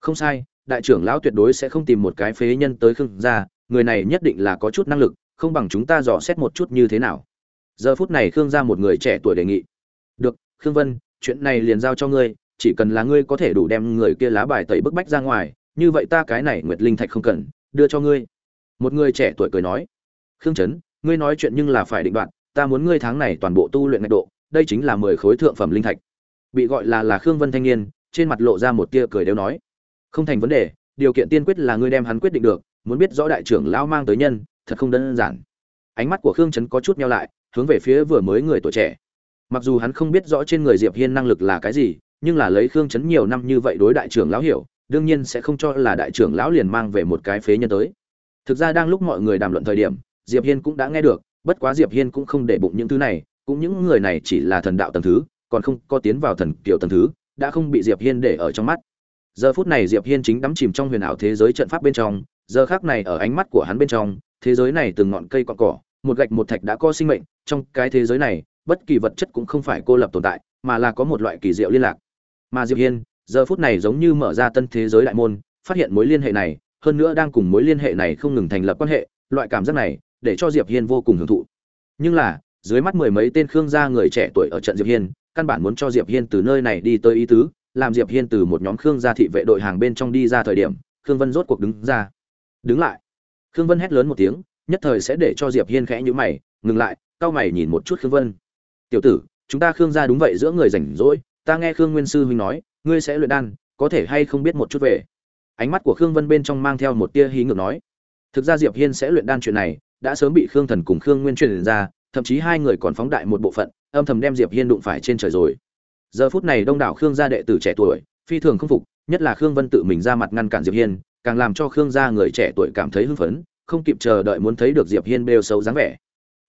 không sai, đại trưởng lão tuyệt đối sẽ không tìm một cái phế nhân tới khương gia, người này nhất định là có chút năng lực, không bằng chúng ta dò xét một chút như thế nào. Giờ phút này khương gia một người trẻ tuổi đề nghị. Được, khương vân, chuyện này liền giao cho ngươi, chỉ cần là ngươi có thể đủ đem người kia lá bài tẩy bức bách ra ngoài, như vậy ta cái này nguyệt linh thạch không cần, đưa cho ngươi. Một người trẻ tuổi cười nói. Khương trấn, ngươi nói chuyện nhưng là phải định đoạn ta muốn ngươi tháng này toàn bộ tu luyện ngạch độ, đây chính là mười khối thượng phẩm linh thạch. Bị gọi là là khương vân thanh niên, trên mặt lộ ra một tia cười đều nói không thành vấn đề, điều kiện tiên quyết là ngươi đem hắn quyết định được, muốn biết rõ đại trưởng lão mang tới nhân, thật không đơn giản. Ánh mắt của khương trấn có chút nhau lại, hướng về phía vừa mới người tuổi trẻ. Mặc dù hắn không biết rõ trên người diệp hiên năng lực là cái gì, nhưng là lấy khương trấn nhiều năm như vậy đối đại trưởng lão hiểu, đương nhiên sẽ không cho là đại trưởng lão liền mang về một cái phế nhân tới. Thực ra đang lúc mọi người đàm luận thời điểm, diệp hiên cũng đã nghe được, bất quá diệp hiên cũng không để bụng những thứ này, cũng những người này chỉ là thần đạo tầng thứ, còn không có tiến vào thần kiểu tầng thứ, đã không bị diệp hiên để ở trong mắt giờ phút này diệp hiên chính đắm chìm trong huyền ảo thế giới trận pháp bên trong, giờ khác này ở ánh mắt của hắn bên trong, thế giới này từng ngọn cây cọn cỏ một gạch một thạch đã có sinh mệnh, trong cái thế giới này, bất kỳ vật chất cũng không phải cô lập tồn tại, mà là có một loại kỳ diệu liên lạc. Mà diệp hiên, giờ phút này giống như mở ra tân thế giới đại môn, phát hiện mối liên hệ này, hơn nữa đang cùng mối liên hệ này không ngừng thành lập quan hệ, loại cảm giác này, để cho diệp hiên vô cùng hưởng thụ. Nhưng là, dưới mắt mười mấy tên khương gia người trẻ tuổi ở trận diệp hiên, căn bản muốn cho diệp hiên từ nơi này đi tới ý tứ làm diệp hiên từ một nhóm khương gia thị vệ đội hàng bên trong đi ra thời điểm, khương vân rốt cuộc đứng ra. Đứng lại. Khương vân hét lớn một tiếng, nhất thời sẽ để cho diệp hiên khẽ nhíu mày, ngừng lại cao mày nhìn một chút khương vân. Tiểu tử, chúng ta khương gia đúng vậy giữa người rảnh rỗi, ta nghe khương nguyên sư huynh nói, ngươi sẽ luyện đan, có thể hay không biết một chút về? Ánh mắt của khương vân bên trong mang theo một tia hí ngược nói. Thực ra diệp hiên sẽ luyện đan chuyện này, đã sớm bị khương thần cùng khương nguyên truyền ra, thậm chí hai người còn phóng đại một bộ phận, âm thầm đem diệp hiên đụng phải trên trời rồi giờ phút này đông đảo khương gia đệ tử trẻ tuổi, phi thường không phục, nhất là khương vân tự mình ra mặt ngăn cản diệp hiên, càng làm cho khương gia người trẻ tuổi cảm thấy hưng phấn, không kịp chờ đợi muốn thấy được diệp hiên bêu xấu dáng vẻ.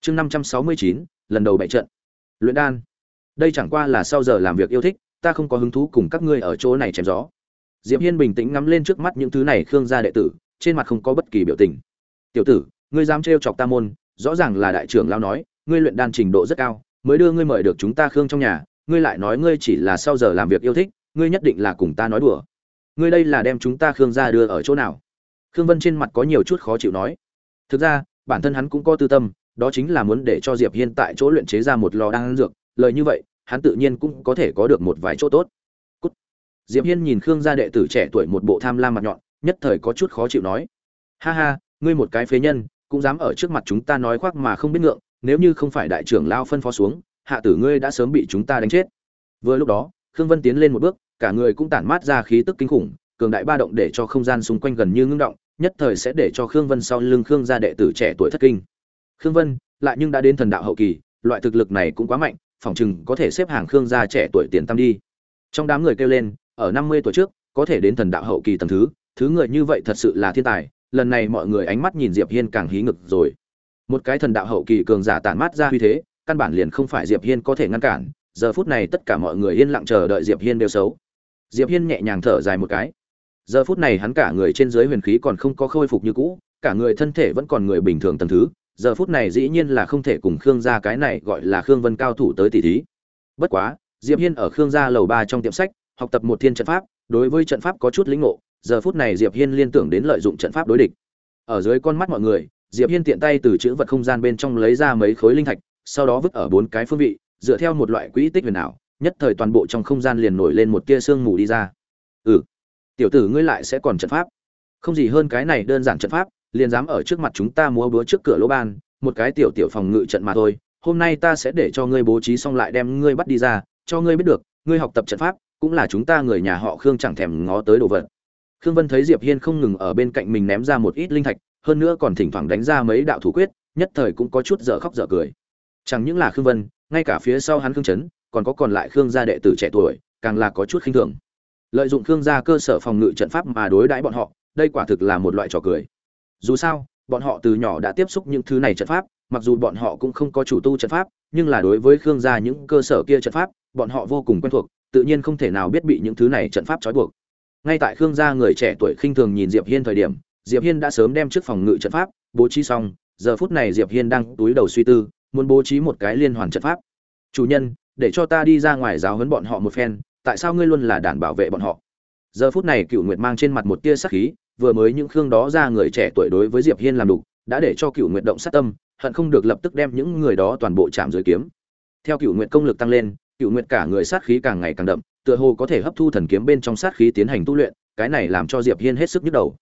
Chương năm trăm sáu mươi chín, lần đầu bại trận. Luyện đan. Đây chẳng qua là sau giờ làm việc yêu thích, ta không có hứng thú cùng các ngươi ở chỗ này chém gió. Diệp hiên bình tĩnh ngắm lên trước mắt những thứ này khương gia đệ tử, trên mặt không có bất kỳ biểu tình. Tiểu tử, ngươi dám trêu chọc ta môn, rõ ràng là đại trưởng lao nói, ngươi luyện đan trình độ rất cao, mới đưa ngươi mời được chúng ta khương trong nhà ngươi lại nói ngươi chỉ là sau giờ làm việc yêu thích, ngươi nhất định là cùng ta nói đùa. Ngươi đây là đem chúng ta khương gia đưa ở chỗ nào? Khương vân trên mặt có nhiều chút khó chịu nói. Thực ra, bản thân hắn cũng có tư tâm, đó chính là muốn để cho diệp hiên tại chỗ luyện chế ra một lò đan dược, lời như vậy, hắn tự nhiên cũng có thể có được một vài chỗ tốt. Cút. diệp hiên nhìn khương gia đệ tử trẻ tuổi một bộ tham lam mặt nhọn, nhất thời có chút khó chịu nói. Ha ha, ngươi một cái phế nhân, cũng dám ở trước mặt chúng ta nói khoác mà không biết ngượng, nếu như không phải đại trưởng lao phân phó xuống hạ tử ngươi đã sớm bị chúng ta đánh chết. Vừa lúc đó, khương vân tiến lên một bước, cả người cũng tản mát ra khí tức kinh khủng, cường đại ba động để cho không gian xung quanh gần như ngưng động, nhất thời sẽ để cho khương vân sau lưng khương gia đệ tử trẻ tuổi thất kinh. Khương vân, lại nhưng đã đến thần đạo hậu kỳ, loại thực lực này cũng quá mạnh, phỏng chừng có thể xếp hàng khương gia trẻ tuổi tiền tam đi. Trong đám người kêu lên, ở năm mươi tuổi trước, có thể đến thần đạo hậu kỳ tầng thứ thứ người như vậy thật sự là thiên tài. Lần này mọi người ánh mắt nhìn diệp hiên càng hí ngực rồi. Một cái thần đạo hậu kỳ cường giả tản mát ra uy thế căn bản liền không phải diệp hiên có thể ngăn cản, giờ phút này tất cả mọi người yên lặng chờ đợi diệp hiên đều xấu. Diệp hiên nhẹ nhàng thở dài một cái. Giờ phút này hắn cả người trên dưới huyền khí còn không có khôi phục như cũ, cả người thân thể vẫn còn người bình thường tầng thứ, giờ phút này dĩ nhiên là không thể cùng khương gia cái này gọi là khương vân cao thủ tới tỷ thí. Bất quá, diệp hiên ở khương gia lầu ba trong tiệm sách, học tập một thiên trận pháp, đối với trận pháp có chút lĩnh ngộ, giờ phút này diệp hiên liên tưởng đến lợi dụng trận pháp đối địch. Ở dưới con mắt mọi người, diệp hiên tiện tay từ chữ vật không gian bên trong lấy ra mấy khối linh thạch sau đó vứt ở bốn cái phương vị, dựa theo một loại quỹ tích huyền ảo, nhất thời toàn bộ trong không gian liền nổi lên một tia sương mù đi ra. Ừ tiểu tử ngươi lại sẽ còn trận pháp. Không gì hơn cái này đơn giản trận pháp, liền dám ở trước mặt chúng ta múa búa trước cửa lỗ ban, một cái tiểu tiểu phòng ngự trận mà thôi. Hôm nay ta sẽ để cho ngươi bố trí xong lại đem ngươi bắt đi ra, cho ngươi biết được, ngươi học tập trận pháp, cũng là chúng ta người nhà họ khương chẳng thèm ngó tới đồ vật. Khương vân thấy diệp hiên không ngừng ở bên cạnh mình ném ra một ít linh thạch, hơn nữa còn thỉnh thoảng đánh ra mấy đạo thủ quyết, nhất thời cũng có chút dở khóc dở cười chẳng những là khương vân, ngay cả phía sau hắn khương chấn, còn có còn lại khương gia đệ tử trẻ tuổi, càng là có chút khinh thường. Lợi dụng khương gia cơ sở phòng ngự trận pháp mà đối đãi bọn họ, đây quả thực là một loại trò cười. Dù sao, bọn họ từ nhỏ đã tiếp xúc những thứ này trận pháp, mặc dù bọn họ cũng không có chủ tu trận pháp, nhưng là đối với khương gia những cơ sở kia trận pháp, bọn họ vô cùng quen thuộc, tự nhiên không thể nào biết bị những thứ này trận pháp trói buộc. Ngay tại khương gia người trẻ tuổi khinh thường nhìn diệp hiên thời điểm, diệp hiên đã sớm đem trước phòng ngự trận pháp bố trí xong, giờ phút này diệp hiên đang túi đầu suy tư muốn bố trí một cái liên hoàn trận pháp. Chủ nhân, để cho ta đi ra ngoài giáo huấn bọn họ một phen, tại sao ngươi luôn là đàn bảo vệ bọn họ? Giờ phút này cựu nguyệt mang trên mặt một tia sắc khí, vừa mới những khương đó ra người trẻ tuổi đối với diệp hiên làm đủ đã để cho cựu nguyệt động sát tâm, hận không được lập tức đem những người đó toàn bộ chạm dưới kiếm. Theo cựu nguyệt công lực tăng lên, cựu nguyệt cả người sát khí càng ngày càng đậm, tựa hồ có thể hấp thu thần kiếm bên trong sát khí tiến hành tu luyện, cái này làm cho diệp hiên hết sức nhức đầu.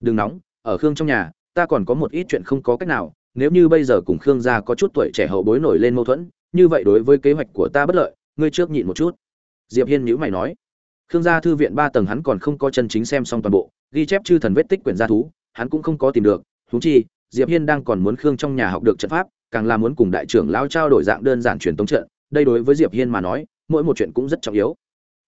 Đừng nóng, ở khương trong nhà, ta còn có một ít chuyện không có cách nào nếu như bây giờ cùng khương gia có chút tuổi trẻ hậu bối nổi lên mâu thuẫn, như vậy đối với kế hoạch của ta bất lợi, ngươi trước nhịn một chút. Diệp hiên nhíu mày nói. Khương gia thư viện ba tầng hắn còn không có chân chính xem xong toàn bộ, ghi chép chư thần vết tích quyển gia thú, hắn cũng không có tìm được. Thú chi, diệp hiên đang còn muốn khương trong nhà học được trận pháp, càng là muốn cùng đại trưởng lão trao đổi dạng đơn giản truyền tống trận, đây đối với diệp hiên mà nói, mỗi một chuyện cũng rất trọng yếu.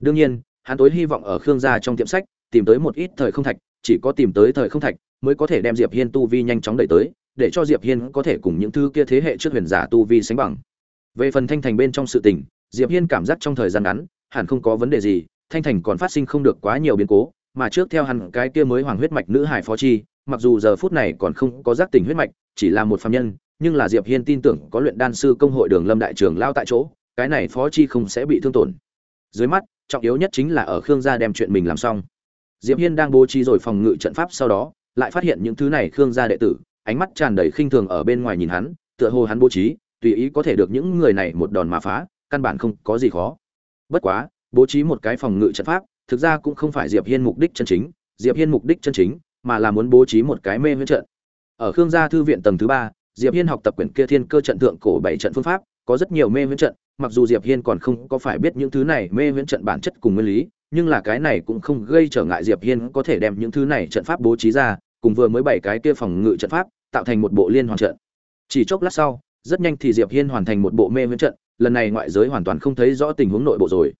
Đương nhiên, hắn tối hy vọng ở khương gia trong tiệm sách, tìm tới một ít thời không thạch, chỉ có tìm tới thời không thạch mới có thể đem diệp hiên tu vi nhanh chóng đẩy tới để cho diệp hiên có thể cùng những thứ kia thế hệ trước huyền giả tu vi sánh bằng. Về phần thanh thành bên trong sự tình, diệp hiên cảm giác trong thời gian ngắn, hẳn không có vấn đề gì, thanh thành còn phát sinh không được quá nhiều biến cố, mà trước theo hẳn cái kia mới hoàng huyết mạch nữ hải phó chi, mặc dù giờ phút này còn không có giác tỉnh huyết mạch, chỉ là một phàm nhân, nhưng là diệp hiên tin tưởng có luyện đan sư công hội đường lâm đại trường lao tại chỗ, cái này phó chi không sẽ bị thương tổn. Dưới mắt, trọng yếu nhất chính là ở khương gia đem chuyện mình làm xong. Diệp hiên đang bố trí rồi phòng ngự trận pháp sau đó, lại phát hiện những thứ này khương gia đệ tử ánh mắt tràn đầy khinh thường ở bên ngoài nhìn hắn, tựa hồ hắn bố trí, tùy ý có thể được những người này một đòn mà phá, căn bản không có gì khó. Bất quá, bố trí một cái phòng ngự trận pháp, thực ra cũng không phải diệp hiên mục đích chân chính, diệp hiên mục đích chân chính mà là muốn bố trí một cái mê huyễn trận. Ở khương gia thư viện tầng thứ ba, diệp hiên học tập quyển kia thiên cơ trận thượng cổ bảy trận phương pháp, có rất nhiều mê huyễn trận, mặc dù diệp hiên còn không có phải biết những thứ này mê huyễn trận bản chất cùng nguyên lý, nhưng là cái này cũng không gây trở ngại diệp hiên có thể đem những thứ này trận pháp bố trí ra cùng vừa mới bảy cái kia phòng ngự trận pháp, tạo thành một bộ liên hoàn trận. Chỉ chốc lát sau, rất nhanh thì diệp hiên hoàn thành một bộ mê huyễn trận, lần này ngoại giới hoàn toàn không thấy rõ tình huống nội bộ rồi.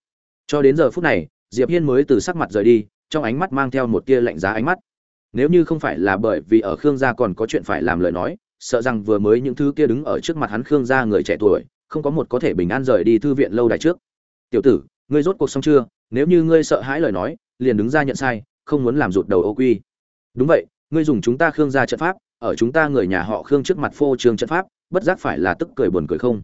Cho đến giờ phút này, diệp hiên mới từ sắc mặt rời đi, trong ánh mắt mang theo một tia lạnh giá ánh mắt. Nếu như không phải là bởi vì ở khương gia còn có chuyện phải làm lời nói, sợ rằng vừa mới những thứ kia đứng ở trước mặt hắn khương gia người trẻ tuổi, không có một có thể bình an rời đi thư viện lâu đài trước. Tiểu tử, ngươi rốt cuộc xong chưa? Nếu như ngươi sợ hãi lời nói, liền đứng ra nhận sai, không muốn làm rụt đầu ô quy. Đúng vậy ngươi dùng chúng ta khương gia trận pháp, ở chúng ta người nhà họ khương trước mặt phô trương trận pháp, bất giác phải là tức cười buồn cười không?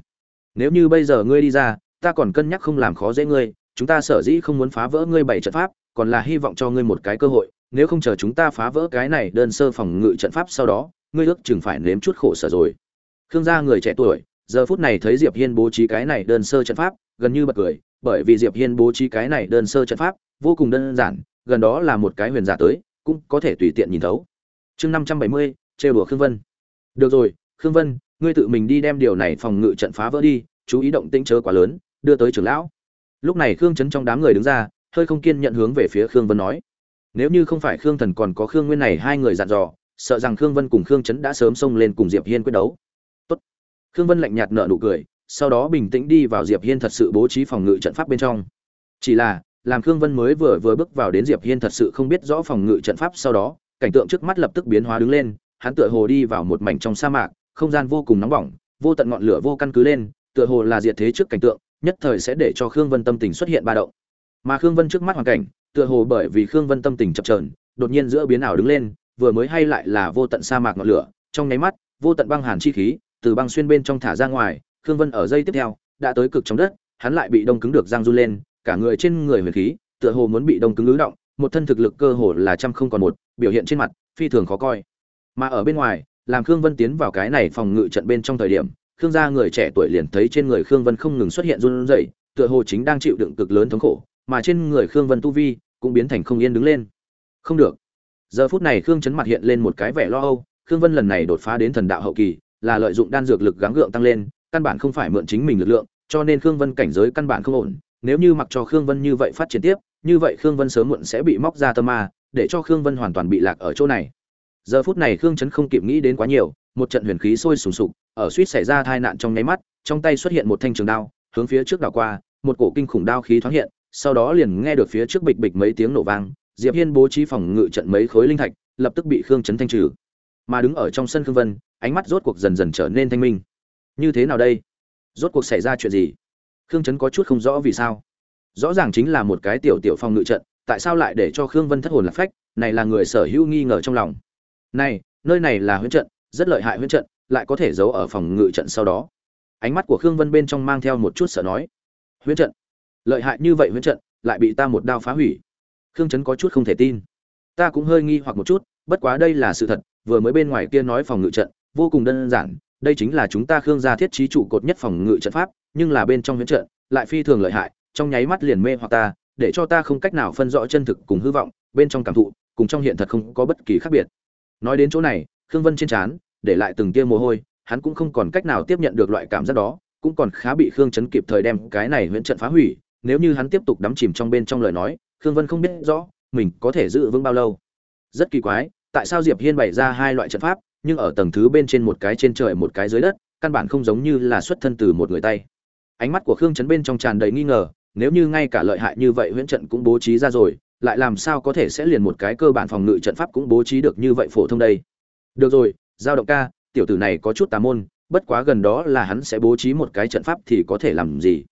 Nếu như bây giờ ngươi đi ra, ta còn cân nhắc không làm khó dễ ngươi, chúng ta sở dĩ không muốn phá vỡ ngươi bảy trận pháp, còn là hy vọng cho ngươi một cái cơ hội, nếu không chờ chúng ta phá vỡ cái này đơn sơ phòng ngự trận pháp sau đó, ngươi ước chừng phải nếm chút khổ sở rồi. Khương gia người trẻ tuổi, giờ phút này thấy diệp hiên bố trí cái này đơn sơ trận pháp, gần như bật cười, bởi vì diệp hiên bố trí cái này đơn sơ trận pháp vô cùng đơn giản, gần đó là một cái huyền giả tới, cũng có thể tùy tiện nhìn thấu chương năm trăm bảy mươi, trêu đùa khương vân. Được rồi, khương vân, ngươi tự mình đi đem điều này phòng ngự trận phá vỡ đi, chú ý động tĩnh chớ quá lớn, đưa tới trưởng lão. Lúc này khương chấn trong đám người đứng ra, hơi không kiên nhận hướng về phía khương vân nói. Nếu như không phải khương thần còn có khương nguyên này hai người dặn dò, sợ rằng khương vân cùng khương chấn đã sớm xông lên cùng diệp hiên quyết đấu. Tốt. khương vân lạnh nhạt nở nụ cười, sau đó bình tĩnh đi vào diệp hiên thật sự bố trí phòng ngự trận pháp bên trong. Chỉ là, làm khương vân mới vừa vừa bước vào đến diệp hiên thật sự không biết rõ phòng ngự trận pháp sau đó cảnh tượng trước mắt lập tức biến hóa đứng lên, hắn tựa hồ đi vào một mảnh trong sa mạc, không gian vô cùng nóng bỏng, vô tận ngọn lửa vô căn cứ lên, tựa hồ là diệt thế trước cảnh tượng, nhất thời sẽ để cho khương vân tâm tình xuất hiện ba động. Mà khương vân trước mắt hoàn cảnh, tựa hồ bởi vì khương vân tâm tình chập trờn đột nhiên giữa biến ảo đứng lên, vừa mới hay lại là vô tận sa mạc ngọn lửa, trong nháy mắt, vô tận băng hàn chi khí từ băng xuyên bên trong thả ra ngoài, khương vân ở dây tiếp theo, đã tới cực trong đất, hắn lại bị đông cứng được giang run lên, cả người trên người huyền khí, tựa hồ muốn bị đông cứng ứ động một thân thực lực cơ hồ là trăm không còn một, biểu hiện trên mặt, phi thường khó coi. Mà ở bên ngoài, làm khương vân tiến vào cái này phòng ngự trận bên trong thời điểm, khương gia người trẻ tuổi liền thấy trên người khương vân không ngừng xuất hiện run rẩy, tựa hồ chính đang chịu đựng cực lớn thống khổ, mà trên người khương vân tu vi cũng biến thành không yên đứng lên. Không được. Giờ phút này khương chấn mặt hiện lên một cái vẻ lo âu, khương vân lần này đột phá đến thần đạo hậu kỳ, là lợi dụng đan dược lực gắng gượng tăng lên, căn bản không phải mượn chính mình lực lượng, cho nên khương vân cảnh giới căn bản không ổn, nếu như mặc cho khương vân như vậy phát triển tiếp như vậy khương vân sớm muộn sẽ bị móc ra tâm ma, để cho khương vân hoàn toàn bị lạc ở chỗ này. Giờ phút này khương chấn không kịp nghĩ đến quá nhiều, một trận huyền khí sôi sùng sục, ở suýt xảy ra tai nạn trong nháy mắt, trong tay xuất hiện một thanh trường đao, hướng phía trước đảo qua, một cổ kinh khủng đao khí thoáng hiện, sau đó liền nghe được phía trước bịch bịch mấy tiếng nổ vang, diệp hiên bố trí phòng ngự trận mấy khối linh thạch, lập tức bị khương chấn thanh trừ. Mà đứng ở trong sân khương vân, ánh mắt rốt cuộc dần dần trở nên thanh minh. Như thế nào đây? Rốt cuộc xảy ra chuyện gì? Khương chấn có chút không rõ vì sao rõ ràng chính là một cái tiểu tiểu phòng ngự trận, tại sao lại để cho khương vân thất hồn lạc phách, này là người sở hữu nghi ngờ trong lòng. Này, nơi này là huyễn trận, rất lợi hại huyễn trận, lại có thể giấu ở phòng ngự trận sau đó. Ánh mắt của khương vân bên trong mang theo một chút sợ nói. Huyễn trận. Lợi hại như vậy huyễn trận, lại bị ta một đao phá hủy. Khương trấn có chút không thể tin. Ta cũng hơi nghi hoặc một chút, bất quá đây là sự thật, vừa mới bên ngoài kia nói phòng ngự trận, vô cùng đơn giản, đây chính là chúng ta khương gia thiết trí trụ cột nhất phòng ngự trận pháp, nhưng là bên trong huyễn trận, lại phi thường lợi hại trong nháy mắt liền mê hoặc ta, để cho ta không cách nào phân rõ chân thực cùng hư vọng, bên trong cảm thụ, cùng trong hiện thật không có bất kỳ khác biệt. Nói đến chỗ này, khương vân trên trán, để lại từng tia mồ hôi, hắn cũng không còn cách nào tiếp nhận được loại cảm giác đó, cũng còn khá bị khương chấn kịp thời đem cái này huyễn trận phá hủy, nếu như hắn tiếp tục đắm chìm trong bên trong lời nói, khương vân không biết rõ, mình có thể giữ vững bao lâu. Rất kỳ quái, tại sao diệp hiên bày ra hai loại trận pháp, nhưng ở tầng thứ bên trên một cái trên trời một cái dưới đất, căn bản không giống như là xuất thân từ một người tay. Ánh mắt của khương chấn bên trong tràn đầy nghi ngờ nếu như ngay cả lợi hại như vậy huyễn trận cũng bố trí ra rồi, lại làm sao có thể sẽ liền một cái cơ bản phòng ngự trận pháp cũng bố trí được như vậy phổ thông đây? Được rồi, giao động ca, tiểu tử này có chút tà môn, bất quá gần đó là hắn sẽ bố trí một cái trận pháp thì có thể làm gì?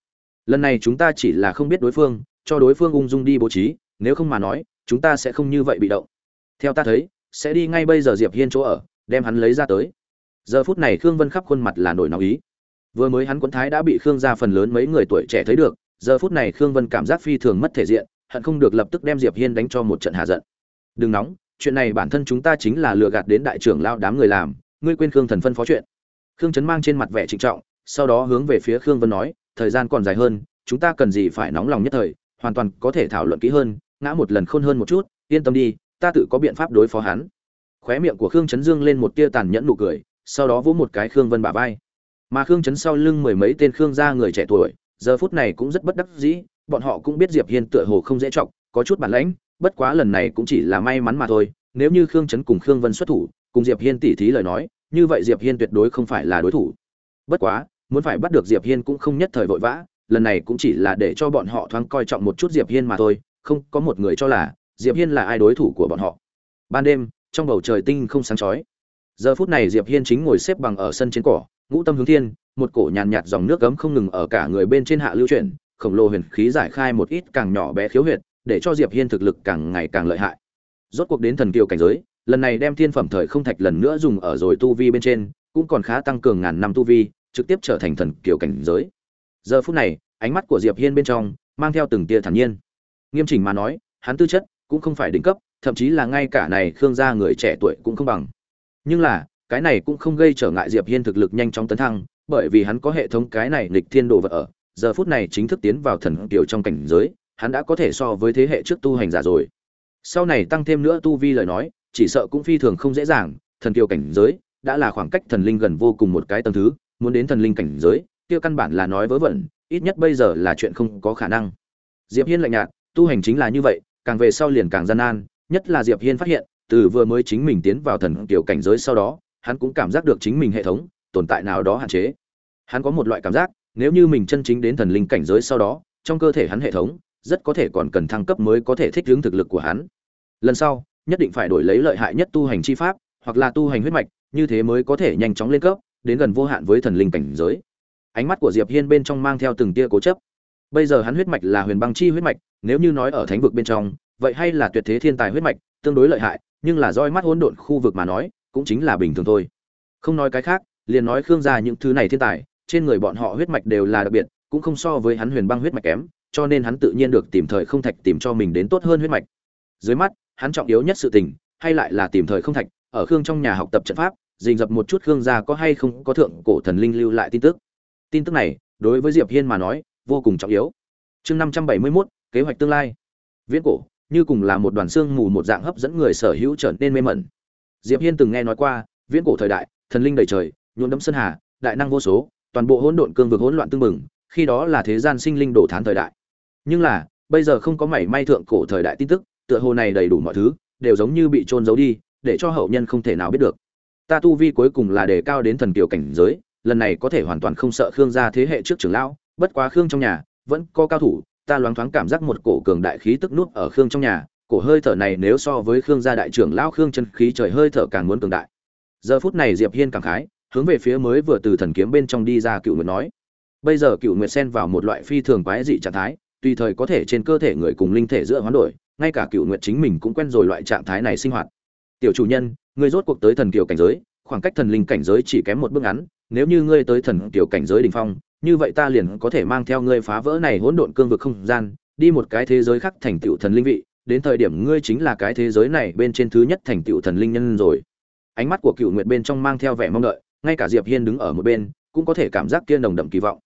Lần này chúng ta chỉ là không biết đối phương, cho đối phương ung dung đi bố trí, nếu không mà nói, chúng ta sẽ không như vậy bị động. Theo ta thấy, sẽ đi ngay bây giờ diệp hiên chỗ ở, đem hắn lấy ra tới. Giờ phút này khương vân khắp khuôn mặt là nổi nóng ý. Vừa mới hắn quấn thái đã bị khương gia phần lớn mấy người tuổi trẻ thấy được giờ phút này khương vân cảm giác phi thường mất thể diện, hận không được lập tức đem diệp hiên đánh cho một trận hạ giận. Đừng nóng, chuyện này bản thân chúng ta chính là lừa gạt đến đại trưởng lao đám người làm, ngươi quên khương thần phân phó chuyện. Khương trấn mang trên mặt vẻ trịnh trọng, sau đó hướng về phía khương vân nói, thời gian còn dài hơn, chúng ta cần gì phải nóng lòng nhất thời, hoàn toàn có thể thảo luận kỹ hơn, ngã một lần khôn hơn một chút, yên tâm đi, ta tự có biện pháp đối phó hắn. Khóe miệng của khương trấn dương lên một tia tàn nhẫn nụ cười, sau đó vỗ một cái khương vân bả vai. Mà khương trấn sau lưng mười mấy tên khương gia người trẻ tuổi giờ phút này cũng rất bất đắc dĩ, bọn họ cũng biết diệp hiên tựa hồ không dễ trọng có chút bản lãnh, bất quá lần này cũng chỉ là may mắn mà thôi. Nếu như khương trấn cùng khương vân xuất thủ, cùng diệp hiên tỉ thí lời nói, như vậy diệp hiên tuyệt đối không phải là đối thủ. Bất quá, muốn phải bắt được diệp hiên cũng không nhất thời vội vã, lần này cũng chỉ là để cho bọn họ thoáng coi trọng một chút diệp hiên mà thôi, không có một người cho là diệp hiên là ai đối thủ của bọn họ. Ban đêm, trong bầu trời tinh không sáng chói. Giờ phút này diệp hiên chính ngồi xếp bằng ở sân trên cỏ, ngũ tâm hướng thiên một cổ nhàn nhạt dòng nước gấm không ngừng ở cả người bên trên hạ lưu chuyển, khổng lồ huyền khí giải khai một ít càng nhỏ bé khiếu huyệt, để cho diệp hiên thực lực càng ngày càng lợi hại. Rốt cuộc đến thần kiều cảnh giới, lần này đem thiên phẩm thời không thạch lần nữa dùng ở rồi tu vi bên trên, cũng còn khá tăng cường ngàn năm tu vi, trực tiếp trở thành thần kiều cảnh giới. Giờ phút này, ánh mắt của diệp hiên bên trong mang theo từng tia thản nhiên. Nghiêm chỉnh mà nói, hắn tư chất cũng không phải đỉnh cấp, thậm chí là ngay cả này khương gia người trẻ tuổi cũng không bằng. Nhưng là, cái này cũng không gây trở ngại diệp hiên thực lực nhanh chóng tấn thăng bởi vì hắn có hệ thống cái này nghịch thiên đồ vật ở, giờ phút này chính thức tiến vào thần kiều trong cảnh giới, hắn đã có thể so với thế hệ trước tu hành giả rồi. Sau này tăng thêm nữa tu vi lời nói, chỉ sợ cũng phi thường không dễ dàng, thần kiều cảnh giới đã là khoảng cách thần linh gần vô cùng một cái tầng thứ, muốn đến thần linh cảnh giới, kia căn bản là nói vớ vẩn, ít nhất bây giờ là chuyện không có khả năng. Diệp hiên lạnh nhạt, tu hành chính là như vậy, càng về sau liền càng gian nan, nhất là diệp hiên phát hiện, từ vừa mới chính mình tiến vào thần kiều cảnh giới sau đó, hắn cũng cảm giác được chính mình hệ thống tồn tại nào đó hạn chế. Hắn có một loại cảm giác, nếu như mình chân chính đến thần linh cảnh giới sau đó, trong cơ thể hắn hệ thống, rất có thể còn cần thăng cấp mới có thể thích ứng thực lực của hắn. Lần sau, nhất định phải đổi lấy lợi hại nhất tu hành chi pháp, hoặc là tu hành huyết mạch, như thế mới có thể nhanh chóng lên cấp, đến gần vô hạn với thần linh cảnh giới. Ánh mắt của diệp hiên bên trong mang theo từng tia cố chấp. Bây giờ hắn huyết mạch là huyền băng chi huyết mạch, nếu như nói ở thánh vực bên trong, vậy hay là tuyệt thế thiên tài huyết mạch, tương đối lợi hại, nhưng là roi mắt hỗn độn khu vực mà nói, cũng chính là bình thường thôi. Không nói cái khác liền nói khương gia những thứ này thiên tài trên người bọn họ huyết mạch đều là đặc biệt cũng không so với hắn huyền băng huyết mạch kém cho nên hắn tự nhiên được tìm thời không thạch tìm cho mình đến tốt hơn huyết mạch. Dưới mắt hắn trọng yếu nhất sự tình hay lại là tìm thời không thạch ở khương trong nhà học tập trận pháp dình dập một chút khương gia có hay không có thượng cổ thần linh lưu lại tin tức. Tin tức này đối với diệp hiên mà nói vô cùng trọng yếu. Chương năm trăm bảy mươi 571, kế hoạch tương lai. Viễn cổ như cùng là một đoàn xương mù một dạng hấp dẫn người sở hữu trở nên mê mẩn. Diệp hiên từng nghe nói qua viễn cổ thời đại thần linh đầy trời nhuộm đẫm sơn hà, đại năng vô số, toàn bộ hỗn độn cương vực hỗn loạn tương mừng khi đó là thế gian sinh linh đổ thán thời đại. Nhưng là, bây giờ không có mảy may thượng cổ thời đại tin tức, tựa hồ này đầy đủ mọi thứ, đều giống như bị trôn giấu đi, để cho hậu nhân không thể nào biết được. Ta tu vi cuối cùng là đề cao đến thần kiều cảnh giới, lần này có thể hoàn toàn không sợ khương gia thế hệ trước trưởng lão, bất quá khương trong nhà, vẫn có cao thủ, ta loáng thoáng cảm giác một cổ cường đại khí tức nuốt ở khương trong nhà, cổ hơi thở này nếu so với khương gia đại trưởng lão khương chân khí trời hơi thở càng muốn cường đại. Giờ phút này diệp hiên cảm khái hướng về phía mới vừa từ thần kiếm bên trong đi ra cựu nguyệt nói. Bây giờ cựu nguyệt xen vào một loại phi thường quái dị trạng thái, tùy thời có thể trên cơ thể người cùng linh thể giữa hoán đổi, ngay cả cựu nguyệt chính mình cũng quen rồi loại trạng thái này sinh hoạt. Tiểu chủ nhân, ngươi rốt cuộc tới thần kiều cảnh giới, khoảng cách thần linh cảnh giới chỉ kém một bước ngắn, nếu như ngươi tới thần kiều cảnh giới đỉnh phong, như vậy ta liền có thể mang theo ngươi phá vỡ này hỗn độn cương vực không gian, đi một cái thế giới khác thành tựu thần linh vị, đến thời điểm ngươi chính là cái thế giới này bên trên thứ nhất thành tựu thần linh nhân rồi. Ánh mắt của cựu nguyệt bên trong mang theo vẻ mong đợi ngay cả diệp hiên đứng ở một bên, cũng có thể cảm giác kia nồng đậm kỳ vọng.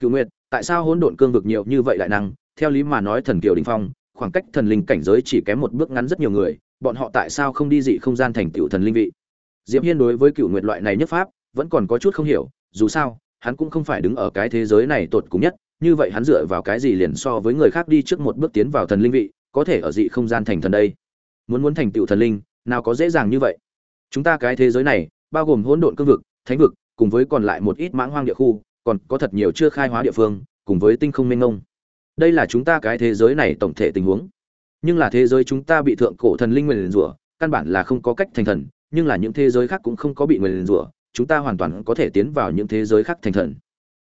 Cựu nguyệt, tại sao hỗn độn cương vực nhiều như vậy lại năng? Theo lý mà nói thần kiều đình phong, khoảng cách thần linh cảnh giới chỉ kém một bước ngắn rất nhiều người, bọn họ tại sao không đi dị không gian thành tựu thần linh vị? Diệp hiên đối với cựu nguyệt loại này nhất pháp, vẫn còn có chút không hiểu, dù sao, hắn cũng không phải đứng ở cái thế giới này tột cùng nhất, như vậy hắn dựa vào cái gì liền so với người khác đi trước một bước tiến vào thần linh vị, có thể ở dị không gian thành thần đây? Muốn muốn thành tựu thần linh, nào có dễ dàng như vậy? Chúng ta cái thế giới này, bao gồm hỗn độn cương vực thánh vực, cùng với còn lại một ít mãng hoang địa khu, còn có thật nhiều chưa khai hóa địa phương, cùng với tinh không mênh mông. Đây là chúng ta cái thế giới này tổng thể tình huống. Nhưng là thế giới chúng ta bị thượng cổ thần linh nguyền rủa, căn bản là không có cách thành thần, nhưng là những thế giới khác cũng không có bị nguyền rủa, chúng ta hoàn toàn có thể tiến vào những thế giới khác thành thần.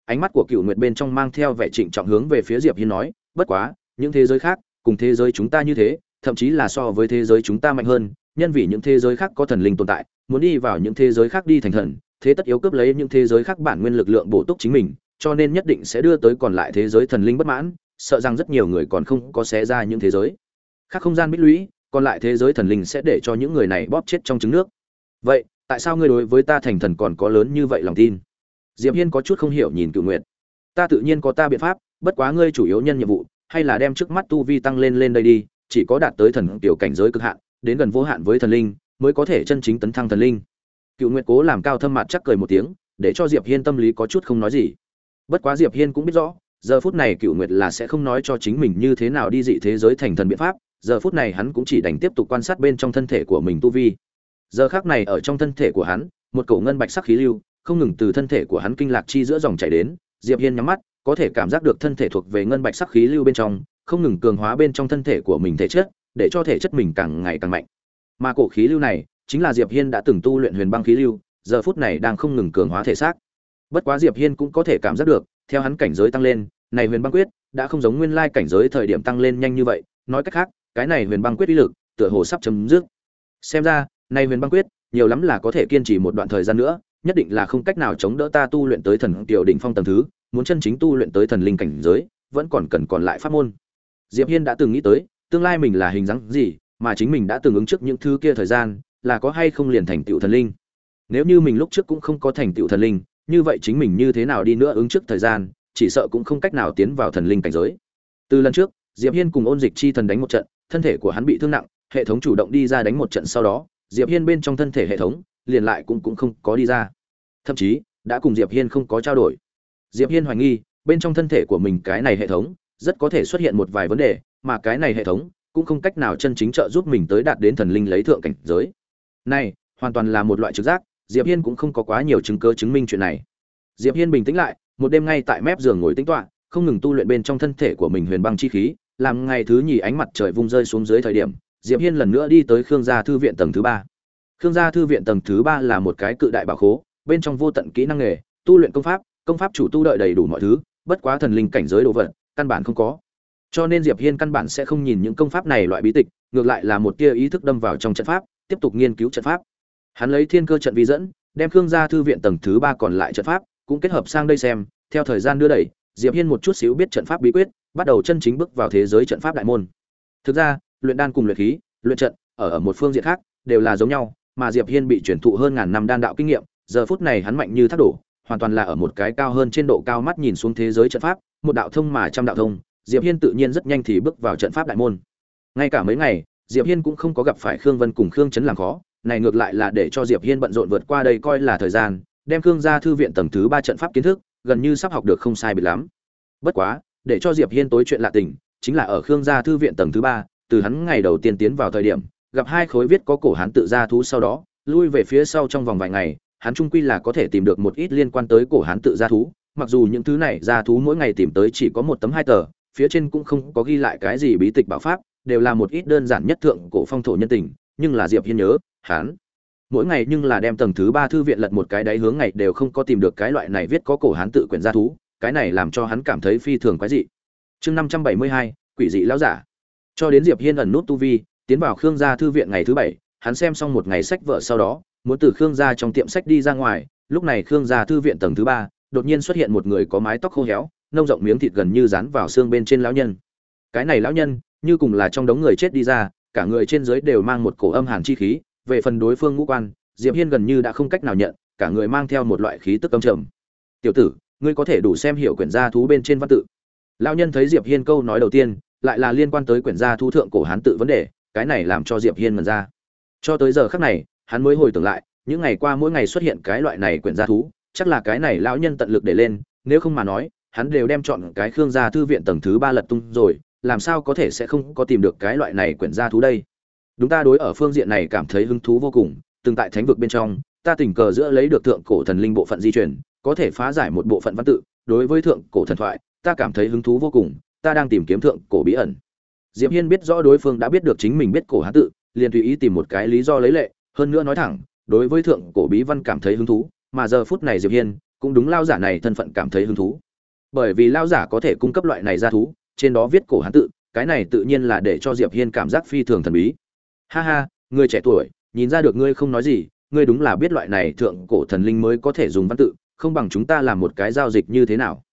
Ánh mắt của cựu nguyệt bên trong mang theo vẻ trịnh trọng hướng về phía diệp hiên nói, bất quá, những thế giới khác, cùng thế giới chúng ta như thế, thậm chí là so với thế giới chúng ta mạnh hơn, nhân vì những thế giới khác có thần linh tồn tại, muốn đi vào những thế giới khác đi thành thần thế tất yếu cướp lấy những thế giới khác bản nguyên lực lượng bổ túc chính mình, cho nên nhất định sẽ đưa tới còn lại thế giới thần linh bất mãn, sợ rằng rất nhiều người còn không có xé ra những thế giới. Khác không gian bích lũy, còn lại thế giới thần linh sẽ để cho những người này bóp chết trong trứng nước. Vậy, tại sao ngươi đối với ta thành thần còn có lớn như vậy lòng tin? Diệp hiên có chút không hiểu nhìn cựu nguyệt. Ta tự nhiên có ta biện pháp, bất quá ngươi chủ yếu nhân nhiệm vụ, hay là đem trước mắt tu vi tăng lên lên đây đi, chỉ có đạt tới thần tiểu cảnh giới cực hạn, đến gần vô hạn với thần linh, mới có thể chân chính tấn thăng thần linh cựu nguyệt cố làm cao thâm mặt chắc cười một tiếng, để cho diệp hiên tâm lý có chút không nói gì. Bất quá diệp hiên cũng biết rõ, giờ phút này cựu nguyệt là sẽ không nói cho chính mình như thế nào đi dị thế giới thành thần biện pháp, giờ phút này hắn cũng chỉ đành tiếp tục quan sát bên trong thân thể của mình tu vi. Giờ khác này ở trong thân thể của hắn, một cổ ngân bạch sắc khí lưu, không ngừng từ thân thể của hắn kinh lạc chi giữa dòng chảy đến, diệp hiên nhắm mắt, có thể cảm giác được thân thể thuộc về ngân bạch sắc khí lưu bên trong, không ngừng cường hóa bên trong thân thể của mình thể chất, để cho thể chất mình càng ngày càng mạnh. Mà cổ khí lưu này chính là diệp hiên đã từng tu luyện huyền băng khí lưu, giờ phút này đang không ngừng cường hóa thể xác. Bất quá diệp hiên cũng có thể cảm giác được, theo hắn cảnh giới tăng lên, này huyền băng quyết đã không giống nguyên lai cảnh giới thời điểm tăng lên nhanh như vậy, nói cách khác, cái này huyền băng quyết uy lực, tựa hồ sắp chấm dứt. Xem ra, này huyền băng quyết, nhiều lắm là có thể kiên trì một đoạn thời gian nữa, nhất định là không cách nào chống đỡ ta tu luyện tới thần tiểu đỉnh phong tầng thứ, muốn chân chính tu luyện tới thần linh cảnh giới, vẫn còn cần còn lại pháp môn. Diệp hiên đã từng nghĩ tới, tương lai mình là hình dáng gì, mà chính mình đã từng ứng trước những thứ kia thời gian là có hay không liền thành tựu thần linh. Nếu như mình lúc trước cũng không có thành tựu thần linh, như vậy chính mình như thế nào đi nữa ứng trước thời gian, chỉ sợ cũng không cách nào tiến vào thần linh cảnh giới. Từ lần trước, diệp hiên cùng ôn dịch chi thần đánh một trận, thân thể của hắn bị thương nặng, hệ thống chủ động đi ra đánh một trận sau đó, diệp hiên bên trong thân thể hệ thống, liền lại cũng cũng không có đi ra. Thậm chí, đã cùng diệp hiên không có trao đổi. Diệp hiên hoài nghi, bên trong thân thể của mình cái này hệ thống, rất có thể xuất hiện một vài vấn đề, mà cái này hệ thống, cũng không cách nào chân chính trợ giúp mình tới đạt đến thần linh lấy thượng cảnh giới này, hoàn toàn là một loại trực giác, diệp hiên cũng không có quá nhiều chứng cứ chứng minh chuyện này. Diệp hiên bình tĩnh lại, một đêm ngay tại mép giường ngồi tĩnh tọa, không ngừng tu luyện bên trong thân thể của mình huyền băng chi khí, làm ngày thứ nhì ánh mặt trời vung rơi xuống dưới thời điểm, diệp hiên lần nữa đi tới khương gia thư viện tầng thứ ba. Khương gia thư viện tầng thứ ba là một cái cự đại bảo khố, bên trong vô tận kỹ năng nghề, tu luyện công pháp công pháp chủ tu đợi đầy đủ mọi thứ, bất quá thần linh cảnh giới đồ vật, căn bản không có. Cho nên diệp hiên căn bản sẽ không nhìn những công pháp này loại bí tịch, ngược lại là một tia ý thức đâm vào trong trận pháp tiếp tục nghiên cứu trận pháp. Hắn lấy thiên cơ trận vi dẫn, đem khương gia thư viện tầng thứ ba còn lại trận pháp cũng kết hợp sang đây xem, theo thời gian đưa đẩy, diệp hiên một chút xíu biết trận pháp bí quyết, bắt đầu chân chính bước vào thế giới trận pháp đại môn. Thực ra, luyện đan cùng luyện khí, luyện trận ở ở một phương diện khác đều là giống nhau, mà diệp hiên bị truyền thụ hơn ngàn năm đan đạo kinh nghiệm, giờ phút này hắn mạnh như thác đổ, hoàn toàn là ở một cái cao hơn trên độ cao mắt nhìn xuống thế giới trận pháp, một đạo thông mà trăm đạo thông, diệp hiên tự nhiên rất nhanh thì bước vào trận pháp đại môn. Ngay cả mấy ngày diệp hiên cũng không có gặp phải khương vân cùng khương chấn làm khó, này ngược lại là để cho diệp hiên bận rộn vượt qua đây coi là thời gian, đem khương gia thư viện tầng thứ ba trận pháp kiến thức, gần như sắp học được không sai biệt lắm. Bất quá, để cho diệp hiên tối chuyện lạ tình, chính là ở khương gia thư viện tầng thứ ba, từ hắn ngày đầu tiên tiến vào thời điểm, gặp hai khối viết có cổ hán tự ra thú sau đó, lui về phía sau trong vòng vài ngày, hắn trung quy là có thể tìm được một ít liên quan tới cổ hán tự ra thú, mặc dù những thứ này ra thú mỗi ngày tìm tới chỉ có một tấm hai tờ, phía trên cũng không có ghi lại cái gì bí tịch bảo pháp đều là một ít đơn giản nhất thượng cổ phong thổ nhân tình, nhưng là diệp hiên nhớ, hắn mỗi ngày nhưng là đem tầng thứ ba thư viện lật một cái đáy hướng ngày đều không có tìm được cái loại này viết có cổ hán tự quyển gia thú, cái này làm cho hắn cảm thấy phi thường quái dị. Chương năm trăm bảy mươi hai, quỷ dị lão giả. Cho đến diệp hiên ẩn nút tu vi, tiến vào khương gia thư viện ngày thứ bảy, hắn xem xong một ngày sách vợ sau đó, muốn từ khương gia trong tiệm sách đi ra ngoài, lúc này khương gia thư viện tầng thứ ba, đột nhiên xuất hiện một người có mái tóc khô héo, nông rộng miếng thịt gần như dán vào xương bên trên lão nhân. Cái này lão nhân như cùng là trong đống người chết đi ra, cả người trên dưới đều mang một cổ âm hàn chi khí, về phần đối phương ngũ quan, diệp hiên gần như đã không cách nào nhận, cả người mang theo một loại khí tức âm trầm. Tiểu tử, ngươi có thể đủ xem hiểu quyển gia thú bên trên văn tự. Lão nhân thấy diệp hiên câu nói đầu tiên, lại là liên quan tới quyển gia thú thượng cổ hán tự vấn đề, cái này làm cho diệp hiên mần ra. Cho tới giờ khắc này, hắn mới hồi tưởng lại, những ngày qua mỗi ngày xuất hiện cái loại này quyển gia thú, chắc là cái này lão nhân tận lực để lên, nếu không mà nói, hắn đều đem chọn cái khương gia thư viện tầng thứ ba lật tung rồi làm sao có thể sẽ không có tìm được cái loại này quyển gia thú đây? Đúng ta đối ở phương diện này cảm thấy hứng thú vô cùng, từng tại thánh vực bên trong, ta tình cờ giữa lấy được thượng cổ thần linh bộ phận di chuyển có thể phá giải một bộ phận văn tự, đối với thượng cổ thần thoại, ta cảm thấy hứng thú vô cùng, ta đang tìm kiếm thượng cổ bí ẩn. Diệp hiên biết rõ đối phương đã biết được chính mình biết cổ hán tự, liền tùy ý tìm một cái lý do lấy lệ, hơn nữa nói thẳng, đối với thượng cổ bí văn cảm thấy hứng thú, mà giờ phút này diệp hiên cũng đúng lao giả này thân phận cảm thấy hứng thú. Bởi vì lao giả có thể cung cấp loại này ra thú trên đó viết cổ hán tự, cái này tự nhiên là để cho diệp hiên cảm giác phi thường thần bí. Ha ha, người trẻ tuổi, nhìn ra được ngươi không nói gì, ngươi đúng là biết loại này thượng cổ thần linh mới có thể dùng văn tự, không bằng chúng ta làm một cái giao dịch như thế nào.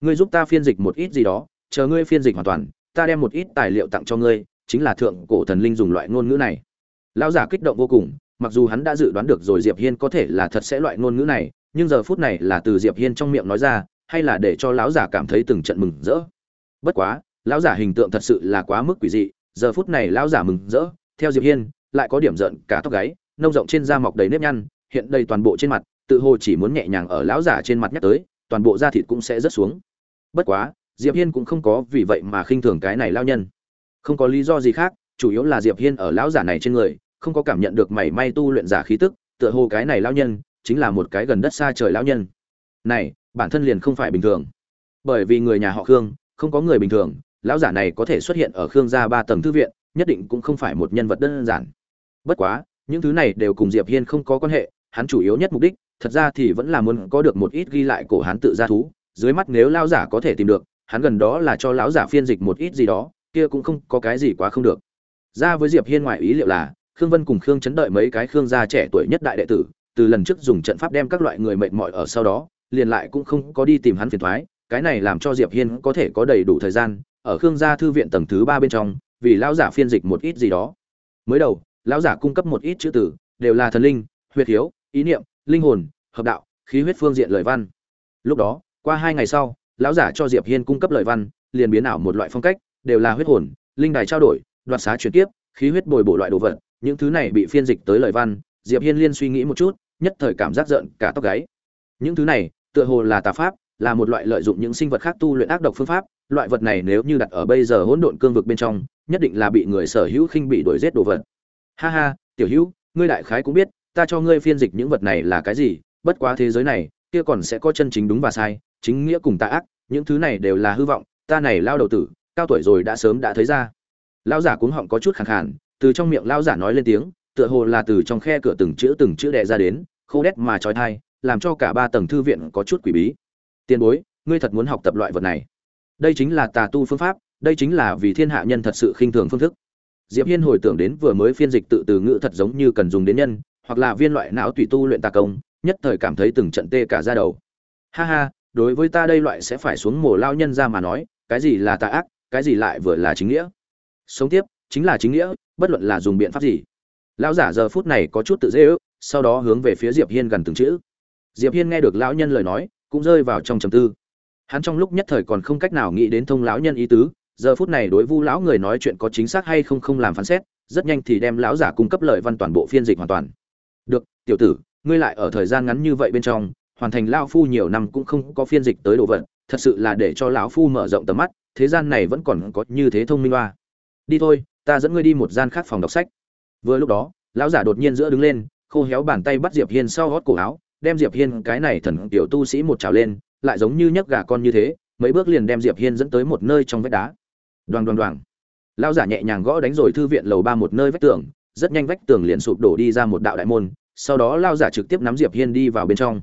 Ngươi giúp ta phiên dịch một ít gì đó, chờ ngươi phiên dịch hoàn toàn, ta đem một ít tài liệu tặng cho ngươi, chính là thượng cổ thần linh dùng loại ngôn ngữ này. Lão giả kích động vô cùng, mặc dù hắn đã dự đoán được rồi diệp hiên có thể là thật sẽ loại ngôn ngữ này, nhưng giờ phút này là từ diệp hiên trong miệng nói ra, hay là để cho lão giả cảm thấy từng trận mừng rỡ bất quá, lão giả hình tượng thật sự là quá mức quỷ dị, giờ phút này lão giả mừng rỡ, theo diệp hiên, lại có điểm giận cả tóc gáy, nông rộng trên da mọc đầy nếp nhăn, hiện đầy toàn bộ trên mặt, tự hồ chỉ muốn nhẹ nhàng ở lão giả trên mặt nhắc tới, toàn bộ da thịt cũng sẽ rớt xuống. Bất quá, diệp hiên cũng không có vì vậy mà khinh thường cái này lão nhân. Không có lý do gì khác, chủ yếu là diệp hiên ở lão giả này trên người, không có cảm nhận được mảy may tu luyện giả khí tức, tựa hồ cái này lão nhân, chính là một cái gần đất xa trời lão nhân. Này, bản thân liền không phải bình thường. Bởi vì người nhà họ khương không có người bình thường, lão giả này có thể xuất hiện ở khương gia ba tầng thư viện, nhất định cũng không phải một nhân vật đơn giản. Bất quá, những thứ này đều cùng diệp hiên không có quan hệ, hắn chủ yếu nhất mục đích, thật ra thì vẫn là muốn có được một ít ghi lại cổ hắn tự gia thú, dưới mắt nếu lão giả có thể tìm được, hắn gần đó là cho lão giả phiên dịch một ít gì đó, kia cũng không có cái gì quá không được. Ra với diệp hiên ngoài ý liệu là, khương vân cùng khương chấn đợi mấy cái khương gia trẻ tuổi nhất đại đệ tử, từ lần trước dùng trận pháp đem các loại người mệt mỏi ở sau đó, liền lại cũng không có đi tìm hắn phiền thoái cái này làm cho diệp hiên có thể có đầy đủ thời gian ở khương gia thư viện tầng thứ ba bên trong, vì lão giả phiên dịch một ít gì đó. Mới đầu, lão giả cung cấp một ít chữ từ, đều là thần linh huyệt hiếu, ý niệm, linh hồn, hợp đạo, khí huyết phương diện lời văn. Lúc đó, qua hai ngày sau, lão giả cho diệp hiên cung cấp lời văn, liền biến ảo một loại phong cách, đều là huyết hồn, linh đài trao đổi, đoạt xá chuyển tiếp khí huyết bồi bổ loại đồ vật, những thứ này bị phiên dịch tới lời văn, diệp hiên liên suy nghĩ một chút, nhất thời cảm giác giận cả tóc gáy. Những thứ này, tựa hồ là tà pháp là một loại lợi dụng những sinh vật khác tu luyện ác độc phương pháp, loại vật này nếu như đặt ở bây giờ hỗn độn cương vực bên trong, nhất định là bị người sở hữu khinh bị đuổi giết đồ vật. Ha ha, tiểu hữu, ngươi đại khái cũng biết, ta cho ngươi phiên dịch những vật này là cái gì, bất quá thế giới này, kia còn sẽ có chân chính đúng và sai, chính nghĩa cùng tà ác, những thứ này đều là hư vọng, ta này lao đầu tử, cao tuổi rồi đã sớm đã thấy ra. Lão giả cuống họng có chút khàn khàn, từ trong miệng lão giả nói lên tiếng, tựa hồ là từ trong khe cửa từng chữ từng chữ đè ra đến, khô đét mà chói tai làm cho cả ba tầng thư viện có chút quỷ bí tiền bối, ngươi thật muốn học tập loại vật này. Đây chính là tà tu phương pháp, đây chính là vì thiên hạ nhân thật sự khinh thường phương thức. Diệp hiên hồi tưởng đến vừa mới phiên dịch tự từ ngữ thật giống như cần dùng đến nhân, hoặc là viên loại não tùy tu luyện tà công, nhất thời cảm thấy từng trận tê cả da đầu. Ha ha, đối với ta đây loại sẽ phải xuống mồ lao nhân ra mà nói, cái gì là tà ác, cái gì lại vừa là chính nghĩa. Sống tiếp, chính là chính nghĩa, bất luận là dùng biện pháp gì. Lão giả giờ phút này có chút tự dễ ước, sau đó hướng về phía diệp hiên gần từng chữ. Diệp hiên nghe được lão nhân lời nói cũng rơi vào trong trầm tư. Hắn trong lúc nhất thời còn không cách nào nghĩ đến thông lão nhân ý tứ, giờ phút này đối vu lão người nói chuyện có chính xác hay không không làm phán xét, rất nhanh thì đem lão giả cung cấp lời văn toàn bộ phiên dịch hoàn toàn. Được, tiểu tử, ngươi lại ở thời gian ngắn như vậy bên trong, hoàn thành lão phu nhiều năm cũng không có phiên dịch tới đồ vật, thật sự là để cho lão phu mở rộng tầm mắt, thế gian này vẫn còn có như thế thông minh ba. đi thôi, ta dẫn ngươi đi một gian khác phòng đọc sách. Vừa lúc đó, lão giả đột nhiên giữa đứng lên, khô héo bàn tay bắt diệp hiên sau gót cổ áo đem diệp hiên cái này thần tiểu tu sĩ một trào lên, lại giống như nhấc gà con như thế, mấy bước liền đem diệp hiên dẫn tới một nơi trong vách đá. Đoàng đoàng đoàng. Lão giả nhẹ nhàng gõ đánh rồi thư viện lầu ba một nơi vách tường, rất nhanh vách tường liền sụp đổ đi ra một đạo đại môn, sau đó lão giả trực tiếp nắm diệp hiên đi vào bên trong.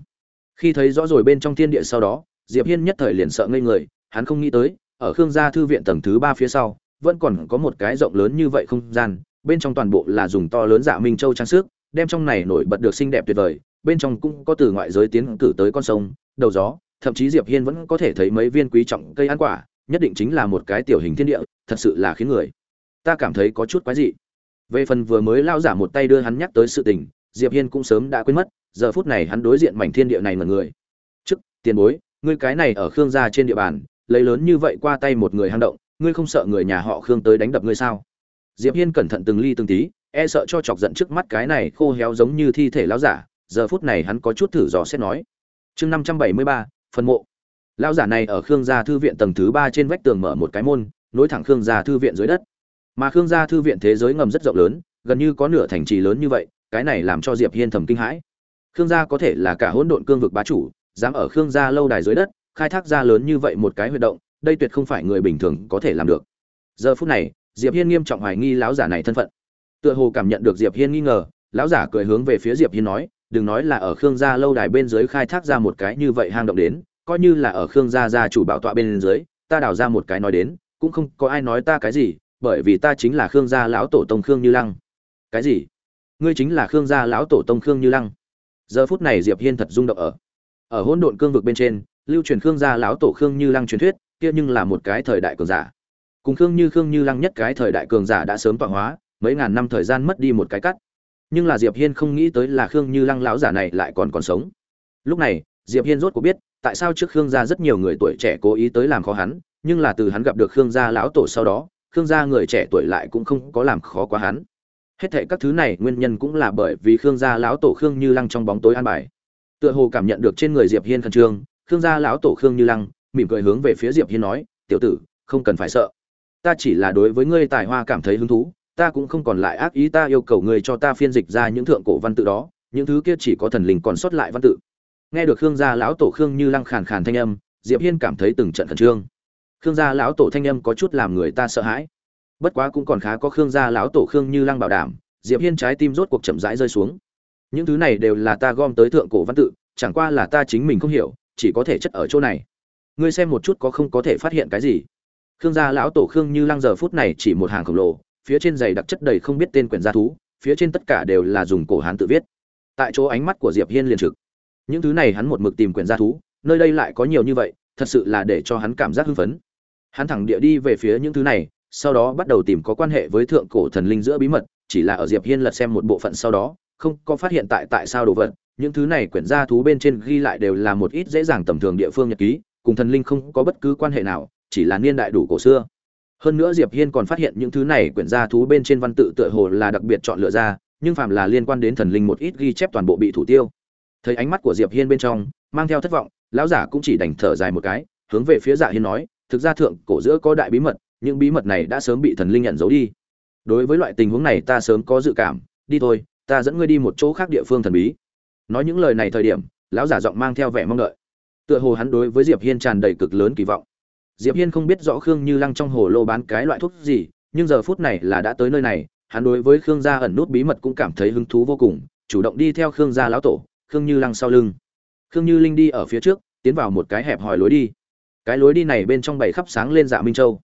Khi thấy rõ rồi bên trong thiên địa sau đó, diệp hiên nhất thời liền sợ ngây người, hắn không nghĩ tới, ở khương gia thư viện tầng thứ ba phía sau, vẫn còn có một cái rộng lớn như vậy không gian, bên trong toàn bộ là dùng to lớn dạ minh châu trang sức, đem trong này nổi bật được xinh đẹp tuyệt vời bên trong cũng có từ ngoại giới tiến cử tới con sông, đầu gió, thậm chí diệp hiên vẫn có thể thấy mấy viên quý trọng cây ăn quả, nhất định chính là một cái tiểu hình thiên địa, thật sự là khiến người ta cảm thấy có chút quái dị. Về phần vừa mới lao giả một tay đưa hắn nhắc tới sự tình, diệp hiên cũng sớm đã quên mất, giờ phút này hắn đối diện mảnh thiên địa này mà người. Trước tiền bối, ngươi cái này ở khương gia trên địa bàn, lấy lớn như vậy qua tay một người hang động, ngươi không sợ người nhà họ khương tới đánh đập ngươi sao? Diệp hiên cẩn thận từng ly từng tí e sợ cho chọc giận trước mắt cái này khô héo giống như thi thể lão giả giờ phút này hắn có chút thử dò xét nói. Chương năm trăm bảy mươi ba phân mộ. Lão giả này ở khương gia thư viện tầng thứ ba trên vách tường mở một cái môn, nối thẳng khương gia thư viện dưới đất. Mà khương gia thư viện thế giới ngầm rất rộng lớn, gần như có nửa thành trì lớn như vậy, cái này làm cho diệp hiên thầm kinh hãi. Khương gia có thể là cả hỗn độn cương vực bá chủ, dám ở khương gia lâu đài dưới đất, khai thác ra lớn như vậy một cái huy động, đây tuyệt không phải người bình thường có thể làm được. Giờ phút này, diệp hiên nghiêm trọng hoài nghi lão giả này thân phận. Tựa hồ cảm nhận được diệp hiên nghi ngờ, lão giả cười hướng về phía diệp hiên nói đừng nói là ở khương gia lâu đài bên dưới khai thác ra một cái như vậy hang động đến, coi như là ở khương gia gia chủ bảo tọa bên dưới, ta đào ra một cái nói đến, cũng không có ai nói ta cái gì, bởi vì ta chính là khương gia lão tổ tông khương như lăng. Cái gì? Ngươi chính là khương gia lão tổ tông khương như lăng? Giờ phút này diệp hiên thật rung động ở. Ở hỗn độn cương vực bên trên, lưu truyền khương gia lão tổ khương như lăng truyền thuyết, kia nhưng là một cái thời đại cường giả. Cùng khương như khương như lăng nhất cái thời đại cường giả đã sớm tọa hóa, mấy ngàn năm thời gian mất đi một cái cắt nhưng là diệp hiên không nghĩ tới là khương như lăng lão giả này lại còn còn sống. Lúc này, diệp hiên rốt cuộc biết, tại sao trước khương gia rất nhiều người tuổi trẻ cố ý tới làm khó hắn, nhưng là từ hắn gặp được khương gia lão tổ sau đó, khương gia người trẻ tuổi lại cũng không có làm khó quá hắn. Hết thệ các thứ này nguyên nhân cũng là bởi vì khương gia lão tổ khương như lăng trong bóng tối an bài. Tựa hồ cảm nhận được trên người diệp hiên khẩn trương, khương gia lão tổ khương như lăng mỉm cười hướng về phía diệp hiên nói, tiểu tử, không cần phải sợ. Ta chỉ là đối với ngươi tài hoa cảm thấy hứng thú ta cũng không còn lại ác ý ta yêu cầu ngươi cho ta phiên dịch ra những thượng cổ văn tự đó, những thứ kia chỉ có thần linh còn sót lại văn tự. Nghe được khương gia lão tổ khương như lăng khàn khàn thanh âm, diệp hiên cảm thấy từng trận khẩn trương. Khương gia lão tổ thanh âm có chút làm người ta sợ hãi. Bất quá cũng còn khá có khương gia lão tổ khương như lăng bảo đảm, diệp hiên trái tim rốt cuộc chậm rãi rơi xuống. Những thứ này đều là ta gom tới thượng cổ văn tự, chẳng qua là ta chính mình không hiểu, chỉ có thể chất ở chỗ này. Ngươi xem một chút có không có thể phát hiện cái gì. Khương gia lão tổ khương như lăng giờ phút này chỉ một hàng khổng lồ phía trên giày đặc chất đầy không biết tên quyển gia thú, phía trên tất cả đều là dùng cổ hán tự viết. Tại chỗ ánh mắt của diệp hiên liền trực. Những thứ này hắn một mực tìm quyển gia thú, nơi đây lại có nhiều như vậy, thật sự là để cho hắn cảm giác hưng phấn. Hắn thẳng địa đi về phía những thứ này, sau đó bắt đầu tìm có quan hệ với thượng cổ thần linh giữa bí mật, chỉ là ở diệp hiên lật xem một bộ phận sau đó, không có phát hiện tại tại sao đồ vật. Những thứ này quyển gia thú bên trên ghi lại đều là một ít dễ dàng tầm thường địa phương nhật ký, cùng thần linh không có bất cứ quan hệ nào, chỉ là niên đại đủ cổ xưa hơn nữa diệp hiên còn phát hiện những thứ này quyển gia thú bên trên văn tự tựa hồ là đặc biệt chọn lựa ra, nhưng phàm là liên quan đến thần linh một ít ghi chép toàn bộ bị thủ tiêu. Thấy ánh mắt của diệp hiên bên trong, mang theo thất vọng, lão giả cũng chỉ đành thở dài một cái, hướng về phía dạ hiên nói, thực ra thượng cổ giữa có đại bí mật, những bí mật này đã sớm bị thần linh nhận giấu đi. Đối với loại tình huống này ta sớm có dự cảm, đi thôi, ta dẫn ngươi đi một chỗ khác địa phương thần bí. Nói những lời này thời điểm, lão giả giọng mang theo vẻ mong đợi. Tựa hồ hắn đối với diệp hiên tràn đầy cực lớn kỳ vọng diệp hiên không biết rõ khương như lăng trong hồ lô bán cái loại thuốc gì, nhưng giờ phút này là đã tới nơi này, hắn đối với khương gia ẩn nút bí mật cũng cảm thấy hứng thú vô cùng, chủ động đi theo khương gia lão tổ, khương như lăng sau lưng. Khương như linh đi ở phía trước, tiến vào một cái hẹp hòi lối đi. Cái lối đi này bên trong bảy khắp sáng lên dạ minh châu.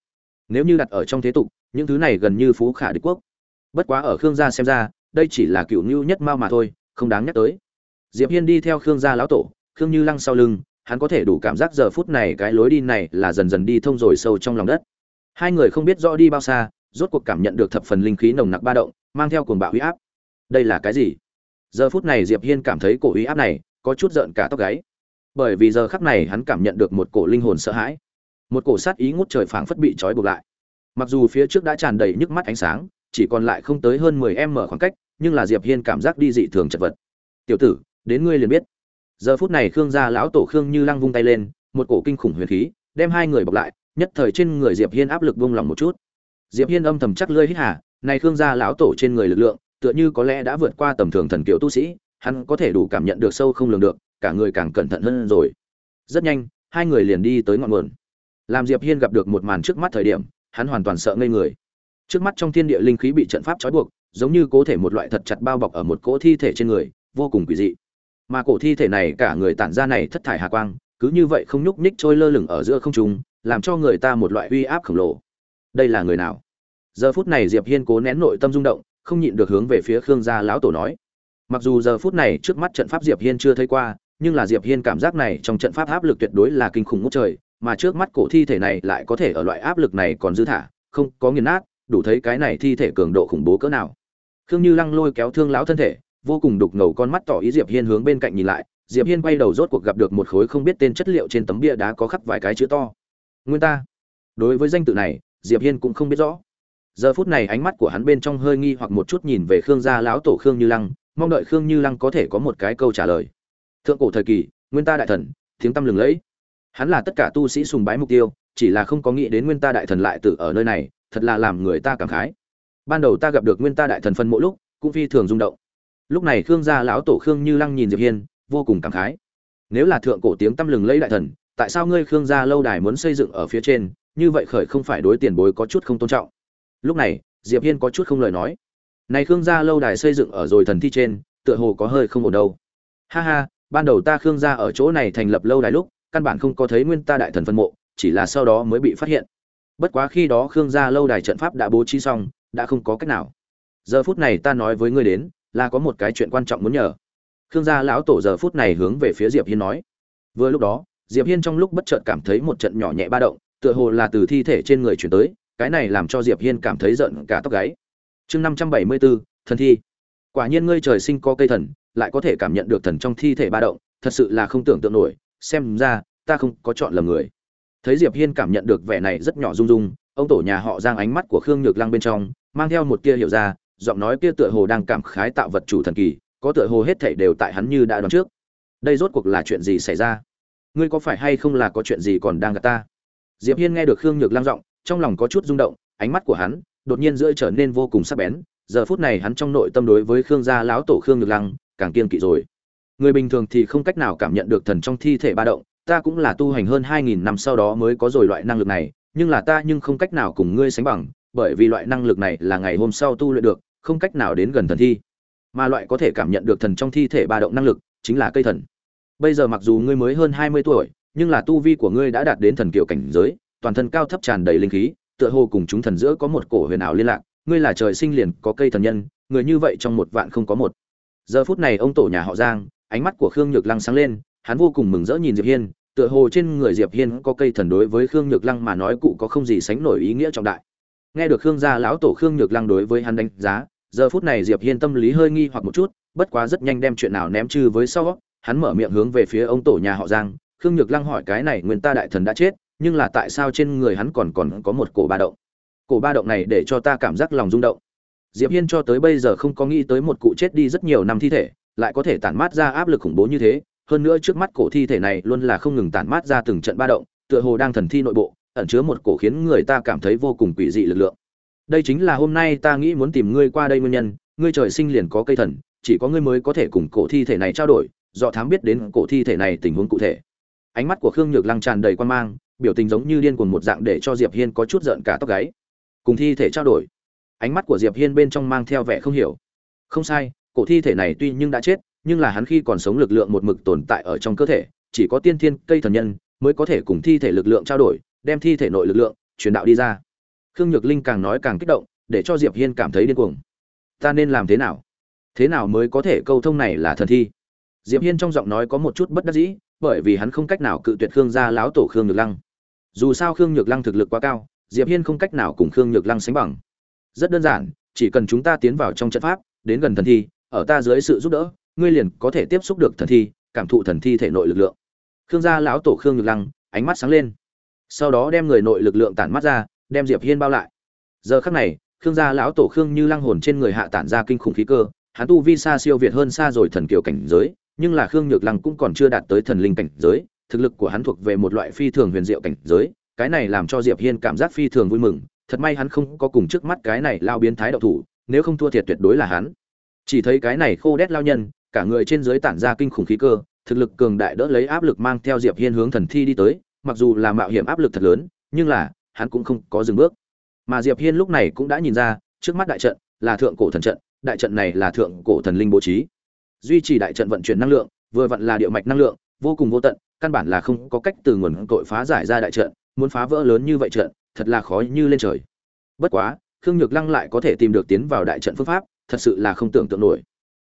Nếu như đặt ở trong thế tục, những thứ này gần như phú khả địch quốc. Bất quá ở khương gia xem ra, đây chỉ là cựu nhu nhất mao mà thôi, không đáng nhắc tới. Diệp hiên đi theo khương gia lão tổ, khương như lăng sau lưng hắn có thể đủ cảm giác giờ phút này cái lối đi này là dần dần đi thông rồi sâu trong lòng đất. Hai người không biết rõ đi bao xa, rốt cuộc cảm nhận được thập phần linh khí nồng nặc ba động, mang theo cuồng bạo huy áp. Đây là cái gì? Giờ phút này diệp hiên cảm thấy cổ huy áp này có chút giận cả tóc gáy. Bởi vì giờ khắc này hắn cảm nhận được một cổ linh hồn sợ hãi. Một cổ sát ý ngút trời phảng phất bị trói buộc lại. Mặc dù phía trước đã tràn đầy nhức mắt ánh sáng, chỉ còn lại không tới hơn 10 m khoảng cách, nhưng là diệp hiên cảm giác đi dị thường chật vật. Tiểu tử, đến ngươi liền biết giờ phút này khương gia lão tổ khương như lăng vung tay lên, một cổ kinh khủng huyền khí, đem hai người bọc lại, nhất thời trên người diệp hiên áp lực buông lòng một chút. Diệp hiên âm thầm chắc lơi hít hà, này khương gia lão tổ trên người lực lượng, tựa như có lẽ đã vượt qua tầm thường thần kiều tu sĩ, hắn có thể đủ cảm nhận được sâu không lường được, cả người càng cẩn thận hơn rồi. Rất nhanh, hai người liền đi tới ngọn nguồn. Làm diệp hiên gặp được một màn trước mắt thời điểm, hắn hoàn toàn sợ ngây người. Trước mắt trong thiên địa linh khí bị trận pháp trói buộc, giống như cố thể một loại thật chặt bao bọc ở một cỗ thi thể trên người, vô cùng quỷ dị mà cổ thi thể này cả người tản ra này thất thải hà quang, cứ như vậy không nhúc nhích trôi lơ lửng ở giữa không trung, làm cho người ta một loại uy áp khổng lồ. Đây là người nào? Giờ phút này diệp hiên cố nén nội tâm rung động, không nhịn được hướng về phía khương gia lão tổ nói. Mặc dù giờ phút này trước mắt trận pháp diệp hiên chưa thấy qua, nhưng là diệp hiên cảm giác này trong trận pháp áp lực tuyệt đối là kinh khủng ngút trời, mà trước mắt cổ thi thể này lại có thể ở loại áp lực này còn dư thả, không có nghiền nát, đủ thấy cái này thi thể cường độ khủng bố cỡ nào. Khương như lăng lôi kéo thương lão thân thể vô cùng đục ngầu con mắt tỏ ý diệp hiên hướng bên cạnh nhìn lại, diệp hiên quay đầu rốt cuộc gặp được một khối không biết tên chất liệu trên tấm bia đá có khắc vài cái chữ to. Nguyên ta. Đối với danh tự này, diệp hiên cũng không biết rõ. Giờ phút này ánh mắt của hắn bên trong hơi nghi hoặc một chút nhìn về khương gia lão tổ khương như lăng, mong đợi khương như lăng có thể có một cái câu trả lời. Thượng cổ thời kỳ, nguyên ta đại thần, tiếng tăm lừng lẫy. Hắn là tất cả tu sĩ sùng bái mục tiêu, chỉ là không có nghĩ đến nguyên ta đại thần lại tự ở nơi này, thật là làm người ta cảm khái. Ban đầu ta gặp được nguyên ta đại thần phân mỗi lúc, cũng phi thường rung động lúc này khương gia lão tổ khương như lăng nhìn diệp hiên, vô cùng cảm khái. Nếu là thượng cổ tiếng tăm lừng lẫy đại thần, tại sao ngươi khương gia lâu đài muốn xây dựng ở phía trên? Như vậy khởi không phải đối tiền bối có chút không tôn trọng. Lúc này, diệp hiên có chút không lời nói. Này khương gia lâu đài xây dựng ở rồi thần thi trên, tựa hồ có hơi không ổn đâu. Ha ha, ban đầu ta khương gia ở chỗ này thành lập lâu đài lúc, căn bản không có thấy nguyên ta đại thần phân mộ, chỉ là sau đó mới bị phát hiện. Bất quá khi đó khương gia lâu đài trận pháp đã bố trí xong, đã không có cách nào. Giờ phút này ta nói với ngươi đến là có một cái chuyện quan trọng muốn nhờ. Khương gia lão tổ giờ phút này hướng về phía diệp hiên nói. Vừa lúc đó, diệp hiên trong lúc bất chợt cảm thấy một trận nhỏ nhẹ ba động, tựa hồ là từ thi thể trên người chuyển tới, cái này làm cho diệp hiên cảm thấy giận cả tóc gáy. Chương năm trăm bảy mươi bốn thần thi. Quả nhiên ngươi trời sinh có cây thần, lại có thể cảm nhận được thần trong thi thể ba động, thật sự là không tưởng tượng nổi, xem ra, ta không có chọn lầm người. Thấy diệp hiên cảm nhận được vẻ này rất nhỏ rung rung, ông tổ nhà họ giang ánh mắt của khương nhược lăng bên trong, mang theo một tia hiểu ra giọng nói kia tựa hồ đang cảm khái tạo vật chủ thần kỳ, có tựa hồ hết thảy đều tại hắn như đã đoán trước. Đây rốt cuộc là chuyện gì xảy ra? Ngươi có phải hay không là có chuyện gì còn đang gạt ta? Diệp hiên nghe được khương nhược Lang giọng, trong lòng có chút rung động, ánh mắt của hắn đột nhiên rơi trở nên vô cùng sắc bén. Giờ phút này hắn trong nội tâm đối với khương gia lão tổ khương nhược lăng càng kiên kỵ rồi. Người bình thường thì không cách nào cảm nhận được thần trong thi thể ba động, ta cũng là tu hành hơn hai nghìn năm sau đó mới có rồi loại năng lực này, nhưng là ta nhưng không cách nào cùng ngươi sánh bằng, bởi vì loại năng lực này là ngày hôm sau tu luyện được không cách nào đến gần thần thi. Mà loại có thể cảm nhận được thần trong thi thể ba động năng lực, chính là cây thần. Bây giờ mặc dù ngươi mới hơn hai mươi tuổi, nhưng là tu vi của ngươi đã đạt đến thần kiều cảnh giới, toàn thân cao thấp tràn đầy linh khí, tựa hồ cùng chúng thần giữa có một cổ huyền ảo liên lạc. Ngươi là trời sinh liền có cây thần nhân, người như vậy trong một vạn không có một. Giờ phút này ông tổ nhà họ giang, ánh mắt của khương nhược lăng sáng lên, hắn vô cùng mừng rỡ nhìn diệp hiên, tựa hồ trên người diệp hiên có cây thần đối với khương nhược lăng mà nói cụ có không gì sánh nổi ý nghĩa trọng đại. Nghe được khương gia lão tổ khương nhược lăng đối với hắn đánh giá giờ phút này diệp hiên tâm lý hơi nghi hoặc một chút, bất quá rất nhanh đem chuyện nào ném chư với sau hắn mở miệng hướng về phía ông tổ nhà họ giang. Khương nhược lăng hỏi cái này nguyên ta đại thần đã chết, nhưng là tại sao trên người hắn còn còn có một cổ ba động? Cổ ba động này để cho ta cảm giác lòng rung động. Diệp hiên cho tới bây giờ không có nghĩ tới một cụ chết đi rất nhiều năm thi thể, lại có thể tản mát ra áp lực khủng bố như thế. Hơn nữa trước mắt cổ thi thể này luôn là không ngừng tản mát ra từng trận ba động, tựa hồ đang thần thi nội bộ, ẩn chứa một cổ khiến người ta cảm thấy vô cùng quỷ dị lực lượng đây chính là hôm nay ta nghĩ muốn tìm ngươi qua đây nguyên nhân, ngươi trời sinh liền có cây thần, chỉ có ngươi mới có thể cùng cổ thi thể này trao đổi, do thám biết đến cổ thi thể này tình huống cụ thể. Ánh mắt của khương nhược lăng tràn đầy quan mang, biểu tình giống như điên cuồng một dạng để cho diệp hiên có chút giận cả tóc gáy. Cùng thi thể trao đổi. Ánh mắt của diệp hiên bên trong mang theo vẻ không hiểu. Không sai, cổ thi thể này tuy nhưng đã chết, nhưng là hắn khi còn sống lực lượng một mực tồn tại ở trong cơ thể, chỉ có tiên thiên, cây thần nhân mới có thể cùng thi thể lực lượng trao đổi, đem thi thể nội lực lượng truyền đạo đi ra khương nhược linh càng nói càng kích động, để cho diệp hiên cảm thấy điên cuồng. Ta nên làm thế nào? Thế nào mới có thể câu thông này là thần thi? Diệp hiên trong giọng nói có một chút bất đắc dĩ, bởi vì hắn không cách nào cự tuyệt khương gia láo tổ khương nhược lăng. Dù sao khương nhược lăng thực lực quá cao, diệp hiên không cách nào cùng khương nhược lăng sánh bằng. Rất đơn giản, chỉ cần chúng ta tiến vào trong trận pháp, đến gần thần thi, ở ta dưới sự giúp đỡ, ngươi liền có thể tiếp xúc được thần thi, cảm thụ thần thi thể nội lực lượng. Khương gia lão tổ khương nhược lăng, ánh mắt sáng lên. Sau đó đem người nội lực lượng tản mắt ra đem diệp hiên bao lại. Giờ khắc này, khương gia lão tổ khương như lăng hồn trên người hạ tản ra kinh khủng khí cơ, hắn tu vi xa siêu việt hơn xa rồi thần kiều cảnh giới, nhưng là khương nhược lăng cũng còn chưa đạt tới thần linh cảnh giới, thực lực của hắn thuộc về một loại phi thường huyền diệu cảnh giới, cái này làm cho diệp hiên cảm giác phi thường vui mừng, thật may hắn không có cùng trước mắt cái này lao biến thái đạo thủ, nếu không thua thiệt tuyệt đối là hắn. Chỉ thấy cái này khô đét lao nhân, cả người trên dưới tản ra kinh khủng khí cơ, thực lực cường đại đỡ lấy áp lực mang theo diệp hiên hướng thần thi đi tới, mặc dù là mạo hiểm áp lực thật lớn, nhưng là hắn cũng không có dừng bước. Mà diệp hiên lúc này cũng đã nhìn ra, trước mắt đại trận là thượng cổ thần trận, đại trận này là thượng cổ thần linh bố trí. Duy trì đại trận vận chuyển năng lượng, vừa vặn là địa mạch năng lượng, vô cùng vô tận, căn bản là không có cách từ nguồn tội phá giải ra đại trận, muốn phá vỡ lớn như vậy trận, thật là khó như lên trời. Bất quá, khương nhược lăng lại có thể tìm được tiến vào đại trận phương pháp, thật sự là không tưởng tượng nổi.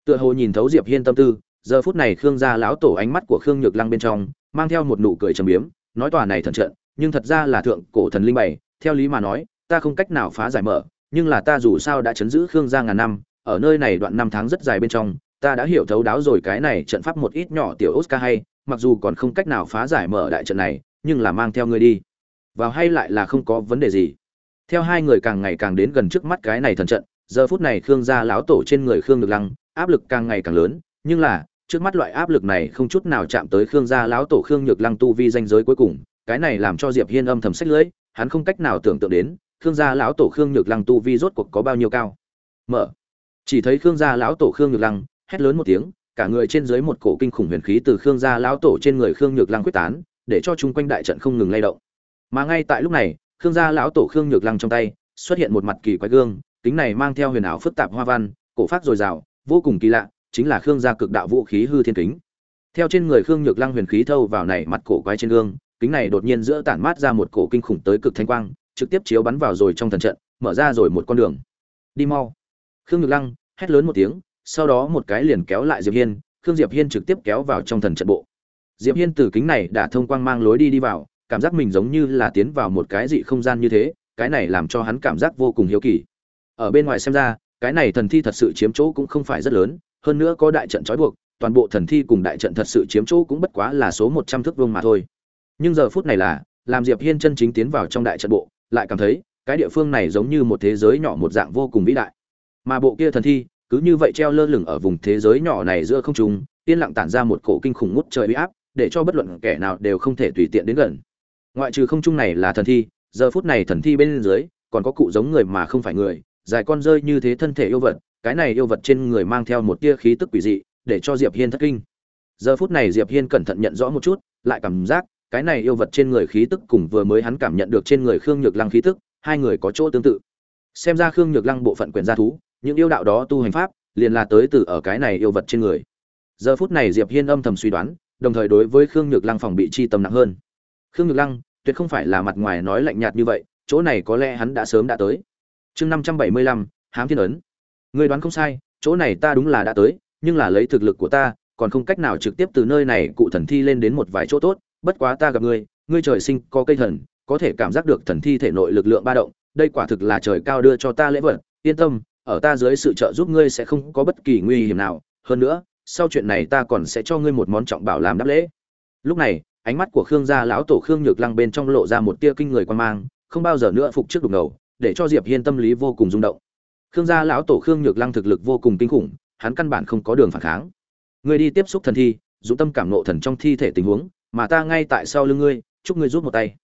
Tựa hồ nhìn thấu diệp hiên tâm tư, giờ phút này khương gia lão tổ ánh mắt của khương nhược lăng bên trong, mang theo một nụ cười trầm biếm, nói tòa này thần trận nhưng thật ra là thượng cổ thần linh bảy theo lý mà nói, ta không cách nào phá giải mở, nhưng là ta dù sao đã chấn giữ khương gia ngàn năm, ở nơi này đoạn năm tháng rất dài bên trong, ta đã hiểu thấu đáo rồi cái này trận pháp một ít nhỏ tiểu oscar hay, mặc dù còn không cách nào phá giải mở đại trận này, nhưng là mang theo ngươi đi. Vào hay lại là không có vấn đề gì. Theo hai người càng ngày càng đến gần trước mắt cái này thần trận, giờ phút này khương gia lão tổ trên người khương được lăng, áp lực càng ngày càng lớn, nhưng là, trước mắt loại áp lực này không chút nào chạm tới khương gia lão tổ khương nhược lăng tu vi danh giới cuối cùng cái này làm cho diệp hiên âm thầm sách lưỡi hắn không cách nào tưởng tượng đến, khương gia lão tổ khương nhược lăng tu vi rốt cuộc có bao nhiêu cao. Mở. Chỉ thấy khương gia lão tổ khương nhược lăng, hét lớn một tiếng, cả người trên dưới một cổ kinh khủng huyền khí từ khương gia lão tổ trên người khương nhược lăng quyết tán, để cho chúng quanh đại trận không ngừng lay động. Mà ngay tại lúc này, khương gia lão tổ khương nhược lăng trong tay, xuất hiện một mặt kỳ quái gương, kính này mang theo huyền ảo phức tạp hoa văn, cổ phát dồi dào, vô cùng kỳ lạ, chính là khương gia cực đạo vũ khí hư thiên kính. Theo trên người khương nhược lăng huyền khí thâu vào này mặt cổ quái trên gương kính này đột nhiên giữa tản mát ra một cổ kinh khủng tới cực thanh quang, trực tiếp chiếu bắn vào rồi trong thần trận, mở ra rồi một con đường. Đi mau. Khương nhược lăng hét lớn một tiếng, sau đó một cái liền kéo lại diệp hiên, khương diệp hiên trực tiếp kéo vào trong thần trận bộ. Diệp hiên từ kính này đã thông quang mang lối đi đi vào, cảm giác mình giống như là tiến vào một cái dị không gian như thế, cái này làm cho hắn cảm giác vô cùng hiếu kỳ. Ở bên ngoài xem ra, cái này thần thi thật sự chiếm chỗ cũng không phải rất lớn, hơn nữa có đại trận trói buộc, toàn bộ thần thi cùng đại trận thật sự chiếm chỗ cũng bất quá là số một trăm thước vuông mà thôi nhưng giờ phút này là, làm diệp hiên chân chính tiến vào trong đại trận bộ, lại cảm thấy, cái địa phương này giống như một thế giới nhỏ một dạng vô cùng vĩ đại. Mà bộ kia thần thi, cứ như vậy treo lơ lửng ở vùng thế giới nhỏ này giữa không trung, yên lặng tản ra một cổ kinh khủng ngút trời uy áp, để cho bất luận kẻ nào đều không thể tùy tiện đến gần. Ngoại trừ không trung này là thần thi, giờ phút này thần thi bên dưới, còn có cụ giống người mà không phải người, dài con rơi như thế thân thể yêu vật, cái này yêu vật trên người mang theo một tia khí tức quỷ dị, để cho diệp hiên thất kinh. Giờ phút này diệp hiên cẩn thận nhận rõ một chút, lại cảm giác cái này yêu vật trên người khí tức cùng vừa mới hắn cảm nhận được trên người khương nhược lăng khí tức, hai người có chỗ tương tự. Xem ra khương nhược lăng bộ phận quyền gia thú, những yêu đạo đó tu hành pháp, liền là tới từ ở cái này yêu vật trên người. Giờ phút này diệp hiên âm thầm suy đoán, đồng thời đối với khương nhược lăng phòng bị chi tâm nặng hơn. Khương nhược lăng, tuyệt không phải là mặt ngoài nói lạnh nhạt như vậy, chỗ này có lẽ hắn đã sớm đã tới. Chương năm trăm bảy mươi lăm, hám thiên ấn. Người đoán không sai, chỗ này ta đúng là đã tới, nhưng là lấy thực lực của ta, còn không cách nào trực tiếp từ nơi này cụ thần thi lên đến một vài chỗ tốt bất quá ta gặp ngươi ngươi trời sinh có cây thần, có thể cảm giác được thần thi thể nội lực lượng ba động, đây quả thực là trời cao đưa cho ta lễ vật, yên tâm, ở ta dưới sự trợ giúp ngươi sẽ không có bất kỳ nguy hiểm nào. Hơn nữa, sau chuyện này ta còn sẽ cho ngươi một món trọng bảo làm đáp lễ. Lúc này, ánh mắt của khương gia lão tổ khương nhược lăng bên trong lộ ra một tia kinh người quan mang, không bao giờ nữa phục trước đục ngầu, để cho diệp hiên tâm lý vô cùng rung động. Khương gia lão tổ khương nhược lăng thực lực vô cùng kinh khủng, hắn căn bản không có đường phản kháng. Ngươi đi tiếp xúc thần thi dũng tâm cảm nộ thần trong thi thể tình huống mà ta ngay tại sau lưng ngươi, chúc ngươi rút một tay.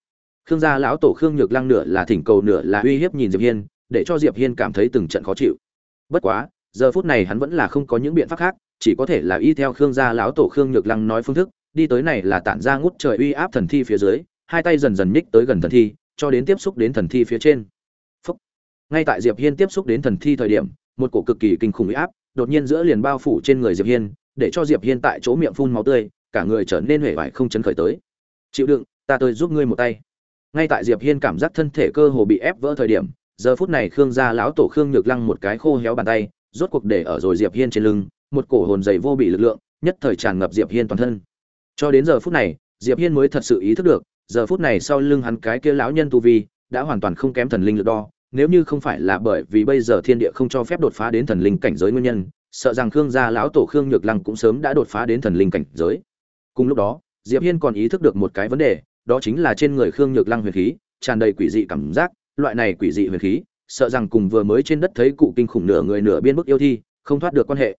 Khương gia lão tổ khương nhược lăng nửa là thỉnh cầu nửa là uy hiếp nhìn diệp hiên, để cho diệp hiên cảm thấy từng trận khó chịu. Bất quá, giờ phút này hắn vẫn là không có những biện pháp khác, chỉ có thể là y theo khương gia lão tổ khương nhược lăng nói phương thức, đi tới này là tản ra ngút trời uy áp thần thi phía dưới, hai tay dần dần nhích tới gần thần thi, cho đến tiếp xúc đến thần thi phía trên. Phúc. ngay tại diệp hiên tiếp xúc đến thần thi thời điểm, một cổ cực kỳ kinh khủng uy áp đột nhiên giữa liền bao phủ trên người diệp hiên, để cho diệp hiên tại chỗ miệng phun máu tươi cả người trở nên hể vải không chấn khởi tới. Chịu đựng, ta tôi giúp ngươi một tay. Ngay tại diệp hiên cảm giác thân thể cơ hồ bị ép vỡ thời điểm, giờ phút này khương gia lão tổ khương nhược lăng một cái khô héo bàn tay, rốt cuộc để ở rồi diệp hiên trên lưng, một cổ hồn dày vô bị lực lượng, nhất thời tràn ngập diệp hiên toàn thân. Cho đến giờ phút này, diệp hiên mới thật sự ý thức được, giờ phút này sau lưng hắn cái kia lão nhân tu vi đã hoàn toàn không kém thần linh lực đo, nếu như không phải là bởi vì bây giờ thiên địa không cho phép đột phá đến thần linh cảnh giới nguyên nhân, sợ rằng khương gia lão tổ khương nhược lăng cũng sớm đã đột phá đến thần linh cảnh giới cùng lúc đó, diệp hiên còn ý thức được một cái vấn đề, đó chính là trên người khương nhược lăng huyền khí, tràn đầy quỷ dị cảm giác, loại này quỷ dị huyền khí, sợ rằng cùng vừa mới trên đất thấy cụ kinh khủng nửa người nửa biên bức yêu thi, không thoát được quan hệ.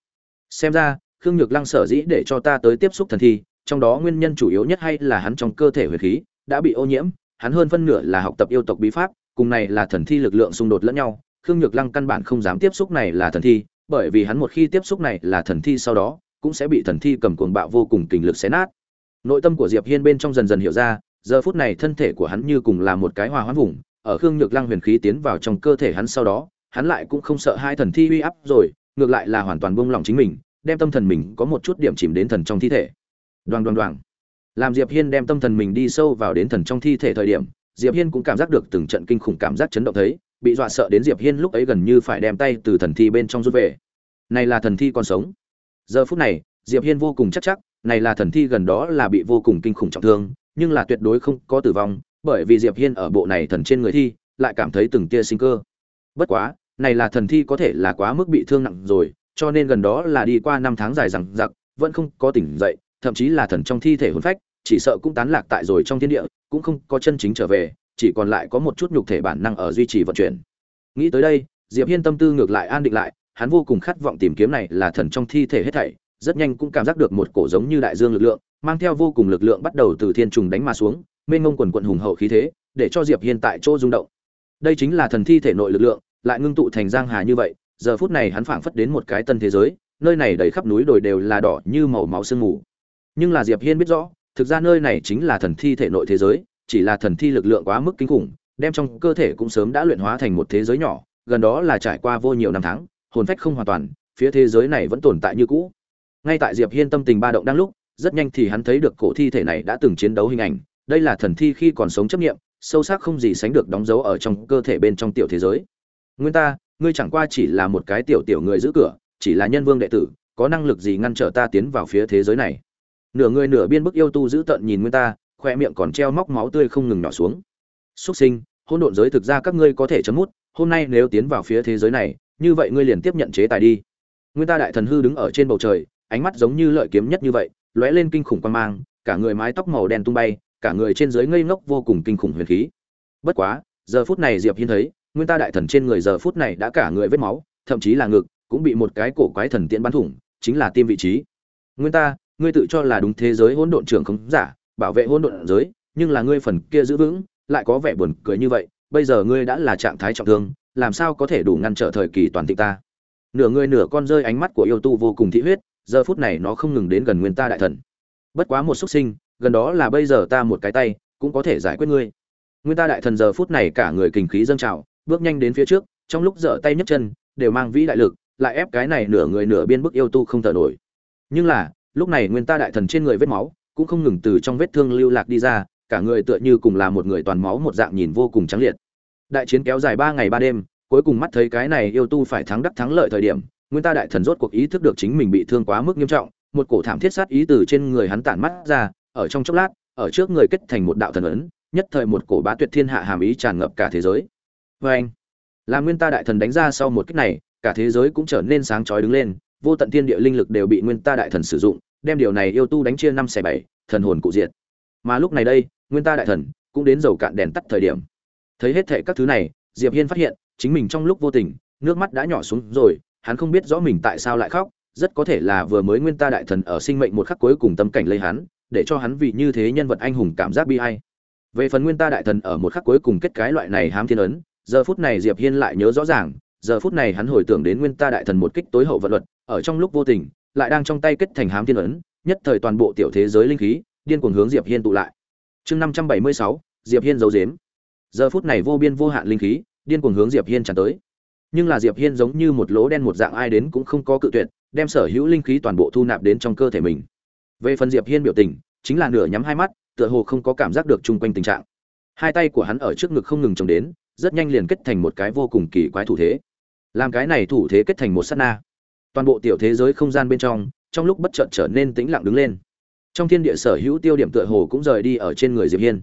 Xem ra, khương nhược lăng sở dĩ để cho ta tới tiếp xúc thần thi, trong đó nguyên nhân chủ yếu nhất hay là hắn trong cơ thể huyền khí đã bị ô nhiễm, hắn hơn phân nửa là học tập yêu tộc bí pháp, cùng này là thần thi lực lượng xung đột lẫn nhau, khương nhược lăng căn bản không dám tiếp xúc này là thần thi, bởi vì hắn một khi tiếp xúc này là thần thi sau đó cũng sẽ bị thần thi cầm cuồng bạo vô cùng kình lực xé nát. Nội tâm của diệp hiên bên trong dần dần hiểu ra, giờ phút này thân thể của hắn như cùng là một cái hòa hoãn vùng, ở khương nhược lăng huyền khí tiến vào trong cơ thể hắn sau đó, hắn lại cũng không sợ hai thần thi uy áp rồi, ngược lại là hoàn toàn buông lỏng chính mình, đem tâm thần mình có một chút điểm chìm đến thần trong thi thể. Đoàng đoàng đoàng. Làm diệp hiên đem tâm thần mình đi sâu vào đến thần trong thi thể thời điểm, diệp hiên cũng cảm giác được từng trận kinh khủng cảm giác chấn động thấy, bị dọa sợ đến diệp hiên lúc ấy gần như phải đem tay từ thần thi bên trong rút về. Này là thần thi còn sống giờ phút này, diệp hiên vô cùng chắc chắc, này là thần thi gần đó là bị vô cùng kinh khủng trọng thương, nhưng là tuyệt đối không có tử vong, bởi vì diệp hiên ở bộ này thần trên người thi, lại cảm thấy từng tia sinh cơ. Bất quá, này là thần thi có thể là quá mức bị thương nặng rồi, cho nên gần đó là đi qua năm tháng dài rằng giặc vẫn không có tỉnh dậy, thậm chí là thần trong thi thể hồn phách, chỉ sợ cũng tán lạc tại rồi trong thiên địa, cũng không có chân chính trở về, chỉ còn lại có một chút nhục thể bản năng ở duy trì vận chuyển. Nghĩ tới đây, diệp hiên tâm tư ngược lại an định lại hắn vô cùng khát vọng tìm kiếm này là thần trong thi thể hết thảy, rất nhanh cũng cảm giác được một cổ giống như đại dương lực lượng, mang theo vô cùng lực lượng bắt đầu từ thiên trùng đánh mà xuống, mênh mông quần quận hùng hậu khí thế, để cho diệp hiên tại chỗ rung động. Đây chính là thần thi thể nội lực lượng, lại ngưng tụ thành giang hà như vậy, giờ phút này hắn phảng phất đến một cái tân thế giới, nơi này đầy khắp núi đồi đều là đỏ như màu máu sương mù. Nhưng là diệp hiên biết rõ, thực ra nơi này chính là thần thi thể nội thế giới, chỉ là thần thi lực lượng quá mức kinh khủng, đem trong cơ thể cũng sớm đã luyện hóa thành một thế giới nhỏ, gần đó là trải qua vô nhiều năm tháng hồn phách không hoàn toàn, phía thế giới này vẫn tồn tại như cũ. Ngay tại diệp hiên tâm tình ba động đang lúc, rất nhanh thì hắn thấy được cổ thi thể này đã từng chiến đấu hình ảnh. Đây là thần thi khi còn sống chấp nghiệm sâu sắc không gì sánh được đóng dấu ở trong cơ thể bên trong tiểu thế giới. Nguyên ta, ngươi chẳng qua chỉ là một cái tiểu tiểu người giữ cửa, chỉ là nhân vương đệ tử, có năng lực gì ngăn trở ta tiến vào phía thế giới này? Nửa người nửa biên bức yêu tu giữ tận nhìn nguyên ta, khoe miệng còn treo móc máu tươi không ngừng nhỏ xuống. Xuất sinh hôn độn giới thực ra các ngươi có thể chấm mút, hôm nay nếu tiến vào phía thế giới này như vậy ngươi liền tiếp nhận chế tài đi. Nguyên ta đại thần hư đứng ở trên bầu trời, ánh mắt giống như lợi kiếm nhất như vậy, lóe lên kinh khủng quan mang, cả người mái tóc màu đen tung bay, cả người trên dưới ngây ngốc vô cùng kinh khủng huyền khí. Bất quá, giờ phút này diệp hiên thấy, nguyên ta đại thần trên người giờ phút này đã cả người vết máu, thậm chí là ngực, cũng bị một cái cổ quái thần tiễn bắn thủng, chính là tim vị trí. Nguyên ta, ngươi tự cho là đúng thế giới hỗn độn trưởng không giả, bảo vệ hỗn độn giới, nhưng là ngươi phần kia giữ vững, lại có vẻ buồn cười như vậy, bây giờ ngươi đã là trạng thái trọng thương làm sao có thể đủ ngăn trở thời kỳ toàn thịnh ta? Nửa người nửa con rơi ánh mắt của yêu tu vô cùng thị huyết, giờ phút này nó không ngừng đến gần nguyên ta đại thần. Bất quá một xuất sinh, gần đó là bây giờ ta một cái tay, cũng có thể giải quyết ngươi. Nguyên ta đại thần giờ phút này cả người kình khí dâng trào, bước nhanh đến phía trước, trong lúc dở tay nhấc chân, đều mang vĩ đại lực, lại ép cái này nửa người nửa biên bức yêu tu không thở nổi. Nhưng là, lúc này nguyên ta đại thần trên người vết máu, cũng không ngừng từ trong vết thương lưu lạc đi ra, cả người tựa như cùng là một người toàn máu một dạng nhìn vô cùng trắng liệt đại chiến kéo dài ba ngày ba đêm, cuối cùng mắt thấy cái này yêu tu phải thắng đắc thắng lợi thời điểm, nguyên ta đại thần rốt cuộc ý thức được chính mình bị thương quá mức nghiêm trọng, một cổ thảm thiết sát ý từ trên người hắn tản mắt ra, ở trong chốc lát, ở trước người kết thành một đạo thần ấn, nhất thời một cổ bá tuyệt thiên hạ hàm ý tràn ngập cả thế giới. Vê anh, là nguyên ta đại thần đánh ra sau một kích này, cả thế giới cũng trở nên sáng chói đứng lên, vô tận thiên địa linh lực đều bị nguyên ta đại thần sử dụng, đem điều này yêu tu đánh chia năm xẻ bảy, thần hồn cụ diệt. Mà lúc này đây, nguyên ta đại thần cũng đến dầu cạn đèn tắt thời điểm thấy hết thệ các thứ này, diệp hiên phát hiện, chính mình trong lúc vô tình, nước mắt đã nhỏ xuống rồi, hắn không biết rõ mình tại sao lại khóc, rất có thể là vừa mới nguyên ta đại thần ở sinh mệnh một khắc cuối cùng tâm cảnh lấy hắn, để cho hắn vì như thế nhân vật anh hùng cảm giác bi ai. Về phần nguyên ta đại thần ở một khắc cuối cùng kết cái loại này hám thiên ấn, giờ phút này diệp hiên lại nhớ rõ ràng, giờ phút này hắn hồi tưởng đến nguyên ta đại thần một kích tối hậu vận luật, ở trong lúc vô tình, lại đang trong tay kết thành hám thiên ấn, nhất thời toàn bộ tiểu thế giới linh khí, điên cuồng hướng diệp hiên tụ lại. Chương năm trăm bảy mươi sáu, diệp hiên giấu dếm giờ phút này vô biên vô hạn linh khí, điên cuồng hướng diệp hiên tràn tới. Nhưng là diệp hiên giống như một lỗ đen một dạng ai đến cũng không có cự tuyệt, đem sở hữu linh khí toàn bộ thu nạp đến trong cơ thể mình. Về phần diệp hiên biểu tình, chính là nửa nhắm hai mắt, tựa hồ không có cảm giác được chung quanh tình trạng. Hai tay của hắn ở trước ngực không ngừng trồng đến, rất nhanh liền kết thành một cái vô cùng kỳ quái thủ thế. Làm cái này thủ thế kết thành một sát na. Toàn bộ tiểu thế giới không gian bên trong trong lúc bất chợt trở nên tĩnh lặng đứng lên. Trong thiên địa sở hữu tiêu điểm tựa hồ cũng rời đi ở trên người diệp hiên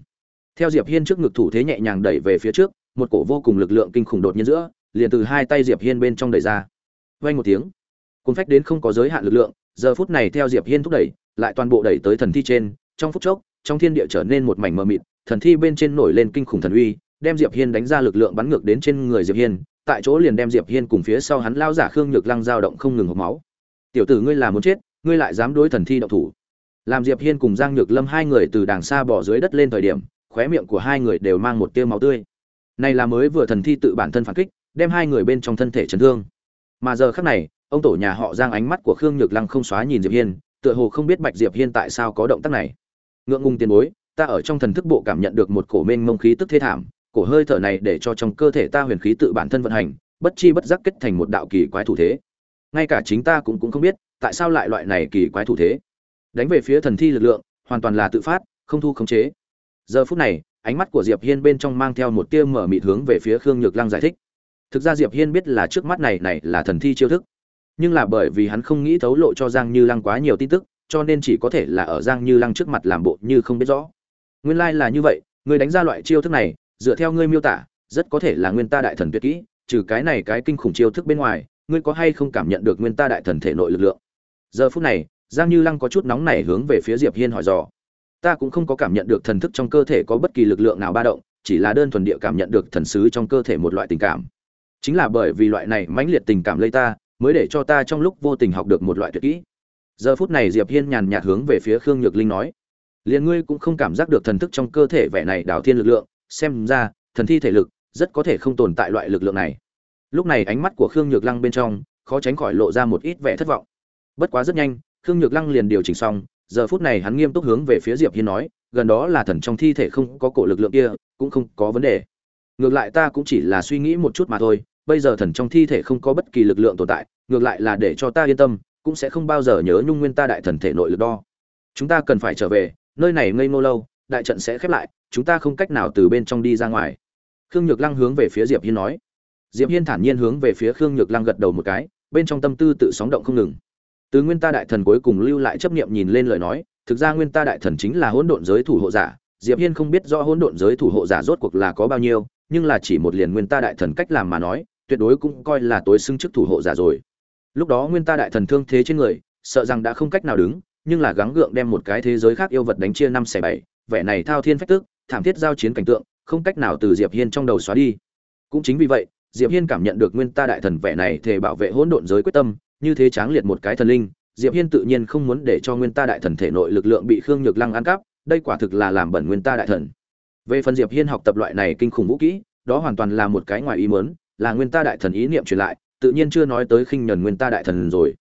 theo diệp hiên trước ngực thủ thế nhẹ nhàng đẩy về phía trước, một cổ vô cùng lực lượng kinh khủng đột nhiên giữa, liền từ hai tay diệp hiên bên trong đẩy ra. Vang một tiếng, cuốn phách đến không có giới hạn lực lượng, giờ phút này theo diệp hiên thúc đẩy, lại toàn bộ đẩy tới thần thi trên, trong phút chốc, trong thiên địa trở nên một mảnh mờ mịt, thần thi bên trên nổi lên kinh khủng thần uy, đem diệp hiên đánh ra lực lượng bắn ngược đến trên người diệp hiên, tại chỗ liền đem diệp hiên cùng phía sau hắn lao giả khương nhược lăng dao động không ngừng hộc máu. Tiểu tử ngươi là muốn chết, ngươi lại dám đối thần thi động thủ. Làm diệp hiên cùng giang nhược lâm hai người từ đàng xa bỏ dưới đất lên thời điểm khóe miệng của hai người đều mang một tia máu tươi. Này là mới vừa thần thi tự bản thân phản kích, đem hai người bên trong thân thể chấn thương. Mà giờ khắc này, ông tổ nhà họ giang ánh mắt của khương nhược lăng không xóa nhìn diệp hiên, tựa hồ không biết bạch diệp hiên tại sao có động tác này. Ngượng ngùng tiền bối, ta ở trong thần thức bộ cảm nhận được một cổ mênh mông khí tức thế thảm, cổ hơi thở này để cho trong cơ thể ta huyền khí tự bản thân vận hành, bất chi bất giác kết thành một đạo kỳ quái thủ thế. Ngay cả chính ta cũng cũng không biết, tại sao lại loại này kỳ quái thủ thế. Đánh về phía thần thi lực lượng, hoàn toàn là tự phát, không thu khống chế giờ phút này, ánh mắt của diệp hiên bên trong mang theo một tia mở mịt hướng về phía khương nhược lăng giải thích. Thực ra diệp hiên biết là trước mắt này này là thần thi chiêu thức, nhưng là bởi vì hắn không nghĩ thấu lộ cho giang như lăng quá nhiều tin tức, cho nên chỉ có thể là ở giang như lăng trước mặt làm bộ như không biết rõ. Nguyên lai like là như vậy, người đánh ra loại chiêu thức này, dựa theo ngươi miêu tả, rất có thể là nguyên ta đại thần tuyệt kỹ, trừ cái này cái kinh khủng chiêu thức bên ngoài, ngươi có hay không cảm nhận được nguyên ta đại thần thể nội lực lượng? Giờ phút này, giang như lăng có chút nóng nảy hướng về phía diệp hiên hỏi dò ta cũng không có cảm nhận được thần thức trong cơ thể có bất kỳ lực lượng nào ba động, chỉ là đơn thuần địa cảm nhận được thần sứ trong cơ thể một loại tình cảm. Chính là bởi vì loại này mãnh liệt tình cảm lây ta, mới để cho ta trong lúc vô tình học được một loại tuyệt kỹ. Giờ phút này diệp hiên nhàn nhạt hướng về phía khương nhược linh nói, liền ngươi cũng không cảm giác được thần thức trong cơ thể vẻ này đào thiên lực lượng, xem ra, thần thi thể lực rất có thể không tồn tại loại lực lượng này. Lúc này ánh mắt của khương nhược lăng bên trong khó tránh khỏi lộ ra một ít vẻ thất vọng. Bất quá rất nhanh, khương nhược lăng liền điều chỉnh xong giờ phút này hắn nghiêm túc hướng về phía diệp hiên nói, gần đó là thần trong thi thể không có cổ lực lượng kia, cũng không có vấn đề. Ngược lại ta cũng chỉ là suy nghĩ một chút mà thôi, bây giờ thần trong thi thể không có bất kỳ lực lượng tồn tại, ngược lại là để cho ta yên tâm, cũng sẽ không bao giờ nhớ nhung nguyên ta đại thần thể nội lực đo. Chúng ta cần phải trở về, nơi này ngây ngô lâu, đại trận sẽ khép lại, chúng ta không cách nào từ bên trong đi ra ngoài. Khương nhược lăng hướng về phía diệp hiên nói. Diệp hiên thản nhiên hướng về phía khương nhược lăng gật đầu một cái, bên trong tâm tư tự sóng động không ngừng từ nguyên ta đại thần cuối cùng lưu lại chấp niệm nhìn lên lời nói, thực ra nguyên ta đại thần chính là hỗn độn giới thủ hộ giả, diệp hiên không biết rõ hỗn độn giới thủ hộ giả rốt cuộc là có bao nhiêu, nhưng là chỉ một liền nguyên ta đại thần cách làm mà nói, tuyệt đối cũng coi là tối xứng chức thủ hộ giả rồi. Lúc đó nguyên ta đại thần thương thế trên người, sợ rằng đã không cách nào đứng, nhưng là gắng gượng đem một cái thế giới khác yêu vật đánh chia năm xẻ bảy, vẻ này thao thiên phách tức thảm thiết giao chiến cảnh tượng, không cách nào từ diệp hiên trong đầu xóa đi. Cũng chính vì vậy, diệp hiên cảm nhận được nguyên ta đại thần vẻ này thể bảo vệ hỗn độn giới quyết tâm như thế tráng liệt một cái thần linh, diệp hiên tự nhiên không muốn để cho nguyên ta đại thần thể nội lực lượng bị khương nhược lăng ăn cắp, đây quả thực là làm bẩn nguyên ta đại thần. Về phần diệp hiên học tập loại này kinh khủng vũ kỹ, đó hoàn toàn là một cái ngoài ý muốn, là nguyên ta đại thần ý niệm truyền lại, tự nhiên chưa nói tới khinh nhẫn nguyên ta đại thần rồi.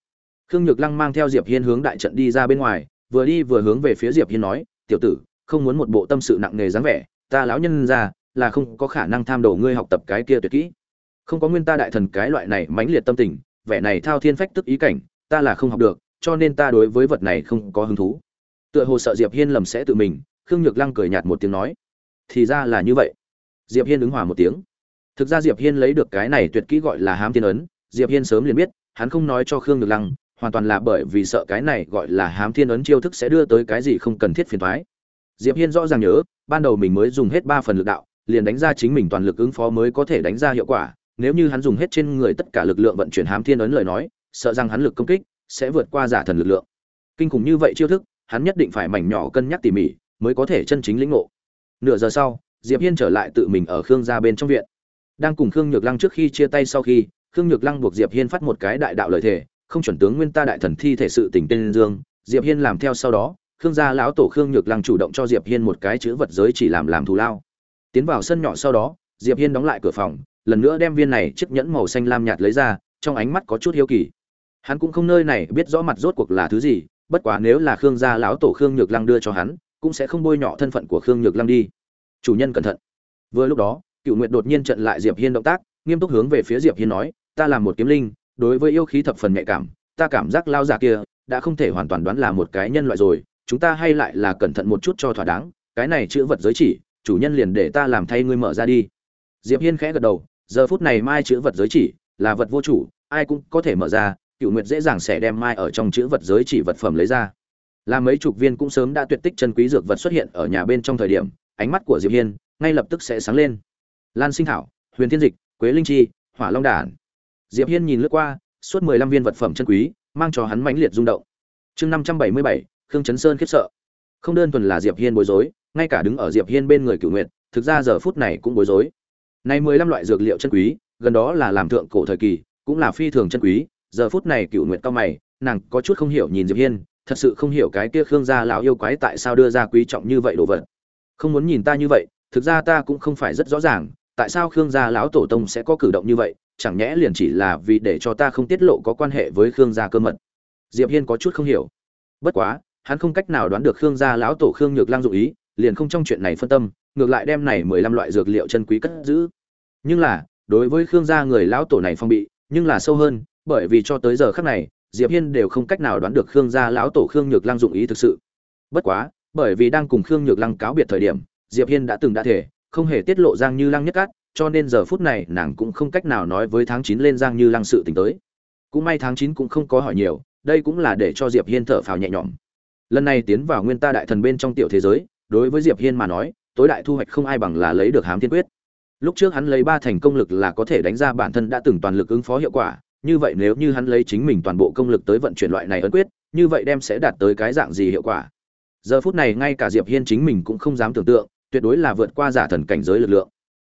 Khương nhược lăng mang theo diệp hiên hướng đại trận đi ra bên ngoài, vừa đi vừa hướng về phía diệp hiên nói, tiểu tử, không muốn một bộ tâm sự nặng nề dáng vẻ, ta lão nhân ra, là không có khả năng tham đồ ngươi học tập cái kia tuyệt kỹ. Không có nguyên ta đại thần cái loại này mãnh liệt tâm tình vẻ này thao thiên phách tức ý cảnh, ta là không học được, cho nên ta đối với vật này không có hứng thú. Tựa hồ sợ diệp hiên lầm sẽ tự mình, khương nhược lăng cười nhạt một tiếng nói, thì ra là như vậy. Diệp hiên ứng hòa một tiếng. Thực ra diệp hiên lấy được cái này tuyệt kỹ gọi là hám thiên ấn, diệp hiên sớm liền biết, hắn không nói cho khương nhược lăng, hoàn toàn là bởi vì sợ cái này gọi là hám thiên ấn chiêu thức sẽ đưa tới cái gì không cần thiết phiền toái. Diệp hiên rõ ràng nhớ, ban đầu mình mới dùng hết ba phần lực đạo, liền đánh ra chính mình toàn lực ứng phó mới có thể đánh ra hiệu quả nếu như hắn dùng hết trên người tất cả lực lượng vận chuyển hám thiên ấn lời nói, sợ rằng hắn lực công kích sẽ vượt qua giả thần lực lượng. Kinh khủng như vậy chiêu thức, hắn nhất định phải mảnh nhỏ cân nhắc tỉ mỉ mới có thể chân chính lĩnh ngộ. Nửa giờ sau, diệp hiên trở lại tự mình ở khương gia bên trong viện. Đang cùng khương nhược lăng trước khi chia tay sau khi, khương nhược lăng buộc diệp hiên phát một cái đại đạo lời thể không chuẩn tướng nguyên ta đại thần thi thể sự tỉnh tên dương. Diệp hiên làm theo sau đó, khương gia lão tổ khương nhược lăng chủ động cho diệp hiên một cái chữ vật giới chỉ làm làm thù lao. Tiến vào sân nhỏ sau đó, diệp hiên đóng lại cửa phòng lần nữa đem viên này chiếc nhẫn màu xanh lam nhạt lấy ra, trong ánh mắt có chút hiếu kỳ. Hắn cũng không nơi này biết rõ mặt rốt cuộc là thứ gì, bất quá nếu là khương gia lão tổ khương nhược lăng đưa cho hắn, cũng sẽ không bôi nhọ thân phận của khương nhược lăng đi. Chủ nhân cẩn thận. Vừa lúc đó, cựu nguyệt đột nhiên trận lại diệp hiên động tác, nghiêm túc hướng về phía diệp hiên nói, ta là một kiếm linh, đối với yêu khí thập phần nhạy cảm, ta cảm giác lao già kia đã không thể hoàn toàn đoán là một cái nhân loại rồi, chúng ta hay lại là cẩn thận một chút cho thỏa đáng, cái này chữ vật giới chỉ, chủ nhân liền để ta làm thay ngươi mở ra đi. Diệp hiên khẽ gật đầu giờ phút này mai chữ vật giới chỉ là vật vô chủ, ai cũng có thể mở ra cựu nguyệt dễ dàng sẽ đem mai ở trong chữ vật giới chỉ vật phẩm lấy ra. Là mấy chục viên cũng sớm đã tuyệt tích chân quý dược vật xuất hiện ở nhà bên trong thời điểm, ánh mắt của diệp hiên ngay lập tức sẽ sáng lên. Lan sinh thảo, huyền thiên dịch, quế linh chi, hỏa long đản. Diệp hiên nhìn lướt qua, suốt mười lăm viên vật phẩm chân quý, mang cho hắn mãnh liệt rung động. Chương năm trăm bảy mươi bảy, khương chấn sơn khiếp sợ. Không đơn thuần là diệp hiên bối rối, ngay cả đứng ở diệp hiên bên người cửu nguyệt, thực ra giờ phút này cũng bối rối này mười lăm loại dược liệu chân quý, gần đó là làm thượng cổ thời kỳ, cũng là phi thường chân quý. Giờ phút này cửu nguyệt cao mày, nàng có chút không hiểu nhìn diệp hiên, thật sự không hiểu cái kia khương gia lão yêu quái tại sao đưa ra quý trọng như vậy đồ vật. Không muốn nhìn ta như vậy, thực ra ta cũng không phải rất rõ ràng, tại sao khương gia lão tổ tông sẽ có cử động như vậy, chẳng nhẽ liền chỉ là vì để cho ta không tiết lộ có quan hệ với khương gia cơ mật. Diệp hiên có chút không hiểu. Bất quá, hắn không cách nào đoán được khương gia lão tổ khương nhược lang dụng ý, liền không trong chuyện này phân tâm, ngược lại đem này mười lăm loại dược liệu chân quý cất giữ nhưng là, đối với khương gia người lão tổ này phong bị, nhưng là sâu hơn, bởi vì cho tới giờ khắc này, diệp hiên đều không cách nào đoán được khương gia lão tổ khương nhược lang dụng ý thực sự. Bất quá, bởi vì đang cùng khương nhược lăng cáo biệt thời điểm, diệp hiên đã từng đã thể, không hề tiết lộ giang như lăng nhất cát, cho nên giờ phút này nàng cũng không cách nào nói với tháng 9 lên giang như lăng sự tình tới. Cũng may tháng 9 cũng không có hỏi nhiều, đây cũng là để cho diệp hiên thở phào nhẹ nhõm. Lần này tiến vào nguyên ta đại thần bên trong tiểu thế giới, đối với diệp hiên mà nói, tối đại thu hoạch không ai bằng là lấy được hám thiên quyết lúc trước hắn lấy ba thành công lực là có thể đánh ra bản thân đã từng toàn lực ứng phó hiệu quả, như vậy nếu như hắn lấy chính mình toàn bộ công lực tới vận chuyển loại này ấn quyết, như vậy đem sẽ đạt tới cái dạng gì hiệu quả. Giờ phút này ngay cả diệp hiên chính mình cũng không dám tưởng tượng, tuyệt đối là vượt qua giả thần cảnh giới lực lượng.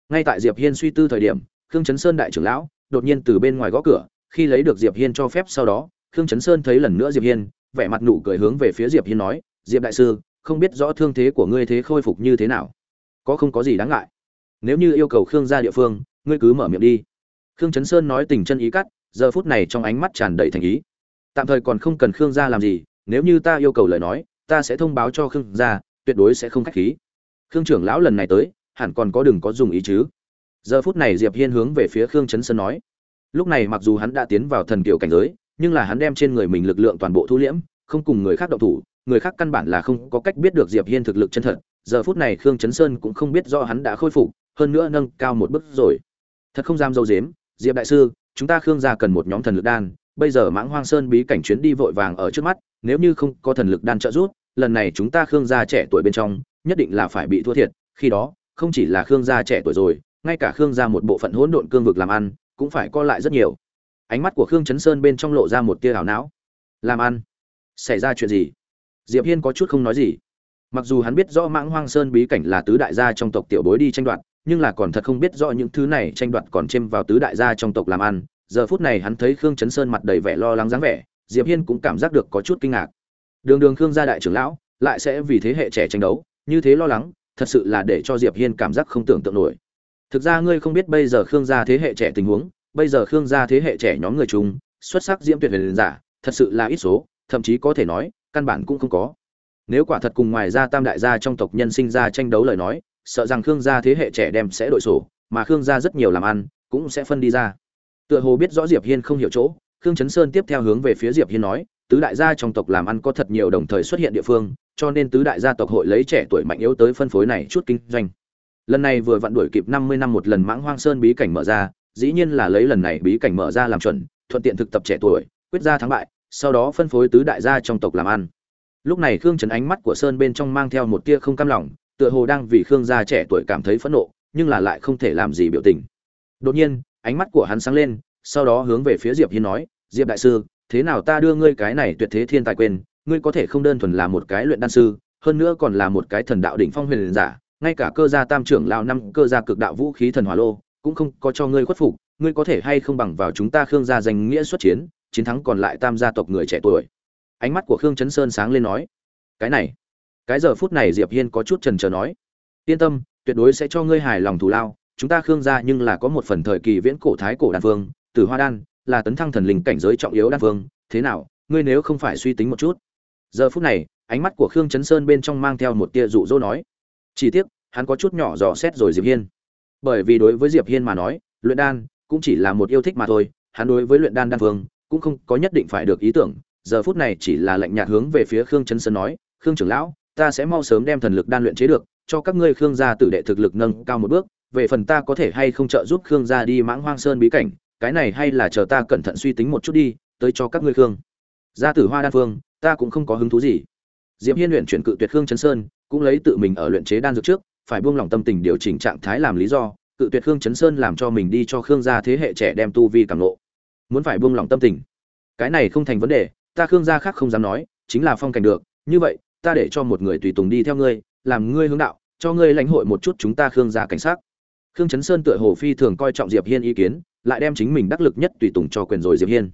Ngay tại diệp hiên suy tư thời điểm, khương chấn sơn đại trưởng lão đột nhiên từ bên ngoài gõ cửa, khi lấy được diệp hiên cho phép sau đó, khương chấn sơn thấy lần nữa diệp hiên, vẻ mặt nụ cười hướng về phía diệp hiên nói, diệp đại sư, không biết rõ thương thế của ngươi thế khôi phục như thế nào? Có không có gì đáng ngại? Nếu như yêu cầu khương ra địa phương, ngươi cứ mở miệng đi. Khương chấn sơn nói tình chân ý cắt, giờ phút này trong ánh mắt tràn đầy thành ý. Tạm thời còn không cần khương gia làm gì, nếu như ta yêu cầu lời nói, ta sẽ thông báo cho khương gia tuyệt đối sẽ không khách khí. Khương trưởng lão lần này tới, hẳn còn có đừng có dùng ý chứ. Giờ phút này diệp hiên hướng về phía khương chấn sơn nói. Lúc này mặc dù hắn đã tiến vào thần kiều cảnh giới, nhưng là hắn đem trên người mình lực lượng toàn bộ thu liễm, không cùng người khác động thủ, người khác căn bản là không có cách biết được diệp hiên thực lực chân thật. Giờ phút này khương chấn sơn cũng không biết do hắn đã khôi phục hơn nữa nâng cao một bước rồi. Thật không dám dâu dếm, diệp đại sư, chúng ta khương gia cần một nhóm thần lực đan, bây giờ mãng hoang sơn bí cảnh chuyến đi vội vàng ở trước mắt, nếu như không có thần lực đan trợ giúp, lần này chúng ta khương gia trẻ tuổi bên trong, nhất định là phải bị thua thiệt, khi đó, không chỉ là khương gia trẻ tuổi rồi, ngay cả khương gia một bộ phận hỗn độn cương vực làm ăn, cũng phải co lại rất nhiều. Ánh mắt của khương chấn sơn bên trong lộ ra một tia hảo não. Làm ăn? Xảy ra chuyện gì? Diệp hiên có chút không nói gì. Mặc dù hắn biết rõ mãng hoang sơn bí cảnh là tứ đại gia trong tộc tiểu bối đi tranh đoạt nhưng là còn thật không biết rõ những thứ này tranh đoạt còn chêm vào tứ đại gia trong tộc làm ăn. Giờ phút này hắn thấy khương chấn sơn mặt đầy vẻ lo lắng dáng vẻ, diệp hiên cũng cảm giác được có chút kinh ngạc. Đường đường khương gia đại trưởng lão, lại sẽ vì thế hệ trẻ tranh đấu, như thế lo lắng, thật sự là để cho diệp hiên cảm giác không tưởng tượng nổi. Thực ra ngươi không biết bây giờ khương gia thế hệ trẻ tình huống, bây giờ khương gia thế hệ trẻ nhóm người chúng xuất sắc diễm tuyệt huyền giả, thật sự là ít số, thậm chí có thể nói, căn bản cũng không có. Nếu quả thật cùng ngoài ra tam đại gia trong tộc nhân sinh ra tranh đấu lời nói sợ rằng khương gia thế hệ trẻ đem sẽ đội sổ, mà khương gia rất nhiều làm ăn cũng sẽ phân đi ra. Tựa hồ biết rõ diệp hiên không hiểu chỗ, khương chấn sơn tiếp theo hướng về phía diệp hiên nói, tứ đại gia trong tộc làm ăn có thật nhiều đồng thời xuất hiện địa phương, cho nên tứ đại gia tộc hội lấy trẻ tuổi mạnh yếu tới phân phối này chút kinh doanh. Lần này vừa vặn đuổi kịp 50 năm một lần mãng hoang sơn bí cảnh mở ra, dĩ nhiên là lấy lần này bí cảnh mở ra làm chuẩn, thuận tiện thực tập trẻ tuổi, quyết ra thắng bại, sau đó phân phối tứ đại gia trong tộc làm ăn. Lúc này khương trấn ánh mắt của sơn bên trong mang theo một tia không cam lòng tựa hồ đang vì khương gia trẻ tuổi cảm thấy phẫn nộ, nhưng là lại không thể làm gì biểu tình. Đột nhiên, ánh mắt của hắn sáng lên, sau đó hướng về phía diệp hiên nói, diệp đại sư, thế nào ta đưa ngươi cái này tuyệt thế thiên tài quên, ngươi có thể không đơn thuần là một cái luyện đan sư, hơn nữa còn là một cái thần đạo đỉnh phong huyền giả, ngay cả cơ gia tam trưởng lão năm cơ gia cực đạo vũ khí thần hỏa lô, cũng không có cho ngươi khuất phục, ngươi có thể hay không bằng vào chúng ta khương gia danh nghĩa xuất chiến chiến thắng còn lại tam gia tộc người trẻ tuổi. Ánh mắt của khương chấn sơn sáng lên nói, cái này cái giờ phút này diệp hiên có chút trần trờ nói yên tâm tuyệt đối sẽ cho ngươi hài lòng thù lao. Chúng ta khương gia nhưng là có một phần thời kỳ viễn cổ thái cổ đan vương, tử hoa đan là tấn thăng thần linh cảnh giới trọng yếu đan vương, thế nào ngươi nếu không phải suy tính một chút? Giờ phút này ánh mắt của khương chấn sơn bên trong mang theo một tia dụ dỗ nói chỉ tiếc hắn có chút nhỏ dò xét rồi diệp hiên. Bởi vì đối với diệp hiên mà nói luyện đan cũng chỉ là một yêu thích mà thôi. Hắn đối với luyện đan đan vương cũng không có nhất định phải được ý tưởng. Giờ phút này chỉ là lạnh nhạt hướng về phía khương chấn sơn nói khương trưởng lão ta sẽ mau sớm đem thần lực đan luyện chế được, cho các ngươi khương gia tử đệ thực lực nâng cao một bước, về phần ta có thể hay không trợ giúp khương gia đi mãng hoang sơn bí cảnh, cái này hay là chờ ta cẩn thận suy tính một chút đi, tới cho các ngươi khương. Gia tử hoa đan phương ta cũng không có hứng thú gì. Diệp hiên luyện chuyển cự tuyệt khương chấn sơn, cũng lấy tự mình ở luyện chế đan dược trước, phải buông lòng tâm tình điều chỉnh trạng thái làm lý do, cự tuyệt khương chấn sơn làm cho mình đi cho khương gia thế hệ trẻ đem tu vi cảm lộ. Muốn phải buông lòng tâm tình. Cái này không thành vấn đề, ta khương gia khác không dám nói, chính là phong cảnh được, như vậy ta để cho một người tùy tùng đi theo ngươi, làm ngươi hướng đạo, cho ngươi lãnh hội một chút chúng ta khương gia cảnh sát. Khương chấn sơn tựa hồ phi thường coi trọng diệp hiên ý kiến, lại đem chính mình đắc lực nhất tùy tùng cho quyền rồi diệp hiên.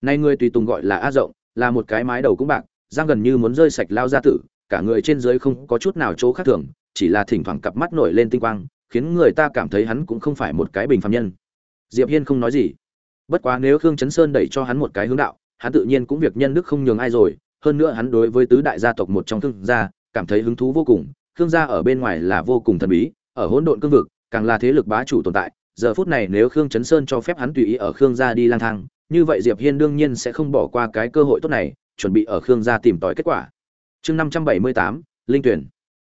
Nay ngươi tùy tùng gọi là a rộng, là một cái mái đầu cũng bạc giang gần như muốn rơi sạch lao ra tử, cả người trên dưới không có chút nào chỗ khác thường, chỉ là thỉnh thoảng cặp mắt nổi lên tinh quang, khiến người ta cảm thấy hắn cũng không phải một cái bình phàm nhân. Diệp hiên không nói gì. Bất quá nếu khương chấn sơn đẩy cho hắn một cái hướng đạo, hắn tự nhiên cũng việc nhân đức không nhường ai rồi hơn nữa hắn đối với tứ đại gia tộc một trong thương gia, cảm thấy hứng thú vô cùng khương gia ở bên ngoài là vô cùng thần bí, ở hỗn độn cương vực, càng là thế lực bá chủ tồn tại. Giờ phút này nếu khương chấn sơn cho phép hắn tùy ý ở khương gia đi lang thang, như vậy diệp hiên đương nhiên sẽ không bỏ qua cái cơ hội tốt này, chuẩn bị ở khương gia tìm tòi kết quả. Chương năm trăm bảy mươi tám, linh tuyển.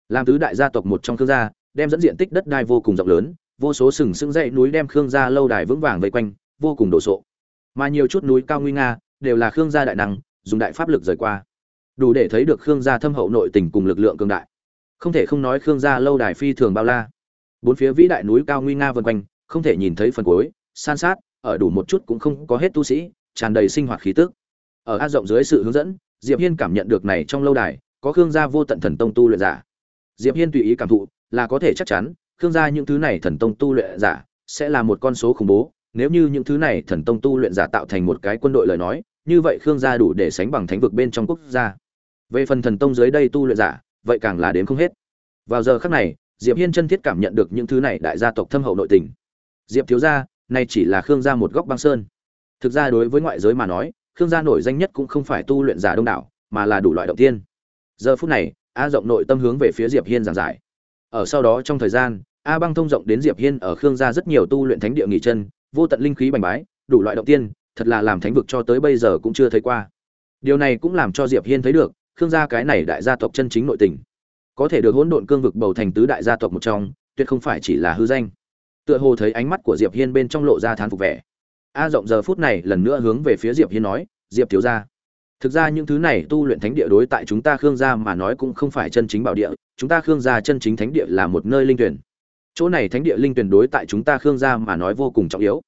Làm tứ đại gia tộc một trong khương gia, đem dẫn diện tích đất đai vô cùng rộng lớn, vô số sừng sững dãy núi đem khương gia lâu đài vững vàng vây quanh, vô cùng đồ sộ. Mà nhiều chút núi cao nguy nga, đều là khương gia đại năng dùng đại pháp lực rời qua. Đủ để thấy được khương gia thâm hậu nội tình cùng lực lượng cường đại. Không thể không nói khương gia lâu đài phi thường bao la. Bốn phía vĩ đại núi cao nguy nga vân quanh, không thể nhìn thấy phần cuối, san sát, ở đủ một chút cũng không có hết tu sĩ, tràn đầy sinh hoạt khí tức. Ở a rộng dưới sự hướng dẫn, diệp hiên cảm nhận được này trong lâu đài, có khương gia vô tận thần tông tu luyện giả. Diệp hiên tùy ý cảm thụ, là có thể chắc chắn, khương gia những thứ này thần tông tu luyện giả sẽ là một con số khủng bố. Nếu như những thứ này thần tông tu luyện giả tạo thành một cái quân đội lời nói như vậy khương gia đủ để sánh bằng thánh vực bên trong quốc gia. Về phần thần tông dưới đây tu luyện giả, vậy càng là đến không hết. Vào giờ khắc này, diệp hiên chân thiết cảm nhận được những thứ này đại gia tộc thâm hậu nội tình. Diệp thiếu gia, này chỉ là khương gia một góc băng sơn. Thực ra đối với ngoại giới mà nói, khương gia nổi danh nhất cũng không phải tu luyện giả đông đảo, mà là đủ loại động tiên. Giờ phút này, a rộng nội tâm hướng về phía diệp hiên giảng giải. Ở sau đó trong thời gian, a băng thông rộng đến diệp hiên ở khương gia rất nhiều tu luyện thánh địa nghỉ chân, vô tận linh khí bành bái, đủ loại động tiên thật là làm thánh vực cho tới bây giờ cũng chưa thấy qua. Điều này cũng làm cho diệp hiên thấy được, khương gia cái này đại gia tộc chân chính nội tình. Có thể được hỗn độn cương vực bầu thành tứ đại gia tộc một trong, tuyệt không phải chỉ là hư danh. Tựa hồ thấy ánh mắt của diệp hiên bên trong lộ ra thán phục vẻ. A rộng giờ phút này lần nữa hướng về phía diệp hiên nói, diệp thiếu gia, thực ra những thứ này tu luyện thánh địa đối tại chúng ta khương gia mà nói cũng không phải chân chính bảo địa, chúng ta khương gia chân chính thánh địa là một nơi linh tuyển. Chỗ này thánh địa linh tuyển đối tại chúng ta khương gia mà nói vô cùng trọng yếu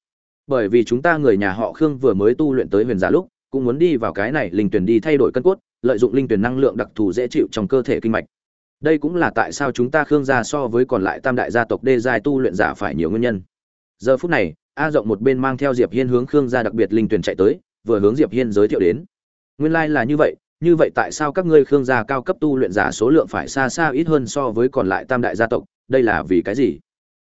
bởi vì chúng ta người nhà họ khương vừa mới tu luyện tới huyền giả lúc, cũng muốn đi vào cái này linh tuyển đi thay đổi cân cốt, lợi dụng linh tuyển năng lượng đặc thù dễ chịu trong cơ thể kinh mạch. Đây cũng là tại sao chúng ta khương gia so với còn lại tam đại gia tộc đê giai tu luyện giả phải nhiều nguyên nhân. Giờ phút này, a rộng một bên mang theo diệp hiên hướng khương gia đặc biệt linh tuyển chạy tới, vừa hướng diệp hiên giới thiệu đến. Nguyên lai like là như vậy như vậy tại sao các ngươi khương gia cao cấp tu luyện giả số lượng phải xa xa ít hơn so với còn lại tam đại gia tộc, đây là vì cái gì?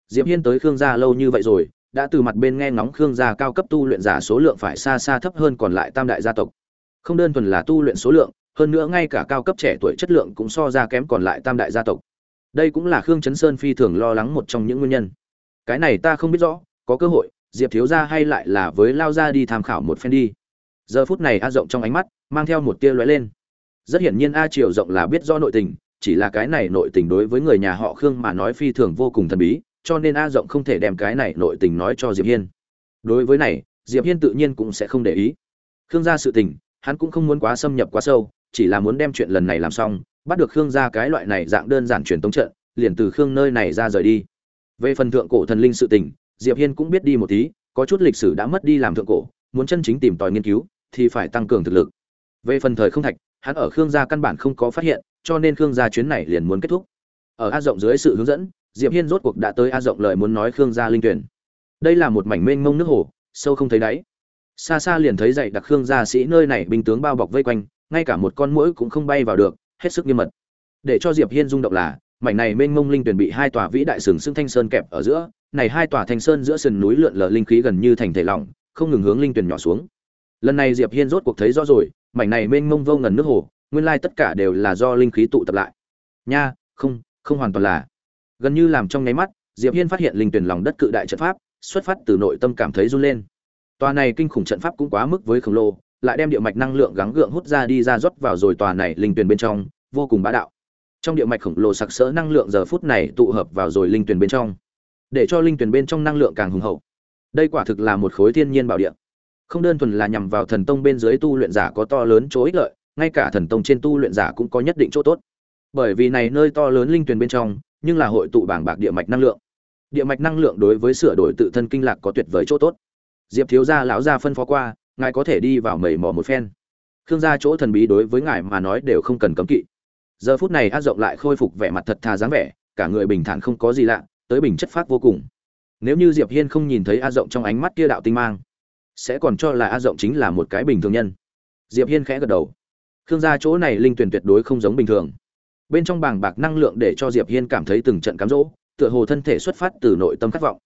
Diệp hiên tới khương gia lâu như vậy rồi đã từ mặt bên nghe ngóng khương gia cao cấp tu luyện giả số lượng phải xa xa thấp hơn còn lại tam đại gia tộc. Không đơn thuần là tu luyện số lượng, hơn nữa ngay cả cao cấp trẻ tuổi chất lượng cũng so ra kém còn lại tam đại gia tộc. Đây cũng là khương chấn sơn phi thường lo lắng một trong những nguyên nhân. Cái này ta không biết rõ, có cơ hội, diệp thiếu gia hay lại là với lao gia đi tham khảo một phen đi. Giờ phút này a rộng trong ánh mắt, mang theo một tia lóe lên. Rất hiển nhiên a triều rộng là biết do nội tình, chỉ là cái này nội tình đối với người nhà họ khương mà nói phi thường vô cùng thần bí cho nên a rộng không thể đem cái này nội tình nói cho diệp hiên. Đối với này, diệp hiên tự nhiên cũng sẽ không để ý. Khương gia sự tình, hắn cũng không muốn quá xâm nhập quá sâu, chỉ là muốn đem chuyện lần này làm xong, bắt được khương gia cái loại này dạng đơn giản truyền tống trận, liền từ khương nơi này ra rời đi. Về phần thượng cổ thần linh sự tình, diệp hiên cũng biết đi một tí, có chút lịch sử đã mất đi làm thượng cổ, muốn chân chính tìm tòi nghiên cứu, thì phải tăng cường thực lực. Về phần thời không thạch, hắn ở khương gia căn bản không có phát hiện, cho nên khương gia chuyến này liền muốn kết thúc. Ở a rộng dưới sự hướng dẫn diệp hiên rốt cuộc đã tới a rộng lời muốn nói khương gia linh tuyển. Đây là một mảnh mênh mông nước hồ, sâu không thấy đáy. Xa xa liền thấy dậy đặc khương gia sĩ nơi này binh tướng bao bọc vây quanh, ngay cả một con muỗi cũng không bay vào được, hết sức nghiêm mật. Để cho diệp hiên rung động là, mảnh này mênh mông linh tuyển bị hai tòa vĩ đại sừng sưng thanh sơn kẹp ở giữa, này hai tòa thanh sơn giữa sườn núi lượn lờ linh khí gần như thành thể lỏng, không ngừng hướng linh tuyển nhỏ xuống. Lần này diệp hiên rốt cuộc thấy rõ rồi, mảnh này mênh mông vô ngần nước hồ, nguyên lai tất cả đều là do linh khí tụ tập lại. Nha, không không hoàn toàn là gần như làm trong nháy mắt, diệp hiên phát hiện linh tuyển lòng đất cự đại trận pháp, xuất phát từ nội tâm cảm thấy run lên. Tòa này kinh khủng trận pháp cũng quá mức với khổng lồ, lại đem địa mạch năng lượng gắng gượng hút ra đi ra rót vào rồi tòa này linh tuyển bên trong, vô cùng bá đạo. Trong địa mạch khổng lồ sặc sỡ năng lượng giờ phút này tụ hợp vào rồi linh tuyển bên trong, để cho linh tuyển bên trong năng lượng càng hùng hậu. Đây quả thực là một khối thiên nhiên bảo địa. Không đơn thuần là nhằm vào thần tông bên dưới tu luyện giả có to lớn chỗ ích lợi, ngay cả thần tông trên tu luyện giả cũng có nhất định chỗ tốt. Bởi vì này nơi to lớn linh tuyển bên trong nhưng là hội tụ bảng bạc địa mạch năng lượng. Địa mạch năng lượng đối với sửa đổi tự thân kinh lạc có tuyệt vời chỗ tốt. Diệp thiếu gia lão gia phân phó qua, ngài có thể đi vào mầy mò một phen. Khương gia chỗ thần bí đối với ngài mà nói đều không cần cấm kỵ. Giờ phút này a rộng lại khôi phục vẻ mặt thật thà dáng vẻ, cả người bình thản không có gì lạ, tới bình chất phát vô cùng. Nếu như diệp hiên không nhìn thấy a rộng trong ánh mắt kia đạo tinh mang, sẽ còn cho là a rộng chính là một cái bình thường nhân. Diệp hiên khẽ gật đầu. Khương gia chỗ này linh tuyển tuyệt đối không giống bình thường bên trong bảng bạc năng lượng để cho diệp hiên cảm thấy từng trận cám dỗ, tựa hồ thân thể xuất phát từ nội tâm khát vọng.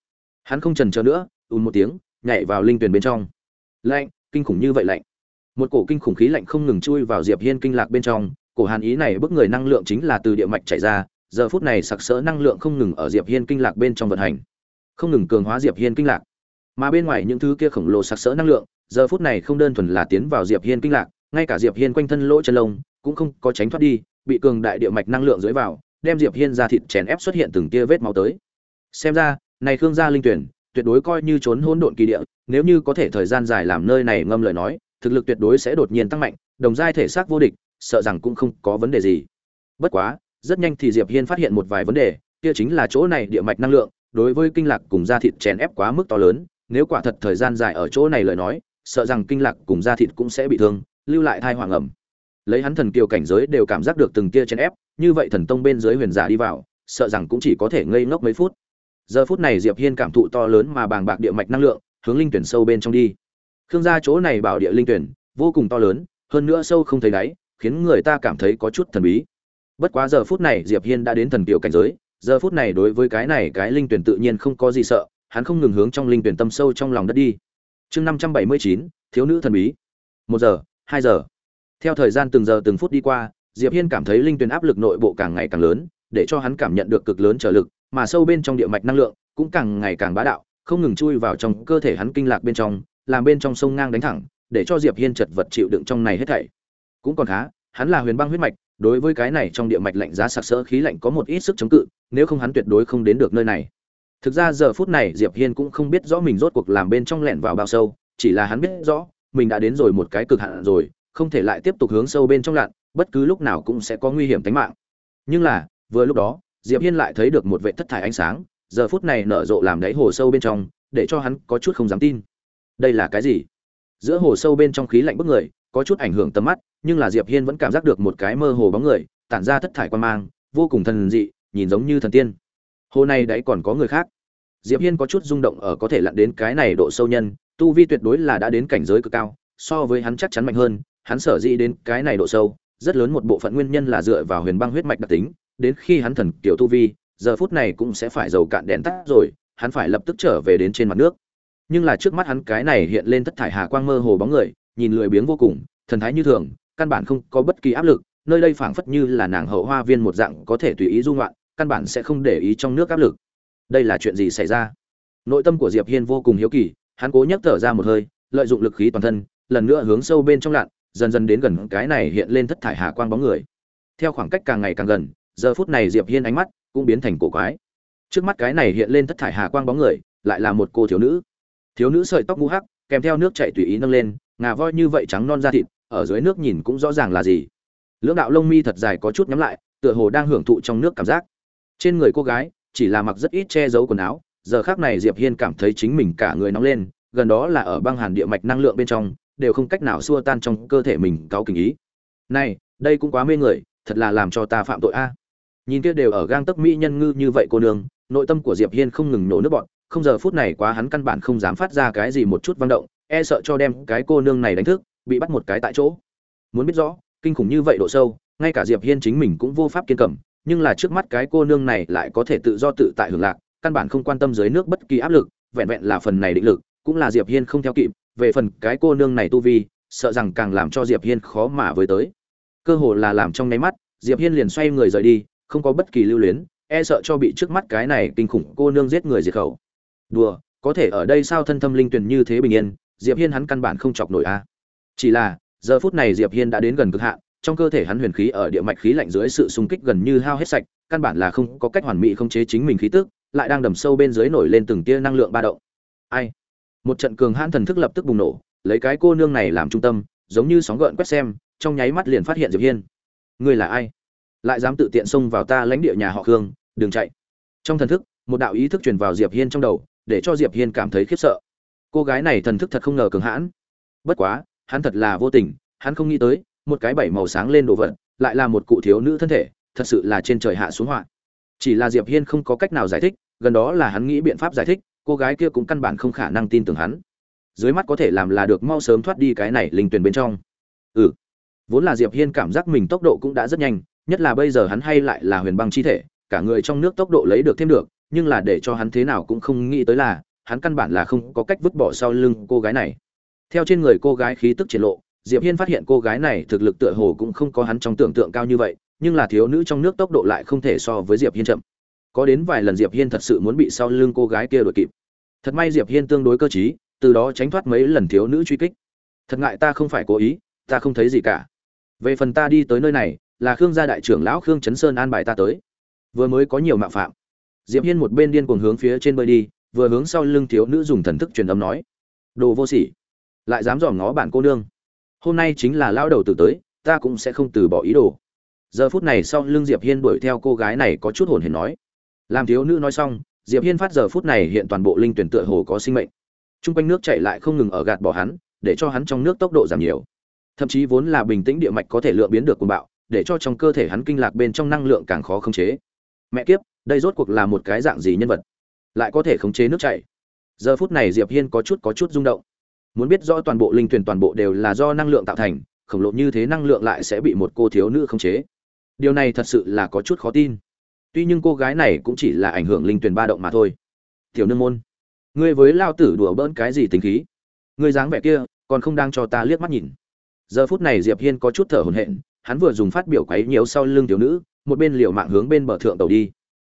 Hắn không trần chờ nữa, ùn một tiếng, nhảy vào linh tuyển bên trong. Lạnh, kinh khủng như vậy lạnh. Một cổ kinh khủng khí lạnh không ngừng chui vào diệp hiên kinh lạc bên trong, cổ hàn ý này bức người năng lượng chính là từ địa mạch chảy ra, giờ phút này sặc sỡ năng lượng không ngừng ở diệp hiên kinh lạc bên trong vận hành. Không ngừng cường hóa diệp hiên kinh lạc. Mà bên ngoài những thứ kia khổng lồ sặc sỡ năng lượng, giờ phút này không đơn thuần là tiến vào diệp hiên kinh lạc, ngay cả diệp hiên quanh thân lỗ chân lông cũng không có tránh thoát đi bị cường đại địa mạch năng lượng dưới vào, đem diệp hiên ra thịt chèn ép xuất hiện từng tia vết máu tới. Xem ra, này khương gia linh tuyển, tuyệt đối coi như trốn hỗn độn kỳ địa, nếu như có thể thời gian dài làm nơi này ngâm lời nói, thực lực tuyệt đối sẽ đột nhiên tăng mạnh, đồng giai thể xác vô địch, sợ rằng cũng không có vấn đề gì. Bất quá, rất nhanh thì diệp hiên phát hiện một vài vấn đề, kia chính là chỗ này địa mạch năng lượng, đối với kinh lạc cùng da thịt chèn ép quá mức to lớn, nếu quả thật thời gian dài ở chỗ này lời nói, sợ rằng kinh lạc cùng da thịt cũng sẽ bị thương, lưu lại thai hoàng ẩm lấy hắn thần kiều cảnh giới đều cảm giác được từng tia chèn ép, như vậy thần tông bên dưới huyền giả đi vào, sợ rằng cũng chỉ có thể ngây ngốc mấy phút. Giờ phút này diệp hiên cảm thụ to lớn mà bàng bạc địa mạch năng lượng, hướng linh tuyển sâu bên trong đi. Khương gia chỗ này bảo địa linh tuyển, vô cùng to lớn, hơn nữa sâu không thấy đáy, khiến người ta cảm thấy có chút thần bí. Bất quá giờ phút này diệp hiên đã đến thần kiều cảnh giới, giờ phút này đối với cái này, cái linh tuyển tự nhiên không có gì sợ, hắn không ngừng hướng trong linh tuyển tâm sâu trong lòng đất đi. Chương năm trăm bảy mươi chín, thiếu nữ thần bí. Một giờ, hai giờ theo thời gian từng giờ từng phút đi qua, diệp hiên cảm thấy linh tuyển áp lực nội bộ càng ngày càng lớn, để cho hắn cảm nhận được cực lớn trở lực, mà sâu bên trong địa mạch năng lượng cũng càng ngày càng bá đạo, không ngừng chui vào trong cơ thể hắn kinh lạc bên trong, làm bên trong sông ngang đánh thẳng, để cho diệp hiên chật vật chịu đựng trong này hết thảy. Cũng còn khá, hắn là huyền băng huyết mạch, đối với cái này trong địa mạch lạnh giá sặc sỡ khí lạnh có một ít sức chống cự, nếu không hắn tuyệt đối không đến được nơi này. Thực ra giờ phút này diệp hiên cũng không biết rõ mình rốt cuộc làm bên trong lẻn vào bao sâu, chỉ là hắn biết rõ, mình đã đến rồi một cái cực hạn rồi không thể lại tiếp tục hướng sâu bên trong lặn, bất cứ lúc nào cũng sẽ có nguy hiểm tính mạng. Nhưng là, vừa lúc đó, diệp hiên lại thấy được một vệ thất thải ánh sáng, giờ phút này nở rộ làm đáy hồ sâu bên trong, để cho hắn có chút không dám tin. Đây là cái gì? Giữa hồ sâu bên trong khí lạnh bức người, có chút ảnh hưởng tầm mắt, nhưng là diệp hiên vẫn cảm giác được một cái mơ hồ bóng người, tản ra thất thải quan mang, vô cùng thần dị, nhìn giống như thần tiên. Hồ này đấy còn có người khác. Diệp hiên có chút rung động ở có thể lặn đến cái này độ sâu nhân, tu vi tuyệt đối là đã đến cảnh giới cực cao, so với hắn chắc chắn mạnh hơn hắn sở dĩ đến cái này độ sâu, rất lớn một bộ phận nguyên nhân là dựa vào huyền băng huyết mạch đặc tính, đến khi hắn thần tiểu tu vi, giờ phút này cũng sẽ phải dầu cạn đèn tắt rồi, hắn phải lập tức trở về đến trên mặt nước. Nhưng là trước mắt hắn cái này hiện lên thất thải hà quang mơ hồ bóng người, nhìn lười biếng vô cùng, thần thái như thường, căn bản không có bất kỳ áp lực, nơi đây phảng phất như là nàng hậu hoa viên một dạng có thể tùy ý du ngoạn, căn bản sẽ không để ý trong nước áp lực. Đây là chuyện gì xảy ra? Nội tâm của diệp hiên vô cùng hiếu kỳ, hắn cố nhấc thở ra một hơi, lợi dụng lực khí toàn thân, lần nữa hướng sâu bên trong lặn dần dần đến gần cái này hiện lên thất thải hà quang bóng người. Theo khoảng cách càng ngày càng gần, giờ phút này diệp hiên ánh mắt cũng biến thành cổ quái. Trước mắt cái này hiện lên thất thải hà quang bóng người, lại là một cô thiếu nữ. Thiếu nữ sợi tóc ngũ hắc, kèm theo nước chảy tùy ý nâng lên, ngà voi như vậy trắng non da thịt, ở dưới nước nhìn cũng rõ ràng là gì. Lưỡng đạo lông mi thật dài có chút nhắm lại, tựa hồ đang hưởng thụ trong nước cảm giác. Trên người cô gái, chỉ là mặc rất ít che giấu quần áo, giờ khác này diệp hiên cảm thấy chính mình cả người nóng lên, gần đó là ở băng hàn địa mạch năng lượng bên trong đều không cách nào xua tan trong cơ thể mình cáo kinh ý. Này, đây cũng quá mê người, thật là làm cho ta phạm tội a. Nhìn kia đều ở gang tấc mỹ nhân ngư như vậy cô nương, nội tâm của diệp hiên không ngừng nổ nước bọn không giờ phút này quá hắn căn bản không dám phát ra cái gì một chút văn động e sợ cho đem cái cô nương này đánh thức, bị bắt một cái tại chỗ. Muốn biết rõ, kinh khủng như vậy độ sâu, ngay cả diệp hiên chính mình cũng vô pháp kiên cẩm nhưng là trước mắt cái cô nương này lại có thể tự do tự tại hưởng lạc, căn bản không quan tâm dưới nước bất kỳ áp lực, vẹn vẹn là phần này định lực, cũng là diệp hiên không theo kịp về phần cái cô nương này tu vi, sợ rằng càng làm cho diệp hiên khó mà với tới. Cơ hồ là làm trong nháy mắt, diệp hiên liền xoay người rời đi, không có bất kỳ lưu luyến e sợ cho bị trước mắt cái này kinh khủng cô nương giết người diệt khẩu. Đùa, có thể ở đây sao thân thâm linh tuyền như thế bình yên, diệp hiên hắn căn bản không chọc nổi a. Chỉ là, giờ phút này diệp hiên đã đến gần cực hạn, trong cơ thể hắn huyền khí ở địa mạch khí lạnh dưới sự xung kích gần như hao hết sạch, căn bản là không có cách hoàn mỹ khống chế chính mình khí tức, lại đang đầm sâu bên dưới nổi lên từng tia năng lượng ba động. Ai? Một trận cường hãn thần thức lập tức bùng nổ, lấy cái cô nương này làm trung tâm, giống như sóng gợn quét xem, trong nháy mắt liền phát hiện diệp hiên. Ngươi là ai? Lại dám tự tiện xông vào ta lãnh địa nhà họ khương, đừng chạy. Trong thần thức, một đạo ý thức truyền vào diệp hiên trong đầu, để cho diệp hiên cảm thấy khiếp sợ. Cô gái này thần thức thật không ngờ cường hãn. Bất quá, hắn thật là vô tình, hắn không nghĩ tới, một cái bảy màu sáng lên đồ vật, lại là một cụ thiếu nữ thân thể, thật sự là trên trời hạ xuống họa. Chỉ là diệp hiên không có cách nào giải thích, gần đó là hắn nghĩ biện pháp giải thích cô gái kia cũng căn bản không khả năng tin tưởng hắn. Dưới mắt có thể làm là được mau sớm thoát đi cái này linh tuyển bên trong. Ừ. Vốn là diệp hiên cảm giác mình tốc độ cũng đã rất nhanh, nhất là bây giờ hắn hay lại là huyền băng chi thể, cả người trong nước tốc độ lấy được thêm được, nhưng là để cho hắn thế nào cũng không nghĩ tới là, hắn căn bản là không có cách vứt bỏ sau lưng cô gái này. Theo trên người cô gái khí tức triển lộ, diệp hiên phát hiện cô gái này thực lực tựa hồ cũng không có hắn trong tưởng tượng cao như vậy, nhưng là thiếu nữ trong nước tốc độ lại không thể so với diệp hiên chậm có đến vài lần diệp hiên thật sự muốn bị sau lưng cô gái kia đuổi kịp. Thật may diệp hiên tương đối cơ trí, từ đó tránh thoát mấy lần thiếu nữ truy kích. Thật ngại ta không phải cố ý, ta không thấy gì cả. Về phần ta đi tới nơi này, là khương gia đại trưởng lão khương Trấn sơn an bài ta tới. Vừa mới có nhiều mạo phạm. Diệp hiên một bên điên cuồng hướng phía trên bơi đi, vừa hướng sau lưng thiếu nữ dùng thần thức truyền âm nói. Đồ vô sỉ. Lại dám dòm ngó bản cô nương. Hôm nay chính là lão đầu tử tới, ta cũng sẽ không từ bỏ ý đồ. Giờ phút này sau lưng diệp hiên đuổi theo cô gái này có chút hồn hển nói làm thiếu nữ nói xong diệp hiên phát giờ phút này hiện toàn bộ linh tuyển tựa hồ có sinh mệnh Trung quanh nước chảy lại không ngừng ở gạt bỏ hắn, để cho hắn trong nước tốc độ giảm nhiều. Thậm chí vốn là bình tĩnh địa mạch có thể lựa biến được cuồng bạo, để cho trong cơ thể hắn kinh lạc bên trong năng lượng càng khó khống chế. Mẹ kiếp, đây rốt cuộc là một cái dạng gì nhân vật, lại có thể khống chế nước chảy. Giờ phút này Diệp Hiên có chút có chút rung động. Muốn biết rõ toàn bộ linh tuyển toàn bộ đều là do năng lượng tạo thành, khổng lồ như thế năng lượng lại sẽ bị một cô thiếu nữ khống chế. Điều này thật sự là có chút khó tin. Tuy nhưng cô gái này cũng chỉ là ảnh hưởng linh tuyển ba động mà thôi. Tiểu nương môn, ngươi với lao tử đùa bỡn cái gì tính khí? Ngươi dáng vẻ kia còn không đang cho ta liếc mắt nhìn. Giờ phút này diệp hiên có chút thở hổn hển hắn vừa dùng phát biểu quấy nhiễu sau lưng thiếu nữ một bên liều mạng hướng bên bờ thượng tàu đi.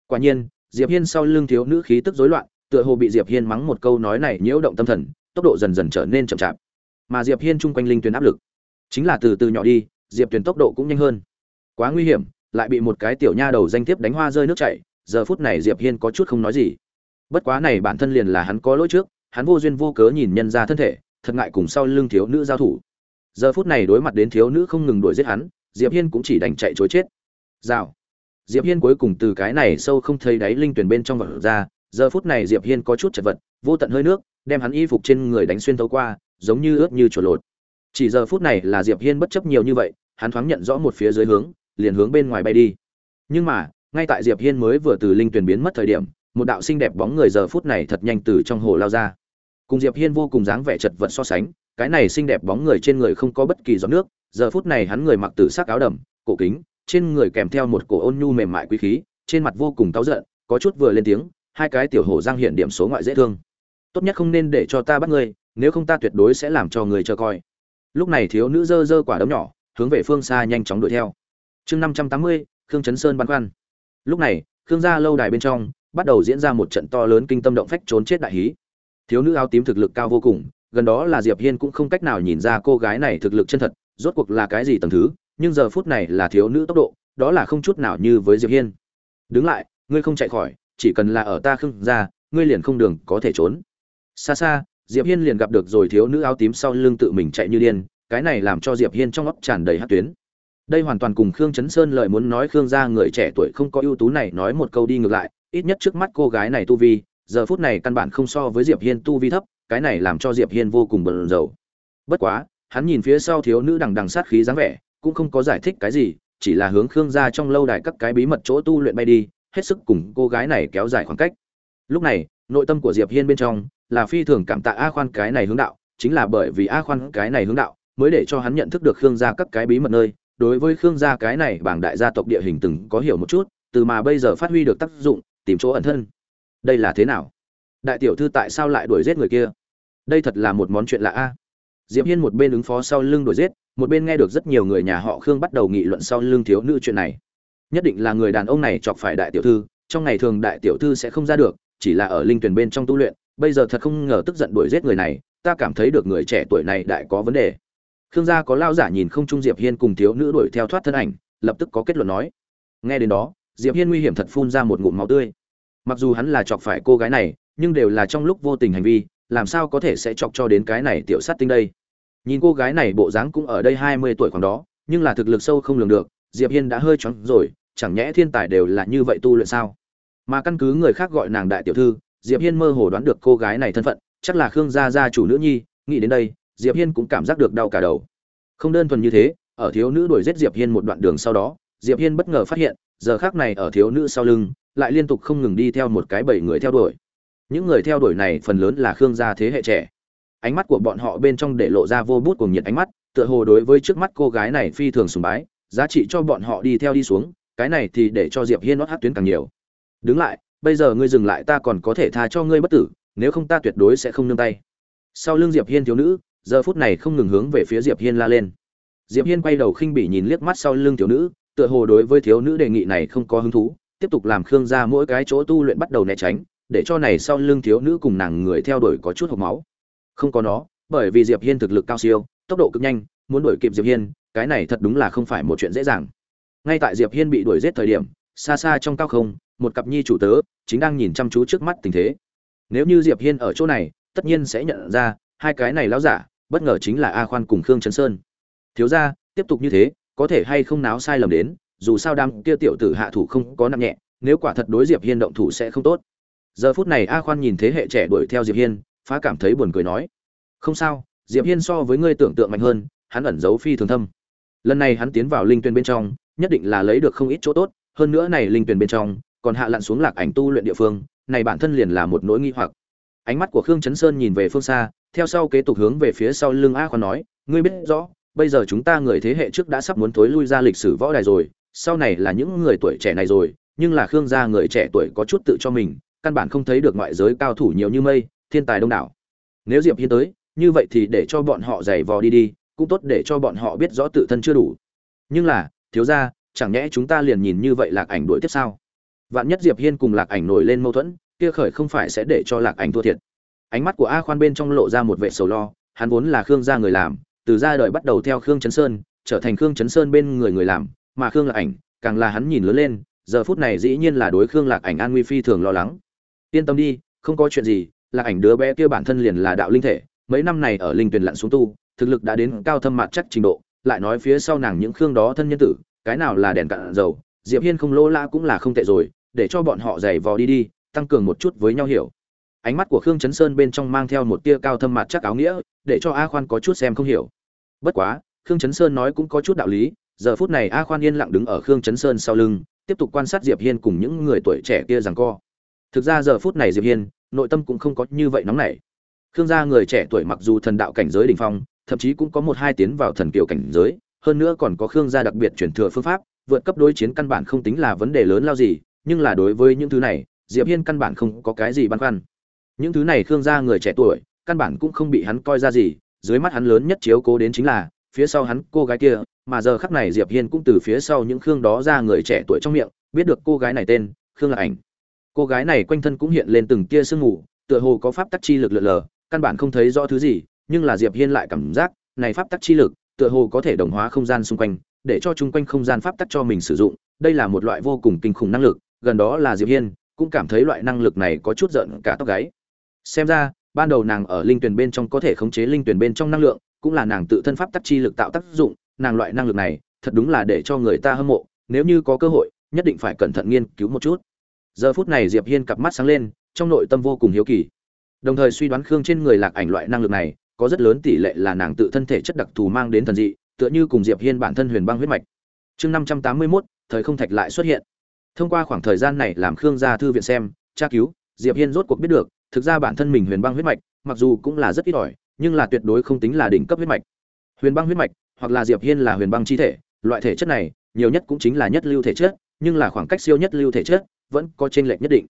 Quả nhiên diệp hiên sau lưng thiếu nữ khí tức rối loạn tựa hồ bị diệp hiên mắng một câu nói này nhiễu động tâm thần tốc độ dần dần trở nên chậm chạp. Mà diệp hiên chung quanh linh tuyển áp lực chính là từ từ nhỏ đi diệp tuyển tốc độ cũng nhanh hơn. Quá nguy hiểm lại bị một cái tiểu nha đầu danh thiếp đánh hoa rơi nước chảy, giờ phút này diệp hiên có chút không nói gì. Bất quá này bản thân liền là hắn có lỗi trước, hắn vô duyên vô cớ nhìn nhân ra thân thể, thật ngại cùng sau lưng thiếu nữ giao thủ. Giờ phút này đối mặt đến thiếu nữ không ngừng đuổi giết hắn, diệp hiên cũng chỉ đành chạy chối chết. Rào. Diệp hiên cuối cùng từ cái này sâu không thấy đáy linh tuyển bên trong vật ra, giờ phút này diệp hiên có chút chật vật, vô tận hơi nước, đem hắn y phục trên người đánh xuyên thấu qua, giống như ướt như chuột lột. Chỉ giờ phút này là diệp hiên bất chấp nhiều như vậy, hắn thoáng nhận rõ một phía dưới hướng liền hướng bên ngoài bay đi. Nhưng mà, ngay tại diệp hiên mới vừa từ linh tuyển biến mất thời điểm, một đạo xinh đẹp bóng người giờ phút này thật nhanh từ trong hồ lao ra. Cùng diệp hiên vô cùng dáng vẻ chật vật so sánh, cái này xinh đẹp bóng người trên người không có bất kỳ giọt nước, giờ phút này hắn người mặc tử sắc áo đầm, cổ kính, trên người kèm theo một cổ ôn nhu mềm mại quý khí, trên mặt vô cùng cáu giận, có chút vừa lên tiếng, hai cái tiểu hổ giang hiện điểm số ngoại dễ thương. Tốt nhất không nên để cho ta bắt ngươi, nếu không ta tuyệt đối sẽ làm cho người chờ coi. Lúc này thiếu nữ dơ dơ quả đấm nhỏ, hướng về phương xa nhanh chóng đuổi theo chương năm trăm tám mươi, khương chấn sơn băn khoăn. Lúc này, khương gia lâu đài bên trong bắt đầu diễn ra một trận to lớn kinh tâm động phách trốn chết đại hí. Thiếu nữ áo tím thực lực cao vô cùng, gần đó là diệp hiên cũng không cách nào nhìn ra cô gái này thực lực chân thật, rốt cuộc là cái gì tầng thứ, nhưng giờ phút này là thiếu nữ tốc độ, đó là không chút nào như với diệp hiên. Đứng lại, ngươi không chạy khỏi, chỉ cần là ở ta khương gia, ngươi liền không đường có thể trốn. Xa xa, diệp hiên liền gặp được rồi thiếu nữ áo tím sau lưng tự mình chạy như điên, cái này làm cho diệp hiên trong óc tràn đầy hát tuyến đây hoàn toàn cùng khương chấn sơn lời muốn nói khương gia người trẻ tuổi không có ưu tú này nói một câu đi ngược lại, ít nhất trước mắt cô gái này tu vi, giờ phút này căn bản không so với diệp hiên tu vi thấp, cái này làm cho diệp hiên vô cùng bận rầu bất quá, hắn nhìn phía sau thiếu nữ đằng đằng sát khí dáng vẻ, cũng không có giải thích cái gì, chỉ là hướng khương gia trong lâu đài các cái bí mật chỗ tu luyện bay đi, hết sức cùng cô gái này kéo dài khoảng cách. Lúc này, nội tâm của diệp hiên bên trong là phi thường cảm tạ a khoan cái này hướng đạo, chính là bởi vì a khoan cái này hướng đạo mới để cho hắn nhận thức được khương gia các cái bí mật nơi đối với khương gia cái này bảng đại gia tộc địa hình từng có hiểu một chút, từ mà bây giờ phát huy được tác dụng, tìm chỗ ẩn thân. Đây là thế nào? Đại tiểu thư tại sao lại đuổi giết người kia? Đây thật là một món chuyện lạ a. Diệp hiên một bên ứng phó sau lưng đuổi giết, một bên nghe được rất nhiều người nhà họ khương bắt đầu nghị luận sau lưng thiếu nữ chuyện này. Nhất định là người đàn ông này chọc phải đại tiểu thư, trong ngày thường đại tiểu thư sẽ không ra được, chỉ là ở linh tuyển bên trong tu luyện, bây giờ thật không ngờ tức giận đuổi giết người này, ta cảm thấy được người trẻ tuổi này đại có vấn đề khương gia có lao giả nhìn không trung diệp hiên cùng thiếu nữ đuổi theo thoát thân ảnh, lập tức có kết luận nói. Nghe đến đó, diệp hiên nguy hiểm thật phun ra một ngụm máu tươi. Mặc dù hắn là chọc phải cô gái này, nhưng đều là trong lúc vô tình hành vi, làm sao có thể sẽ chọc cho đến cái này tiểu sát tinh đây? Nhìn cô gái này bộ dáng cũng ở đây hai mươi tuổi khoảng đó, nhưng là thực lực sâu không lường được, diệp hiên đã hơi choáng rồi, chẳng nhẽ thiên tài đều là như vậy tu luyện sao? Mà căn cứ người khác gọi nàng đại tiểu thư, diệp hiên mơ hồ đoán được cô gái này thân phận, chắc là khương gia gia chủ nữ nhi, nghĩ đến đây diệp hiên cũng cảm giác được đau cả đầu. Không đơn thuần như thế, ở thiếu nữ đuổi giết diệp hiên một đoạn đường sau đó, diệp hiên bất ngờ phát hiện, giờ khác này ở thiếu nữ sau lưng, lại liên tục không ngừng đi theo một cái bảy người theo đuổi. Những người theo đuổi này phần lớn là khương gia thế hệ trẻ. Ánh mắt của bọn họ bên trong để lộ ra vô bút cùng nhiệt ánh mắt, tựa hồ đối với trước mắt cô gái này phi thường sùng bái, giá trị cho bọn họ đi theo đi xuống, cái này thì để cho diệp hiên nót hát tuyến càng nhiều. Đứng lại, bây giờ ngươi dừng lại, ta còn có thể tha cho ngươi bất tử, nếu không ta tuyệt đối sẽ không nương tay. Sau lưng diệp hiên thiếu nữ giờ phút này không ngừng hướng về phía diệp hiên la lên. Diệp hiên quay đầu khinh bỉ nhìn liếc mắt sau lưng thiếu nữ, tựa hồ đối với thiếu nữ đề nghị này không có hứng thú, tiếp tục làm khương gia mỗi cái chỗ tu luyện bắt đầu né tránh, để cho này sau lưng thiếu nữ cùng nàng người theo đuổi có chút hộc máu. Không có nó, bởi vì diệp hiên thực lực cao siêu, tốc độ cực nhanh, muốn đuổi kịp diệp hiên, cái này thật đúng là không phải một chuyện dễ dàng. Ngay tại diệp hiên bị đuổi giết thời điểm, xa xa trong cao không, một cặp nhi chủ tớ chính đang nhìn chăm chú trước mắt tình thế. Nếu như diệp hiên ở chỗ này, tất nhiên sẽ nhận ra hai cái này lão giả, bất ngờ chính là a khoan cùng khương trấn sơn. Thiếu gia, tiếp tục như thế, có thể hay không náo sai lầm đến, dù sao đam kia tiểu tử hạ thủ không có nặng nhẹ, nếu quả thật đối diệp hiên động thủ sẽ không tốt. Giờ phút này a khoan nhìn thế hệ trẻ đuổi theo diệp hiên, phá cảm thấy buồn cười nói, không sao, diệp hiên so với ngươi tưởng tượng mạnh hơn, hắn ẩn giấu phi thường thâm. Lần này hắn tiến vào linh tuyển bên trong, nhất định là lấy được không ít chỗ tốt, hơn nữa này linh tuyển bên trong, còn hạ lặn xuống lạc ảnh tu luyện địa phương, này bản thân liền là một nỗi nghi hoặc ánh mắt của khương chấn sơn nhìn về phương xa, theo sau kế tục hướng về phía sau lưng a khoan nói, ngươi biết rõ, bây giờ chúng ta người thế hệ trước đã sắp muốn thối lui ra lịch sử võ đài rồi, sau này là những người tuổi trẻ này rồi, nhưng là khương gia người trẻ tuổi có chút tự cho mình, căn bản không thấy được ngoại giới cao thủ nhiều như mây, thiên tài đông đảo. Nếu diệp hiên tới, như vậy thì để cho bọn họ giày vò đi đi, cũng tốt để cho bọn họ biết rõ tự thân chưa đủ. Nhưng là, thiếu gia, chẳng nhẽ chúng ta liền nhìn như vậy lạc ảnh đuổi tiếp sao? Vạn nhất diệp hiên cùng lạc ảnh nổi lên mâu thuẫn kia khởi không phải sẽ để cho lạc ảnh thua thiệt. Ánh mắt của a khoan bên trong lộ ra một vẻ sầu lo, hắn vốn là khương gia người làm, từ ra đời bắt đầu theo khương chấn sơn, trở thành khương chấn sơn bên người người làm, mà khương lạc ảnh, càng là hắn nhìn lớn lên, giờ phút này dĩ nhiên là đối khương lạc ảnh an nguy phi thường lo lắng. Yên tâm đi, không có chuyện gì, lạc ảnh đứa bé kia bản thân liền là đạo linh thể, mấy năm này ở linh tuyển lặn xuống tu, thực lực đã đến cao thâm mặt chắc trình độ, lại nói phía sau nàng những khương đó thân nhân tử, cái nào là đèn cạn dầu, diệp hiên không lỗ la cũng là không tệ rồi, để cho bọn họ giày vò đi đi tăng cường một chút với nhau hiểu. Ánh mắt của khương chấn sơn bên trong mang theo một tia cao thâm mặt chắc áo nghĩa, để cho a khoan có chút xem không hiểu. Bất quá, khương chấn sơn nói cũng có chút đạo lý, giờ phút này a khoan yên lặng đứng ở khương chấn sơn sau lưng, tiếp tục quan sát diệp hiên cùng những người tuổi trẻ kia rằng co. Thực ra giờ phút này diệp hiên, nội tâm cũng không có như vậy nóng nảy. Khương gia người trẻ tuổi mặc dù thần đạo cảnh giới đỉnh phong, thậm chí cũng có một hai tiến vào thần kiều cảnh giới, hơn nữa còn có khương gia đặc biệt chuyển thừa phương pháp, vượt cấp đối chiến căn bản không tính là vấn đề lớn lao gì, nhưng là đối với những thứ này diệp hiên căn bản không có cái gì băn khoăn. Những thứ này khương gia người trẻ tuổi, căn bản cũng không bị hắn coi ra gì, dưới mắt hắn lớn nhất chiếu cố đến chính là, phía sau hắn, cô gái kia, mà giờ khắc này diệp hiên cũng từ phía sau những khương đó ra người trẻ tuổi trong miệng, biết được cô gái này tên, khương là ảnh. Cô gái này quanh thân cũng hiện lên từng tia sương mù, tựa hồ có pháp tắc chi lực lượn lờ, căn bản không thấy rõ thứ gì, nhưng là diệp hiên lại cảm giác, này pháp tắc chi lực, tựa hồ có thể đồng hóa không gian xung quanh, để cho chung quanh không gian pháp tắc cho mình sử dụng, đây là một loại vô cùng kinh khủng năng lực, gần đó là diệp hiên cũng cảm thấy loại năng lực này có chút giận cả tóc gáy. Xem ra ban đầu nàng ở linh tuyển bên trong có thể khống chế linh tuyển bên trong năng lượng cũng là nàng tự thân pháp tắc chi lực tạo tác dụng nàng loại năng lực này thật đúng là để cho người ta hâm mộ nếu như có cơ hội nhất định phải cẩn thận nghiên cứu một chút. Giờ phút này diệp hiên cặp mắt sáng lên trong nội tâm vô cùng hiếu kỳ. Đồng thời suy đoán khương trên người lạc ảnh loại năng lực này có rất lớn tỷ lệ là nàng tự thân thể chất đặc thù mang đến thần dị tựa như cùng diệp hiên bản thân huyền băng huyết mạch. Chương năm trăm tám mươi 581, thời không thạch lại xuất hiện thông qua khoảng thời gian này làm khương gia thư viện xem, tra cứu, diệp hiên rốt cuộc biết được, thực ra bản thân mình huyền băng huyết mạch, mặc dù cũng là rất ít ỏi, nhưng là tuyệt đối không tính là đỉnh cấp huyết mạch. Huyền băng huyết mạch, hoặc là diệp hiên là huyền băng chi thể, loại thể chất này, nhiều nhất cũng chính là nhất lưu thể chất, nhưng là khoảng cách siêu nhất lưu thể chất, vẫn có trên lệch nhất định.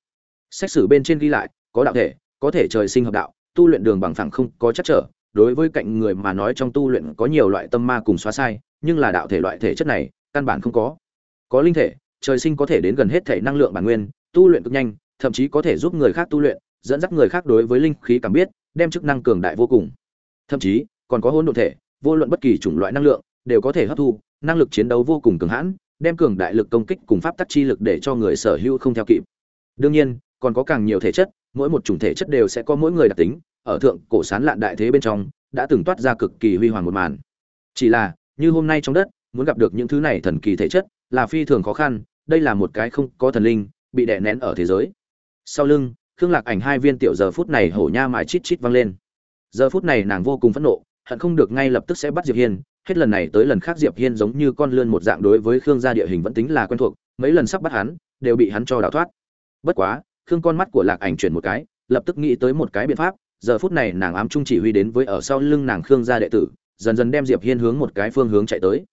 Xét xử bên trên ghi lại, có đạo thể, có thể trời sinh hợp đạo, tu luyện đường bằng phẳng không có chắc trở, đối với cạnh người mà nói trong tu luyện có nhiều loại tâm ma cùng xóa sai, nhưng là đạo thể loại thể chất này, căn bản không có. Có linh thể trời sinh có thể đến gần hết thể năng lượng bản nguyên, tu luyện cực nhanh, thậm chí có thể giúp người khác tu luyện, dẫn dắt người khác đối với linh khí cảm biết, đem chức năng cường đại vô cùng. Thậm chí, còn có hỗn độn thể, vô luận bất kỳ chủng loại năng lượng, đều có thể hấp thu, năng lực chiến đấu vô cùng cường hãn, đem cường đại lực công kích cùng pháp tắc chi lực để cho người sở hữu không theo kịp. Đương nhiên, còn có càng nhiều thể chất, mỗi một chủng thể chất đều sẽ có mỗi người đặc tính, ở thượng cổ sán lạn đại thế bên trong, đã từng toát ra cực kỳ huy hoàng một màn. Chỉ là, như hôm nay trong đất, muốn gặp được những thứ này thần kỳ thể chất, là phi thường khó khăn đây là một cái không có thần linh, bị đè nén ở thế giới. Sau lưng, khương lạc ảnh hai viên tiểu giờ phút này hổ nha mài chít chít văng lên. Giờ phút này nàng vô cùng phẫn nộ, hận không được ngay lập tức sẽ bắt diệp hiên, hết lần này tới lần khác diệp hiên giống như con lươn một dạng đối với khương gia địa hình vẫn tính là quen thuộc, mấy lần sắp bắt hắn, đều bị hắn cho đào thoát. Bất quá, khương con mắt của lạc ảnh chuyển một cái, lập tức nghĩ tới một cái biện pháp, giờ phút này nàng ám trung chỉ huy đến với ở sau lưng nàng khương gia đệ tử, dần dần đem diệp hiên hướng một cái phương hướng chạy tới.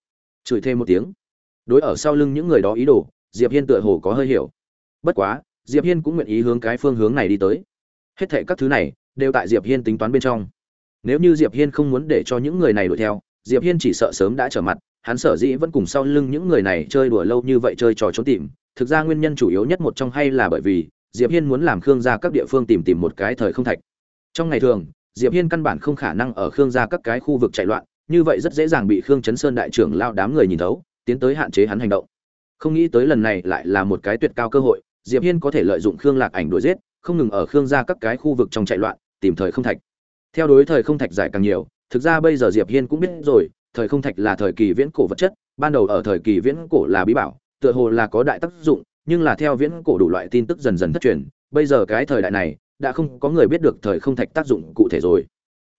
Chửi thêm một tiếng. Đối ở sau lưng những người đó ý đồ diệp hiên tựa hồ có hơi hiểu. Bất quá, diệp hiên cũng nguyện ý hướng cái phương hướng này đi tới. Hết thệ các thứ này đều tại diệp hiên tính toán bên trong. Nếu như diệp hiên không muốn để cho những người này đuổi theo, diệp hiên chỉ sợ sớm đã trở mặt, hắn sở dĩ vẫn cùng sau lưng những người này chơi đùa lâu như vậy chơi trò trốn tìm, thực ra nguyên nhân chủ yếu nhất một trong hay là bởi vì diệp hiên muốn làm khương gia các địa phương tìm tìm một cái thời không thạch. Trong ngày thường, diệp hiên căn bản không khả năng ở khương gia các cái khu vực chạy loạn, như vậy rất dễ dàng bị khương chấn sơn đại trưởng lao đám người nhìn thấu, tiến tới hạn chế hắn hành động không nghĩ tới lần này lại là một cái tuyệt cao cơ hội, diệp hiên có thể lợi dụng khương lạc ảnh đuổi giết, không ngừng ở khương gia các cái khu vực trong chạy loạn, tìm thời không thạch. Theo đối thời không thạch giải càng nhiều, thực ra bây giờ diệp hiên cũng biết rồi, thời không thạch là thời kỳ viễn cổ vật chất, ban đầu ở thời kỳ viễn cổ là bí bảo, tựa hồ là có đại tác dụng, nhưng là theo viễn cổ đủ loại tin tức dần dần thất truyền, bây giờ cái thời đại này, đã không có người biết được thời không thạch tác dụng cụ thể rồi.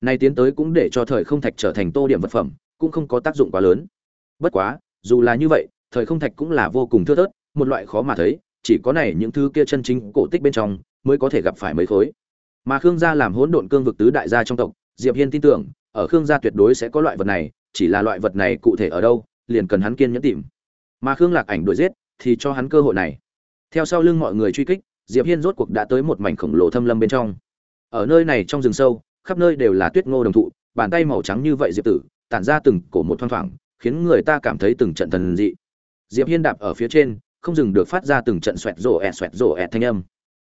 Nay tiến tới cũng để cho thời không thạch trở thành tô điểm vật phẩm, cũng không có tác dụng quá lớn. Bất quá, dù là như vậy thời không thạch cũng là vô cùng thưa thớt, một loại khó mà thấy, chỉ có này những thứ kia chân chính cổ tích bên trong mới có thể gặp phải mấy khối. Mà khương gia làm hỗn độn cương vực tứ đại gia trong tộc, diệp hiên tin tưởng, ở khương gia tuyệt đối sẽ có loại vật này, chỉ là loại vật này cụ thể ở đâu, liền cần hắn kiên nhẫn tìm. Mà khương lạc ảnh đuổi giết, thì cho hắn cơ hội này. Theo sau lưng mọi người truy kích, diệp hiên rốt cuộc đã tới một mảnh khổng lồ thâm lâm bên trong. Ở nơi này trong rừng sâu, khắp nơi đều là tuyết ngô đồng thụ, bàn tay màu trắng như vậy diệp tử, tản ra từng cổ một thoang thoảng, khiến người ta cảm thấy từng trận thần dị diệp hiên đạp ở phía trên, không dừng được phát ra từng trận xoẹt rổ ẹt, xoẹt rổ ẹt thanh âm.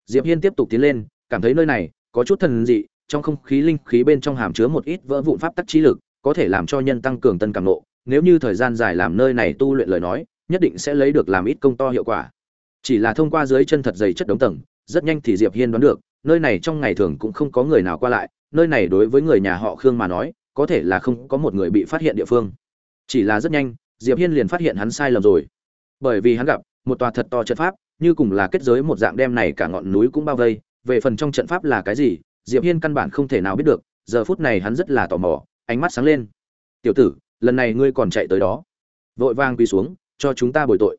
Diệp hiên tiếp tục tiến lên, cảm thấy nơi này có chút thần dị, trong không khí linh khí bên trong hàm chứa một ít vỡ vụn pháp tắc chí lực, có thể làm cho nhân tăng cường tân cảm nộ nếu như thời gian dài làm nơi này tu luyện lời nói, nhất định sẽ lấy được làm ít công to hiệu quả. Chỉ là thông qua dưới chân thật dày chất đống tầng, rất nhanh thì diệp hiên đoán được, nơi này trong ngày thường cũng không có người nào qua lại, nơi này đối với người nhà họ khương mà nói, có thể là không có một người bị phát hiện địa phương. Chỉ là rất nhanh diệp hiên liền phát hiện hắn sai lầm rồi. Bởi vì hắn gặp, một tòa thật to trận pháp, như cùng là kết giới một dạng đem này cả ngọn núi cũng bao vây. Về phần trong trận pháp là cái gì, diệp hiên căn bản không thể nào biết được. Giờ phút này hắn rất là tò mò, ánh mắt sáng lên. Tiểu tử, lần này ngươi còn chạy tới đó. Vội vàng quỳ xuống, cho chúng ta bồi tội.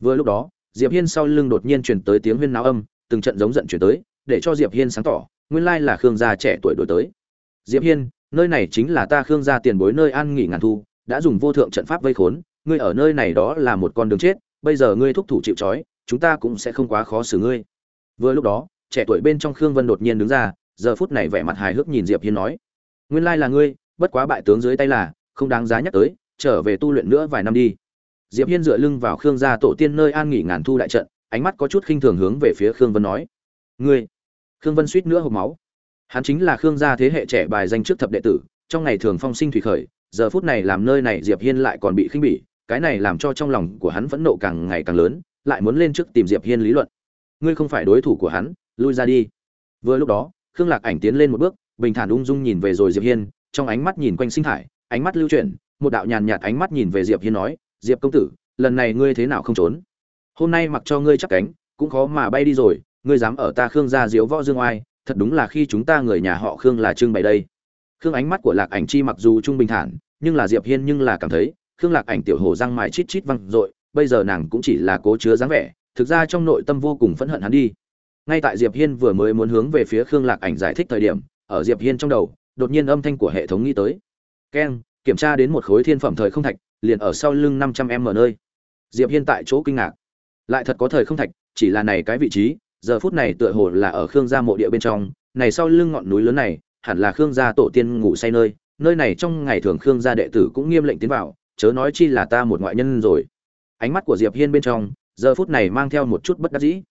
Vừa lúc đó, diệp hiên sau lưng đột nhiên truyền tới tiếng huyên náo âm, từng trận giống giận truyền tới, để cho diệp hiên sáng tỏ, nguyên lai là khương gia trẻ tuổi đổi tới. Diệp hiên, nơi này chính là ta khương gia tiền bối nơi an nghỉ ngàn thu đã dùng vô thượng trận pháp vây khốn, ngươi ở nơi này đó là một con đường chết, bây giờ ngươi thúc thủ chịu trói, chúng ta cũng sẽ không quá khó xử ngươi. Vừa lúc đó, trẻ tuổi bên trong khương vân đột nhiên đứng ra, giờ phút này vẻ mặt hài hước nhìn diệp hiên nói, nguyên lai là ngươi, bất quá bại tướng dưới tay là, không đáng giá nhắc tới, trở về tu luyện nữa vài năm đi. Diệp hiên dựa lưng vào khương gia tổ tiên nơi an nghỉ ngàn thu đại trận, ánh mắt có chút khinh thường hướng về phía khương vân nói, ngươi. Khương vân suýt nữa hộc máu. Hắn chính là khương gia thế hệ trẻ bài danh trước thập đệ tử, trong ngày thường phong sinh thủy khởi giờ phút này làm nơi này diệp hiên lại còn bị khinh bỉ, cái này làm cho trong lòng của hắn phẫn nộ càng ngày càng lớn, lại muốn lên trước tìm diệp hiên lý luận. Ngươi không phải đối thủ của hắn, lui ra đi. Vừa lúc đó, khương lạc ảnh tiến lên một bước, bình thản ung dung nhìn về rồi diệp hiên, trong ánh mắt nhìn quanh sinh thải, ánh mắt lưu chuyển, một đạo nhàn nhạt ánh mắt nhìn về diệp hiên nói, diệp công tử, lần này ngươi thế nào không trốn? Hôm nay mặc cho ngươi chắc cánh, cũng khó mà bay đi rồi, ngươi dám ở ta khương gia diếu võ dương oai, thật đúng là khi chúng ta người nhà họ khương là trưng bày đây khương ánh mắt của lạc ảnh chi mặc dù trung bình thản, nhưng là diệp hiên nhưng là cảm thấy, khương lạc ảnh tiểu hồ răng mài chít chít văng rồi bây giờ nàng cũng chỉ là cố chứa dáng vẻ, thực ra trong nội tâm vô cùng phẫn hận hắn đi. Ngay tại diệp hiên vừa mới muốn hướng về phía khương lạc ảnh giải thích thời điểm, ở diệp hiên trong đầu, đột nhiên âm thanh của hệ thống nghĩ tới. Keng kiểm tra đến một khối thiên phẩm thời không thạch, liền ở sau lưng 500 m nơi. Diệp hiên tại chỗ kinh ngạc. Lại thật có thời không thạch, chỉ là này cái vị trí, giờ phút này tựa hồ là ở khương gia mộ địa bên trong, này sau lưng ngọn núi lớn này hẳn là khương gia tổ tiên ngủ say nơi nơi này trong ngày thường khương gia đệ tử cũng nghiêm lệnh tiến vào, chớ nói chi là ta một ngoại nhân rồi. Ánh mắt của diệp hiên bên trong, giờ phút này mang theo một chút bất đắc dĩ.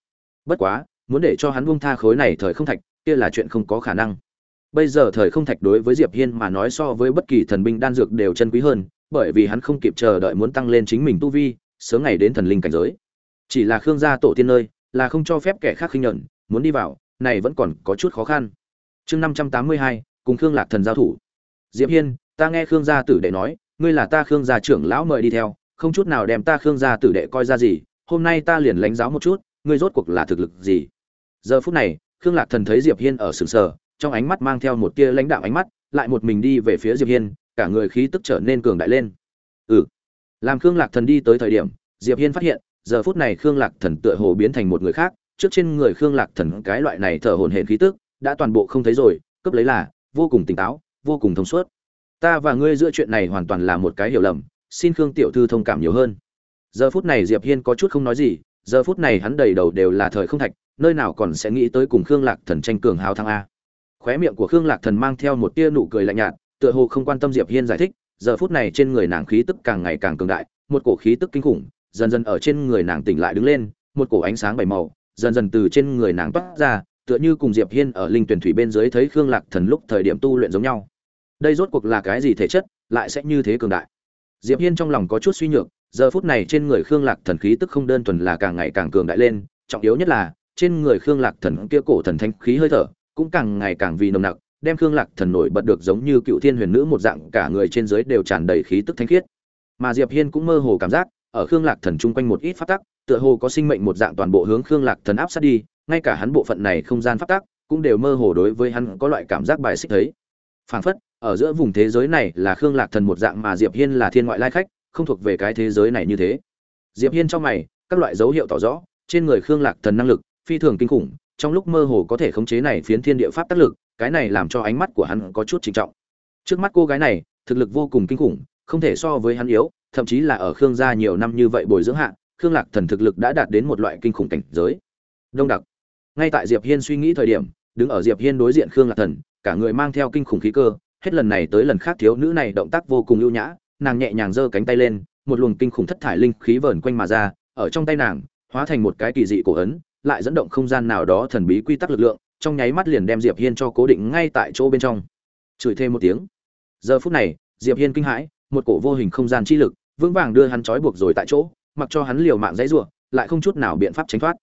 Bất quá, muốn để cho hắn buông tha khối này thời không thạch, kia là chuyện không có khả năng. Bây giờ thời không thạch đối với diệp hiên mà nói so với bất kỳ thần binh đan dược đều chân quý hơn, bởi vì hắn không kịp chờ đợi muốn tăng lên chính mình tu vi, sớm ngày đến thần linh cảnh giới. Chỉ là khương gia tổ tiên nơi, là không cho phép kẻ khác khinh nhẫn, muốn đi vào, này vẫn còn có chút khó khăn chương năm trăm tám mươi hai, cùng khương lạc thần giao thủ. Diệp hiên, ta nghe khương gia tử đệ nói, ngươi là ta khương gia trưởng lão mời đi theo, không chút nào đem ta khương gia tử đệ coi ra gì, hôm nay ta liền lãnh giáo một chút, ngươi rốt cuộc là thực lực gì? Giờ phút này, khương lạc thần thấy diệp hiên ở sừng sờ, trong ánh mắt mang theo một tia lãnh đạo ánh mắt, lại một mình đi về phía diệp hiên, cả người khí tức trở nên cường đại lên. Ừ. Làm khương lạc thần đi tới thời điểm, diệp hiên phát hiện, giờ phút này khương lạc thần tựa hồ biến thành một người khác, trước trên người khương lạc thần cái loại này thở hổn hển khí tức đã toàn bộ không thấy rồi cấp lấy là vô cùng tỉnh táo, vô cùng thông suốt. Ta và ngươi giữa chuyện này hoàn toàn là một cái hiểu lầm, xin khương tiểu thư thông cảm nhiều hơn. Giờ phút này diệp hiên có chút không nói gì, giờ phút này hắn đầy đầu đều là thời không thạch, nơi nào còn sẽ nghĩ tới cùng khương lạc thần tranh cường hào thăng a. Khóe miệng của khương lạc thần mang theo một tia nụ cười lạnh nhạt, tựa hồ không quan tâm diệp hiên giải thích, giờ phút này trên người nàng khí tức càng ngày càng cường đại, một cổ khí tức kinh khủng, dần dần ở trên người nàng tỉnh lại đứng lên, một cổ ánh sáng bảy màu, dần dần từ trên người nàng toát ra tựa như cùng diệp hiên ở linh tuyển thủy bên dưới thấy khương lạc thần lúc thời điểm tu luyện giống nhau. Đây rốt cuộc là cái gì thể chất, lại sẽ như thế cường đại? Diệp hiên trong lòng có chút suy nhược, giờ phút này trên người khương lạc thần khí tức không đơn thuần là càng ngày càng cường đại lên, trọng yếu nhất là, trên người khương lạc thần kia cổ thần thanh khí hơi thở, cũng càng ngày càng vì nồng nặc, đem khương lạc thần nổi bật được giống như cựu thiên huyền nữ một dạng, cả người trên dưới đều tràn đầy khí tức thanh khiết. Mà diệp hiên cũng mơ hồ cảm giác, ở khương lạc thần chung quanh một ít phát tắc, tựa hồ có sinh mệnh một dạng toàn bộ hướng khương lạc thần áp sát đi ngay cả hắn bộ phận này không gian pháp tắc cũng đều mơ hồ đối với hắn có loại cảm giác bài xích thấy. Phảng phất, ở giữa vùng thế giới này là khương lạc thần một dạng mà diệp hiên là thiên ngoại lai khách, không thuộc về cái thế giới này như thế. Diệp hiên trong mày, các loại dấu hiệu tỏ rõ, trên người khương lạc thần năng lực, phi thường kinh khủng, trong lúc mơ hồ có thể khống chế này phiến thiên địa pháp tác lực, cái này làm cho ánh mắt của hắn có chút trinh trọng. Trước mắt cô gái này, thực lực vô cùng kinh khủng, không thể so với hắn yếu, thậm chí là ở khương gia nhiều năm như vậy bồi dưỡng hạ, khương lạc thần thực lực đã đạt đến một loại kinh khủng cảnh giới. Đông đặc ngay tại diệp hiên suy nghĩ thời điểm, đứng ở diệp hiên đối diện khương lạc thần, cả người mang theo kinh khủng khí cơ, hết lần này tới lần khác thiếu nữ này động tác vô cùng ưu nhã, nàng nhẹ nhàng giơ cánh tay lên, một luồng kinh khủng thất thải linh khí vờn quanh mà ra, ở trong tay nàng, hóa thành một cái kỳ dị cổ ấn, lại dẫn động không gian nào đó thần bí quy tắc lực lượng, trong nháy mắt liền đem diệp hiên cho cố định ngay tại chỗ bên trong. Chửi thêm một tiếng. Giờ phút này, diệp hiên kinh hãi, một cổ vô hình không gian chi lực, vững vàng đưa hắn trói buộc rồi tại chỗ, mặc cho hắn liều mạng dãy rủa, lại không chút nào biện pháp tránh thoát.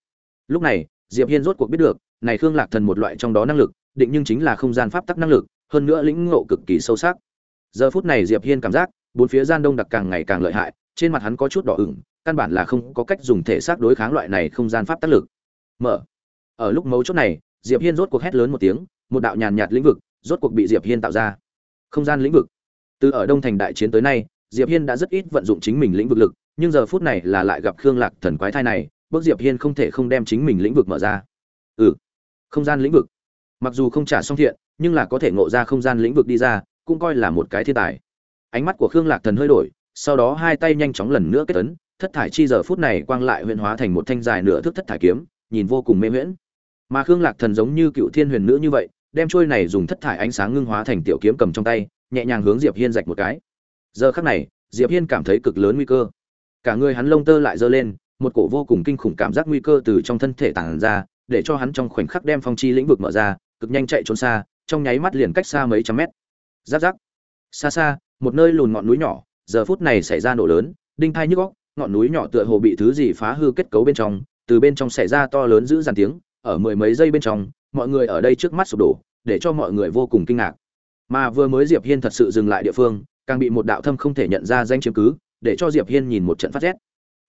Lúc này diệp hiên rốt cuộc biết được, này khương lạc thần một loại trong đó năng lực, định nhưng chính là không gian pháp tắc năng lực, hơn nữa lĩnh ngộ cực kỳ sâu sắc. Giờ phút này diệp hiên cảm giác, bốn phía gian đông đặc càng ngày càng lợi hại, trên mặt hắn có chút đỏ ửng, căn bản là không có cách dùng thể xác đối kháng loại này không gian pháp tác lực. Mở. Ở lúc mấu chốt này, diệp hiên rốt cuộc hét lớn một tiếng, một đạo nhàn nhạt lĩnh vực, rốt cuộc bị diệp hiên tạo ra. Không gian lĩnh vực. Từ ở đông thành đại chiến tới nay, diệp hiên đã rất ít vận dụng chính mình lĩnh vực lực, nhưng giờ phút này là lại gặp khương lạc thần quái thai này bước diệp hiên không thể không đem chính mình lĩnh vực mở ra. Ừ không gian lĩnh vực. Mặc dù không trả xong thiện nhưng là có thể ngộ ra không gian lĩnh vực đi ra cũng coi là một cái thiên tài. Ánh mắt của khương lạc thần hơi đổi sau đó hai tay nhanh chóng lần nữa kết tấn, thất thải chi giờ phút này quang lại huyền hóa thành một thanh dài nửa thước thất thải kiếm nhìn vô cùng mê huyễn. Mà khương lạc thần giống như cựu thiên huyền nữ như vậy đem trôi này dùng thất thải ánh sáng ngưng hóa thành tiểu kiếm cầm trong tay nhẹ nhàng hướng diệp hiên rạch một cái. Giờ khắc này diệp hiên cảm thấy cực lớn nguy cơ. Cả người hắn lông tơ lại dơ lên một cổ vô cùng kinh khủng cảm giác nguy cơ từ trong thân thể tản ra, để cho hắn trong khoảnh khắc đem phong chi lĩnh vực mở ra, cực nhanh chạy trốn xa, trong nháy mắt liền cách xa mấy trăm mét. Giáp giáp. Xa xa, một nơi lùn ngọn núi nhỏ, giờ phút này xảy ra nổ lớn, đinh thai nhức góc ngọn núi nhỏ tựa hồ bị thứ gì phá hư kết cấu bên trong, từ bên trong xảy ra to lớn giữ dàn tiếng, ở mười mấy giây bên trong, mọi người ở đây trước mắt sụp đổ, để cho mọi người vô cùng kinh ngạc. Mà vừa mới diệp hiên thật sự dừng lại địa phương, càng bị một đạo thâm không thể nhận ra danh chiếm cứ, để cho diệp hiên nhìn một trận phát rét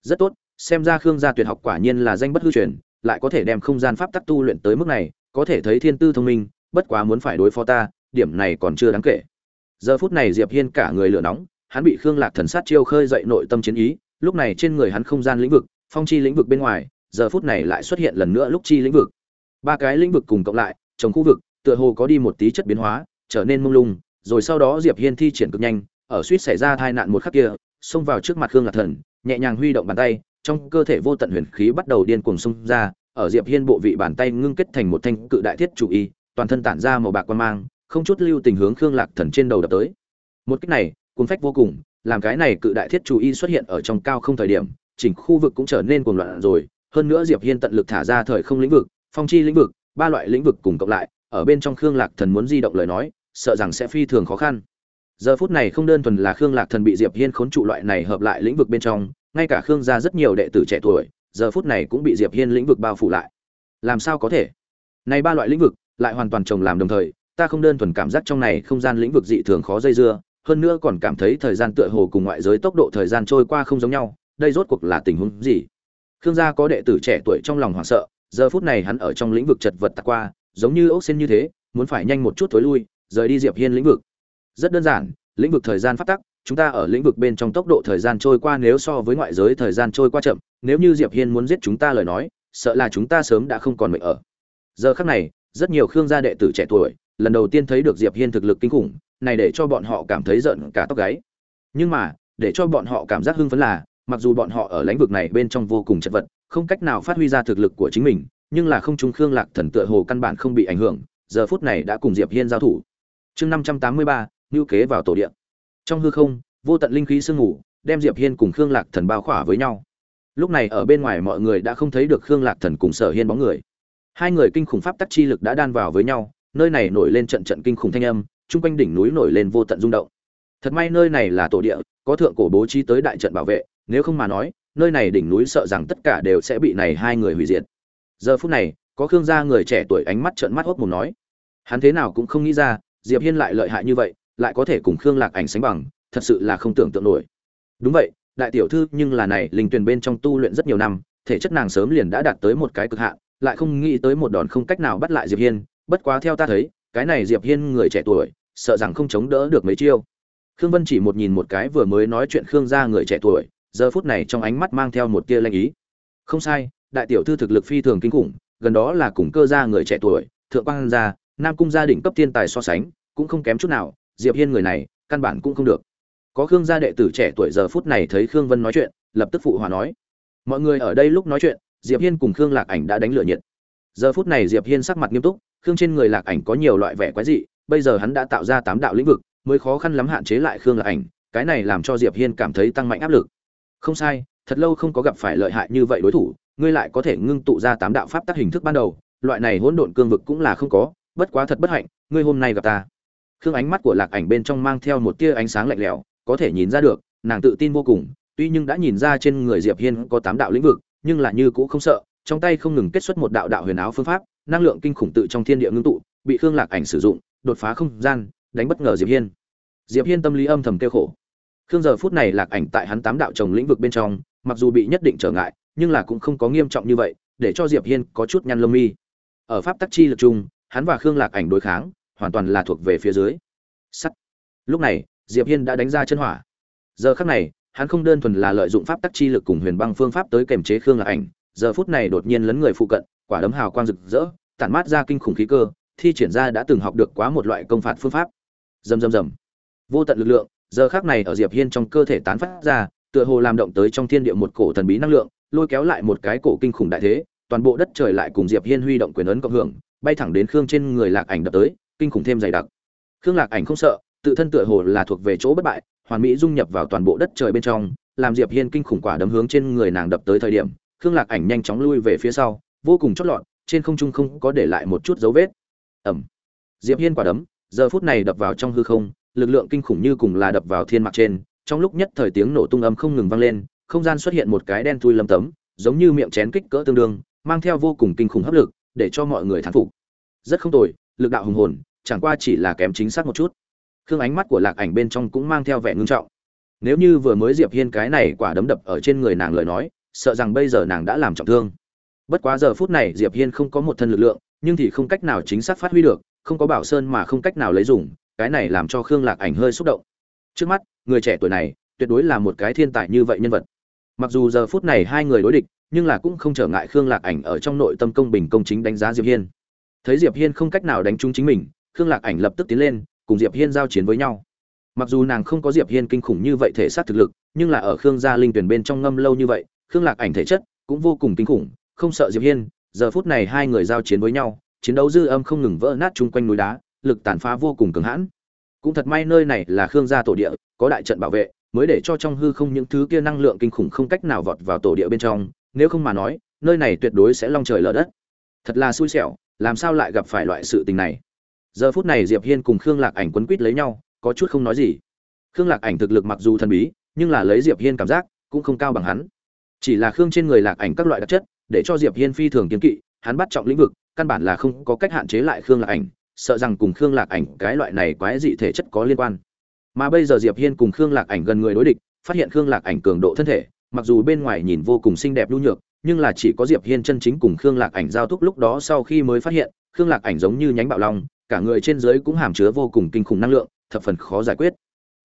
rất tốt, xem ra khương gia tuyệt học quả nhiên là danh bất hư truyền, lại có thể đem không gian pháp tắc tu luyện tới mức này, có thể thấy thiên tư thông minh, bất quá muốn phải đối phó ta, điểm này còn chưa đáng kể. Giờ phút này diệp hiên cả người lửa nóng, hắn bị khương lạc thần sát chiêu khơi dậy nội tâm chiến ý, lúc này trên người hắn không gian lĩnh vực, phong chi lĩnh vực bên ngoài, giờ phút này lại xuất hiện lần nữa lúc chi lĩnh vực. Ba cái lĩnh vực cùng cộng lại, trong khu vực, tựa hồ có đi một tí chất biến hóa, trở nên mông lung, rồi sau đó diệp hiên thi triển cực nhanh, ở suýt xảy ra tai nạn một khắc kia, xông vào trước mặt khương lạc thần nhẹ nhàng huy động bàn tay, trong cơ thể vô tận huyền khí bắt đầu điên cuồng xung ra, ở diệp hiên bộ vị bàn tay ngưng kết thành một thanh cự đại thiết chủ y, toàn thân tản ra màu bạc quan mang, không chút lưu tình hướng khương lạc thần trên đầu đập tới. Một kích này cuốn phách vô cùng, làm cái này cự đại thiết chủ y xuất hiện ở trong cao không thời điểm, chỉnh khu vực cũng trở nên cuồng loạn rồi. Hơn nữa diệp hiên tận lực thả ra thời không lĩnh vực, phong chi lĩnh vực, ba loại lĩnh vực cùng cộng lại, ở bên trong khương lạc thần muốn di động lời nói, sợ rằng sẽ phi thường khó khăn giờ phút này không đơn thuần là khương lạc thần bị diệp hiên khốn trụ loại này hợp lại lĩnh vực bên trong, ngay cả khương gia rất nhiều đệ tử trẻ tuổi, giờ phút này cũng bị diệp hiên lĩnh vực bao phủ lại. Làm sao có thể? Này ba loại lĩnh vực, lại hoàn toàn chồng làm đồng thời, ta không đơn thuần cảm giác trong này không gian lĩnh vực dị thường khó dây dưa, hơn nữa còn cảm thấy thời gian tựa hồ cùng ngoại giới tốc độ thời gian trôi qua không giống nhau, đây rốt cuộc là tình huống gì? Khương gia có đệ tử trẻ tuổi trong lòng hoảng sợ, giờ phút này hắn ở trong lĩnh vực chật vật tạc qua, giống như ốc xin như thế, muốn phải nhanh một chút thối lui, rời đi diệp hiên lĩnh vực rất đơn giản, lĩnh vực thời gian phát tắc, chúng ta ở lĩnh vực bên trong tốc độ thời gian trôi qua nếu so với ngoại giới thời gian trôi qua chậm, nếu như diệp hiên muốn giết chúng ta lời nói, sợ là chúng ta sớm đã không còn mệnh ở. Giờ khắc này, rất nhiều khương gia đệ tử trẻ tuổi, lần đầu tiên thấy được diệp hiên thực lực kinh khủng, này để cho bọn họ cảm thấy giận cả tóc gáy. Nhưng mà, để cho bọn họ cảm giác hưng phấn là, mặc dù bọn họ ở lãnh vực này bên trong vô cùng chật vật, không cách nào phát huy ra thực lực của chính mình, nhưng là không trung khương lạc thần tựa hồ căn bản không bị ảnh hưởng, giờ phút này đã cùng diệp hiên giao thủ. Chương năm trăm tám mươi ba ngưu kế vào tổ điện. Trong hư không, vô tận linh khí sương ngủ đem diệp hiên cùng khương lạc thần bao khỏa với nhau. Lúc này ở bên ngoài mọi người đã không thấy được khương lạc thần cùng sở hiên bóng người. Hai người kinh khủng pháp tắc chi lực đã đan vào với nhau, nơi này nổi lên trận trận kinh khủng thanh âm, chung quanh đỉnh núi nổi lên vô tận rung động. Thật may nơi này là tổ địa, có thượng cổ bố trí tới đại trận bảo vệ, nếu không mà nói, nơi này đỉnh núi sợ rằng tất cả đều sẽ bị này hai người hủy diệt. Giờ phút này, có khương gia người trẻ tuổi ánh mắt trợn mắt hốc mồm nói, hắn thế nào cũng không nghĩ ra, diệp hiên lại lợi hại như vậy lại có thể cùng khương lạc ảnh sánh bằng, thật sự là không tưởng tượng nổi. Đúng vậy, đại tiểu thư, nhưng là này, linh tuyền bên trong tu luyện rất nhiều năm, thể chất nàng sớm liền đã đạt tới một cái cực hạn, lại không nghĩ tới một đòn không cách nào bắt lại diệp hiên, bất quá theo ta thấy, cái này diệp hiên người trẻ tuổi, sợ rằng không chống đỡ được mấy chiêu. Khương vân chỉ một nhìn một cái vừa mới nói chuyện khương gia người trẻ tuổi, giờ phút này trong ánh mắt mang theo một tia lanh ý. Không sai, đại tiểu thư thực lực phi thường kinh khủng, gần đó là cùng cơ gia người trẻ tuổi, thượng quan gia, nam cung gia đình cấp thiên tài so sánh, cũng không kém chút nào diệp hiên người này, căn bản cũng không được. Có khương gia đệ tử trẻ tuổi giờ phút này thấy khương vân nói chuyện, lập tức phụ hòa nói. Mọi người ở đây lúc nói chuyện, diệp hiên cùng khương lạc ảnh đã đánh lửa nhiệt. Giờ phút này diệp hiên sắc mặt nghiêm túc, khương trên người lạc ảnh có nhiều loại vẻ quái dị, bây giờ hắn đã tạo ra tám đạo lĩnh vực, mới khó khăn lắm hạn chế lại khương lạc ảnh, cái này làm cho diệp hiên cảm thấy tăng mạnh áp lực. Không sai, thật lâu không có gặp phải lợi hại như vậy đối thủ, ngươi lại có thể ngưng tụ ra tám đạo pháp tác hình thức ban đầu, loại này hỗn độn cương vực cũng là không có, bất quá thật bất hạnh, ngươi hôm nay gặp ta khương ánh mắt của lạc ảnh bên trong mang theo một tia ánh sáng lạnh lẽo, có thể nhìn ra được, nàng tự tin vô cùng, tuy nhưng đã nhìn ra trên người diệp hiên có tám đạo lĩnh vực, nhưng là như cũ không sợ, trong tay không ngừng kết xuất một đạo đạo huyền áo phương pháp, năng lượng kinh khủng tự trong thiên địa ngưng tụ, bị khương lạc ảnh sử dụng, đột phá không gian, đánh bất ngờ diệp hiên. Diệp hiên tâm lý âm thầm kêu khổ. Khương giờ phút này lạc ảnh tại hắn tám đạo trồng lĩnh vực bên trong, mặc dù bị nhất định trở ngại, nhưng là cũng không có nghiêm trọng như vậy, để cho diệp hiên có chút nhăn lông mi. Ở pháp tắc chi lực chung, hắn và khương lạc ảnh đối kháng hoàn toàn là thuộc về phía dưới. Sắt. Lúc này, diệp hiên đã đánh ra chân hỏa. Giờ khắc này, hắn không đơn thuần là lợi dụng pháp tắc chi lực cùng huyền băng phương pháp tới kềm chế khương lạc ảnh, giờ phút này đột nhiên lấn người phụ cận, quả đấm hào quang rực rỡ, tản mát ra kinh khủng khí cơ, thi triển ra đã từng học được quá một loại công phạt phương pháp. Rầm rầm rầm. Vô tận lực lượng, giờ khắc này ở diệp hiên trong cơ thể tán phát ra, tựa hồ làm động tới trong thiên địa một cổ thần bí năng lượng, lôi kéo lại một cái cổ kinh khủng đại thế, toàn bộ đất trời lại cùng diệp hiên huy động quyền ấn cộng hưởng, bay thẳng đến khương trên người lạc ảnh đập tới kinh khủng thêm dày đặc. Khương lạc ảnh không sợ, tự thân tựa hồ là thuộc về chỗ bất bại, hoàn mỹ dung nhập vào toàn bộ đất trời bên trong, làm diệp hiên kinh khủng quả đấm hướng trên người nàng đập tới thời điểm, khương lạc ảnh nhanh chóng lui về phía sau, vô cùng chót lọt, trên không trung không có để lại một chút dấu vết. Ẩm diệp hiên quả đấm, giờ phút này đập vào trong hư không, lực lượng kinh khủng như cùng là đập vào thiên mạc trên, trong lúc nhất thời tiếng nổ tung âm không ngừng vang lên, không gian xuất hiện một cái đen thui lấm tấm, giống như miệng chén kích cỡ tương đương, mang theo vô cùng kinh khủng hấp lực, để cho mọi người thán phục. Rất không tồi, lực đạo hùng hồn chẳng qua chỉ là kém chính xác một chút. Khương ánh mắt của lạc ảnh bên trong cũng mang theo vẻ ngưng trọng. Nếu như vừa mới diệp hiên cái này quả đấm đập ở trên người nàng lời nói, sợ rằng bây giờ nàng đã làm trọng thương. Bất quá giờ phút này diệp hiên không có một thân lực lượng, nhưng thì không cách nào chính xác phát huy được, không có bảo sơn mà không cách nào lấy dùng, cái này làm cho khương lạc ảnh hơi xúc động. Trước mắt, người trẻ tuổi này tuyệt đối là một cái thiên tài như vậy nhân vật. Mặc dù giờ phút này hai người đối địch, nhưng là cũng không trở ngại khương lạc ảnh ở trong nội tâm công bình công chính đánh giá diệp hiên. Thấy diệp hiên không cách nào đánh trúng chính mình khương lạc ảnh lập tức tiến lên, cùng diệp hiên giao chiến với nhau. Mặc dù nàng không có diệp hiên kinh khủng như vậy thể xác thực lực, nhưng là ở khương gia linh tuyển bên trong ngâm lâu như vậy, khương lạc ảnh thể chất cũng vô cùng kinh khủng, không sợ diệp hiên, giờ phút này hai người giao chiến với nhau, chiến đấu dư âm không ngừng vỡ nát chung quanh núi đá, lực tàn phá vô cùng cứng hãn. Cũng thật may nơi này là khương gia tổ địa, có đại trận bảo vệ, mới để cho trong hư không những thứ kia năng lượng kinh khủng không cách nào vọt vào tổ địa bên trong, nếu không mà nói, nơi này tuyệt đối sẽ long trời lở đất. Thật là xui xẻo, làm sao lại gặp phải loại sự tình này? Giờ phút này diệp hiên cùng khương lạc ảnh quấn quýt lấy nhau, có chút không nói gì. Khương lạc ảnh thực lực mặc dù thần bí, nhưng là lấy diệp hiên cảm giác cũng không cao bằng hắn. Chỉ là khương trên người lạc ảnh các loại đặc chất, để cho diệp hiên phi thường kiến kỵ, hắn bắt trọng lĩnh vực, căn bản là không có cách hạn chế lại khương lạc ảnh, sợ rằng cùng khương lạc ảnh cái loại này quái dị thể chất có liên quan. Mà bây giờ diệp hiên cùng khương lạc ảnh gần người đối địch, phát hiện khương lạc ảnh cường độ thân thể, mặc dù bên ngoài nhìn vô cùng xinh đẹp nhu nhược, nhưng là chỉ có diệp hiên chân chính cùng khương lạc ảnh giao thúc lúc đó sau khi mới phát hiện, khương lạc ảnh giống như nhánh bạo long cả người trên dưới cũng hàm chứa vô cùng kinh khủng năng lượng, thập phần khó giải quyết.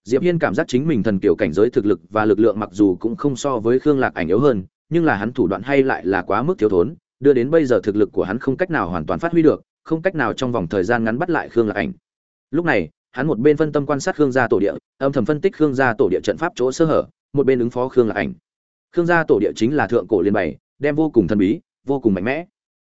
Diệp hiên cảm giác chính mình thần kiểu cảnh giới thực lực và lực lượng mặc dù cũng không so với khương lạc ảnh yếu hơn, nhưng là hắn thủ đoạn hay lại là quá mức thiếu thốn, đưa đến bây giờ thực lực của hắn không cách nào hoàn toàn phát huy được, không cách nào trong vòng thời gian ngắn bắt lại khương lạc ảnh. Lúc này, hắn một bên phân tâm quan sát khương gia tổ địa, âm thầm phân tích khương gia tổ địa trận pháp chỗ sơ hở, một bên ứng phó khương lạc ảnh. Khương gia tổ địa chính là thượng cổ liên bày, đem vô cùng thần bí, vô cùng mạnh mẽ.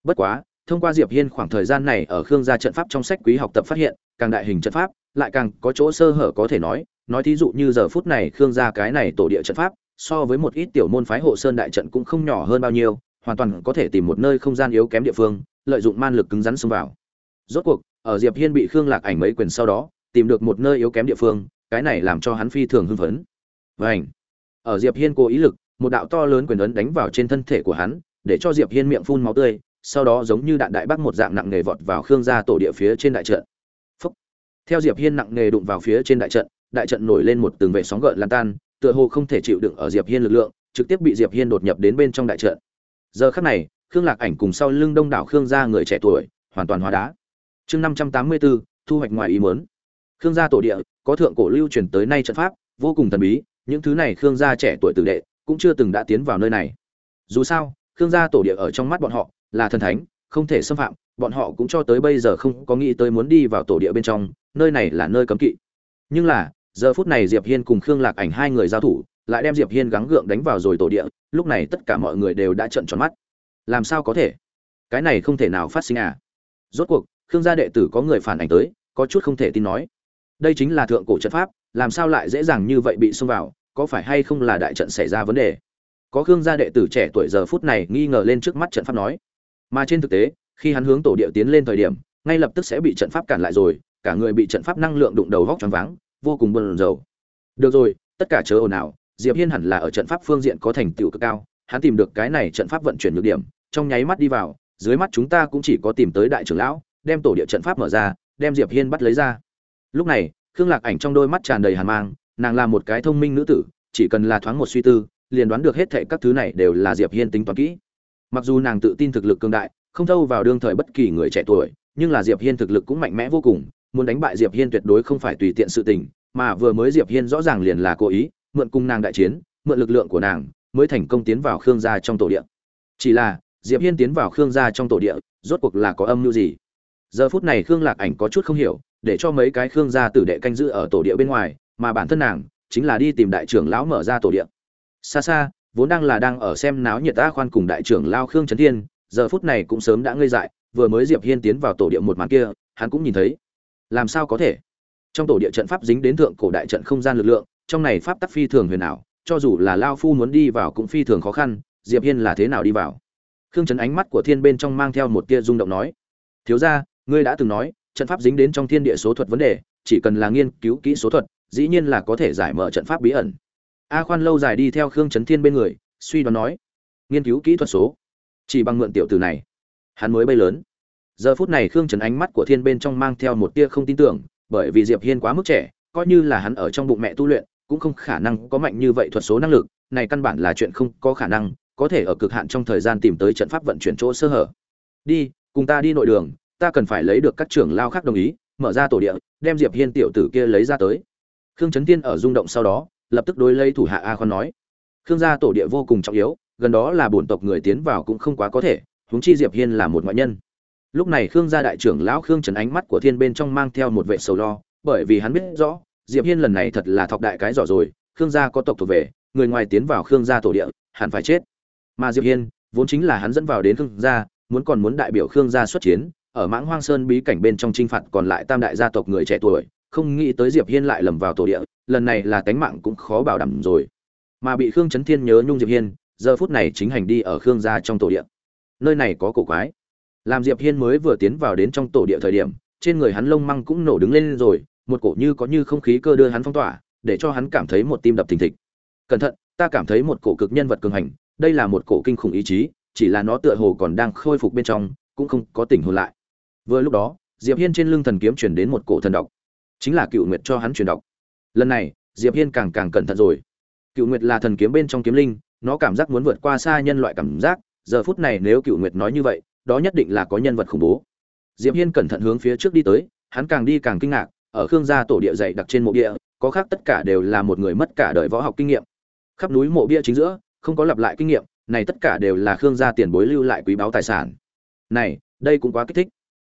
Bất quá thông qua diệp hiên khoảng thời gian này ở khương gia trận pháp trong sách quý học tập phát hiện, càng đại hình trận pháp, lại càng có chỗ sơ hở có thể nói. Nói thí dụ như giờ phút này khương gia cái này tổ địa trận pháp, so với một ít tiểu môn phái hộ sơn đại trận cũng không nhỏ hơn bao nhiêu, hoàn toàn có thể tìm một nơi không gian yếu kém địa phương, lợi dụng man lực cứng rắn xông vào. Rốt cuộc, ở diệp hiên bị khương lạc ảnh mấy quyền sau đó, tìm được một nơi yếu kém địa phương, cái này làm cho hắn phi thường hưng phấn. Vảnh ở diệp hiên cố ý lực, một đạo to lớn quyền ấn đánh vào trên thân thể của hắn, để cho diệp hiên miệng phun máu tươi sau đó giống như đạn đại bác một dạng nặng nề vọt vào khương gia tổ địa phía trên đại trận. Phúc. theo diệp hiên nặng nề đụng vào phía trên đại trận đại trận nổi lên một từng vệ sóng gợn lan tan, tựa hồ không thể chịu đựng ở diệp hiên lực lượng, trực tiếp bị diệp hiên đột nhập đến bên trong đại trận. Giờ khắc này, khương lạc ảnh cùng sau lưng đông đảo khương gia người trẻ tuổi, hoàn toàn hóa đá. Chương năm trăm tám mươi bốn thu hoạch ngoài ý muốn. Khương gia tổ địa, có thượng cổ lưu truyền tới nay trận pháp, vô cùng thần bí, những thứ này khương gia trẻ tuổi tử đệ cũng chưa từng đã tiến vào nơi này. Dù sao, khương gia tổ địa ở trong mắt bọn họ là thần thánh, không thể xâm phạm, bọn họ cũng cho tới bây giờ không có nghĩ tới muốn đi vào tổ địa bên trong, nơi này là nơi cấm kỵ. Nhưng là, giờ phút này diệp hiên cùng khương lạc ảnh hai người giao thủ, lại đem diệp hiên gắng gượng đánh vào rồi tổ địa, lúc này tất cả mọi người đều đã trợn tròn mắt. Làm sao có thể? Cái này không thể nào phát sinh à? Rốt cuộc, khương gia đệ tử có người phản ảnh tới, có chút không thể tin nói. Đây chính là thượng cổ trận pháp, làm sao lại dễ dàng như vậy bị xông vào, có phải hay không là đại trận xảy ra vấn đề? Có khương gia đệ tử trẻ tuổi giờ phút này nghi ngờ lên trước mắt trận pháp nói mà trên thực tế, khi hắn hướng tổ địa tiến lên thời điểm, ngay lập tức sẽ bị trận pháp cản lại rồi, cả người bị trận pháp năng lượng đụng đầu vóc choáng váng, vô cùng bần dầu được rồi, tất cả chớ ồn ào, diệp hiên hẳn là ở trận pháp phương diện có thành tựu cực cao, hắn tìm được cái này trận pháp vận chuyển nhược điểm, trong nháy mắt đi vào, dưới mắt chúng ta cũng chỉ có tìm tới đại trưởng lão, đem tổ địa trận pháp mở ra, đem diệp hiên bắt lấy ra. Lúc này, khương lạc ảnh trong đôi mắt tràn đầy hàn mang, nàng là một cái thông minh nữ tử, chỉ cần là thoáng một suy tư, liền đoán được hết thệ các thứ này đều là diệp hiên tính toán kỹ mặc dù nàng tự tin thực lực cường đại, không thâu vào đương thời bất kỳ người trẻ tuổi, nhưng là diệp hiên thực lực cũng mạnh mẽ vô cùng, muốn đánh bại diệp hiên tuyệt đối không phải tùy tiện sự tình, mà vừa mới diệp hiên rõ ràng liền là cố ý, mượn cung nàng đại chiến, mượn lực lượng của nàng, mới thành công tiến vào khương gia trong tổ địa. Chỉ là, diệp hiên tiến vào khương gia trong tổ địa, rốt cuộc là có âm mưu gì? Giờ phút này khương lạc ảnh có chút không hiểu, để cho mấy cái khương gia tử đệ canh giữ ở tổ địa bên ngoài, mà bản thân nàng, chính là đi tìm đại trưởng lão mở ra tổ địa. Xa xa vốn đang là đang ở xem náo nhiệt ta khoan cùng đại trưởng lao khương trấn thiên, giờ phút này cũng sớm đã ngây dại, vừa mới diệp hiên tiến vào tổ địa một màn kia, hắn cũng nhìn thấy. Làm sao có thể? Trong tổ địa trận pháp dính đến thượng cổ đại trận không gian lực lượng, trong này pháp tắc phi thường huyền ảo, cho dù là lao phu muốn đi vào cũng phi thường khó khăn, diệp hiên là thế nào đi vào? Khương trấn ánh mắt của thiên bên trong mang theo một tia rung động nói, thiếu gia, ngươi đã từng nói, trận pháp dính đến trong thiên địa số thuật vấn đề, chỉ cần là nghiên cứu kỹ số thuật, dĩ nhiên là có thể giải mở trận pháp bí ẩn a khoan lâu dài đi theo khương trấn thiên bên người, suy đoán nói, nghiên cứu kỹ thuật số, chỉ bằng mượn tiểu từ này, hắn mới bay lớn. Giờ phút này khương trấn ánh mắt của thiên bên trong mang theo một tia không tin tưởng, bởi vì diệp hiên quá mức trẻ, coi như là hắn ở trong bụng mẹ tu luyện, cũng không khả năng có mạnh như vậy thuật số năng lực, này căn bản là chuyện không có khả năng, có thể ở cực hạn trong thời gian tìm tới trận pháp vận chuyển chỗ sơ hở. Đi, cùng ta đi nội đường, ta cần phải lấy được các trưởng lao khác đồng ý, mở ra tổ địa, đem diệp hiên tiểu tử kia lấy ra tới. Khương trấn tiên ở rung động sau đó lập tức đối lấy thủ hạ a khoan nói, khương gia tổ địa vô cùng trọng yếu, gần đó là bổn tộc người tiến vào cũng không quá có thể, huống chi diệp hiên là một ngoại nhân. Lúc này khương gia đại trưởng lão khương trần ánh mắt của thiên bên trong mang theo một vệ sầu lo, bởi vì hắn biết rõ, diệp hiên lần này thật là thọc đại cái giỏ rồi, khương gia có tộc thuộc về, người ngoài tiến vào khương gia tổ địa, hẳn phải chết. Mà diệp hiên, vốn chính là hắn dẫn vào đến khương gia, muốn còn muốn đại biểu khương gia xuất chiến, ở mãng hoang sơn bí cảnh bên trong chinh phạt còn lại tam đại gia tộc người trẻ tuổi không nghĩ tới diệp hiên lại lầm vào tổ địa, lần này là cánh mạng cũng khó bảo đảm rồi. Mà bị khương chấn thiên nhớ nhung diệp hiên, giờ phút này chính hành đi ở khương gia trong tổ địa. Nơi này có cổ quái. Làm diệp hiên mới vừa tiến vào đến trong tổ địa thời điểm, trên người hắn lông măng cũng nổ đứng lên rồi, một cổ như có như không khí cơ đưa hắn phong tỏa, để cho hắn cảm thấy một tim đập thình thịch. Cẩn thận, ta cảm thấy một cổ cực nhân vật cường hành, đây là một cổ kinh khủng ý chí, chỉ là nó tựa hồ còn đang khôi phục bên trong, cũng không có tỉnh hồn lại. Vừa lúc đó, diệp hiên trên lưng thần kiếm chuyển đến một cổ thần độc chính là cựu nguyệt cho hắn truyền đọc. Lần này, diệp hiên càng càng cẩn thận rồi. Cựu nguyệt là thần kiếm bên trong kiếm linh, nó cảm giác muốn vượt qua xa nhân loại cảm giác, giờ phút này nếu cựu nguyệt nói như vậy, đó nhất định là có nhân vật khủng bố. Diệp hiên cẩn thận hướng phía trước đi tới, hắn càng đi càng kinh ngạc, ở khương gia tổ địa dày đặc trên mộ địa, có khác tất cả đều là một người mất cả đời võ học kinh nghiệm. Khắp núi mộ bia chính giữa, không có lặp lại kinh nghiệm, này tất cả đều là khương gia tiền bối lưu lại quý báu tài sản. Này, đây cũng quá kích thích.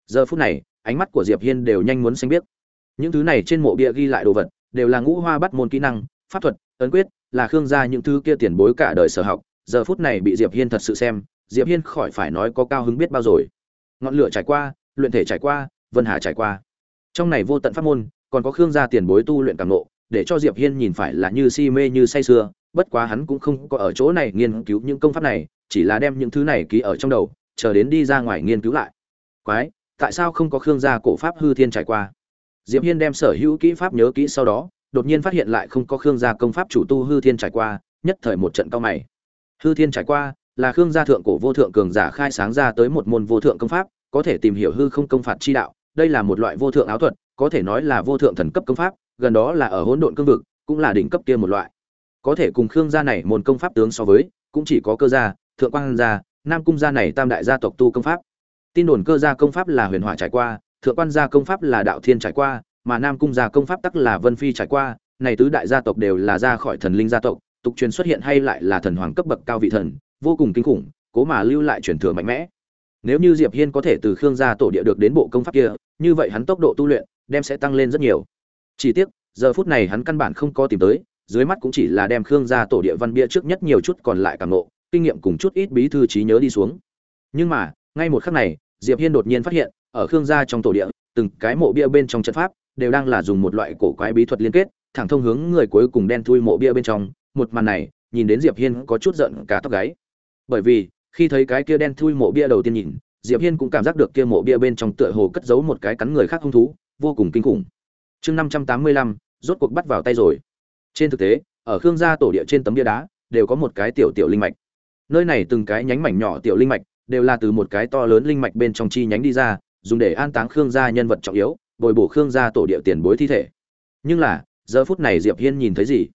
Giờ phút này, ánh mắt của diệp hiên đều nhanh muốn xanh biết những thứ này trên mộ bia ghi lại đồ vật, đều là ngũ hoa bắt môn kỹ năng, pháp thuật, ấn quyết, là khương gia những thứ kia tiền bối cả đời sở học. Giờ phút này bị diệp hiên thật sự xem, diệp hiên khỏi phải nói có cao hứng biết bao rồi. Ngọn lửa trải qua, luyện thể trải qua, vân hà trải qua. Trong này vô tận pháp môn, còn có khương gia tiền bối tu luyện cảm nộ để cho diệp hiên nhìn phải là như si mê như say sưa. Bất quá hắn cũng không có ở chỗ này nghiên cứu những công pháp này, chỉ là đem những thứ này ký ở trong đầu, chờ đến đi ra ngoài nghiên cứu lại. Quái, tại sao không có khương gia cổ pháp hư thiên trải qua? Diệp hiên đem sở hữu kỹ pháp nhớ kỹ sau đó, đột nhiên phát hiện lại không có khương gia công pháp chủ tu hư thiên trải qua, nhất thời một trận cao mày. Hư thiên trải qua là khương gia thượng cổ vô thượng cường giả khai sáng ra tới một môn vô thượng công pháp, có thể tìm hiểu hư không công phạt chi đạo, đây là một loại vô thượng áo thuật, có thể nói là vô thượng thần cấp công pháp, gần đó là ở hỗn độn cương vực, cũng là đỉnh cấp kia một loại. Có thể cùng khương gia này môn công pháp tướng so với, cũng chỉ có cơ gia, thượng quang gia, nam cung gia này tam đại gia tộc tu công pháp. Tin đồn cơ gia công pháp là huyền hỏa trải qua thượng quan gia công pháp là đạo thiên trải qua, mà nam cung gia công pháp tắc là vân phi trải qua, này tứ đại gia tộc đều là ra khỏi thần linh gia tộc, tục truyền xuất hiện hay lại là thần hoàng cấp bậc cao vị thần, vô cùng kinh khủng, cố mà lưu lại truyền thừa mạnh mẽ. Nếu như diệp hiên có thể từ khương gia tổ địa được đến bộ công pháp kia, như vậy hắn tốc độ tu luyện đem sẽ tăng lên rất nhiều. Chỉ tiếc, giờ phút này hắn căn bản không có tìm tới, dưới mắt cũng chỉ là đem khương gia tổ địa văn bia trước nhất nhiều chút còn lại càng nộ kinh nghiệm cùng chút ít bí thư trí nhớ đi xuống. Nhưng mà, ngay một khắc này, diệp hiên đột nhiên phát hiện ở khương gia trong tổ địa, từng cái mộ bia bên trong trận pháp đều đang là dùng một loại cổ quái bí thuật liên kết, thẳng thông hướng người cuối cùng đen thui mộ bia bên trong. Một màn này, nhìn đến diệp hiên có chút giận cả tóc gáy. Bởi vì, khi thấy cái kia đen thui mộ bia đầu tiên nhìn, diệp hiên cũng cảm giác được kia mộ bia bên trong tựa hồ cất giấu một cái cắn người khác hung thú, vô cùng kinh khủng. Chương năm trăm tám mươi lăm, rốt cuộc bắt vào tay rồi. Trên thực tế, ở khương gia tổ địa trên tấm bia đá, đều có một cái tiểu tiểu linh mạch. Nơi này từng cái nhánh mảnh nhỏ tiểu linh mạch, đều là từ một cái to lớn linh mạch bên trong chi nhánh đi ra dùng để an táng khương gia nhân vật trọng yếu, bồi bổ khương gia tổ địa tiền bối thi thể. Nhưng là, giờ phút này diệp hiên nhìn thấy gì?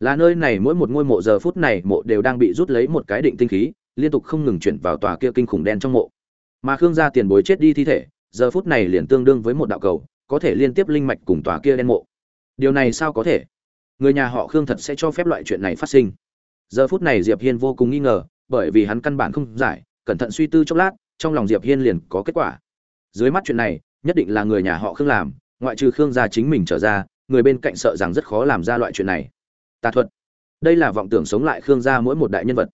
Là nơi này mỗi một ngôi mộ giờ phút này mộ đều đang bị rút lấy một cái định tinh khí, liên tục không ngừng chuyển vào tòa kia kinh khủng đen trong mộ. Mà khương gia tiền bối chết đi thi thể, giờ phút này liền tương đương với một đạo cầu, có thể liên tiếp linh mạch cùng tòa kia đen mộ. Điều này sao có thể? Người nhà họ khương thật sẽ cho phép loại chuyện này phát sinh. Giờ phút này diệp hiên vô cùng nghi ngờ, bởi vì hắn căn bản không giải, cẩn thận suy tư chốc lát, trong lòng diệp hiên liền có kết quả dưới mắt chuyện này, nhất định là người nhà họ khương làm, ngoại trừ khương gia chính mình trở ra, người bên cạnh sợ rằng rất khó làm ra loại chuyện này. Tà thuật. Đây là vọng tưởng sống lại khương gia mỗi một đại nhân vật.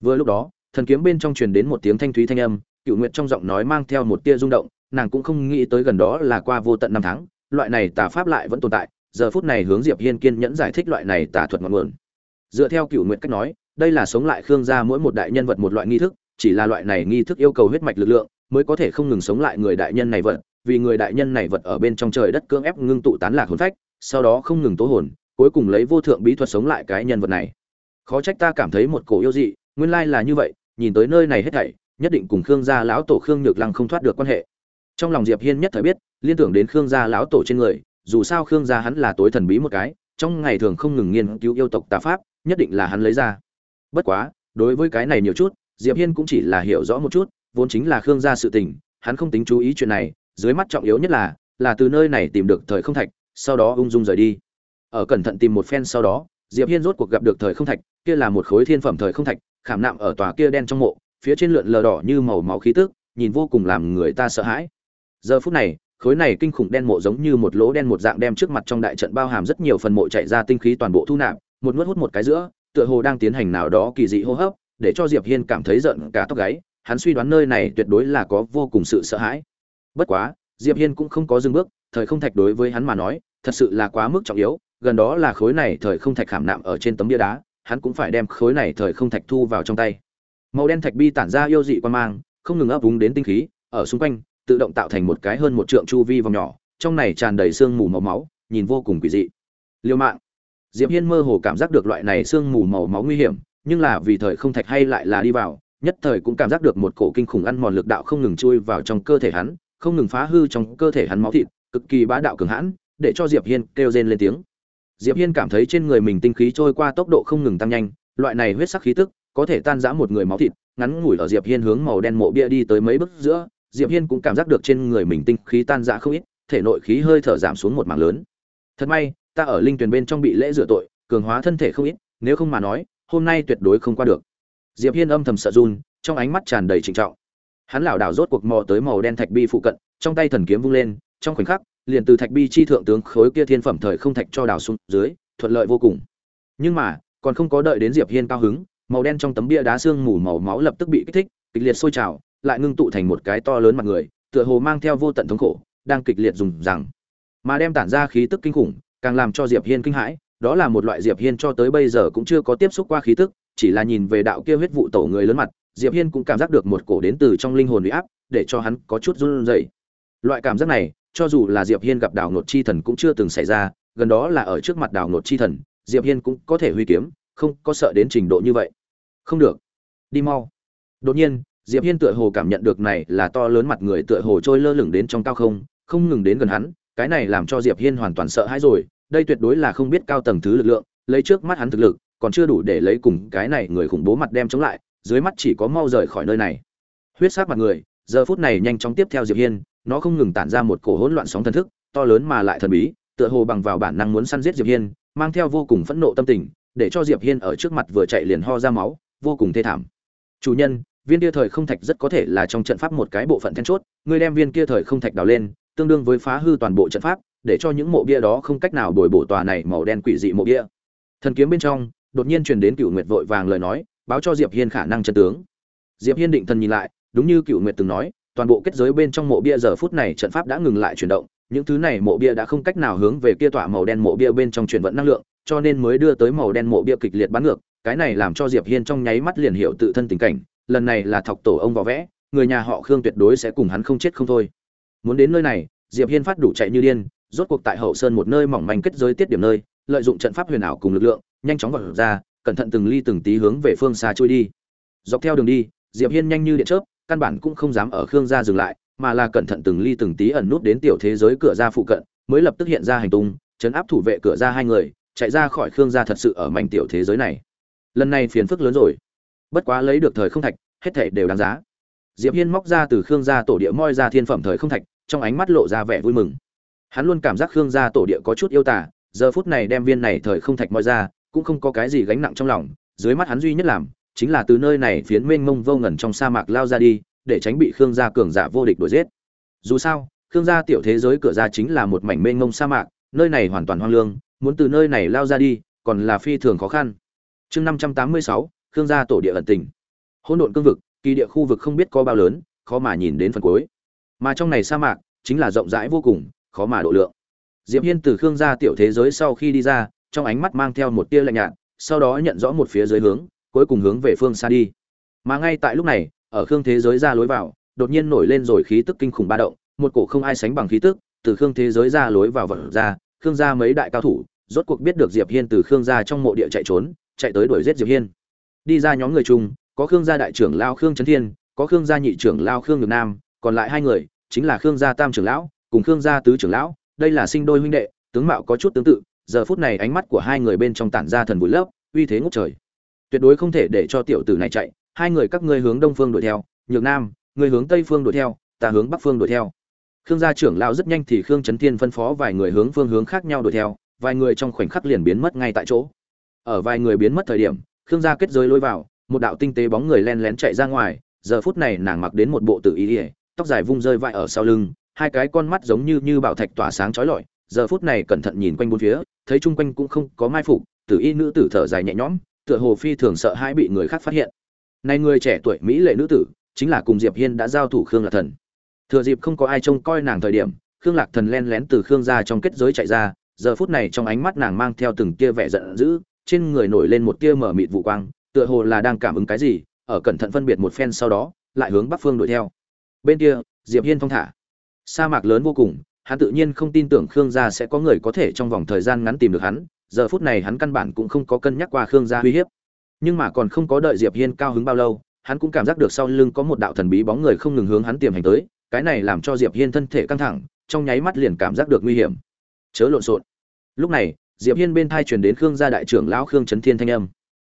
Vừa lúc đó, thần kiếm bên trong truyền đến một tiếng thanh thúy thanh âm cựu nguyệt trong giọng nói mang theo một tia rung động, nàng cũng không nghĩ tới gần đó là qua vô tận năm tháng, loại này tà pháp lại vẫn tồn tại, giờ phút này hướng diệp hiên kiên nhẫn giải thích loại này tà thuật ngọn nguồn. Dựa theo cựu nguyệt cách nói, đây là sống lại khương gia mỗi một đại nhân vật một loại nghi thức, chỉ là loại này nghi thức yêu cầu huyết mạch lực lượng mới có thể không ngừng sống lại người đại nhân này vật, vì người đại nhân này vật ở bên trong trời đất cưỡng ép ngưng tụ tán lạc hồn phách, sau đó không ngừng tố hồn, cuối cùng lấy vô thượng bí thuật sống lại cái nhân vật này. Khó trách ta cảm thấy một cổ yêu dị, nguyên lai là như vậy, nhìn tới nơi này hết thảy, nhất định cùng khương gia lão tổ khương nhược lăng không thoát được quan hệ. Trong lòng diệp hiên nhất thời biết, liên tưởng đến khương gia lão tổ trên người, dù sao khương gia hắn là tối thần bí một cái, trong ngày thường không ngừng nghiên cứu yêu tộc tà pháp, nhất định là hắn lấy ra. Bất quá, đối với cái này nhiều chút, diệp hiên cũng chỉ là hiểu rõ một chút vốn chính là khương gia sự tình, hắn không tính chú ý chuyện này, dưới mắt trọng yếu nhất là là từ nơi này tìm được thời không thạch, sau đó ung dung rời đi. Ở cẩn thận tìm một phen sau đó, diệp hiên rốt cuộc gặp được thời không thạch, kia là một khối thiên phẩm thời không thạch, khảm nạm ở tòa kia đen trong mộ, phía trên lượn lờ đỏ như màu máu khí tức, nhìn vô cùng làm người ta sợ hãi. Giờ phút này, khối này kinh khủng đen mộ giống như một lỗ đen một dạng đem trước mặt trong đại trận bao hàm rất nhiều phần mộ chạy ra tinh khí toàn bộ thu nạp, một nuốt hút một cái giữa, tựa hồ đang tiến hành nào đó kỳ dị hô hấp, để cho diệp hiên cảm thấy giận cả tóc gáy hắn suy đoán nơi này tuyệt đối là có vô cùng sự sợ hãi. Bất quá, diệp hiên cũng không có dừng bước, thời không thạch đối với hắn mà nói, thật sự là quá mức trọng yếu, gần đó là khối này thời không thạch khảm nạm ở trên tấm bia đá, hắn cũng phải đem khối này thời không thạch thu vào trong tay. Màu đen thạch bi tản ra yêu dị quan mang, không ngừng ấp úng đến tinh khí, ở xung quanh, tự động tạo thành một cái hơn một trượng chu vi vòng nhỏ, trong này tràn đầy sương mù màu máu, nhìn vô cùng quỷ dị. Liêu mạng. Diệp hiên mơ hồ cảm giác được loại này sương mù màu máu nguy hiểm, nhưng là vì thời không thạch hay lại là đi vào nhất thời cũng cảm giác được một cổ kinh khủng ăn mòn lực đạo không ngừng chui vào trong cơ thể hắn, không ngừng phá hư trong cơ thể hắn máu thịt, cực kỳ bá đạo cường hãn, để cho diệp hiên kêu rên lên tiếng. Diệp hiên cảm thấy trên người mình tinh khí trôi qua tốc độ không ngừng tăng nhanh, loại này huyết sắc khí tức có thể tan rã một người máu thịt, ngắn ngủi ở diệp hiên hướng màu đen mộ bia đi tới mấy bước giữa, diệp hiên cũng cảm giác được trên người mình tinh khí tan rã không ít, thể nội khí hơi thở giảm xuống một mảng lớn. Thật may, ta ở linh truyền bên trong bị lễ rửa tội, cường hóa thân thể không ít, nếu không mà nói, hôm nay tuyệt đối không qua được diệp hiên âm thầm sợ run, trong ánh mắt tràn đầy trịnh trọng. Hắn lảo đảo rốt cuộc mò tới màu đen thạch bi phụ cận, trong tay thần kiếm vung lên, trong khoảnh khắc, liền từ thạch bi chi thượng tướng khối kia thiên phẩm thời không thạch cho đào xuống dưới, thuận lợi vô cùng. Nhưng mà, còn không có đợi đến diệp hiên cao hứng, màu đen trong tấm bia đá xương mù màu máu lập tức bị kích thích, kịch liệt sôi trào, lại ngưng tụ thành một cái to lớn mặt người, tựa hồ mang theo vô tận thống khổ, đang kịch liệt dùng rằng. Mà đem tản ra khí tức kinh khủng, càng làm cho diệp hiên kinh hãi, đó là một loại diệp hiên cho tới bây giờ cũng chưa có tiếp xúc qua khí tức chỉ là nhìn về đạo kia huyết vụ tổ người lớn mặt, diệp hiên cũng cảm giác được một cổ đến từ trong linh hồn uy áp, để cho hắn có chút run rẩy. Loại cảm giác này, cho dù là diệp hiên gặp đào nột chi thần cũng chưa từng xảy ra, gần đó là ở trước mặt đào nột chi thần, diệp hiên cũng có thể huy kiếm, không có sợ đến trình độ như vậy. Không được. Đi mau. Đột nhiên, diệp hiên tựa hồ cảm nhận được này là to lớn mặt người tựa hồ trôi lơ lửng đến trong cao không không ngừng đến gần hắn, cái này làm cho diệp hiên hoàn toàn sợ hãi rồi, đây tuyệt đối là không biết cao tầng thứ lực lượng, lấy trước mắt hắn thực lực còn chưa đủ để lấy cùng cái này người khủng bố mặt đem chống lại, dưới mắt chỉ có mau rời khỏi nơi này. Huyết sát mặt người, giờ phút này nhanh chóng tiếp theo diệp hiên, nó không ngừng tản ra một cổ hỗn loạn sóng thần thức, to lớn mà lại thần bí, tựa hồ bằng vào bản năng muốn săn giết diệp hiên, mang theo vô cùng phẫn nộ tâm tình, để cho diệp hiên ở trước mặt vừa chạy liền ho ra máu, vô cùng thê thảm. Chủ nhân, viên kia thời không thạch rất có thể là trong trận pháp một cái bộ phận then chốt ngươi đem viên kia thời không thạch đào lên, tương đương với phá hư toàn bộ trận pháp, để cho những mộ bia đó không cách nào đổi bổ tòa này màu đen quỷ dị mộ bia. Thần kiếm bên trong đột nhiên truyền đến cựu nguyệt vội vàng lời nói, báo cho diệp hiên khả năng chân tướng. Diệp hiên định thần nhìn lại, đúng như cựu nguyệt từng nói, toàn bộ kết giới bên trong mộ bia giờ phút này trận pháp đã ngừng lại chuyển động, những thứ này mộ bia đã không cách nào hướng về kia tỏa màu đen mộ bia bên trong chuyển vận năng lượng, cho nên mới đưa tới màu đen mộ bia kịch liệt bắn ngược, cái này làm cho diệp hiên trong nháy mắt liền hiểu tự thân tình cảnh, lần này là thọc tổ ông võ vẽ, người nhà họ khương tuyệt đối sẽ cùng hắn không chết không thôi. Muốn đến nơi này, diệp hiên phát đủ chạy như điên, rốt cuộc tại hậu sơn một nơi mỏng manh kết giới tiết điểm nơi, lợi dụng trận pháp huyền ảo cùng lực lượng nhanh chóng vọt ra cẩn thận từng ly từng tí hướng về phương xa trôi đi. Dọc theo đường đi diệp hiên nhanh như điện chớp căn bản cũng không dám ở khương gia dừng lại mà là cẩn thận từng ly từng tí ẩn nút đến tiểu thế giới cửa ra phụ cận mới lập tức hiện ra hành tung chấn áp thủ vệ cửa ra hai người chạy ra khỏi khương gia thật sự ở mảnh tiểu thế giới này. Lần này phiền phức lớn rồi. Bất quá lấy được thời không thạch hết thảy đều đáng giá. Diệp hiên móc ra từ khương gia tổ địa moi ra thiên phẩm thời không thạch trong ánh mắt lộ ra vẻ vui mừng. Hắn luôn cảm giác khương gia tổ địa có chút yêu tà, giờ phút này đem viên này thời không thạch moi ra cũng không có cái gì gánh nặng trong lòng, dưới mắt hắn duy nhất làm, chính là từ nơi này phiến mênh mông vô ngần trong sa mạc lao ra đi, để tránh bị khương gia cường giả vô địch đuổi giết. Dù sao, khương gia tiểu thế giới cửa ra chính là một mảnh mênh mông sa mạc, nơi này hoàn toàn hoang lương, muốn từ nơi này lao ra đi, còn là phi thường khó khăn. Chương năm trăm tám mươi sáu, khương gia tổ địa ẩn tình. Hỗn độn cương vực, kỳ địa khu vực không biết có bao lớn, khó mà nhìn đến phần cuối. Mà trong này sa mạc, chính là rộng rãi vô cùng, khó mà độ lượng. Diệp hiên từ khương gia tiểu thế giới sau khi đi ra trong ánh mắt mang theo một tia lạnh nhạt, sau đó nhận rõ một phía dưới hướng, cuối cùng hướng về phương xa đi. Mà ngay tại lúc này, ở khương thế giới ra lối vào, đột nhiên nổi lên rồi khí tức kinh khủng ba động, một cổ không ai sánh bằng khí tức, từ khương thế giới ra lối vào vận ra, khương gia mấy đại cao thủ, rốt cuộc biết được diệp hiên từ khương gia trong mộ địa chạy trốn, chạy tới đuổi giết diệp hiên. Đi ra nhóm người chung, có khương gia đại trưởng lao khương trấn thiên, có khương gia nhị trưởng lao khương nhược nam, còn lại hai người, chính là khương gia tam trưởng lão, cùng khương gia tứ trưởng lão, đây là sinh đôi huynh đệ, tướng mạo có chút tương tự giờ phút này ánh mắt của hai người bên trong tản ra thần vùi lấp, uy thế ngút trời. Tuyệt đối không thể để cho tiểu tử này chạy, hai người các ngươi hướng đông phương đuổi theo, nhược nam người hướng tây phương đuổi theo, ta hướng bắc phương đuổi theo. Khương gia trưởng lão rất nhanh thì khương trấn thiên phân phó vài người hướng phương hướng khác nhau đuổi theo, vài người trong khoảnh khắc liền biến mất ngay tại chỗ. Ở vài người biến mất thời điểm, khương gia kết giới lôi vào, một đạo tinh tế bóng người len lén chạy ra ngoài, giờ phút này nàng mặc đến một bộ tự ý ỉa tóc dài vung rơi vãi ở sau lưng, hai cái con mắt giống như như bảo thạch tỏa sáng trói lọi giờ phút này cẩn thận nhìn quanh bốn phía, thấy chung quanh cũng không có mai phục, tử y nữ tử thở dài nhẹ nhõm, tựa hồ phi thường sợ hãi bị người khác phát hiện. Này người trẻ tuổi mỹ lệ nữ tử, chính là cùng diệp hiên đã giao thủ khương lạc thần. Thừa dịp không có ai trông coi nàng thời điểm, khương lạc thần len lén từ khương gia trong kết giới chạy ra, giờ phút này trong ánh mắt nàng mang theo từng tia vẻ giận dữ, trên người nổi lên một tia mở mịt vụ quang, tựa hồ là đang cảm ứng cái gì, ở cẩn thận phân biệt một phen sau đó, lại hướng bắc phương đuổi theo. Bên kia, diệp hiên phong thả. Sa mạc lớn vô cùng hắn tự nhiên không tin tưởng khương gia sẽ có người có thể trong vòng thời gian ngắn tìm được hắn, giờ phút này hắn căn bản cũng không có cân nhắc qua khương gia uy hiếp. Nhưng mà còn không có đợi diệp hiên cao hứng bao lâu, hắn cũng cảm giác được sau lưng có một đạo thần bí bóng người không ngừng hướng hắn tiềm hành tới, cái này làm cho diệp hiên thân thể căng thẳng, trong nháy mắt liền cảm giác được nguy hiểm. Chớ lộn xộn. Lúc này, diệp hiên bên tai truyền đến khương gia đại trưởng lão khương Chấn thiên thanh âm.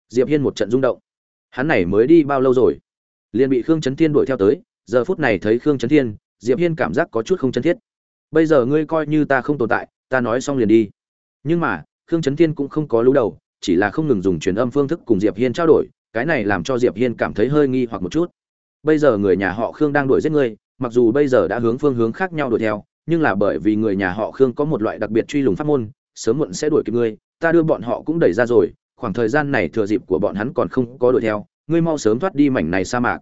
Diệp hiên một trận rung động. Hắn này mới đi bao lâu rồi? Liền bị khương Chấn thiên đuổi theo tới, giờ phút này thấy khương Chấn thiên, diệp hiên cảm giác có chút không chân thiết bây giờ ngươi coi như ta không tồn tại, ta nói xong liền đi. Nhưng mà, khương trấn thiên cũng không có lũ đầu, chỉ là không ngừng dùng truyền âm phương thức cùng diệp hiên trao đổi, cái này làm cho diệp hiên cảm thấy hơi nghi hoặc một chút. Bây giờ người nhà họ khương đang đuổi giết ngươi, mặc dù bây giờ đã hướng phương hướng khác nhau đuổi theo, nhưng là bởi vì người nhà họ khương có một loại đặc biệt truy lùng pháp môn, sớm muộn sẽ đuổi kịp ngươi, ta đưa bọn họ cũng đẩy ra rồi, khoảng thời gian này thừa dịp của bọn hắn còn không có đuổi theo, ngươi mau sớm thoát đi mảnh này sa mạc.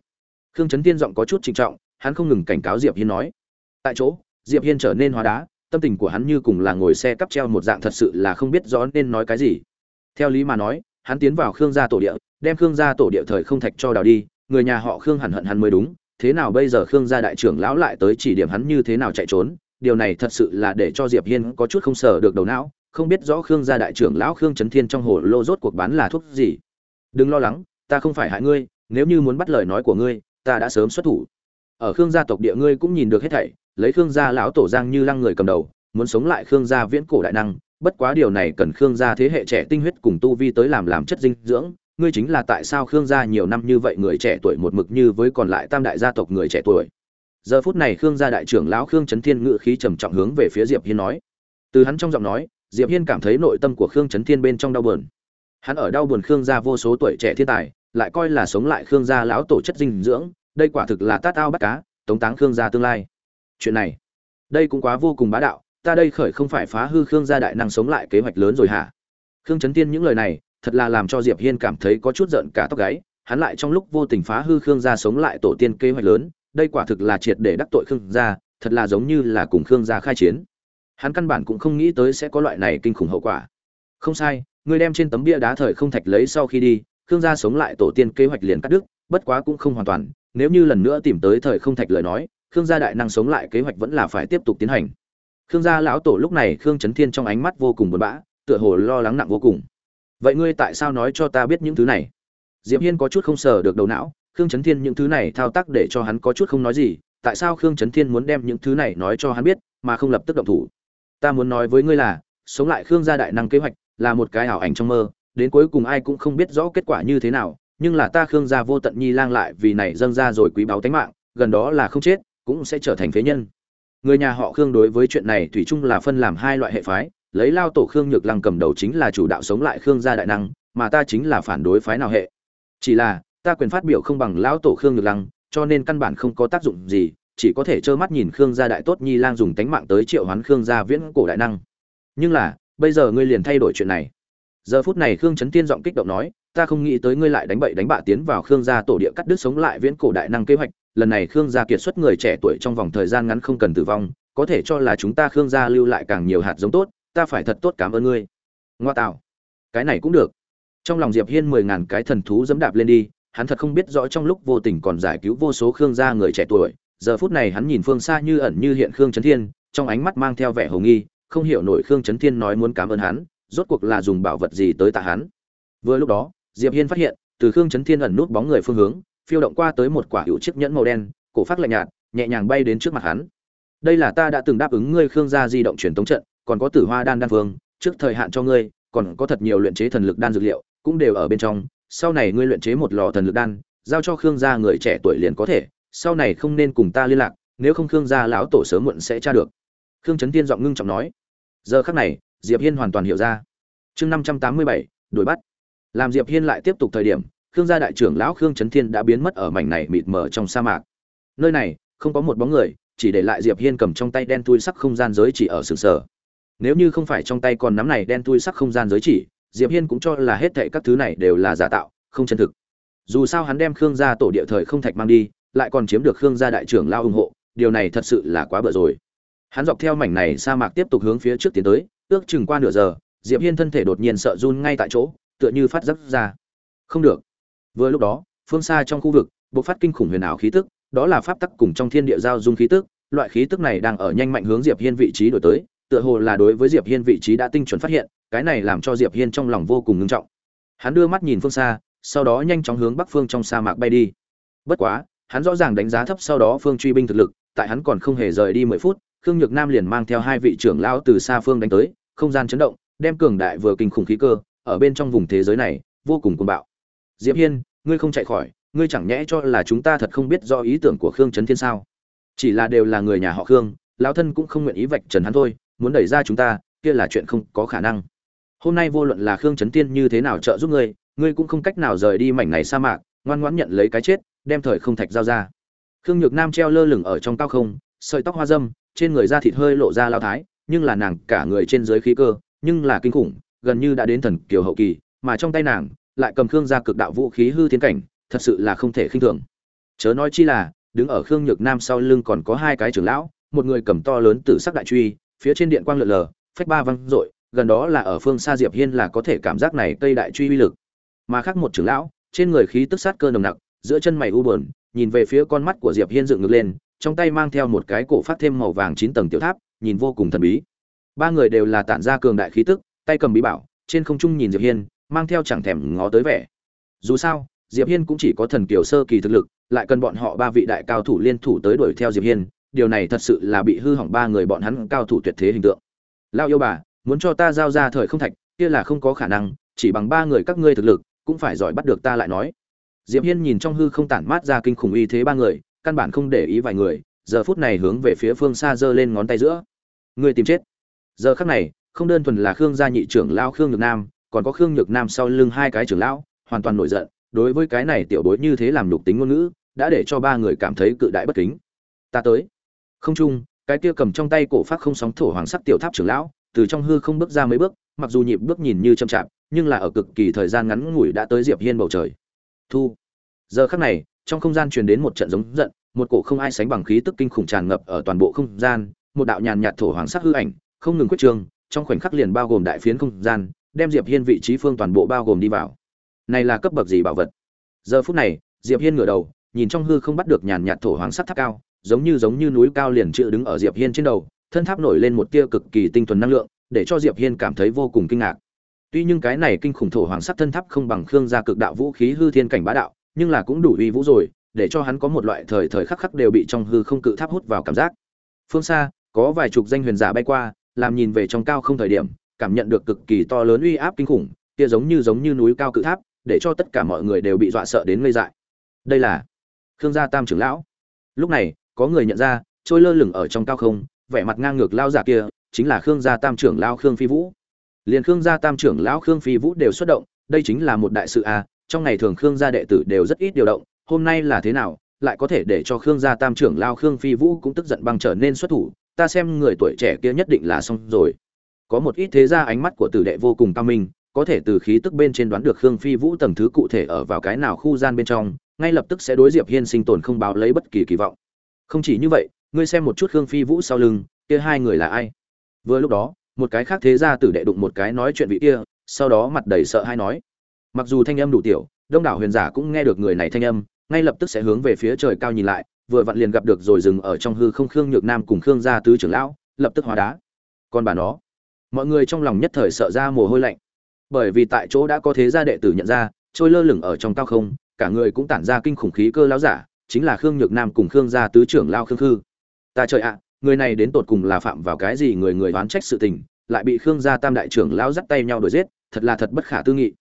Khương trấn tiên giọng có chút trịnh trọng, hắn không ngừng cảnh cáo diệp hiên nói. Tại chỗ diệp hiên trở nên hóa đá, tâm tình của hắn như cùng là ngồi xe cắp treo một dạng thật sự là không biết rõ nên nói cái gì. Theo lý mà nói, hắn tiến vào khương gia tổ địa, đem khương gia tổ địa thời không thạch cho đào đi, người nhà họ khương hẳn hận hắn mới đúng, thế nào bây giờ khương gia đại trưởng lão lại tới chỉ điểm hắn như thế nào chạy trốn, điều này thật sự là để cho diệp hiên có chút không sở được đầu não, không biết rõ khương gia đại trưởng lão khương trấn thiên trong hồ lô rốt cuộc bán là thuốc gì. Đừng lo lắng, ta không phải hại ngươi, nếu như muốn bắt lời nói của ngươi, ta đã sớm xuất thủ. Ở khương gia tộc địa ngươi cũng nhìn được hết thảy lấy khương gia lão tổ giang như lăng người cầm đầu, muốn sống lại khương gia viễn cổ đại năng, bất quá điều này cần khương gia thế hệ trẻ tinh huyết cùng tu vi tới làm làm chất dinh dưỡng. Ngươi chính là tại sao khương gia nhiều năm như vậy người trẻ tuổi một mực như với còn lại tam đại gia tộc người trẻ tuổi? Giờ phút này khương gia đại trưởng lão khương trấn thiên ngự khí trầm trọng hướng về phía diệp hiên nói. Từ hắn trong giọng nói, diệp hiên cảm thấy nội tâm của khương trấn thiên bên trong đau buồn. Hắn ở đau buồn khương gia vô số tuổi trẻ thiên tài, lại coi là sống lại khương gia lão tổ chất dinh dưỡng, đây quả thực là tát ao bắt cá, tống táng khương gia tương lai chuyện này. Đây cũng quá vô cùng bá đạo, ta đây khởi không phải phá hư khương gia đại năng sống lại kế hoạch lớn rồi hả? Khương trấn tiên những lời này, thật là làm cho diệp hiên cảm thấy có chút giận cả tóc gáy, hắn lại trong lúc vô tình phá hư khương gia sống lại tổ tiên kế hoạch lớn, đây quả thực là triệt để đắc tội khương gia, thật là giống như là cùng khương gia khai chiến. Hắn căn bản cũng không nghĩ tới sẽ có loại này kinh khủng hậu quả. Không sai ngươi đem trên tấm bia đá thời không thạch lấy sau khi đi, khương gia sống lại tổ tiên kế hoạch liền cắt đứt, bất quá cũng không hoàn toàn, nếu như lần nữa tìm tới thời không thạch lời nói khương gia đại năng sống lại kế hoạch vẫn là phải tiếp tục tiến hành. Khương gia lão tổ lúc này khương trấn thiên trong ánh mắt vô cùng buồn bã, tựa hồ lo lắng nặng vô cùng. Vậy ngươi tại sao nói cho ta biết những thứ này? Diệp hiên có chút không sờ được đầu não, khương trấn thiên những thứ này thao tác để cho hắn có chút không nói gì, tại sao khương trấn thiên muốn đem những thứ này nói cho hắn biết, mà không lập tức động thủ? Ta muốn nói với ngươi là, sống lại khương gia đại năng kế hoạch là một cái ảo ảnh trong mơ, đến cuối cùng ai cũng không biết rõ kết quả như thế nào, nhưng là ta khương gia vô tận nhi lang lại vì này dâng ra rồi quý báu tánh mạng, gần đó là không chết cũng sẽ trở thành phế nhân. Người nhà họ khương đối với chuyện này thủy chung là phân làm hai loại hệ phái, lấy lao tổ khương nhược lăng cầm đầu chính là chủ đạo sống lại khương gia đại năng, mà ta chính là phản đối phái nào hệ. Chỉ là, ta quyền phát biểu không bằng lão tổ khương nhược lăng, cho nên căn bản không có tác dụng gì, chỉ có thể trơ mắt nhìn khương gia đại tốt nhi lang dùng tánh mạng tới triệu hoán khương gia viễn cổ đại năng. Nhưng là, bây giờ ngươi liền thay đổi chuyện này. Giờ phút này khương trấn tiên giọng kích động nói, ta không nghĩ tới ngươi lại đánh bậy đánh bạ tiến vào khương gia tổ địa cắt đứt sống lại viễn cổ đại năng kế hoạch lần này khương gia kiệt xuất người trẻ tuổi trong vòng thời gian ngắn không cần tử vong, có thể cho là chúng ta khương gia lưu lại càng nhiều hạt giống tốt, ta phải thật tốt cảm ơn ngươi. Ngoa tạo. Cái này cũng được. Trong lòng diệp hiên mười ngàn cái thần thú dẫm đạp lên đi, hắn thật không biết rõ trong lúc vô tình còn giải cứu vô số khương gia người trẻ tuổi, giờ phút này hắn nhìn phương xa như ẩn như hiện khương trấn thiên, trong ánh mắt mang theo vẻ hồ nghi, không hiểu nổi khương trấn thiên nói muốn cảm ơn hắn, rốt cuộc là dùng bảo vật gì tới tạ hắn. Vừa lúc đó, diệp hiên phát hiện, từ khương trấn thiên ẩn nút bóng người phương hướng phiêu động qua tới một quả hữu chiếc nhẫn màu đen, cổ phát lạnh nhạt, nhẹ nhàng bay đến trước mặt hắn. Đây là ta đã từng đáp ứng ngươi, khương gia di động truyền tống trận, còn có tử hoa đan đan phương trước thời hạn cho ngươi, còn có thật nhiều luyện chế thần lực đan dược liệu, cũng đều ở bên trong. Sau này ngươi luyện chế một lò thần lực đan, giao cho khương gia người trẻ tuổi liền có thể, sau này không nên cùng ta liên lạc, nếu không khương gia lão tổ sớm muộn sẽ tra được. Khương trấn tiên giọng ngưng trọng nói. Giờ khắc này, diệp hiên hoàn toàn hiểu ra. Chương năm trăm tám mươi bảy, đuổi bắt. Làm diệp hiên lại tiếp tục thời điểm khương gia đại trưởng lão khương trấn thiên đã biến mất ở mảnh này mịt mờ trong sa mạc. Nơi này, không có một bóng người, chỉ để lại diệp hiên cầm trong tay đen tui sắc không gian giới chỉ ở sừng sở nếu như không phải trong tay còn nắm này đen tui sắc không gian giới chỉ, diệp hiên cũng cho là hết thảy các thứ này đều là giả tạo, không chân thực. Dù sao hắn đem khương gia tổ địa thời không thạch mang đi, lại còn chiếm được khương gia đại trưởng lao ủng hộ, điều này thật sự là quá bở rồi. Hắn dọc theo mảnh này sa mạc tiếp tục hướng phía trước tiến tới, ước chừng qua nửa giờ, diệp hiên thân thể đột nhiên sợ run ngay tại chỗ, tựa như phát giấc ra. Không được vừa lúc đó, phương xa trong khu vực, bộc phát kinh khủng huyền ảo khí tức, đó là pháp tắc cùng trong thiên địa giao dung khí tức. Loại khí tức này đang ở nhanh mạnh hướng diệp hiên vị trí đổi tới, tựa hồ là đối với diệp hiên vị trí đã tinh chuẩn phát hiện, cái này làm cho diệp hiên trong lòng vô cùng ngưng trọng. Hắn đưa mắt nhìn phương xa, sau đó nhanh chóng hướng bắc phương trong sa mạc bay đi. Bất quá, hắn rõ ràng đánh giá thấp sau đó phương truy binh thực lực, tại hắn còn không hề rời đi mười phút, khương nhược nam liền mang theo hai vị trưởng lão từ xa phương đánh tới, không gian chấn động, đem cường đại vừa kinh khủng khí cơ, ở bên trong vùng thế giới này, vô cùng cuồng bạo diệp hiên, ngươi không chạy khỏi, ngươi chẳng nhẽ cho là chúng ta thật không biết do ý tưởng của khương trấn thiên sao? Chỉ là đều là người nhà họ khương, lão thân cũng không nguyện ý vạch trần hắn thôi, muốn đẩy ra chúng ta, kia là chuyện không có khả năng. Hôm nay vô luận là khương trấn tiên như thế nào trợ giúp ngươi ngươi cũng không cách nào rời đi mảnh này sa mạc, ngoan ngoãn nhận lấy cái chết, đem thời không thạch giao ra. Khương nhược nam treo lơ lửng ở trong cao không, sợi tóc hoa dâm, trên người da thịt hơi lộ ra lao thái, nhưng là nàng cả người trên dưới khí cơ, nhưng là kinh khủng, gần như đã đến thần kiều hậu kỳ, mà trong tay nàng lại cầm khương gia cực đạo vũ khí hư thiên cảnh, thật sự là không thể khinh thường. Chớ nói chi là, đứng ở khương nhược nam sau lưng còn có hai cái trưởng lão, một người cầm to lớn tử sắc đại truy, phía trên điện quang lượn lờ, phách ba văng dội gần đó là ở phương xa diệp hiên là có thể cảm giác này cây đại truy uy lực. Mà khác một trưởng lão, trên người khí tức sát cơ nồng nặc, giữa chân mày u buồn, nhìn về phía con mắt của diệp hiên dựng ngược lên, trong tay mang theo một cái cổ phát thêm màu vàng chín tầng tiểu tháp, nhìn vô cùng thần bí. Ba người đều là tản ra cường đại khí tức, tay cầm bí bảo, trên không trung nhìn diệp hiên mang theo chẳng thèm ngó tới vẻ. Dù sao, diệp hiên cũng chỉ có thần kiều sơ kỳ thực lực, lại cần bọn họ ba vị đại cao thủ liên thủ tới đuổi theo diệp hiên, điều này thật sự là bị hư hỏng ba người bọn hắn cao thủ tuyệt thế hình tượng. Lao yêu bà, muốn cho ta giao ra thời không thạch, kia là không có khả năng, chỉ bằng ba người các ngươi thực lực, cũng phải giỏi bắt được ta lại nói. Diệp hiên nhìn trong hư không tản mát ra kinh khủng uy thế ba người, căn bản không để ý vài người, giờ phút này hướng về phía phương xa giơ lên ngón tay giữa. Người tìm chết. Giờ khắc này, không đơn thuần là khương gia nhị trưởng lão khương nhược nam còn có khương nhược nam sau lưng hai cái trưởng lão, hoàn toàn nổi giận, đối với cái này tiểu bối như thế làm nhục tính ngôn ngữ, đã để cho ba người cảm thấy cự đại bất kính. Ta tới. Không trung cái kia cầm trong tay cổ phát không sóng thổ hoàng sắc tiểu tháp trưởng lão, từ trong hư không bước ra mấy bước, mặc dù nhịp bước nhìn như chậm chạp, nhưng là ở cực kỳ thời gian ngắn ngủi đã tới diệp hiên bầu trời. Thu. Giờ khắc này, trong không gian truyền đến một trận giống giận, một cổ không ai sánh bằng khí tức kinh khủng tràn ngập ở toàn bộ không gian, một đạo nhàn nhạt thổ hoàng sắc hư ảnh, không ngừng quyết trường trong khoảnh khắc liền bao gồm đại phiến không gian đem diệp hiên vị trí phương toàn bộ bao gồm đi vào. Này là cấp bậc gì bảo vật? Giờ phút này, diệp hiên ngửa đầu, nhìn trong hư không bắt được nhàn nhạt thổ hoàng sắc tháp cao, giống như giống như núi cao liền chữ đứng ở diệp hiên trên đầu, thân tháp nổi lên một tia cực kỳ tinh thuần năng lượng, để cho diệp hiên cảm thấy vô cùng kinh ngạc. Tuy nhưng cái này kinh khủng thổ hoàng sắc thân tháp không bằng khương gia cực đạo vũ khí hư thiên cảnh bá đạo, nhưng là cũng đủ uy vũ rồi, để cho hắn có một loại thời thời khắc khắc đều bị trong hư không cự tháp hút vào cảm giác. Phương xa, có vài chục danh huyền giả bay qua, làm nhìn về trong cao không thời điểm cảm nhận được cực kỳ to lớn uy áp kinh khủng, kia giống như giống như núi cao cự tháp, để cho tất cả mọi người đều bị dọa sợ đến ngây dại. Đây là khương gia tam trưởng lão. Lúc này, có người nhận ra, trôi lơ lửng ở trong cao không, vẻ mặt ngang ngược lao giả kia, chính là khương gia tam trưởng lão khương phi vũ. Liền khương gia tam trưởng lão khương phi vũ đều xuất động, đây chính là một đại sự a trong ngày thường khương gia đệ tử đều rất ít điều động, hôm nay là thế nào, lại có thể để cho khương gia tam trưởng lao khương phi vũ cũng tức giận băng trở nên xuất thủ, ta xem người tuổi trẻ kia nhất định là xong rồi có một ít thế ra ánh mắt của tử đệ vô cùng cao minh, có thể từ khí tức bên trên đoán được khương phi vũ tầng thứ cụ thể ở vào cái nào khu gian bên trong, ngay lập tức sẽ đối diệp hiên sinh tồn không báo lấy bất kỳ kỳ vọng. Không chỉ như vậy, ngươi xem một chút khương phi vũ sau lưng, kia hai người là ai? Vừa lúc đó, một cái khác thế ra tử đệ đụng một cái nói chuyện vị kia, sau đó mặt đầy sợ hay nói, mặc dù thanh âm đủ tiểu, đông đảo huyền giả cũng nghe được người này thanh âm, ngay lập tức sẽ hướng về phía trời cao nhìn lại, vừa vặn liền gặp được rồi dừng ở trong hư không khương nhược nam cùng khương gia tứ trưởng lão, lập tức hóa đá. Còn bà nó mọi người trong lòng nhất thời sợ ra mồ hôi lạnh. Bởi vì tại chỗ đã có thế gia đệ tử nhận ra, trôi lơ lửng ở trong cao không, cả người cũng tản ra kinh khủng khí cơ lão giả, chính là khương nhược nam cùng khương gia tứ trưởng lao khương khư. Ta trời ạ, người này đến tột cùng là phạm vào cái gì người người đoán trách sự tình, lại bị khương gia tam đại trưởng lão dắt tay nhau đuổi giết, thật là thật bất khả tư nghị.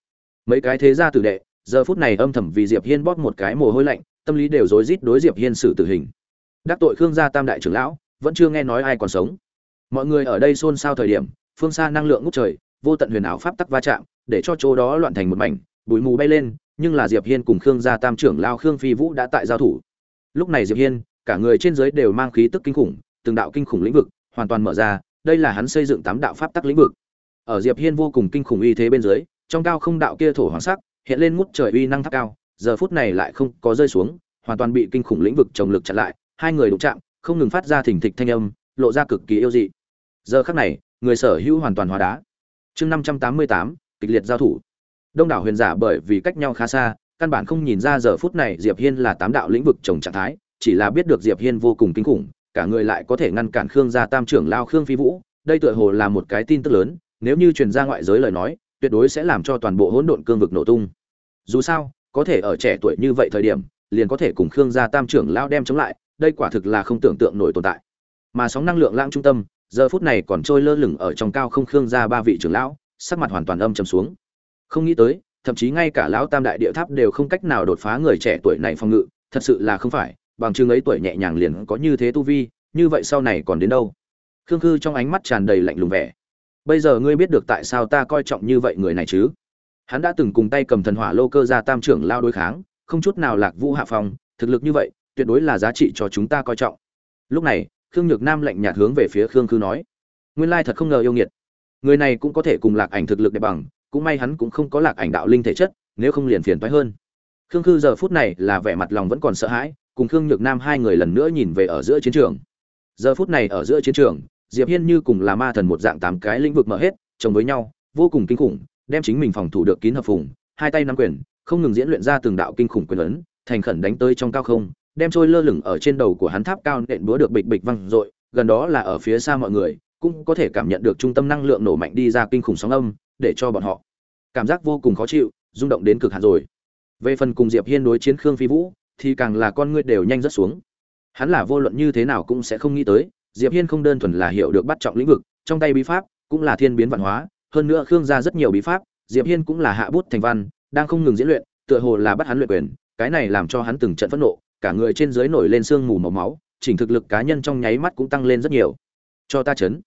Mấy cái thế gia tử đệ, giờ phút này âm thầm vì diệp hiên bóp một cái mồ hôi lạnh, tâm lý đều rối rít đối diệp hiên xử tử hình. Đắc tội khương gia tam đại trưởng lão, vẫn chưa nghe nói ai còn sống. Mọi người ở đây xôn xao thời điểm phương xa năng lượng ngút trời, vô tận huyền ảo pháp tắc va chạm, để cho chỗ đó loạn thành một mảnh, bụi mù bay lên, nhưng là diệp hiên cùng khương gia tam trưởng lao khương phi vũ đã tại giao thủ. Lúc này diệp hiên, cả người trên dưới đều mang khí tức kinh khủng, từng đạo kinh khủng lĩnh vực hoàn toàn mở ra, đây là hắn xây dựng tám đạo pháp tắc lĩnh vực. Ở diệp hiên vô cùng kinh khủng uy thế bên dưới, trong cao không đạo kia thổ hoàng sắc, hiện lên ngút trời uy năng tháp cao, giờ phút này lại không có rơi xuống, hoàn toàn bị kinh khủng lĩnh vực trồng lực chặn lại, hai người đụng chạm, không ngừng phát ra thỉnh thịch thanh âm, lộ ra cực kỳ yêu dị. Giờ khắc này người sở hữu hoàn toàn hóa đá. Chương năm trăm tám mươi tám, kịch liệt giao thủ. Đông đảo huyền giả bởi vì cách nhau khá xa, căn bản không nhìn ra giờ phút này diệp hiên là tám đạo lĩnh vực trồng trạng thái, chỉ là biết được diệp hiên vô cùng kinh khủng, cả người lại có thể ngăn cản khương gia tam trưởng lao khương phi vũ, đây tựa hồ là một cái tin tức lớn, nếu như truyền ra ngoại giới lời nói, tuyệt đối sẽ làm cho toàn bộ hỗn độn cương vực nổ tung. Dù sao, có thể ở trẻ tuổi như vậy thời điểm, liền có thể cùng khương gia tam trưởng lao đem chống lại, đây quả thực là không tưởng tượng nổi tồn tại. Mà sóng năng lượng lãng trung tâm giờ phút này còn trôi lơ lửng ở trong cao không khương ra ba vị trưởng lão, sắc mặt hoàn toàn âm trầm xuống. Không nghĩ tới, thậm chí ngay cả lão tam đại địa tháp đều không cách nào đột phá người trẻ tuổi này phòng ngự, thật sự là không phải, bằng chứng ấy tuổi nhẹ nhàng liền có như thế tu vi, như vậy sau này còn đến đâu? Khương khư trong ánh mắt tràn đầy lạnh lùng vẻ. Bây giờ ngươi biết được tại sao ta coi trọng như vậy người này chứ? Hắn đã từng cùng tay cầm thần hỏa lô cơ ra tam trưởng lao đối kháng, không chút nào lạc vũ hạ phòng thực lực như vậy, tuyệt đối là giá trị cho chúng ta coi trọng. Lúc này khương nhược nam lạnh nhạt hướng về phía khương khư nói, nguyên lai thật không ngờ yêu nghiệt. Người này cũng có thể cùng lạc ảnh thực lực đẹp bằng, cũng may hắn cũng không có lạc ảnh đạo linh thể chất, nếu không liền phiền toái hơn. Khương khư giờ phút này là vẻ mặt lòng vẫn còn sợ hãi, cùng khương nhược nam hai người lần nữa nhìn về ở giữa chiến trường. Giờ phút này ở giữa chiến trường, diệp hiên như cùng là ma thần một dạng tám cái lĩnh vực mở hết, chồng với nhau, vô cùng kinh khủng, đem chính mình phòng thủ được kín hợp phùng, hai tay nắm quyền, không ngừng diễn luyện ra từng đạo kinh khủng quyền ấn, thành khẩn đánh tới trong cao không đem trôi lơ lửng ở trên đầu của hắn tháp cao nện búa được bịch bịch văng dội gần đó là ở phía xa mọi người, cũng có thể cảm nhận được trung tâm năng lượng nổ mạnh đi ra kinh khủng sóng âm, để cho bọn họ cảm giác vô cùng khó chịu, rung động đến cực hạn rồi. Về phần cùng diệp hiên đối chiến khương phi vũ, thì càng là con ngươi đều nhanh rất xuống. Hắn là vô luận như thế nào cũng sẽ không nghĩ tới, diệp hiên không đơn thuần là hiểu được bắt trọng lĩnh vực, trong tay bí pháp cũng là thiên biến văn hóa, hơn nữa khương gia rất nhiều bí pháp, diệp hiên cũng là hạ bút thành văn, đang không ngừng diễn luyện, tựa hồ là bắt hắn luyện quyền, cái này làm cho hắn từng trận phẫn nộ cả người trên dưới nổi lên sương mù màu máu, chỉnh thực lực cá nhân trong nháy mắt cũng tăng lên rất nhiều. Cho ta chấn.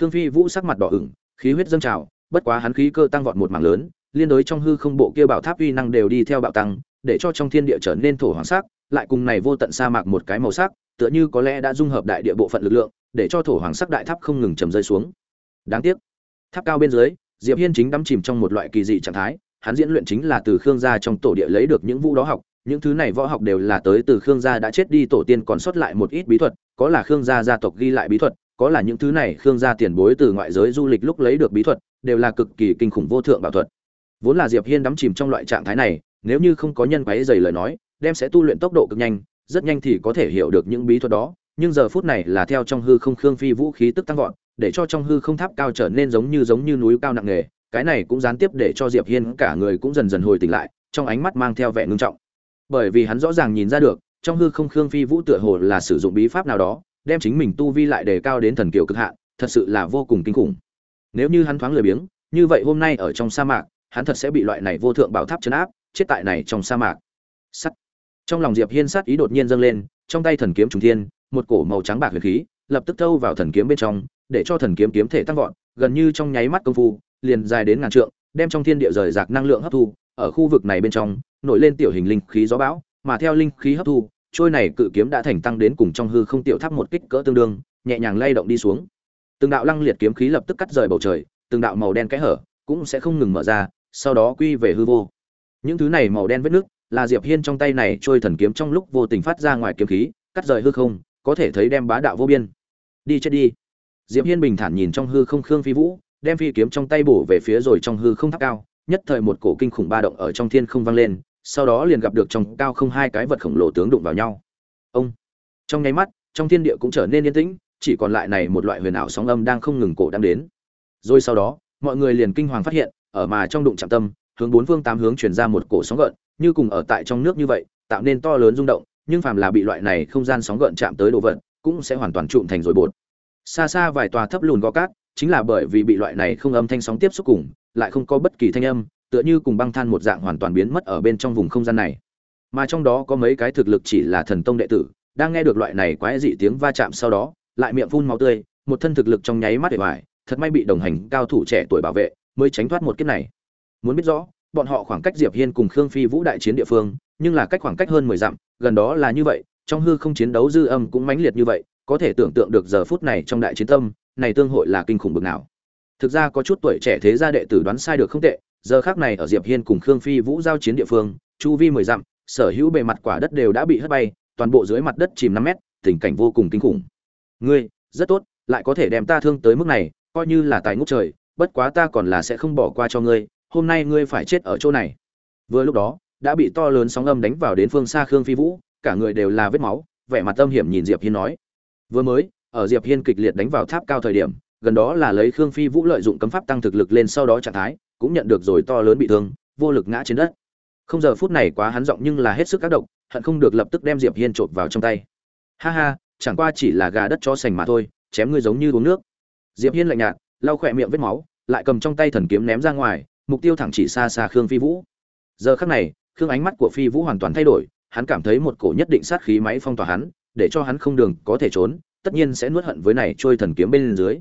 Khương phi vũ sắc mặt đỏ ửng, khí huyết dâng trào, bất quá hắn khí cơ tăng vọt một mảng lớn, liên đối trong hư không bộ kia bảo tháp uy năng đều đi theo bạo tăng, để cho trong thiên địa trở nên thổ hoàng sắc, lại cùng này vô tận sa mạc một cái màu sắc, tựa như có lẽ đã dung hợp đại địa bộ phận lực lượng, để cho thổ hoàng sắc đại tháp không ngừng trầm rơi xuống. Đáng tiếc, tháp cao bên dưới, diệp hiên chính đắm chìm trong một loại kỳ dị trạng thái, hắn diễn luyện chính là từ khương gia trong tổ địa lấy được những vũ đó học những thứ này võ học đều là tới từ khương gia đã chết đi, tổ tiên còn sót lại một ít bí thuật, có là khương gia gia tộc ghi lại bí thuật, có là những thứ này khương gia tiền bối từ ngoại giới du lịch lúc lấy được bí thuật, đều là cực kỳ kinh khủng vô thượng bảo thuật. Vốn là diệp hiên đắm chìm trong loại trạng thái này, nếu như không có nhân quấy dày lời nói, đem sẽ tu luyện tốc độ cực nhanh, rất nhanh thì có thể hiểu được những bí thuật đó, nhưng giờ phút này là theo trong hư không khương phi vũ khí tức tăng vọt, để cho trong hư không tháp cao trở nên giống như giống như núi cao nặng nề, cái này cũng gián tiếp để cho diệp hiên cả người cũng dần dần hồi tỉnh lại, trong ánh mắt mang theo vẻ ngưng trọng bởi vì hắn rõ ràng nhìn ra được, trong hư không khương phi vũ tựa hồ là sử dụng bí pháp nào đó, đem chính mình tu vi lại đề cao đến thần kiều cực hạn, thật sự là vô cùng kinh khủng. Nếu như hắn thoáng lười biếng, như vậy hôm nay ở trong sa mạc, hắn thật sẽ bị loại này vô thượng bảo tháp chấn áp, chết tại này trong sa mạc. Sắt. Trong lòng diệp hiên sát ý đột nhiên dâng lên, trong tay thần kiếm trùng thiên, một cổ màu trắng bạc huyền khí, lập tức thâu vào thần kiếm bên trong, để cho thần kiếm kiếm thể tăng vọt, gần như trong nháy mắt công phu, liền dài đến ngàn trượng, đem trong thiên địa rời rạc năng lượng hấp thu ở khu vực này bên trong, nổi lên tiểu hình linh khí gió bão, mà theo linh khí hấp thu, trôi này cự kiếm đã thành tăng đến cùng trong hư không tiểu tháp một kích cỡ tương đương, nhẹ nhàng lay động đi xuống. Từng đạo lăng liệt kiếm khí lập tức cắt rời bầu trời, từng đạo màu đen kẽ hở cũng sẽ không ngừng mở ra, sau đó quy về hư vô. Những thứ này màu đen vết nước là diệp hiên trong tay này trôi thần kiếm trong lúc vô tình phát ra ngoài kiếm khí, cắt rời hư không, có thể thấy đem bá đạo vô biên. Đi chết đi. Diệp hiên bình thản nhìn trong hư không khương phi vũ, đem phi kiếm trong tay bổ về phía rồi trong hư không tháp cao nhất thời một cổ kinh khủng ba động ở trong thiên không vang lên, sau đó liền gặp được trong cao không hai cái vật khổng lồ tướng đụng vào nhau. Ông! Trong nháy mắt, trong thiên địa cũng trở nên yên tĩnh, chỉ còn lại này một loại huyền ảo sóng âm đang không ngừng cổ đang đến. Rồi sau đó, mọi người liền kinh hoàng phát hiện, ở mà trong đụng chạm tâm, hướng bốn phương tám hướng truyền ra một cổ sóng gợn, như cùng ở tại trong nước như vậy, tạo nên to lớn rung động, nhưng phàm là bị loại này không gian sóng gợn chạm tới đồ vật, cũng sẽ hoàn toàn trụm thành rồi bột. Xa xa vài tòa thấp lùn gò cát chính là bởi vì bị loại này không âm thanh sóng tiếp xúc cùng lại không có bất kỳ thanh âm tựa như cùng băng than một dạng hoàn toàn biến mất ở bên trong vùng không gian này. Mà trong đó có mấy cái thực lực chỉ là thần tông đệ tử đang nghe được loại này quái dị tiếng va chạm sau đó lại miệng phun máu tươi một thân thực lực trong nháy mắt để bại, thật may bị đồng hành cao thủ trẻ tuổi bảo vệ mới tránh thoát một kiếp này. Muốn biết rõ bọn họ khoảng cách diệp hiên cùng khương phi vũ đại chiến địa phương nhưng là cách khoảng cách hơn mười dặm gần đó là như vậy trong hư không chiến đấu dư âm cũng mãnh liệt như vậy có thể tưởng tượng được giờ phút này trong đại chiến tâm này tương hội là kinh khủng bực nào. Thực ra có chút tuổi trẻ thế gia đệ tử đoán sai được không tệ, giờ khác này ở diệp hiên cùng khương phi vũ giao chiến địa phương, chu vi mười dặm, sở hữu bề mặt quả đất đều đã bị hất bay, toàn bộ dưới mặt đất chìm năm mét, tình cảnh vô cùng kinh khủng. Ngươi, rất tốt, lại có thể đem ta thương tới mức này, coi như là tài ngút trời, bất quá ta còn là sẽ không bỏ qua cho ngươi, hôm nay ngươi phải chết ở chỗ này. Vừa lúc đó, đã bị to lớn sóng âm đánh vào đến phương xa khương phi vũ, cả người đều là vết máu, vẻ mặt tâm hiểm nhìn diệp hiên nói. Vừa mới ở diệp hiên kịch liệt đánh vào tháp cao thời điểm, gần đó là lấy khương phi vũ lợi dụng cấm pháp tăng thực lực lên sau đó trạng thái, cũng nhận được rồi to lớn bị thương, vô lực ngã trên đất. Không giờ phút này quá hắn giọng nhưng là hết sức các động hận không được lập tức đem diệp hiên trộn vào trong tay. Ha ha, chẳng qua chỉ là gà đất cho sành mà thôi, chém ngươi giống như uống nước. Diệp hiên lạnh nhạt, lau khỏe miệng vết máu, lại cầm trong tay thần kiếm ném ra ngoài, mục tiêu thẳng chỉ xa xa khương phi vũ. Giờ khắc này, khương ánh mắt của phi vũ hoàn toàn thay đổi, hắn cảm thấy một cổ nhất định sát khí máy phong tỏa hắn, để cho hắn không đường có thể trốn tất nhiên sẽ nuốt hận với này trôi thần kiếm bên dưới.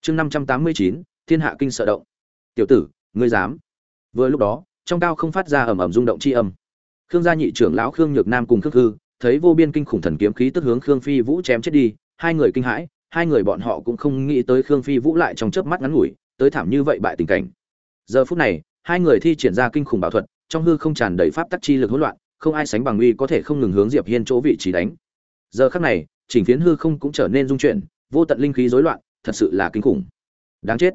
Chương năm trăm tám mươi chín, thiên hạ kinh sợ động. Tiểu tử, ngươi dám. Vừa lúc đó, trong cao không phát ra ầm ầm rung động chi âm. Khương gia nhị trưởng lão khương nhược nam cùng khương hư thấy vô biên kinh khủng thần kiếm khí tức hướng khương phi vũ chém chết đi, hai người kinh hãi, hai người bọn họ cũng không nghĩ tới khương phi vũ lại trong chớp mắt ngắn ngủi, tới thảm như vậy bại tình cảnh. Giờ phút này, hai người thi triển ra kinh khủng bảo thuật, trong hư không tràn đầy pháp tắc chi lực hỗn loạn, không ai sánh bằng uy có thể không ngừng hướng diệp hiên chỗ vị trí đánh. Giờ khắc này chỉnh phiến hư không cũng trở nên dung chuyển, vô tận linh khí rối loạn, thật sự là kinh khủng. Đáng chết.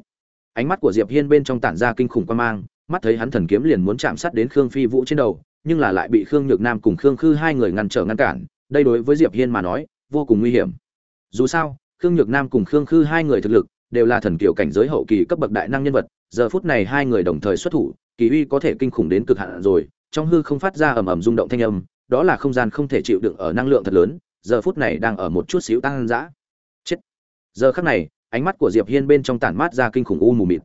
Ánh mắt của diệp hiên bên trong tản ra kinh khủng quan mang, mắt thấy hắn thần kiếm liền muốn chạm sát đến khương phi vũ trên đầu, nhưng là lại bị khương nhược nam cùng khương khư hai người ngăn trở ngăn cản, đây đối với diệp hiên mà nói, vô cùng nguy hiểm. Dù sao, khương nhược nam cùng khương khư hai người thực lực, đều là thần kiều cảnh giới hậu kỳ cấp bậc đại năng nhân vật, giờ phút này hai người đồng thời xuất thủ, kỳ uy có thể kinh khủng đến cực hạn rồi, trong hư không phát ra ầm ầm rung động thanh âm, đó là không gian không thể chịu đựng ở năng lượng thật lớn giờ phút này đang ở một chút xíu tăng dã. Chết. Giờ khắc này, ánh mắt của diệp hiên bên trong tản mát ra kinh khủng u mù mịt.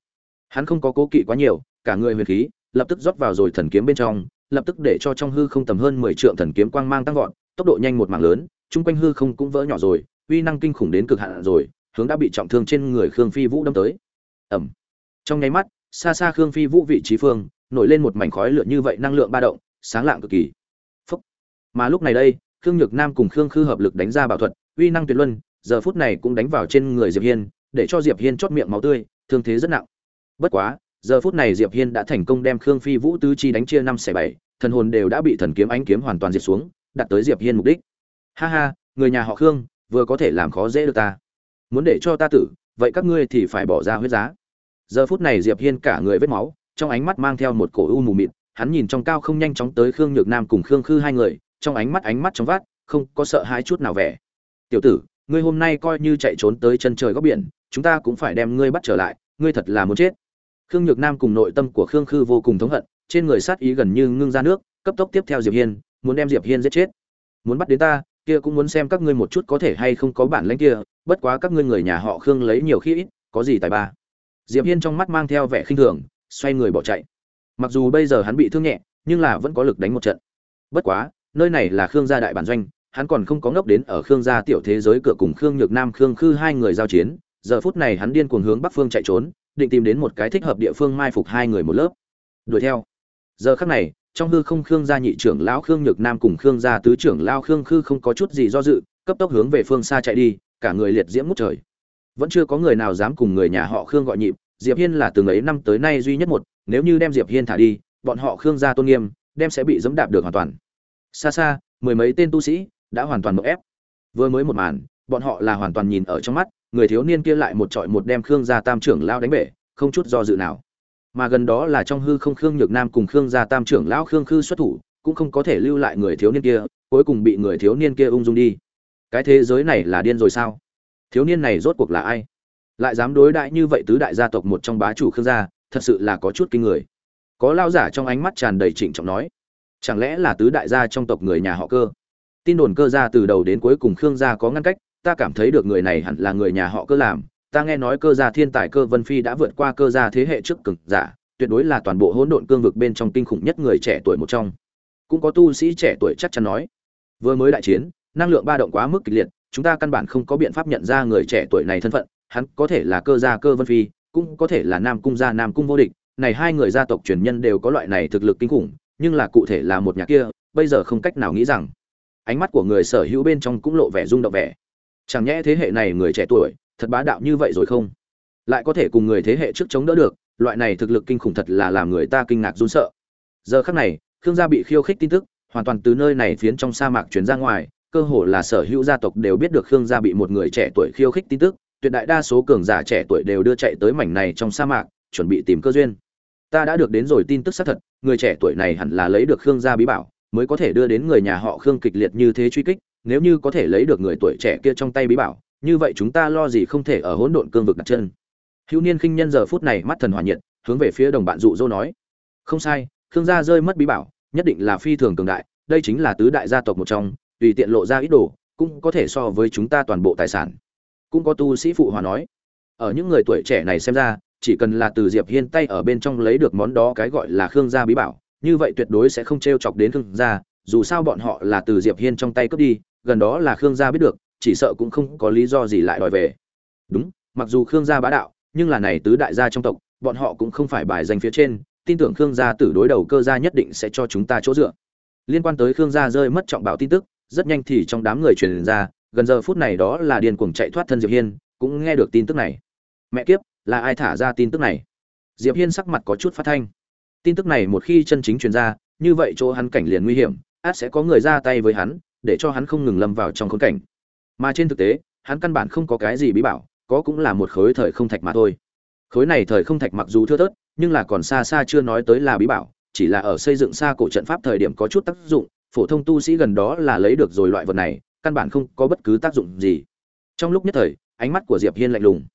Hắn không có cố kỵ quá nhiều, cả người huyền khí, lập tức rót vào rồi thần kiếm bên trong, lập tức để cho trong hư không tầm hơn mười trượng thần kiếm quang mang tăng vọt, tốc độ nhanh một mảng lớn trung quanh hư không cũng vỡ nhỏ rồi, uy năng kinh khủng đến cực hạn rồi, hướng đã bị trọng thương trên người khương phi vũ đâm tới. Ẩm trong nháy mắt, xa xa khương phi vũ vị trí phương, nổi lên một mảnh khói lửa như vậy năng lượng ba động, sáng lạng cực kỳ. Phúc. mà lúc này đây khương nhược nam cùng khương khư hợp lực đánh ra bảo thuật, uy năng tuyệt luân, giờ phút này cũng đánh vào trên người diệp hiên, để cho diệp hiên chót miệng máu tươi, thương thế rất nặng. Bất quá, giờ phút này diệp hiên đã thành công đem khương phi vũ tứ chi đánh chia năm xẻ bảy, thần hồn đều đã bị thần kiếm ánh kiếm hoàn toàn diệt xuống đặt tới diệp hiên mục đích. Ha ha, người nhà họ khương, vừa có thể làm khó dễ được ta. Muốn để cho ta tử, vậy các ngươi thì phải bỏ ra huyết giá. Giờ phút này diệp hiên cả người vết máu, trong ánh mắt mang theo một cổ u mù mịt, hắn nhìn trong cao không nhanh chóng tới khương nhược nam cùng khương khư hai người trong ánh mắt ánh mắt trong vắt, không có sợ hãi chút nào vẻ. Tiểu tử, ngươi hôm nay coi như chạy trốn tới chân trời góc biển, chúng ta cũng phải đem ngươi bắt trở lại, ngươi thật là muốn chết. Khương nhược nam cùng nội tâm của khương khư vô cùng thống hận, trên người sát ý gần như ngưng ra nước, cấp tốc tiếp theo diệp hiên, muốn đem diệp hiên giết chết. Muốn bắt đến ta, kia cũng muốn xem các ngươi một chút có thể hay không có bản lĩnh kia, bất quá các ngươi người nhà họ khương lấy nhiều khi ít, có gì tài ba. Diệp hiên trong mắt mang theo vẻ khinh thường, xoay người bỏ chạy. Mặc dù bây giờ hắn bị thương nhẹ, nhưng là vẫn có lực đánh một trận. Bất quá nơi này là khương gia đại bản doanh, hắn còn không có ngốc đến ở khương gia tiểu thế giới cửa cùng khương nhược nam, khương khư hai người giao chiến. Giờ phút này hắn điên cuồng hướng bắc phương chạy trốn, định tìm đến một cái thích hợp địa phương mai phục hai người một lớp. Đuổi theo. Giờ khắc này, trong hư không khương gia nhị trưởng lão khương nhược nam cùng khương gia tứ trưởng lão khương khư không có chút gì do dự, cấp tốc hướng về phương xa chạy đi, cả người liệt diễm ngút trời. Vẫn chưa có người nào dám cùng người nhà họ khương gọi nhịp, diệp hiên là từng ấy năm tới nay duy nhất một, nếu như đem diệp hiên thả đi, bọn họ khương gia tôn nghiêm, đem sẽ bị dẫm đạp được hoàn toàn xa xa, mười mấy tên tu sĩ đã hoàn toàn một ép. Vừa mới một màn, bọn họ là hoàn toàn nhìn ở trong mắt, người thiếu niên kia lại một trọi một đem khương gia tam trưởng lao đánh bể, không chút do dự nào. Mà gần đó là trong hư không khương nhược nam cùng khương gia tam trưởng lão khương khư xuất thủ, cũng không có thể lưu lại người thiếu niên kia, cuối cùng bị người thiếu niên kia ung dung đi. Cái thế giới này là điên rồi sao? Thiếu niên này rốt cuộc là ai? Lại dám đối đại như vậy tứ đại gia tộc một trong bá chủ khương gia, thật sự là có chút kinh người. Có lao giả trong ánh mắt tràn đầy trịnh trọng nói chẳng lẽ là tứ đại gia trong tộc người nhà họ cơ? Tin đồn cơ gia từ đầu đến cuối cùng khương gia có ngăn cách, ta cảm thấy được người này hẳn là người nhà họ cơ làm. Ta nghe nói cơ gia thiên tài cơ vân phi đã vượt qua cơ gia thế hệ trước cực giả, tuyệt đối là toàn bộ hỗn độn cương vực bên trong kinh khủng nhất người trẻ tuổi một trong. Cũng có tu sĩ trẻ tuổi chắc chắn nói, vừa mới đại chiến, năng lượng ba động quá mức kịch liệt, chúng ta căn bản không có biện pháp nhận ra người trẻ tuổi này thân phận. Hắn có thể là cơ gia cơ vân phi, cũng có thể là nam cung gia nam cung vô địch. Này hai người gia tộc truyền nhân đều có loại này thực lực kinh khủng nhưng là cụ thể là một nhà kia, bây giờ không cách nào nghĩ rằng. Ánh mắt của người sở hữu bên trong cũng lộ vẻ rung động vẻ. Chẳng nhẽ thế hệ này người trẻ tuổi, thật bá đạo như vậy rồi không? Lại có thể cùng người thế hệ trước chống đỡ được, loại này thực lực kinh khủng thật là làm người ta kinh ngạc run sợ. Giờ khắc này, khương gia bị khiêu khích tin tức, hoàn toàn từ nơi này phiến trong sa mạc chuyển ra ngoài, cơ hồ là sở hữu gia tộc đều biết được khương gia bị một người trẻ tuổi khiêu khích tin tức, tuyệt đại đa số cường giả trẻ tuổi đều đưa chạy tới mảnh này trong sa mạc, chuẩn bị tìm cơ duyên ta đã được đến rồi tin tức xác thật, người trẻ tuổi này hẳn là lấy được khương gia bí bảo, mới có thể đưa đến người nhà họ khương kịch liệt như thế truy kích, nếu như có thể lấy được người tuổi trẻ kia trong tay bí bảo, như vậy chúng ta lo gì không thể ở hỗn độn cương vực đặt chân. Hữu niên khinh nhân giờ phút này mắt thần hỏa nhiệt, hướng về phía đồng bạn dụ dỗ nói, không sai, khương gia rơi mất bí bảo, nhất định là phi thường cường đại, đây chính là tứ đại gia tộc một trong, tùy tiện lộ ra ít đồ, cũng có thể so với chúng ta toàn bộ tài sản. Cũng có tu sĩ phụ hòa nói, ở những người tuổi trẻ này xem ra chỉ cần là từ diệp hiên tay ở bên trong lấy được món đó cái gọi là khương gia bí bảo, như vậy tuyệt đối sẽ không t r e o chọc đến khương gia, dù sao bọn họ là từ diệp hiên trong tay cướp đi, gần đó là khương gia biết được, chỉ sợ cũng không có lý do gì lại đòi về. Đúng, mặc dù khương gia bá đạo, nhưng là này tứ đại gia trong tộc, bọn họ cũng không phải bài danh phía trên, tin tưởng khương gia tử đối đầu cơ gia nhất định sẽ cho chúng ta chỗ dựa. Liên quan tới khương gia rơi mất trọng bảo tin tức, rất nhanh thì trong đám người truyền ra, gần giờ phút này đó là Điền cuồng chạy thoát thân diệp hiên, cũng nghe được tin tức này. Mẹ kiếp là ai thả ra tin tức này? Diệp hiên sắc mặt có chút phát thanh. Tin tức này một khi chân chính truyền ra, như vậy chỗ hắn cảnh liền nguy hiểm, át sẽ có người ra tay với hắn, để cho hắn không ngừng lâm vào trong khốn cảnh. Mà trên thực tế, hắn căn bản không có cái gì bí bảo, có cũng là một khối thời không thạch mà thôi. Khối này thời không thạch mặc dù thưa thớt, nhưng là còn xa xa chưa nói tới là bí bảo, chỉ là ở xây dựng xa cổ trận pháp thời điểm có chút tác dụng, phổ thông tu sĩ gần đó là lấy được rồi loại vật này, căn bản không có bất cứ tác dụng gì. Trong lúc nhất thời, ánh mắt của diệp hiên lạnh lùng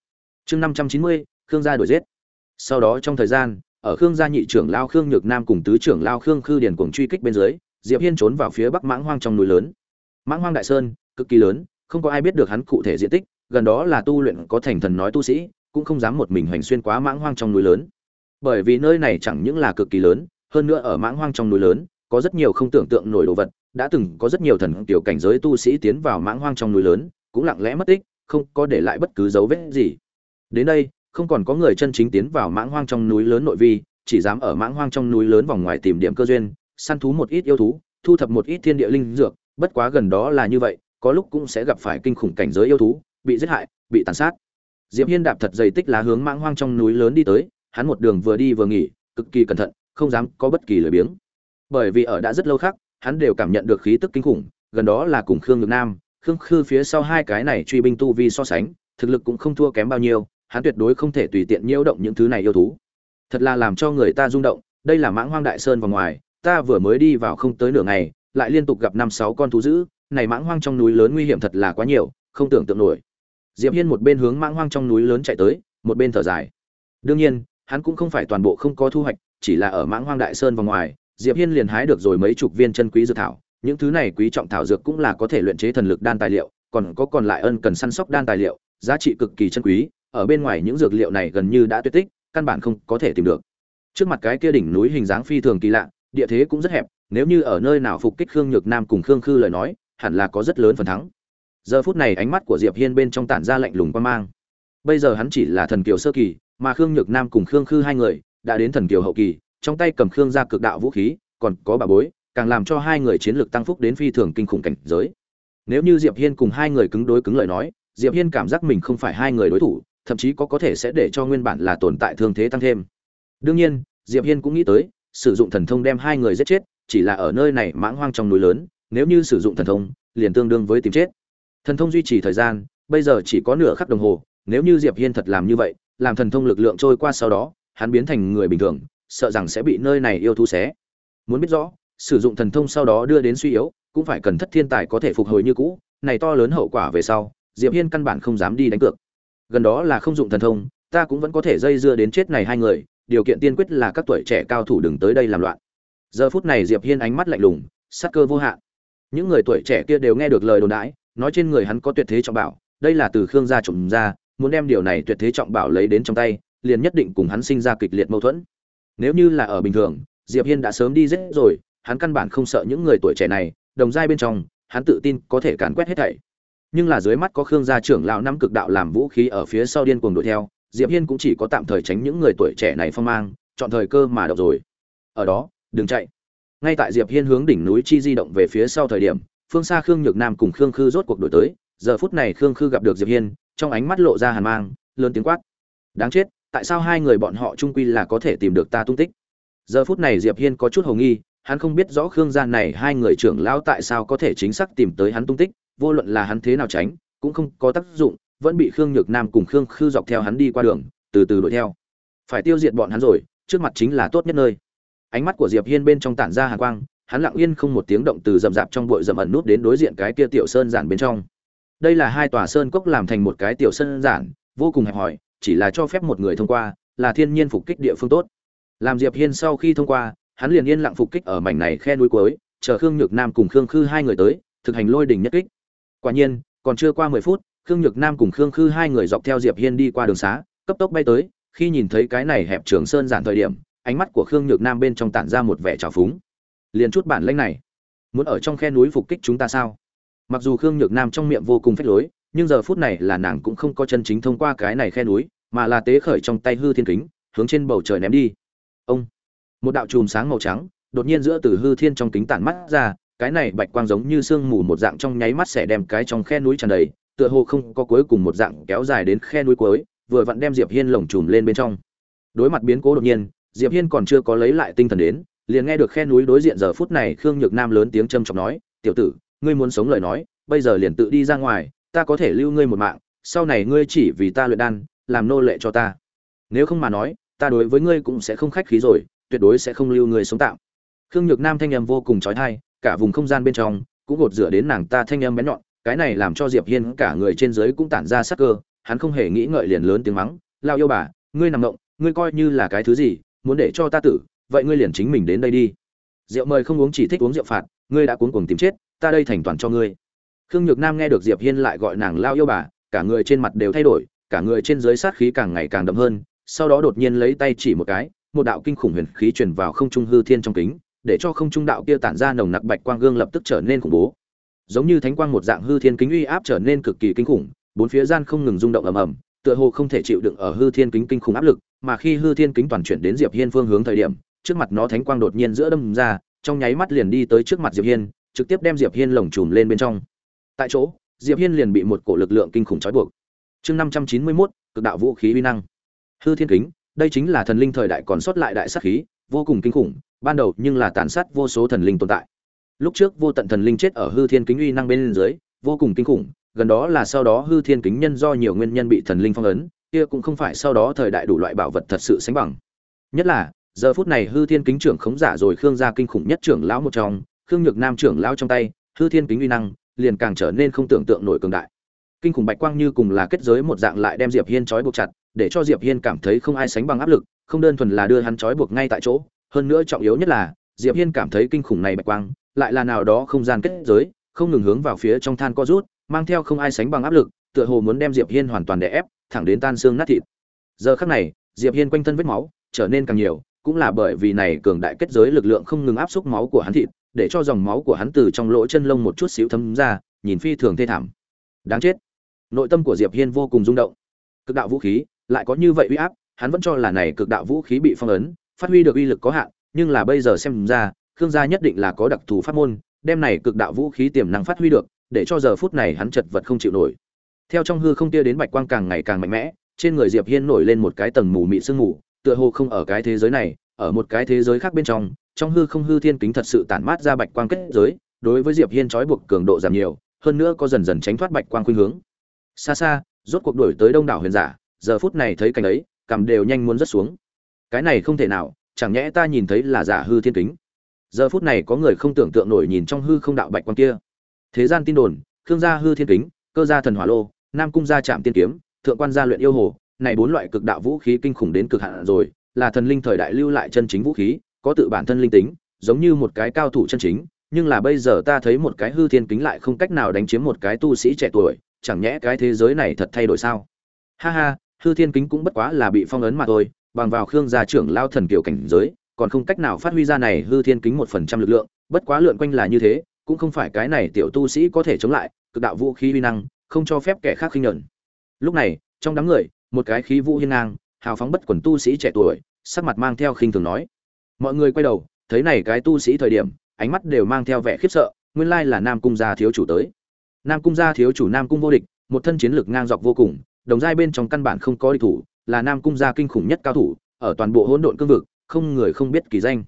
chương năm trăm chín mươi, khương gia đuổi giết. Sau đó trong thời gian, ở khương gia nhị trưởng lao khương nhược nam cùng tứ trưởng lao khương khư điền cuồng truy kích bên dưới, diệp hiên trốn vào phía bắc mãng hoang trong núi lớn. Mãng hoang đại sơn, cực kỳ lớn, không có ai biết được hắn cụ thể diện tích, gần đó là tu luyện có thành thần nói tu sĩ, cũng không dám một mình hoành xuyên quá mãng hoang trong núi lớn. Bởi vì nơi này chẳng những là cực kỳ lớn, hơn nữa ở mãng hoang trong núi lớn, có rất nhiều không tưởng tượng nổi đồ vật, đã từng có rất nhiều thần tiểu cảnh giới tu sĩ tiến vào mãng hoang trong núi lớn, cũng lặng lẽ mất tích, không có để lại bất cứ dấu vết gì đến đây, không còn có người chân chính tiến vào mãng hoang trong núi lớn nội vi, chỉ dám ở mãng hoang trong núi lớn vòng ngoài tìm điểm cơ duyên, săn thú một ít yêu thú, thu thập một ít thiên địa linh dược, bất quá gần đó là như vậy, có lúc cũng sẽ gặp phải kinh khủng cảnh giới yêu thú, bị giết hại, bị tàn sát. Diệp hiên đạp thật dày tích lá hướng mãng hoang trong núi lớn đi tới, hắn một đường vừa đi vừa nghỉ, cực kỳ cẩn thận, không dám có bất kỳ lời biếng. Bởi vì ở đã rất lâu khác, hắn đều cảm nhận được khí tức kinh khủng, gần đó là cùng khương nhược nam, khương khư phía sau hai cái này truy binh tu vi so sánh, thực lực cũng không thua kém bao nhiêu hắn tuyệt đối không thể tùy tiện nhiễu động những thứ này yêu thú. Thật là làm cho người ta rung động, đây là mãng hoang đại sơn vào ngoài, ta vừa mới đi vào không tới nửa ngày, lại liên tục gặp năm sáu con thú dữ, này mãng hoang trong núi lớn nguy hiểm thật là quá nhiều, không tưởng tượng nổi. Diệp hiên một bên hướng mãng hoang trong núi lớn chạy tới, một bên thở dài. Đương nhiên, hắn cũng không phải toàn bộ không có thu hoạch, chỉ là ở mãng hoang đại sơn vào ngoài, diệp hiên liền hái được rồi mấy chục viên chân quý dược thảo, những thứ này quý trọng thảo dược cũng là có thể luyện chế thần lực đan tài liệu, còn có còn lại ân cần săn sóc đan tài liệu, giá trị cực kỳ chân quý ở bên ngoài những dược liệu này gần như đã tuyệt tích, căn bản không có thể tìm được. Trước mặt cái kia đỉnh núi hình dáng phi thường kỳ lạ, địa thế cũng rất hẹp, nếu như ở nơi nào phục kích khương nhược nam cùng khương khư lời nói, hẳn là có rất lớn phần thắng. Giờ phút này ánh mắt của diệp hiên bên trong tản ra lạnh lùng quan mang. Bây giờ hắn chỉ là thần kiều sơ kỳ, mà khương nhược nam cùng khương khư hai người đã đến thần kiều hậu kỳ, trong tay cầm khương gia cực đạo vũ khí, còn có bà bối, càng làm cho hai người chiến lược tăng phúc đến phi thường kinh khủng cảnh giới. Nếu như diệp hiên cùng hai người cứng đối cứng lời nói, diệp hiên cảm giác mình không phải hai người đối thủ thậm chí có có thể sẽ để cho nguyên bản là tồn tại thương thế tăng thêm. Đương nhiên, diệp hiên cũng nghĩ tới, sử dụng thần thông đem hai người giết chết, chỉ là ở nơi này mãng hoang trong núi lớn, nếu như sử dụng thần thông, liền tương đương với tìm chết. Thần thông duy trì thời gian, bây giờ chỉ có nửa khắc đồng hồ, nếu như diệp hiên thật làm như vậy, làm thần thông lực lượng trôi qua sau đó, hắn biến thành người bình thường, sợ rằng sẽ bị nơi này yêu thú xé. Muốn biết rõ, sử dụng thần thông sau đó đưa đến suy yếu, cũng phải cần thất thiên tài có thể phục hồi như cũ, này to lớn hậu quả về sau, diệp hiên căn bản không dám đi đánh cược gần đó là không dụng thần thông, ta cũng vẫn có thể dây dưa đến chết này hai người, điều kiện tiên quyết là các tuổi trẻ cao thủ đừng tới đây làm loạn. Giờ phút này diệp hiên ánh mắt lạnh lùng sát cơ vô hạn. Những người tuổi trẻ kia đều nghe được lời đồn đãi, nói trên người hắn có tuyệt thế trọng bảo, đây là từ khương gia trộm ra, muốn đem điều này tuyệt thế trọng bảo lấy đến trong tay, liền nhất định cùng hắn sinh ra kịch liệt mâu thuẫn. Nếu như là ở bình thường, diệp hiên đã sớm đi giết rồi, hắn căn bản không sợ những người tuổi trẻ này, đồng giai bên trong, hắn tự tin có thể càn quét hết thảy nhưng là dưới mắt có khương gia trưởng lão năm cực đạo làm vũ khí ở phía sau điên cuồng đuổi theo, diệp hiên cũng chỉ có tạm thời tránh những người tuổi trẻ này phong mang, chọn thời cơ mà đọc rồi. Ở đó, đừng chạy. Ngay tại diệp hiên hướng đỉnh núi chi di động về phía sau thời điểm, phương xa khương nhược nam cùng khương khư rốt cuộc đổi tới. Giờ phút này khương khư gặp được diệp hiên, trong ánh mắt lộ ra hàn mang, lớn tiếng quát. Đáng chết, tại sao hai người bọn họ trung quy là có thể tìm được ta tung tích? Giờ phút này diệp hiên có chút hồ nghi, hắn không biết rõ khương gia này hai người trưởng lão tại sao có thể chính xác tìm tới hắn tung tích vô luận là hắn thế nào tránh, cũng không có tác dụng, vẫn bị khương nhược nam cùng khương khư dọc theo hắn đi qua đường, từ từ đuổi theo. Phải tiêu diệt bọn hắn rồi, trước mặt chính là tốt nhất nơi. Ánh mắt của diệp hiên bên trong tản ra hàn quang, hắn lặng yên không một tiếng động từ rậm rạp trong bụi rậm ẩn nút đến đối diện cái kia tiểu sơn giản bên trong. Đây là hai tòa sơn cốc làm thành một cái tiểu sơn giản, vô cùng hẹp hòi, chỉ là cho phép một người thông qua, là thiên nhiên phục kích địa phương tốt. Làm diệp hiên sau khi thông qua, hắn liền yên lặng phục kích ở mảnh này khe núi cuối, chờ khương nhược nam cùng khương khư hai người tới, thực hành lôi đỉnh nhất kích quả nhiên, còn chưa qua mười phút, khương nhược nam cùng khương khư hai người dọc theo diệp hiên đi qua đường xá, cấp tốc bay tới, khi nhìn thấy cái này hẹp trường sơn giản thời điểm, ánh mắt của khương nhược nam bên trong tản ra một vẻ trào phúng. Liền chút bản lĩnh này, muốn ở trong khe núi phục kích chúng ta sao? Mặc dù khương nhược nam trong miệng vô cùng phách lối, nhưng giờ phút này là nàng cũng không có chân chính thông qua cái này khe núi, mà là tế khởi trong tay hư thiên kính, hướng trên bầu trời ném đi. Ông, một đạo chùm sáng màu trắng, đột nhiên giữa từ hư thiên trong kính tản mắt ra cái này bạch quang giống như sương mù một dạng trong nháy mắt sẽ đem cái trong khe núi tràn đầy, tựa hồ không có cuối cùng một dạng kéo dài đến khe núi cuối, vừa vặn đem diệp hiên lồng trùm lên bên trong. Đối mặt biến cố đột nhiên, diệp hiên còn chưa có lấy lại tinh thần đến, liền nghe được khe núi đối diện giờ phút này khương nhược nam lớn tiếng châm trọng nói, tiểu tử, ngươi muốn sống lời nói, bây giờ liền tự đi ra ngoài, ta có thể lưu ngươi một mạng, sau này ngươi chỉ vì ta luyện đan, làm nô lệ cho ta. Nếu không mà nói, ta đối với ngươi cũng sẽ không khách khí rồi, tuyệt đối sẽ không lưu ngươi sống tạm. Khương nhược nam thanh âm vô cùng trói thai cả vùng không gian bên trong, cũng gột rửa đến nàng ta thanh âm bén nhọn, cái này làm cho diệp hiên cả người trên dưới cũng tản ra sắc cơ, hắn không hề nghĩ ngợi liền lớn tiếng mắng lao yêu bà, ngươi nằm động ngươi coi như là cái thứ gì, muốn để cho ta tử, vậy ngươi liền chính mình đến đây đi. Rượu mời không uống chỉ thích uống rượu phạt, ngươi đã cuốn cuồng tìm chết, ta đây thành toàn cho ngươi. Khương nhược nam nghe được diệp hiên lại gọi nàng lao yêu bà cả người trên mặt đều thay đổi, cả người trên dưới sát khí càng ngày càng đậm hơn, sau đó đột nhiên lấy tay chỉ một cái, một đạo kinh khủng huyền khí truyền vào không trung hư thiên trong kính để cho không trung đạo kia tản ra nồng nặc bạch quang gương lập tức trở nên khủng bố. Giống như thánh quang một dạng hư thiên kính uy áp trở nên cực kỳ kinh khủng bốn phía gian không ngừng rung động ầm ầm tựa hồ không thể chịu đựng ở hư thiên kính kinh khủng áp lực mà khi hư thiên kính toàn chuyển đến diệp hiên phương hướng thời điểm trước mặt nó thánh quang đột nhiên giữa đâm ra trong nháy mắt liền đi tới trước mặt diệp hiên trực tiếp đem diệp hiên lồng chùm lên bên trong. Tại chỗ diệp hiên liền bị một cổ lực lượng kinh khủng trói buộc. Chương 591, cực đạo vũ khí uy năng. Hư thiên kính đây chính là thần linh thời đại còn sót lại đại sát khí vô cùng kinh khủng ban đầu nhưng là tàn sát vô số thần linh tồn tại. Lúc trước vô tận thần linh chết ở hư thiên kính uy năng bên dưới, vô cùng kinh khủng, gần đó là sau đó hư thiên kính nhân do nhiều nguyên nhân bị thần linh phong ấn, kia cũng không phải sau đó thời đại đủ loại bảo vật thật sự sánh bằng. Nhất là, giờ phút này hư thiên kính trưởng khống giả rồi khương gia kinh khủng nhất trưởng lão một trong, khương nhược nam trưởng lão trong tay, hư thiên kính uy năng liền càng trở nên không tưởng tượng nổi cường đại. Kinh khủng bạch quang như cùng là kết giới một dạng lại đem diệp hiên trói buộc chặt, để cho diệp hiên cảm thấy không ai sánh bằng áp lực, không đơn thuần là đưa hắn trói buộc ngay tại chỗ hơn nữa trọng yếu nhất là, diệp hiên cảm thấy kinh khủng này bạch quang, lại là nào đó không gian kết giới, không ngừng hướng vào phía trong than co rút, mang theo không ai sánh bằng áp lực, tựa hồ muốn đem diệp hiên hoàn toàn đè ép, thẳng đến tan xương nát thịt. Giờ khắc này, diệp hiên quanh thân vết máu, trở nên càng nhiều, cũng là bởi vì này cường đại kết giới lực lượng không ngừng áp xúc máu của hắn thịt, để cho dòng máu của hắn từ trong lỗ chân lông một chút xíu thấm ra, nhìn phi thường thê thảm. Đáng chết. Nội tâm của diệp hiên vô cùng rung động. Cực đạo vũ khí, lại có như vậy uy áp, hắn vẫn cho là này cực đạo vũ khí bị phong ấn phát huy được uy lực có hạn, nhưng là bây giờ xem ra, khương gia nhất định là có đặc thù pháp môn, đem này cực đạo vũ khí tiềm năng phát huy được, để cho giờ phút này hắn chật vật không chịu nổi. Theo trong hư không tia đến bạch quang càng ngày càng mạnh mẽ, trên người diệp hiên nổi lên một cái tầng mù mị sương mù, tựa hồ không ở cái thế giới này, ở một cái thế giới khác bên trong trong hư không hư thiên kính thật sự tản mát ra bạch quang kết giới, đối với diệp hiên trói buộc cường độ giảm nhiều, hơn nữa có dần dần tránh thoát bạch quang khuynh hướng. Xa xa, rốt cuộc đuổi tới đông đảo huyền giả, giờ phút này thấy cảnh ấy cầm đều nhanh muốn rớt xuống cái này không thể nào, chẳng nhẽ ta nhìn thấy là giả hư thiên kính. Giờ phút này có người không tưởng tượng nổi nhìn trong hư không đạo bạch quan kia. Thế gian tin đồn, khương gia hư thiên kính, cơ gia thần hỏa lô, nam cung gia trạm tiên kiếm, thượng quan gia luyện yêu hồ, này bốn loại cực đạo vũ khí kinh khủng đến cực hạn rồi, là thần linh thời đại lưu lại chân chính vũ khí, có tự bản thân linh tính, giống như một cái cao thủ chân chính, nhưng là bây giờ ta thấy một cái hư thiên kính lại không cách nào đánh chiếm một cái tu sĩ trẻ tuổi, chẳng nhẽ cái thế giới này thật thay đổi sao? Ha ha, hư thiên kính cũng bất quá là bị phong ấn mà thôi bằng vào khương gia trưởng lao thần kiều cảnh giới, còn không cách nào phát huy ra này hư thiên kính một phần trăm lực lượng, bất quá lượn quanh là như thế, cũng không phải cái này tiểu tu sĩ có thể chống lại, cực đạo vũ khí uy năng, không cho phép kẻ khác khinh nhẫn. Lúc này, trong đám người, một cái khí vũ hiên ngang, hào phóng bất quần tu sĩ trẻ tuổi, sắc mặt mang theo khinh thường nói. Mọi người quay đầu, thấy này cái tu sĩ thời điểm, ánh mắt đều mang theo vẻ khiếp sợ, nguyên lai là nam cung gia thiếu chủ tới. Nam cung gia thiếu chủ nam cung vô địch, một thân chiến lực ngang dọc vô cùng, đồng giai bên trong căn bản không có địch thủ là nam cung gia kinh khủng nhất cao thủ, ở toàn bộ hỗn độn cương vực, không người không biết kỳ danh.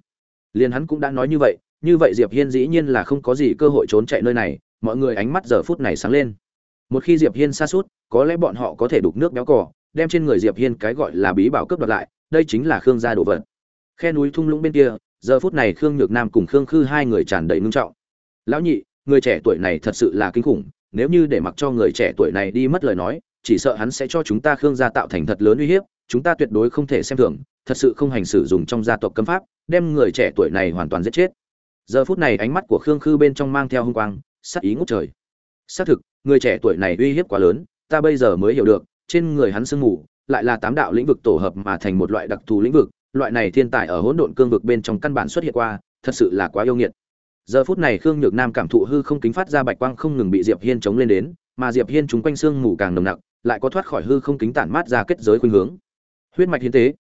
Liền hắn cũng đã nói như vậy như vậy diệp hiên dĩ nhiên là không có gì cơ hội trốn chạy nơi này, mọi người ánh mắt giờ phút này sáng lên. Một khi diệp hiên xa suốt có lẽ bọn họ có thể đục nước béo cò, đem trên người diệp hiên cái gọi là bí bảo cướp đoạt lại, đây chính là khương gia đồ vật. Khe núi thung lũng bên kia, giờ phút này khương nhược nam cùng khương khư hai người tràn đầy ngưng trọng. Lão nhị, người trẻ tuổi này thật sự là kinh khủng, nếu như để mặc cho người trẻ tuổi này đi mất lời nói chỉ sợ hắn sẽ cho chúng ta khương gia tạo thành thật lớn uy hiếp, chúng ta tuyệt đối không thể xem thường, thật sự không hành xử dùng trong gia tộc cấm pháp, đem người trẻ tuổi này hoàn toàn giết chết. Giờ phút này ánh mắt của khương khư bên trong mang theo hung quang, sắc ý ngút trời. Xác thực, người trẻ tuổi này uy hiếp quá lớn, ta bây giờ mới hiểu được, trên người hắn sương mù, lại là tám đạo lĩnh vực tổ hợp mà thành một loại đặc thù lĩnh vực, loại này thiên tài ở hỗn độn cương vực bên trong căn bản xuất hiện qua, thật sự là quá yêu nghiệt. Giờ phút này khương nhược nam cảm thụ hư không kính phát ra bạch quang không ngừng bị diệp hiên chống lên đến, mà diệp hiên chúng quanh xương mù càng nồng nặc lại có thoát khỏi hư không kính tản mát ra kết giới khuynh hướng. Huyết mạch hiến tế.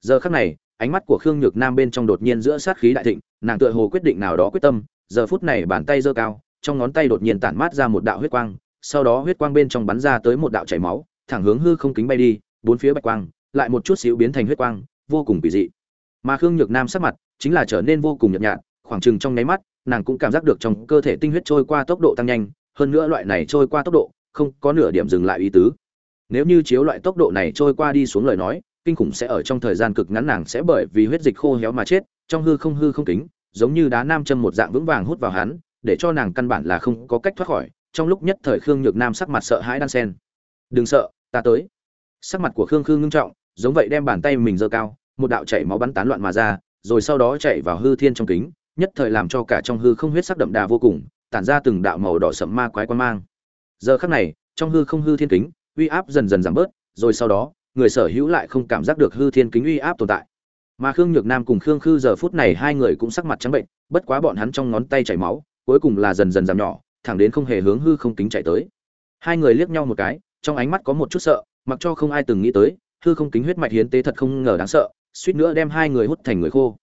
Giờ khắc này, ánh mắt của khương nhược nam bên trong đột nhiên giữa sát khí đại thịnh, nàng tựa hồ quyết định nào đó quyết tâm, giờ phút này bàn tay giơ cao, trong ngón tay đột nhiên tản mát ra một đạo huyết quang, sau đó huyết quang bên trong bắn ra tới một đạo chảy máu, thẳng hướng hư không kính bay đi, bốn phía bạch quang, lại một chút xíu biến thành huyết quang, vô cùng kỳ dị. Mà khương nhược nam sắc mặt chính là trở nên vô cùng nhợt nhạt, khoảng chừng trong nháy mắt, nàng cũng cảm giác được trong cơ thể tinh huyết trôi qua tốc độ tăng nhanh, hơn nữa loại này trôi qua tốc độ, không có nửa điểm dừng lại ý tứ nếu như chiếu loại tốc độ này trôi qua đi xuống lời nói, kinh khủng sẽ ở trong thời gian cực ngắn nàng sẽ bởi vì huyết dịch khô héo mà chết, trong hư không hư không kính, giống như đá nam châm một dạng vững vàng hút vào hắn, để cho nàng căn bản là không có cách thoát khỏi, trong lúc nhất thời khương nhược nam sắc mặt sợ hãi đan sen. Đừng sợ, ta tới. Sắc mặt của khương khương ngưng trọng, giống vậy đem bàn tay mình giơ cao, một đạo chảy máu bắn tán loạn mà ra, rồi sau đó chạy vào hư thiên trong kính, nhất thời làm cho cả trong hư không huyết sắc đậm đà vô cùng, tản ra từng đạo màu đỏ sẫm ma quái quan mang. Giờ khắc này, trong hư không hư thiên kính uy áp dần dần giảm bớt, rồi sau đó, người sở hữu lại không cảm giác được hư thiên kính uy áp tồn tại. Mà khương nhược nam cùng khương khư giờ phút này hai người cũng sắc mặt trắng bệnh, bất quá bọn hắn trong ngón tay chảy máu, cuối cùng là dần dần giảm nhỏ, thẳng đến không hề hướng hư không kính chạy tới. Hai người liếc nhau một cái, trong ánh mắt có một chút sợ, mặc cho không ai từng nghĩ tới, hư không kính huyết mạch hiến tế thật không ngờ đáng sợ, suýt nữa đem hai người hút thành người khô.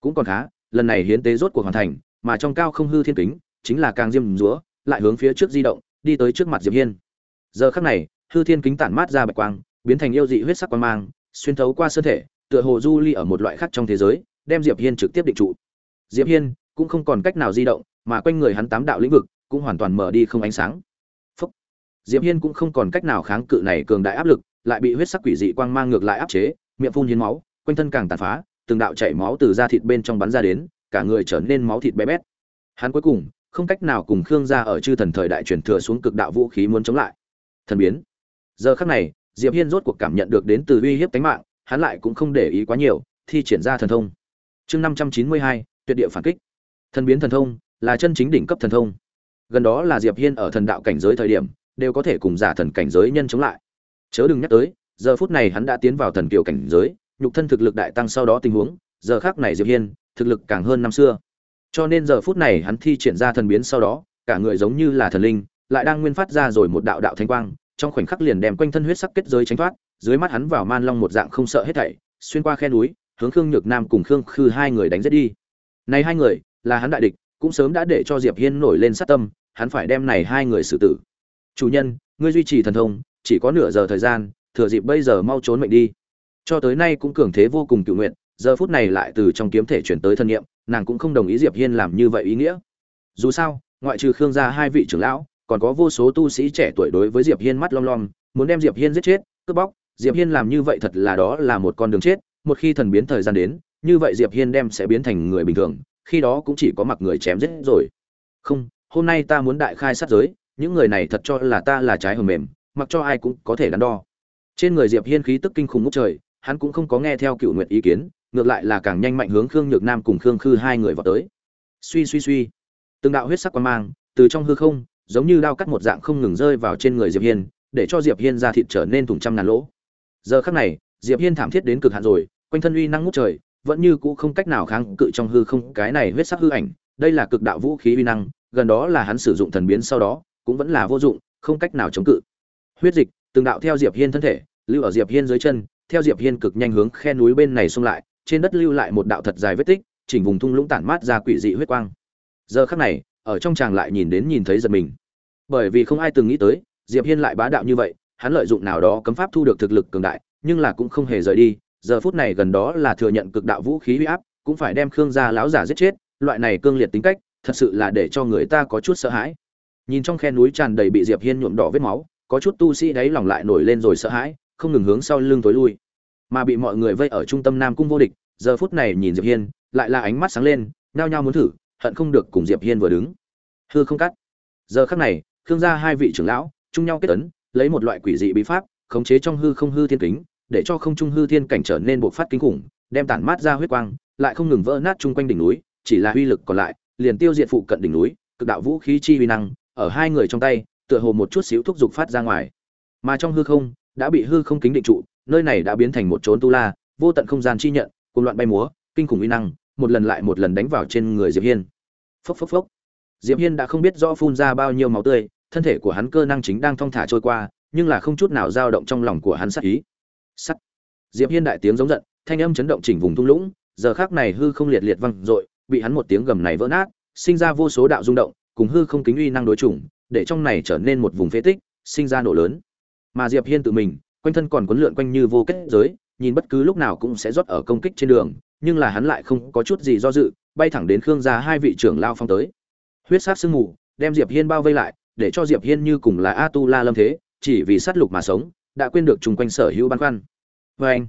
Cũng còn khá, lần này hiến tế rốt cuộc hoàn thành, mà trong cao không hư thiên kính, chính là càng diêm rúa lại hướng phía trước di động, đi tới trước mặt diệp hiên. Giờ khắc này hư thiên kính tản mát ra bạch quang, biến thành yêu dị huyết sắc quang mang, xuyên thấu qua sơ thể, tựa hồ du ly ở một loại khác trong thế giới, đem diệp hiên trực tiếp định trụ. Diệp hiên cũng không còn cách nào di động, mà quanh người hắn tám đạo lĩnh vực cũng hoàn toàn mở đi không ánh sáng. Phúc. diệp hiên cũng không còn cách nào kháng cự này cường đại áp lực, lại bị huyết sắc quỷ dị quang mang ngược lại áp chế, miệng phun hiến máu, quanh thân càng tàn phá, từng đạo chảy máu từ da thịt bên trong bắn ra đến, cả người trở nên máu thịt bé bét. Hắn cuối cùng không cách nào cùng khương gia ở chư thần thời đại truyền thừa xuống cực đạo vũ khí muốn chống lại. Thần biến giờ khắc này, diệp hiên rốt cuộc cảm nhận được đến từ uy hiếp tính mạng, hắn lại cũng không để ý quá nhiều, thi triển ra thần thông. Chương năm trăm chín mươi hai, tuyệt địa phản kích. Thần biến thần thông, là chân chính đỉnh cấp thần thông. Gần đó là diệp hiên ở thần đạo cảnh giới thời điểm, đều có thể cùng giả thần cảnh giới nhân chống lại. Chớ đừng nhắc tới, giờ phút này hắn đã tiến vào thần kiều cảnh giới, nhục thân thực lực đại tăng sau đó tình huống, giờ khác này diệp hiên, thực lực càng hơn năm xưa. Cho nên giờ phút này hắn thi triển ra thần biến sau đó, cả người giống như là thần linh, lại đang nguyên phát ra rồi một đạo đạo thanh quang trong khoảnh khắc liền đem quanh thân huyết sắc kết giới tránh thoát, dưới mắt hắn vào man long một dạng không sợ hết thảy, xuyên qua khe núi, hướng khương nhược nam cùng khương khư hai người đánh giết đi. Này hai người, là hắn đại địch, cũng sớm đã để cho diệp hiên nổi lên sát tâm, hắn phải đem này hai người xử tử. Chủ nhân, ngươi duy trì thần thông, chỉ có nửa giờ thời gian, thừa dịp bây giờ mau trốn mệnh đi. Cho tới nay cũng cường thế vô cùng cựu nguyện, giờ phút này lại từ trong kiếm thể chuyển tới thân nhiệm, nàng cũng không đồng ý diệp hiên làm như vậy ý nghĩa. Dù sao, ngoại trừ khương gia hai vị trưởng lão còn có vô số tu sĩ trẻ tuổi đối với diệp hiên mắt lom lom, muốn đem diệp hiên giết chết, cướp bóc. Diệp hiên làm như vậy thật là đó là một con đường chết. Một khi thần biến thời gian đến, như vậy diệp hiên đem sẽ biến thành người bình thường, khi đó cũng chỉ có mặc người chém giết rồi. Không, hôm nay ta muốn đại khai sát giới, những người này thật cho là ta là trái hầm mềm, mặc cho ai cũng có thể đắn đo. Trên người diệp hiên khí tức kinh khủng ngút trời, hắn cũng không có nghe theo cựu nguyện ý kiến, ngược lại là càng nhanh mạnh hướng khương nhược nam cùng khương khư hai người vào tới. Suy suy suy. Từng đạo huyết sắc quan mang từ trong hư không giống như đao cắt một dạng không ngừng rơi vào trên người diệp hiên, để cho diệp hiên ra thịt trở nên thủng trăm ngàn lỗ. Giờ khắc này, diệp hiên thảm thiết đến cực hạn rồi, quanh thân uy năng ngút trời, vẫn như cũ không cách nào kháng cự trong hư không cái này huyết sắc hư ảnh, đây là cực đạo vũ khí uy năng, gần đó là hắn sử dụng thần biến sau đó, cũng vẫn là vô dụng, không cách nào chống cự. Huyết dịch, từng đạo theo diệp hiên thân thể, lưu ở diệp hiên dưới chân, theo diệp hiên cực nhanh hướng khe núi bên này xông lại, trên đất lưu lại một đạo thật dài vết tích, chỉnh vùng thung lũng tản mát ra quỷ dị huyết quang. Giờ khắc này ở trong chàng lại nhìn đến nhìn thấy giật mình. Bởi vì không ai từng nghĩ tới, diệp hiên lại bá đạo như vậy, hắn lợi dụng nào đó cấm pháp thu được thực lực cường đại, nhưng là cũng không hề rời đi, giờ phút này gần đó là thừa nhận cực đạo vũ khí uy áp, cũng phải đem khương gia láo giả giết chết, loại này cương liệt tính cách, thật sự là để cho người ta có chút sợ hãi. Nhìn trong khe núi tràn đầy bị diệp hiên nhuộm đỏ vết máu, có chút tu sĩ đấy lòng lại nổi lên rồi sợ hãi, không ngừng hướng sau lưng tối lui. Mà bị mọi người vây ở trung tâm nam cung vô địch, giờ phút này nhìn diệp hiên, lại là ánh mắt sáng lên, nhao nhao muốn thử hận không được cùng diệp hiên vừa đứng. Hư không cắt. Giờ khắc này, khương gia hai vị trưởng lão, chung nhau kết ấn, lấy một loại quỷ dị bí pháp, khống chế trong hư không hư thiên kính, để cho không trung hư thiên cảnh trở nên bộc phát kinh khủng, đem tản mát ra huyết quang, lại không ngừng vỡ nát chung quanh đỉnh núi, chỉ là uy lực còn lại, liền tiêu diệt phụ cận đỉnh núi, cực đạo vũ khí chi uy năng, ở hai người trong tay, tựa hồ một chút xíu thúc giục phát ra ngoài. Mà trong hư không, đã bị hư không kính định trụ, nơi này đã biến thành một chốn tu la, vô tận không gian chi nhận cùng loạn bay múa, kinh khủng uy năng một lần lại một lần đánh vào trên người diệp hiên. Phốc phốc phốc. Diệp hiên đã không biết rõ phun ra bao nhiêu máu tươi, thân thể của hắn cơ năng chính đang thong thả trôi qua, nhưng là không chút nào dao động trong lòng của hắn sát ý. Sắt. Diệp hiên đại tiếng giống giận, thanh âm chấn động chỉnh vùng thung lũng, giờ khắc này hư không liệt liệt văng dội bị hắn một tiếng gầm này vỡ nát, sinh ra vô số đạo rung động, cùng hư không kính uy năng đối chủng, để trong này trở nên một vùng phế tích, sinh ra nổ lớn. Mà diệp hiên tự mình, quanh thân còn cuốn lượn quanh như vô kết giới, nhìn bất cứ lúc nào cũng sẽ rót ở công kích trên đường nhưng là hắn lại không có chút gì do dự, bay thẳng đến khương gia hai vị trưởng lao phong tới. Huyết sát sương mù, đem diệp hiên bao vây lại, để cho diệp hiên như cùng là a tu la lâm thế, chỉ vì sát lục mà sống, đã quên được chung quanh sở hữu băn khoăn. Với anh,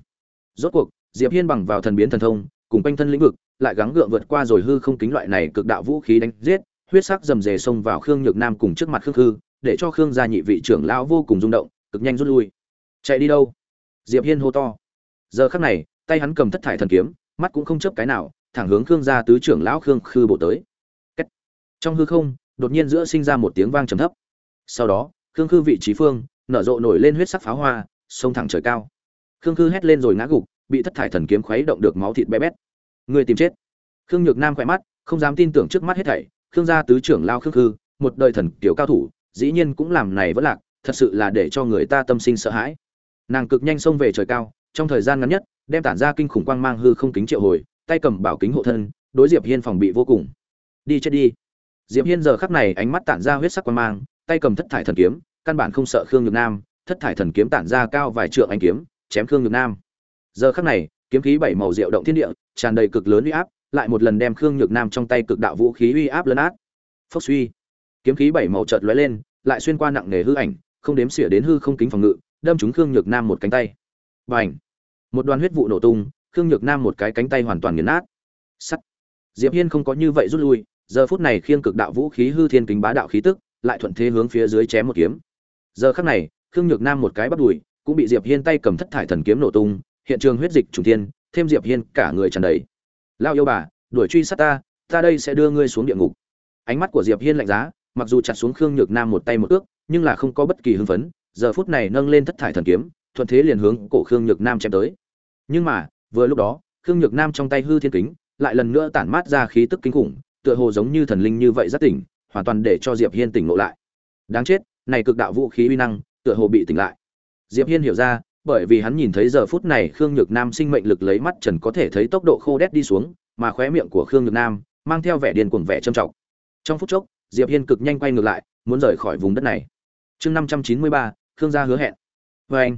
rốt cuộc, diệp hiên bằng vào thần biến thần thông, cùng quanh thân lĩnh vực, lại gắng gượng vượt qua rồi hư không kính loại này cực đạo vũ khí đánh giết, huyết sắc rầm rề xông vào khương nhược nam cùng trước mặt khương hư để cho khương gia nhị vị trưởng lão vô cùng rung động, cực nhanh rút lui. Chạy đi đâu? Diệp hiên hô to. Giờ khắc này, tay hắn cầm thất thải thần kiếm mắt cũng không chấp cái nào, thẳng hướng khương gia tứ trưởng lão khương khư bộ tới. Kết. trong hư không, đột nhiên giữa sinh ra một tiếng vang trầm thấp. Sau đó, khương khư vị trí phương, nở rộ nổi lên huyết sắc pháo hoa xông thẳng trời cao. Khương khư hét lên rồi ngã gục, bị thất thải thần kiếm khuấy động được máu thịt bé bét. Người tìm chết. Khương nhược nam khỏe mắt, không dám tin tưởng trước mắt hết thảy, khương gia tứ trưởng lao khương khư, một đời thần kiểu cao thủ, dĩ nhiên cũng làm này vẫn lạc, thật sự là để cho người ta tâm sinh sợ hãi. Nàng cực nhanh xông về trời cao, trong thời gian ngắn nhất đem tản ra kinh khủng quang mang hư không kính triệu hồi, tay cầm bảo kính hộ thân, đối diệp hiên phòng bị vô cùng. Đi chết đi. Diệp hiên giờ khắc này ánh mắt tản ra huyết sắc quang mang, tay cầm thất thải thần kiếm, căn bản không sợ khương nhược nam, thất thải thần kiếm tản ra cao vài trượng ánh kiếm, chém khương nhược nam. Giờ khắc này, kiếm khí bảy màu diệu động thiên địa, tràn đầy cực lớn uy áp, lại một lần đem khương nhược nam trong tay cực đạo vũ khí uy áp lớn át. Phốc suy. Kiếm khí bảy màu chợt lóe lên, lại xuyên qua nặng nề hư ảnh, không đếm xỉa đến hư không kính phòng ngự, đâm trúng khương nhược nam một cánh tay. Bành! Một đoàn huyết vụ nổ tung, khương nhược nam một cái cánh tay hoàn toàn nghiền nát. Sắt. Diệp hiên không có như vậy rút lui, giờ phút này khiêng cực đạo vũ khí hư thiên kính bá đạo khí tức, lại thuận thế hướng phía dưới chém một kiếm. Giờ khắc này, khương nhược nam một cái bắt đùi cũng bị diệp hiên tay cầm thất thải thần kiếm nổ tung, hiện trường huyết dịch trùng thiên, thêm diệp hiên cả người tràn đầy. Lao yêu bà, đuổi truy sát ta ta đây sẽ đưa ngươi xuống địa ngục. Ánh mắt của diệp hiên lạnh giá, mặc dù chặt xuống khương nhược nam một tay một ước, nhưng là không có bất kỳ hưng phấn, giờ phút này nâng lên thất thải thần kiếm thuận thế liền hướng cổ khương nhược nam chém tới. Nhưng mà, vừa lúc đó, khương nhược nam trong tay hư thiên kính, lại lần nữa tản mát ra khí tức kinh khủng, tựa hồ giống như thần linh như vậy rất tỉnh, hoàn toàn để cho diệp hiên tỉnh ngộ lại. Đáng chết, này cực đạo vũ khí uy năng, tựa hồ bị tỉnh lại. Diệp hiên hiểu ra, bởi vì hắn nhìn thấy giờ phút này khương nhược nam sinh mệnh lực lấy mắt trần có thể thấy tốc độ khô đét đi xuống, mà khóe miệng của khương nhược nam mang theo vẻ điên cuồng vẻ trầm trọng. Trong phút chốc, diệp hiên cực nhanh quay ngược lại, muốn rời khỏi vùng đất này. Chương năm trăm chín mươi ba, khương gia hứa hẹn. Với anh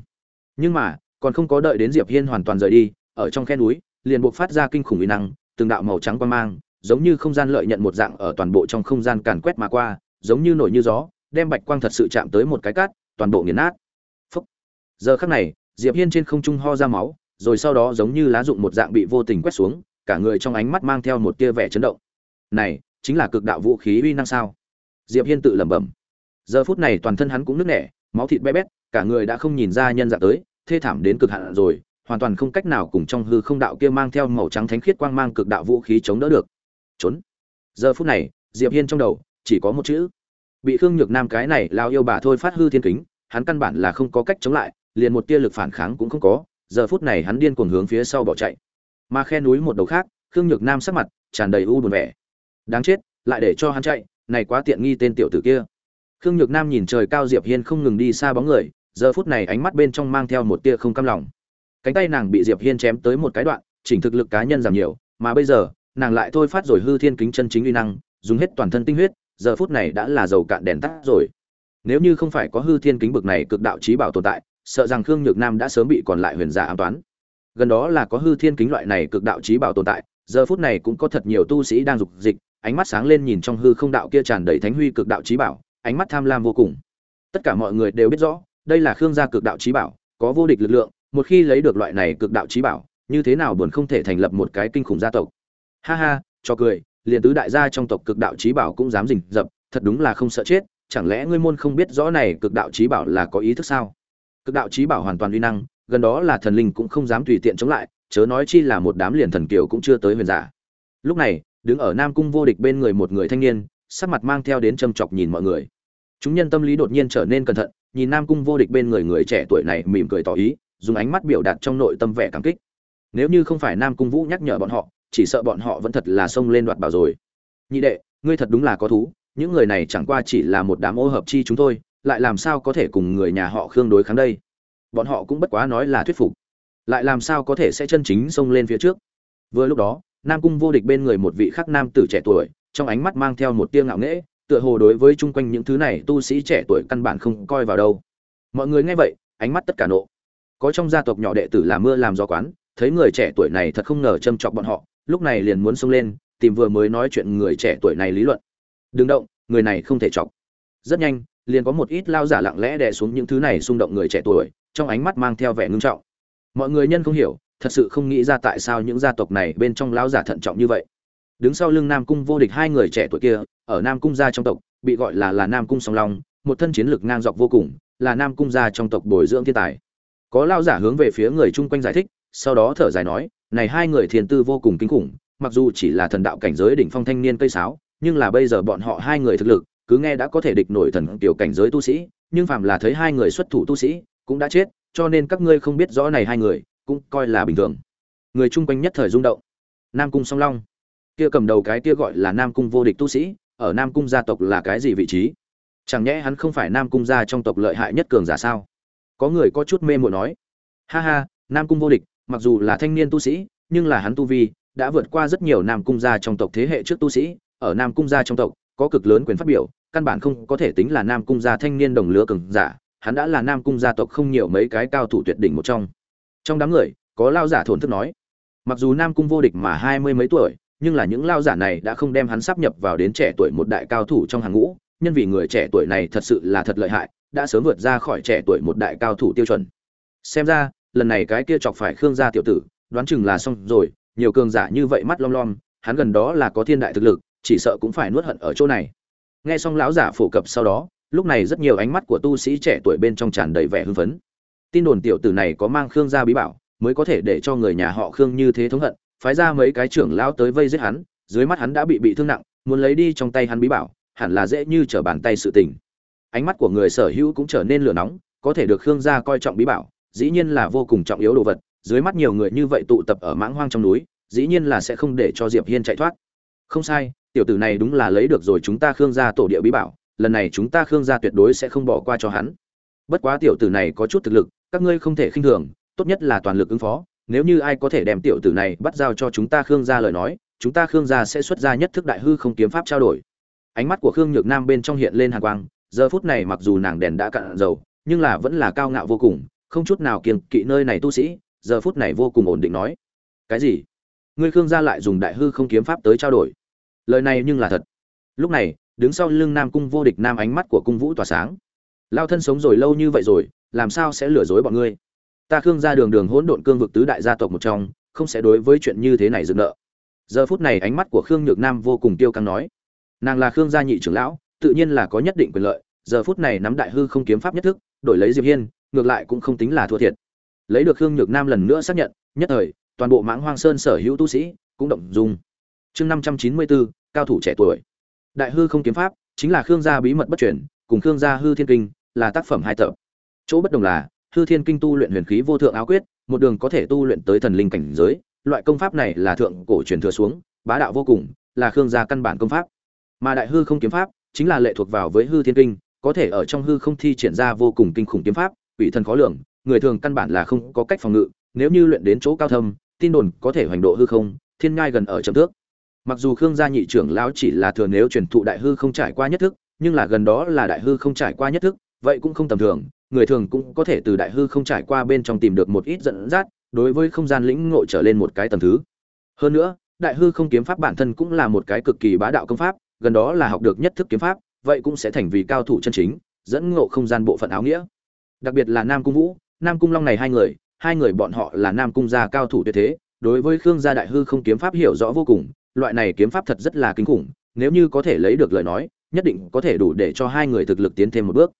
nhưng mà, còn không có đợi đến diệp hiên hoàn toàn rời đi, ở trong khe núi, liền buộc phát ra kinh khủng uy năng, từng đạo màu trắng quang mang, giống như không gian lợi nhận một dạng ở toàn bộ trong không gian càn quét mà qua, giống như nổi như gió, đem bạch quang thật sự chạm tới một cái cát, toàn bộ nghiền nát. Phúc. giờ khắc này, diệp hiên trên không trung ho ra máu, rồi sau đó giống như lá dụng một dạng bị vô tình quét xuống, cả người trong ánh mắt mang theo một tia vẻ chấn động. Này, chính là cực đạo vũ khí uy năng sao? Diệp hiên tự lẩm bẩm. Giờ phút này toàn thân hắn cũng nứt nẻ, máu thịt bé bét, cả người đã không nhìn ra nhân dạng tới thê thảm đến cực hạn rồi, hoàn toàn không cách nào cùng trong hư không đạo kia mang theo màu trắng thánh khiết quang mang cực đạo vũ khí chống đỡ được. Trốn. Giờ phút này, diệp hiên trong đầu, chỉ có một chữ. Bị khương nhược nam cái này lao yêu bà thôi phát hư thiên kính, hắn căn bản là không có cách chống lại, liền một tia lực phản kháng cũng không có, giờ phút này hắn điên cuồng hướng phía sau bỏ chạy. Mà khe núi một đầu khác, khương nhược nam sắc mặt tràn đầy u buồn vẻ. Đáng chết, lại để cho hắn chạy, này quá tiện nghi tên tiểu tử kia. Khương nhược nam nhìn trời cao diệp hiên không ngừng đi xa bóng người giờ phút này ánh mắt bên trong mang theo một tia không cam lòng. Cánh tay nàng bị diệp hiên chém tới một cái đoạn, chỉnh thực lực cá nhân giảm nhiều, mà bây giờ, nàng lại thôi phát rồi hư thiên kính chân chính uy năng, dùng hết toàn thân tinh huyết, giờ phút này đã là dầu cạn đèn tắt rồi. Nếu như không phải có hư thiên kính bực này cực đạo trí bảo tồn tại, sợ rằng khương nhược nam đã sớm bị còn lại huyền giả ám toán. Gần đó là có hư thiên kính loại này cực đạo trí bảo tồn tại, giờ phút này cũng có thật nhiều tu sĩ đang dục dịch, ánh mắt sáng lên nhìn trong hư không đạo kia tràn đầy thánh huy cực đạo trí bảo, ánh mắt tham lam vô cùng. Tất cả mọi người đều biết rõ đây là khương gia cực đạo trí bảo, có vô địch lực lượng, một khi lấy được loại này cực đạo trí bảo, như thế nào buồn không thể thành lập một cái kinh khủng gia tộc. Ha ha, cho cười, liền tứ đại gia trong tộc cực đạo trí bảo cũng dám rình rập, thật đúng là không sợ chết, chẳng lẽ ngươi môn không biết rõ này cực đạo trí bảo là có ý thức sao? Cực đạo trí bảo hoàn toàn uy năng, gần đó là thần linh cũng không dám tùy tiện chống lại, chớ nói chi là một đám liền thần kiều cũng chưa tới huyền giả. Lúc này, đứng ở nam cung vô địch bên người một người thanh niên, sắc mặt mang theo đến châm chọc nhìn mọi người. Chúng nhân tâm lý đột nhiên trở nên cẩn thận nhìn nam cung vô địch bên người người trẻ tuổi này mỉm cười tỏ ý, dùng ánh mắt biểu đạt trong nội tâm vẻ cảm kích. Nếu như không phải nam cung vũ nhắc nhở bọn họ, chỉ sợ bọn họ vẫn thật là xông lên đoạt bảo rồi. Nhị đệ, ngươi thật đúng là có thú, những người này chẳng qua chỉ là một đám ô hợp chi chúng tôi lại làm sao có thể cùng người nhà họ khương đối kháng đây? Bọn họ cũng bất quá nói là thuyết phục. Lại làm sao có thể sẽ chân chính xông lên phía trước? Vừa lúc đó, nam cung vô địch bên người một vị khắc nam tử trẻ tuổi, trong ánh mắt mang theo một tia ngạo nghễ tựa hồ đối với chung quanh những thứ này tu sĩ trẻ tuổi căn bản không coi vào đâu. Mọi người nghe vậy, ánh mắt tất cả nộ. Có trong gia tộc nhỏ đệ tử làm mưa làm gió quán, thấy người trẻ tuổi này thật không ngờ châm chọc bọn họ, lúc này liền muốn xông lên, tìm vừa mới nói chuyện người trẻ tuổi này lý luận. Đừng động, người này không thể chọc. Rất nhanh, liền có một ít lao giả lặng lẽ đè xuống những thứ này xung động người trẻ tuổi, trong ánh mắt mang theo vẻ ngưng trọng. Mọi người nhân không hiểu, thật sự không nghĩ ra tại sao những gia tộc này bên trong lao giả thận trọng như vậy. Đứng sau lưng nam cung vô địch hai người trẻ tuổi kia ở nam cung gia trong tộc, bị gọi là là nam cung song long, một thân chiến lực ngang dọc vô cùng, là nam cung gia trong tộc bồi dưỡng thiên tài. Có lao giả hướng về phía người chung quanh giải thích, sau đó thở dài nói, này hai người thiền tư vô cùng kinh khủng, mặc dù chỉ là thần đạo cảnh giới đỉnh phong thanh niên cây sáo, nhưng là bây giờ bọn họ hai người thực lực, cứ nghe đã có thể địch nổi thần tiểu cảnh giới tu sĩ, nhưng phàm là thấy hai người xuất thủ tu sĩ, cũng đã chết, cho nên các ngươi không biết rõ này hai người, cũng coi là bình thường. Người chung quanh nhất thời rung động. Nam cung song long. Kia cầm đầu cái kia gọi là nam cung vô địch tu sĩ ở nam cung gia tộc là cái gì vị trí? Chẳng nhẽ hắn không phải nam cung gia trong tộc lợi hại nhất cường giả sao? Có người có chút mê muội nói. Ha ha, nam cung vô địch, mặc dù là thanh niên tu sĩ, nhưng là hắn tu vi đã vượt qua rất nhiều nam cung gia trong tộc thế hệ trước tu sĩ. Ở nam cung gia trong tộc, có cực lớn quyền phát biểu, căn bản không có thể tính là nam cung gia thanh niên đồng lứa cường giả. Hắn đã là nam cung gia tộc không nhiều mấy cái cao thủ tuyệt đỉnh một trong. Trong đám người, có lao giả thổn thức nói, mặc dù nam cung vô địch mà hai mươi mấy tuổi nhưng là những lao giả này đã không đem hắn sắp nhập vào đến trẻ tuổi một đại cao thủ trong hàng ngũ, nhân vì người trẻ tuổi này thật sự là thật lợi hại, đã sớm vượt ra khỏi trẻ tuổi một đại cao thủ tiêu chuẩn. Xem ra, lần này cái kia chọc phải khương gia tiểu tử, đoán chừng là xong rồi, nhiều cường giả như vậy mắt lom lom, hắn gần đó là có thiên đại thực lực, chỉ sợ cũng phải nuốt hận ở chỗ này. Nghe xong lão giả phổ cập sau đó, lúc này rất nhiều ánh mắt của tu sĩ trẻ tuổi bên trong tràn đầy vẻ hưng phấn. Tin đồn tiểu tử này có mang khương gia bí bảo, mới có thể để cho người nhà họ khương như thế thống hận phái ra mấy cái trưởng lão tới vây giết hắn, dưới mắt hắn đã bị bị thương nặng, muốn lấy đi trong tay hắn bí bảo, hẳn là dễ như trở bàn tay sự tình. Ánh mắt của người sở hữu cũng trở nên lửa nóng, có thể được khương gia coi trọng bí bảo, dĩ nhiên là vô cùng trọng yếu đồ vật, dưới mắt nhiều người như vậy tụ tập ở mãng hoang trong núi, dĩ nhiên là sẽ không để cho diệp hiên chạy thoát. Không sai, tiểu tử này đúng là lấy được rồi chúng ta khương gia tổ địa bí bảo, lần này chúng ta khương gia tuyệt đối sẽ không bỏ qua cho hắn. Bất quá tiểu tử này có chút thực lực, các ngươi không thể khinh thường, tốt nhất là toàn lực ứng phó nếu như ai có thể đem tiểu tử này bắt giao cho chúng ta khương gia lời nói, chúng ta khương gia sẽ xuất ra nhất thức đại hư không kiếm pháp trao đổi. Ánh mắt của khương nhược nam bên trong hiện lên hàn quang, giờ phút này mặc dù nàng đèn đã cạn dầu, nhưng là vẫn là cao ngạo vô cùng, không chút nào kiêng kỵ nơi này tu sĩ, giờ phút này vô cùng ổn định nói. Cái gì? Ngươi khương gia lại dùng đại hư không kiếm pháp tới trao đổi. Lời này nhưng là thật. Lúc này, đứng sau lưng nam cung vô địch nam ánh mắt của cung vũ tỏa sáng. Lao thân sống rồi lâu như vậy rồi, làm sao sẽ lừa dối bọn ngươi? Ta khương gia đường đường hỗn độn cương vực tứ đại gia tộc một trong không sẽ đối với chuyện như thế này dừng nợ. Giờ phút này ánh mắt của khương nhược nam vô cùng tiêu căng nói nàng là khương gia nhị trưởng lão tự nhiên là có nhất định quyền lợi giờ phút này nắm đại hư không kiếm pháp nhất thức đổi lấy diệp hiên ngược lại cũng không tính là thua thiệt. Lấy được khương nhược nam lần nữa xác nhận nhất thời toàn bộ mãng hoang sơn sở hữu tu sĩ cũng động dung. Chương năm trăm chín mươi bốn cao thủ trẻ tuổi. Đại hư không kiếm pháp chính là khương gia bí mật bất truyền, cùng khương gia hư thiên kinh là tác phẩm hai tập. Chỗ bất đồng là hư thiên kinh tu luyện huyền khí vô thượng áo quyết, một đường có thể tu luyện tới thần linh cảnh giới, loại công pháp này là thượng cổ truyền thừa xuống, bá đạo vô cùng, là khương gia căn bản công pháp. Mà đại hư không kiếm pháp, chính là lệ thuộc vào với hư thiên kinh, có thể ở trong hư không thi triển ra vô cùng kinh khủng kiếm pháp, quỷ thần khó lường, người thường căn bản là không có cách phòng ngự, nếu như luyện đến chỗ cao thâm, tin đồn có thể hoành độ hư không, thiên ngai gần ở chậm thước. Mặc dù khương gia nhị trưởng lão chỉ là thừa nếu truyền thụ đại hư không trải qua nhất thức, nhưng là gần đó là đại hư không trải qua nhất thức, vậy cũng không tầm thường người thường cũng có thể từ đại hư không trải qua bên trong tìm được một ít dẫn dắt, đối với không gian lĩnh ngộ trở lên một cái tầm thứ. Hơn nữa, đại hư không kiếm pháp bản thân cũng là một cái cực kỳ bá đạo công pháp, gần đó là học được nhất thức kiếm pháp, vậy cũng sẽ thành vì cao thủ chân chính, dẫn ngộ không gian bộ phận áo nghĩa. Đặc biệt là nam cung vũ, nam cung long này hai người hai người bọn họ là nam cung gia cao thủ tuyệt thế, đối với khương gia đại hư không kiếm pháp hiểu rõ vô cùng, loại này kiếm pháp thật rất là kinh khủng, nếu như có thể lấy được lời nói, nhất định có thể đủ để cho hai người thực lực tiến thêm một bước.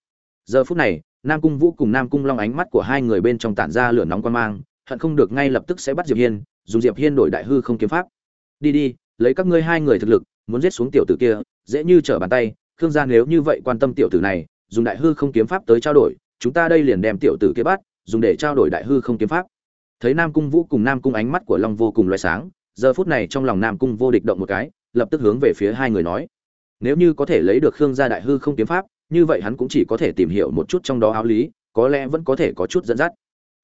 Giờ phút này nam cung vũ cùng nam cung long ánh mắt của hai người bên trong tản ra lửa nóng quan mang, hận không được ngay lập tức sẽ bắt diệp hiên, dùng diệp hiên đổi đại hư không kiếm pháp. Đi đi, lấy các ngươi hai người thực lực, muốn giết xuống tiểu tử kia, dễ như trở bàn tay, khương gia nếu như vậy quan tâm tiểu tử này, dùng đại hư không kiếm pháp tới trao đổi, chúng ta đây liền đem tiểu tử kia bắt, dùng để trao đổi đại hư không kiếm pháp. Thấy nam cung vũ cùng nam cung ánh mắt của long vô cùng loại sáng, giờ phút này trong lòng nam cung vô địch động một cái, lập tức hướng về phía hai người nói, nếu như có thể lấy được khương gia đại hư không kiếm pháp như vậy hắn cũng chỉ có thể tìm hiểu một chút trong đó áo lý, có lẽ vẫn có thể có chút dẫn dắt.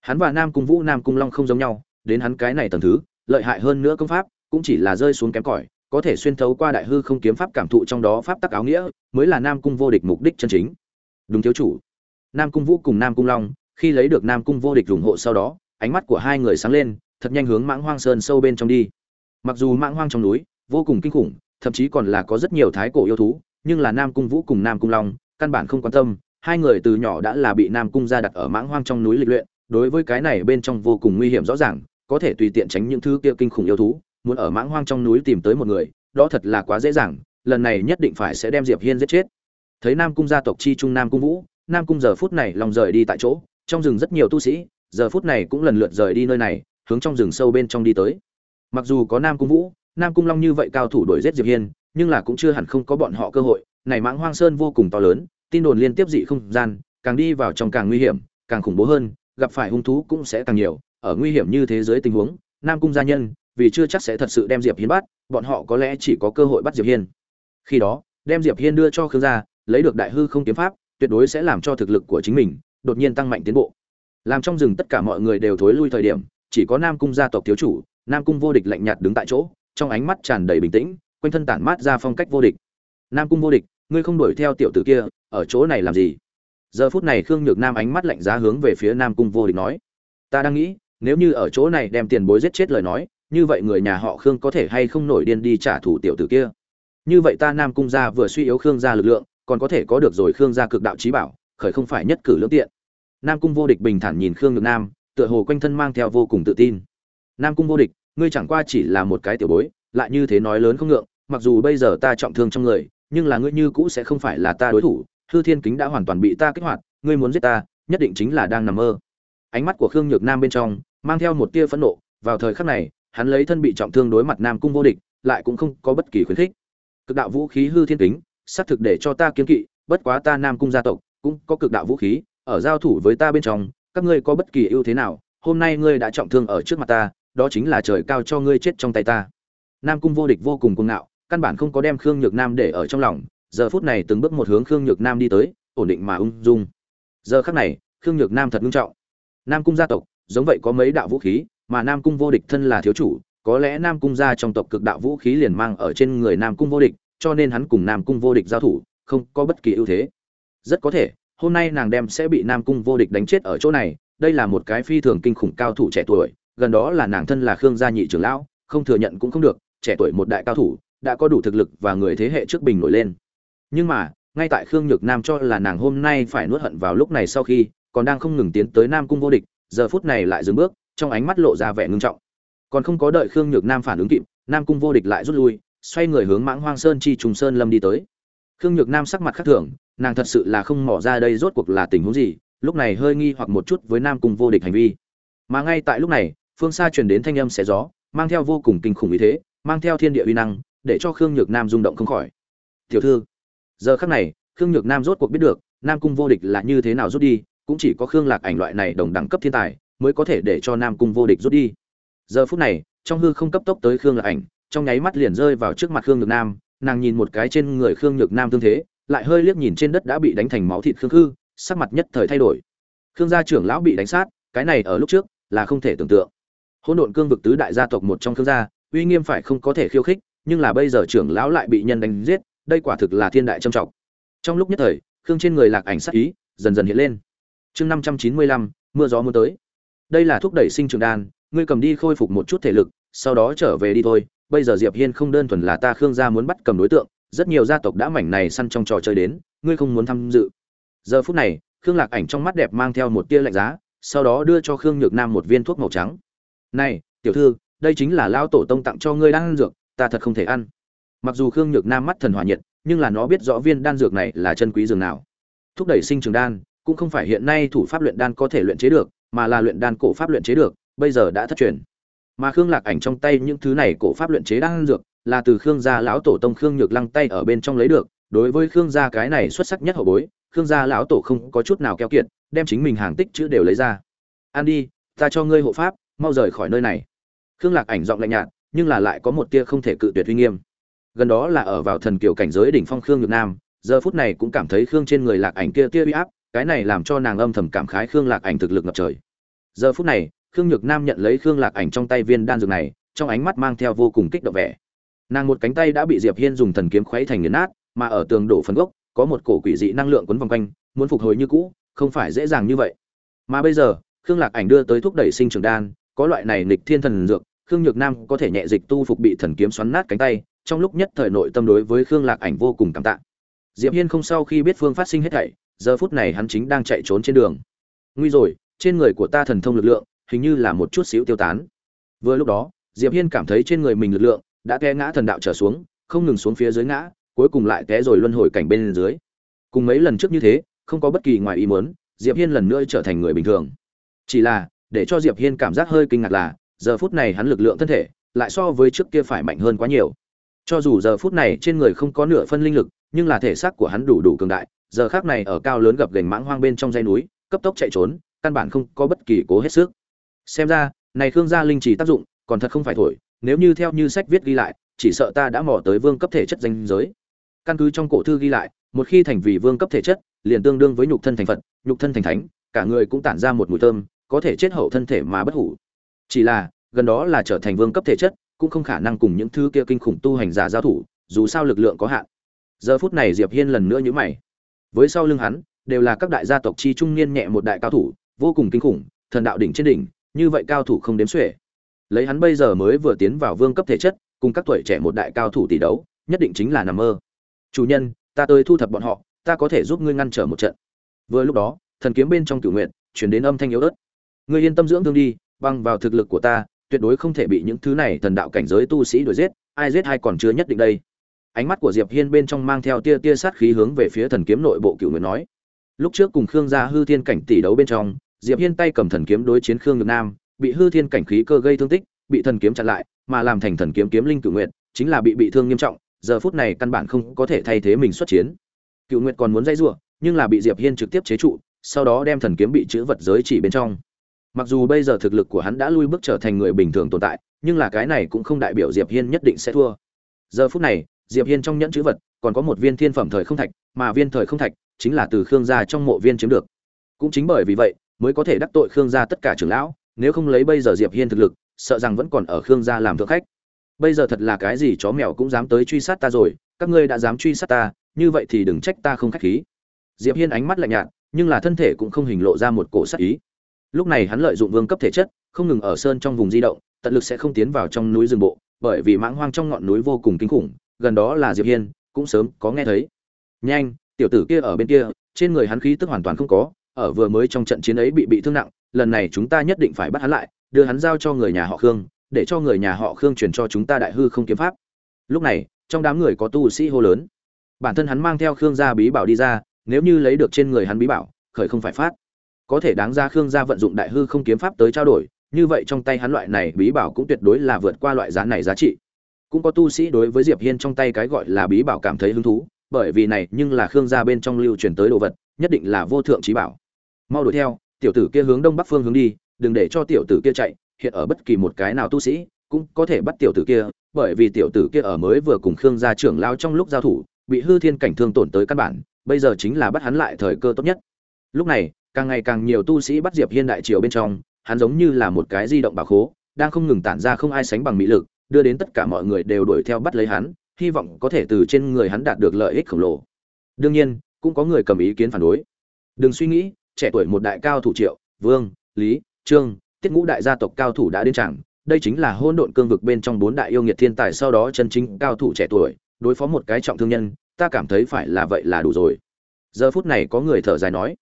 Hắn và nam cung vũ, nam cung long không giống nhau, đến hắn cái này tầng thứ, lợi hại hơn nữa công pháp, cũng chỉ là rơi xuống kém cỏi, có thể xuyên thấu qua đại hư không kiếm pháp cảm thụ trong đó pháp tắc áo nghĩa, mới là nam cung vô địch mục đích chân chính. Đúng thiếu chủ. Nam cung vũ cùng nam cung long, khi lấy được nam cung vô địch ủng hộ sau đó, ánh mắt của hai người sáng lên, thật nhanh hướng mãng hoang sơn sâu bên trong đi. Mặc dù mãng hoang trong núi, vô cùng kinh khủng, thậm chí còn là có rất nhiều thái cổ yêu thú, nhưng là nam cung vũ cùng nam cung long căn bản không quan tâm, hai người từ nhỏ đã là bị nam cung gia đặt ở mãng hoang trong núi lịch luyện, đối với cái này bên trong vô cùng nguy hiểm rõ ràng, có thể tùy tiện tránh những thứ kia kinh khủng yêu thú, muốn ở mãng hoang trong núi tìm tới một người, đó thật là quá dễ dàng, lần này nhất định phải sẽ đem diệp hiên giết chết. Thấy nam cung gia tộc chi trung nam cung vũ, nam cung giờ phút này lòng rời đi tại chỗ, trong rừng rất nhiều tu sĩ, giờ phút này cũng lần lượt rời đi nơi này, hướng trong rừng sâu bên trong đi tới. Mặc dù có nam cung vũ, nam cung long như vậy cao thủ đuổi giết diệp hiên, nhưng là cũng chưa hẳn không có bọn họ cơ hội này mãng hoang sơn vô cùng to lớn, tin đồn liên tiếp dị không gian, càng đi vào trong càng nguy hiểm, càng khủng bố hơn, gặp phải hung thú cũng sẽ càng nhiều. Ở nguy hiểm như thế giới tình huống, nam cung gia nhân, vì chưa chắc sẽ thật sự đem diệp hiên bắt, bọn họ có lẽ chỉ có cơ hội bắt diệp hiên. Khi đó, đem diệp hiên đưa cho khương gia, lấy được đại hư không kiếm pháp, tuyệt đối sẽ làm cho thực lực của chính mình đột nhiên tăng mạnh tiến bộ. Làm trong rừng tất cả mọi người đều thối lui thời điểm, chỉ có nam cung gia tộc thiếu chủ, nam cung vô địch lạnh nhạt đứng tại chỗ, trong ánh mắt tràn đầy bình tĩnh, quanh thân tản mát ra phong cách vô địch. Nam cung vô địch ngươi không đuổi theo tiểu tử kia, ở chỗ này làm gì? Giờ phút này khương nhược nam ánh mắt lạnh giá hướng về phía nam cung vô địch nói, ta đang nghĩ, nếu như ở chỗ này đem tiền bối giết chết lời nói, như vậy người nhà họ khương có thể hay không nổi điên đi trả thù tiểu tử kia? Như vậy ta nam cung gia vừa suy yếu khương gia lực lượng, còn có thể có được rồi khương gia cực đạo trí bảo, khởi không phải nhất cử lưỡng tiện. Nam cung vô địch bình thản nhìn khương nhược nam, tựa hồ quanh thân mang theo vô cùng tự tin. Nam cung vô địch, ngươi chẳng qua chỉ là một cái tiểu bối, lại như thế nói lớn không ngượng, mặc dù bây giờ ta trọng thương trong người nhưng là ngươi như cũ sẽ không phải là ta đối thủ, hư thiên kính đã hoàn toàn bị ta kích hoạt, ngươi muốn giết ta, nhất định chính là đang nằm mơ. Ánh mắt của khương nhược nam bên trong mang theo một tia phẫn nộ, vào thời khắc này, hắn lấy thân bị trọng thương đối mặt nam cung vô địch, lại cũng không có bất kỳ khuyến khích. Cực đạo vũ khí hư thiên kính, xác thực để cho ta kiên kỵ, bất quá ta nam cung gia tộc cũng có cực đạo vũ khí, ở giao thủ với ta bên trong, các ngươi có bất kỳ ưu thế nào, hôm nay ngươi đã trọng thương ở trước mặt ta, đó chính là trời cao cho ngươi chết trong tay ta. Nam cung vô địch vô cùng cuồng ngạo căn bản không có đem khương nhược nam để ở trong lòng, giờ phút này từng bước một hướng khương nhược nam đi tới, ổn định mà ung dung. Giờ khắc này, khương nhược nam thật nghiêm trọng. Nam cung gia tộc, giống vậy có mấy đạo vũ khí, mà nam cung vô địch thân là thiếu chủ, có lẽ nam cung gia trong tộc cực đạo vũ khí liền mang ở trên người nam cung vô địch, cho nên hắn cùng nam cung vô địch giao thủ, không có bất kỳ ưu thế. Rất có thể, hôm nay nàng đem sẽ bị nam cung vô địch đánh chết ở chỗ này, đây là một cái phi thường kinh khủng cao thủ trẻ tuổi, gần đó là nàng thân là khương gia nhị trưởng lão, không thừa nhận cũng không được, trẻ tuổi một đại cao thủ đã có đủ thực lực và người thế hệ trước bình nổi lên. Nhưng mà, ngay tại khương nhược nam cho là nàng hôm nay phải nuốt hận vào lúc này sau khi, còn đang không ngừng tiến tới nam cung vô địch, giờ phút này lại dừng bước, trong ánh mắt lộ ra vẻ ngưng trọng. Còn không có đợi khương nhược nam phản ứng kịp, nam cung vô địch lại rút lui, xoay người hướng mãng hoang sơn chi trùng sơn lâm đi tới. Khương nhược nam sắc mặt khác thường, nàng thật sự là không mỏ ra đây rốt cuộc là tình huống gì, lúc này hơi nghi hoặc một chút với nam cung vô địch hành vi. Mà ngay tại lúc này, phương xa truyền đến thanh âm xé gió, mang theo vô cùng kinh khủng ý thế, mang theo thiên địa uy năng để cho khương nhược nam rung động không khỏi. Tiểu thư, giờ khắc này, khương nhược nam rốt cuộc biết được, nam cung vô địch là như thế nào rút đi, cũng chỉ có khương lạc ảnh loại này đồng đẳng cấp thiên tài, mới có thể để cho nam cung vô địch rút đi. Giờ phút này, trong hư không cấp tốc tới khương lạc ảnh, trong nháy mắt liền rơi vào trước mặt khương nhược nam, nàng nhìn một cái trên người khương nhược nam tương thế, lại hơi liếc nhìn trên đất đã bị đánh thành máu thịt khương khư, sắc mặt nhất thời thay đổi. Khương gia trưởng lão bị đánh sát, cái này ở lúc trước là không thể tưởng tượng. Hỗn độn cương vực tứ đại gia tộc một trong khương gia, uy nghiêm phải không có thể khiêu khích nhưng là bây giờ trưởng lão lại bị nhân đánh giết, đây quả thực là thiên đại trầm trọng. Trong lúc nhất thời, khương trên người lạc ảnh sắc ý dần dần hiện lên. Chương năm trăm chín mươi lăm, mưa gió muốn tới. Đây là thúc đẩy sinh trưởng đan, ngươi cầm đi khôi phục một chút thể lực, sau đó trở về đi thôi. Bây giờ diệp hiên không đơn thuần là ta khương gia muốn bắt cầm đối tượng, rất nhiều gia tộc đã mảnh này săn trong trò chơi đến, ngươi không muốn tham dự. Giờ phút này, khương lạc ảnh trong mắt đẹp mang theo một tia lạnh giá, sau đó đưa cho khương nhược nam một viên thuốc màu trắng. Này, tiểu thư, đây chính là lão tổ tông tặng cho ngươi đang ăn dược ta thật không thể ăn. Mặc dù khương nhược nam mắt thần hỏa nhiệt, nhưng là nó biết rõ viên đan dược này là chân quý dường nào. Thúc đẩy sinh trường đan, cũng không phải hiện nay thủ pháp luyện đan có thể luyện chế được, mà là luyện đan cổ pháp luyện chế được, bây giờ đã thất truyền. Mà khương lạc ảnh trong tay những thứ này cổ pháp luyện chế đan dược, là từ khương gia lão tổ tông khương nhược lăng tay ở bên trong lấy được, đối với khương gia cái này xuất sắc nhất hậu bối, khương gia lão tổ không có chút nào keo kiệt, đem chính mình hàng tích chữ đều lấy ra. An đi, ta cho ngươi hộ pháp, mau rời khỏi nơi này. Khương lạc ảnh giọng lạnh nhạt nhưng là lại có một tia không thể cự tuyệt uy nghiêm. Gần đó là ở vào thần kiều cảnh giới đỉnh phong khương nhược nam, giờ phút này cũng cảm thấy khương trên người lạc ảnh kia tia uy áp, cái này làm cho nàng âm thầm cảm khái khương lạc ảnh thực lực ngập trời. Giờ phút này, khương nhược nam nhận lấy khương lạc ảnh trong tay viên đan dược này, trong ánh mắt mang theo vô cùng kích động vẻ. Nàng một cánh tay đã bị diệp hiên dùng thần kiếm khuấy thành nghiền nát, mà ở tường đổ phần gốc, có một cổ quỷ dị năng lượng quấn vòng quanh, muốn phục hồi như cũ, không phải dễ dàng như vậy. Mà bây giờ, khương lạc ảnh đưa tới thúc đẩy sinh trưởng đan, có loại này nghịch thiên thần dược khương nhược nam có thể nhẹ dịch tu phục bị thần kiếm xoắn nát cánh tay, trong lúc nhất thời nội tâm đối với khương lạc ảnh vô cùng cảm tạ. Diệp hiên không sau khi biết phương phát sinh hết thảy, giờ phút này hắn chính đang chạy trốn trên đường. Nguy rồi, trên người của ta thần thông lực lượng, hình như là một chút xíu tiêu tán. Vừa lúc đó, diệp hiên cảm thấy trên người mình lực lượng đã té ngã thần đạo trở xuống, không ngừng xuống phía dưới ngã, cuối cùng lại té rồi luân hồi cảnh bên dưới. Cùng mấy lần trước như thế, không có bất kỳ ngoài ý muốn, diệp hiên lần nữa trở thành người bình thường. Chỉ là, để cho diệp hiên cảm giác hơi kinh ngạc là giờ phút này hắn lực lượng thân thể lại so với trước kia phải mạnh hơn quá nhiều. Cho dù giờ phút này trên người không có nửa phân linh lực, nhưng là thể xác của hắn đủ đủ cường đại, giờ khác này ở cao lớn gập gành mãng hoang bên trong dây núi, cấp tốc chạy trốn, căn bản không có bất kỳ cố hết sức. Xem ra, này khương gia linh chỉ tác dụng còn thật không phải thổi, nếu như theo như sách viết ghi lại, chỉ sợ ta đã mò tới vương cấp thể chất danh giới. Căn cứ trong cổ thư ghi lại, một khi thành vì vương cấp thể chất, liền tương đương với nhục thân thành phật, nhục thân thành thánh, cả người cũng tản ra một mùi thơm, có thể chết hậu thân thể mà bất hủ chỉ là, gần đó là trở thành vương cấp thể chất, cũng không khả năng cùng những thứ kia kinh khủng tu hành giả giao thủ, dù sao lực lượng có hạn. Giờ phút này diệp hiên lần nữa nhíu mày. Với sau lưng hắn, đều là các đại gia tộc chi trung niên nhẹ một đại cao thủ, vô cùng kinh khủng, thần đạo đỉnh trên đỉnh, như vậy cao thủ không đếm xuể. Lấy hắn bây giờ mới vừa tiến vào vương cấp thể chất, cùng các tuổi trẻ một đại cao thủ tỷ đấu, nhất định chính là nằm mơ. Chủ nhân, ta tới thu thập bọn họ, ta có thể giúp ngươi ngăn trở một trận. Vừa lúc đó, thần kiếm bên trong cửu nguyện chuyển đến âm thanh yếu ớt. Ngươi yên tâm dưỡng thương đi Bằng vào thực lực của ta tuyệt đối không thể bị những thứ này thần đạo cảnh giới tu sĩ đuổi giết ai giết hay còn chưa nhất định đây. Ánh mắt của diệp hiên bên trong mang theo tia tia sát khí hướng về phía thần kiếm nội bộ cửu Nguyệt. nói. Lúc trước cùng khương gia hư thiên cảnh tỷ đấu bên trong diệp hiên tay cầm thần kiếm đối chiến khương nhược nam bị hư thiên cảnh khí cơ gây thương tích bị thần kiếm chặn lại mà làm thành thần kiếm kiếm linh cửu Nguyệt, chính là bị bị thương nghiêm trọng giờ phút này căn bản không có thể thay thế mình xuất chiến. Cửu nguyệt còn muốn dây giụa nhưng là bị diệp hiên trực tiếp chế trụ sau đó đem thần kiếm bị chữ vật giới chỉ bên trong mặc dù bây giờ thực lực của hắn đã lui bước trở thành người bình thường tồn tại, nhưng là cái này cũng không đại biểu diệp hiên nhất định sẽ thua. Giờ phút này, diệp hiên trong nhẫn chữ vật, còn có một viên thiên phẩm thời không thạch, mà viên thời không thạch chính là từ khương gia trong mộ viên chiếm được. Cũng chính bởi vì vậy, mới có thể đắc tội khương gia tất cả trưởng lão, nếu không lấy bây giờ diệp hiên thực lực, sợ rằng vẫn còn ở khương gia làm thượng khách. Bây giờ thật là cái gì chó mèo cũng dám tới truy sát ta rồi, các ngươi đã dám truy sát ta, như vậy thì đừng trách ta không khách khí. Diệp hiên ánh mắt lạnh nhạt, nhưng là thân thể cũng không hình lộ ra một cổ sát ý lúc này hắn lợi dụng vương cấp thể chất, không ngừng ở sơn trong vùng di động, tận lực sẽ không tiến vào trong núi rừng bộ, bởi vì mãng hoang trong ngọn núi vô cùng kinh khủng, gần đó là diệp hiên, cũng sớm có nghe thấy. Nhanh, tiểu tử kia ở bên kia, trên người hắn khí tức hoàn toàn không có, ở vừa mới trong trận chiến ấy bị bị thương nặng, lần này chúng ta nhất định phải bắt hắn lại, đưa hắn giao cho người nhà họ khương, để cho người nhà họ khương truyền cho chúng ta đại hư không kiếm pháp. Lúc này, trong đám người có tu sĩ hô lớn. Bản thân hắn mang theo khương gia bí bảo đi ra, nếu như lấy được trên người hắn bí bảo, khởi không phải phát có thể đáng ra khương gia vận dụng đại hư không kiếm pháp tới trao đổi, như vậy trong tay hắn loại này bí bảo cũng tuyệt đối là vượt qua loại giá này giá trị. Cũng có tu sĩ đối với diệp hiên trong tay cái gọi là bí bảo cảm thấy hứng thú, bởi vì này nhưng là khương gia bên trong lưu truyền tới đồ vật, nhất định là vô thượng trí bảo. Mau đuổi theo, tiểu tử kia hướng đông bắc phương hướng đi, đừng để cho tiểu tử kia chạy, hiện ở bất kỳ một cái nào tu sĩ, cũng có thể bắt tiểu tử kia, bởi vì tiểu tử kia ở mới vừa cùng khương gia trưởng lao trong lúc giao thủ, bị hư thiên cảnh thương tổn tới căn bản, bây giờ chính là bắt hắn lại thời cơ tốt nhất. Lúc này càng ngày càng nhiều tu sĩ bắt diệp hiên đại triều bên trong, hắn giống như là một cái di động bảo khố, đang không ngừng tản ra không ai sánh bằng mỹ lực, đưa đến tất cả mọi người đều đuổi theo bắt lấy hắn, hy vọng có thể từ trên người hắn đạt được lợi ích khổng lồ. Đương nhiên, cũng có người cầm ý kiến phản đối. Đừng suy nghĩ, trẻ tuổi một đại cao thủ triệu, vương, lý, trương, tiết ngũ đại gia tộc cao thủ đã đến chẳng, đây chính là hôn độn cương vực bên trong bốn đại yêu nghiệt thiên tài sau đó chân chính cao thủ trẻ tuổi, đối phó một cái trọng thương nhân, ta cảm thấy phải là vậy là đủ rồi. Giờ phút này có người thở dài nói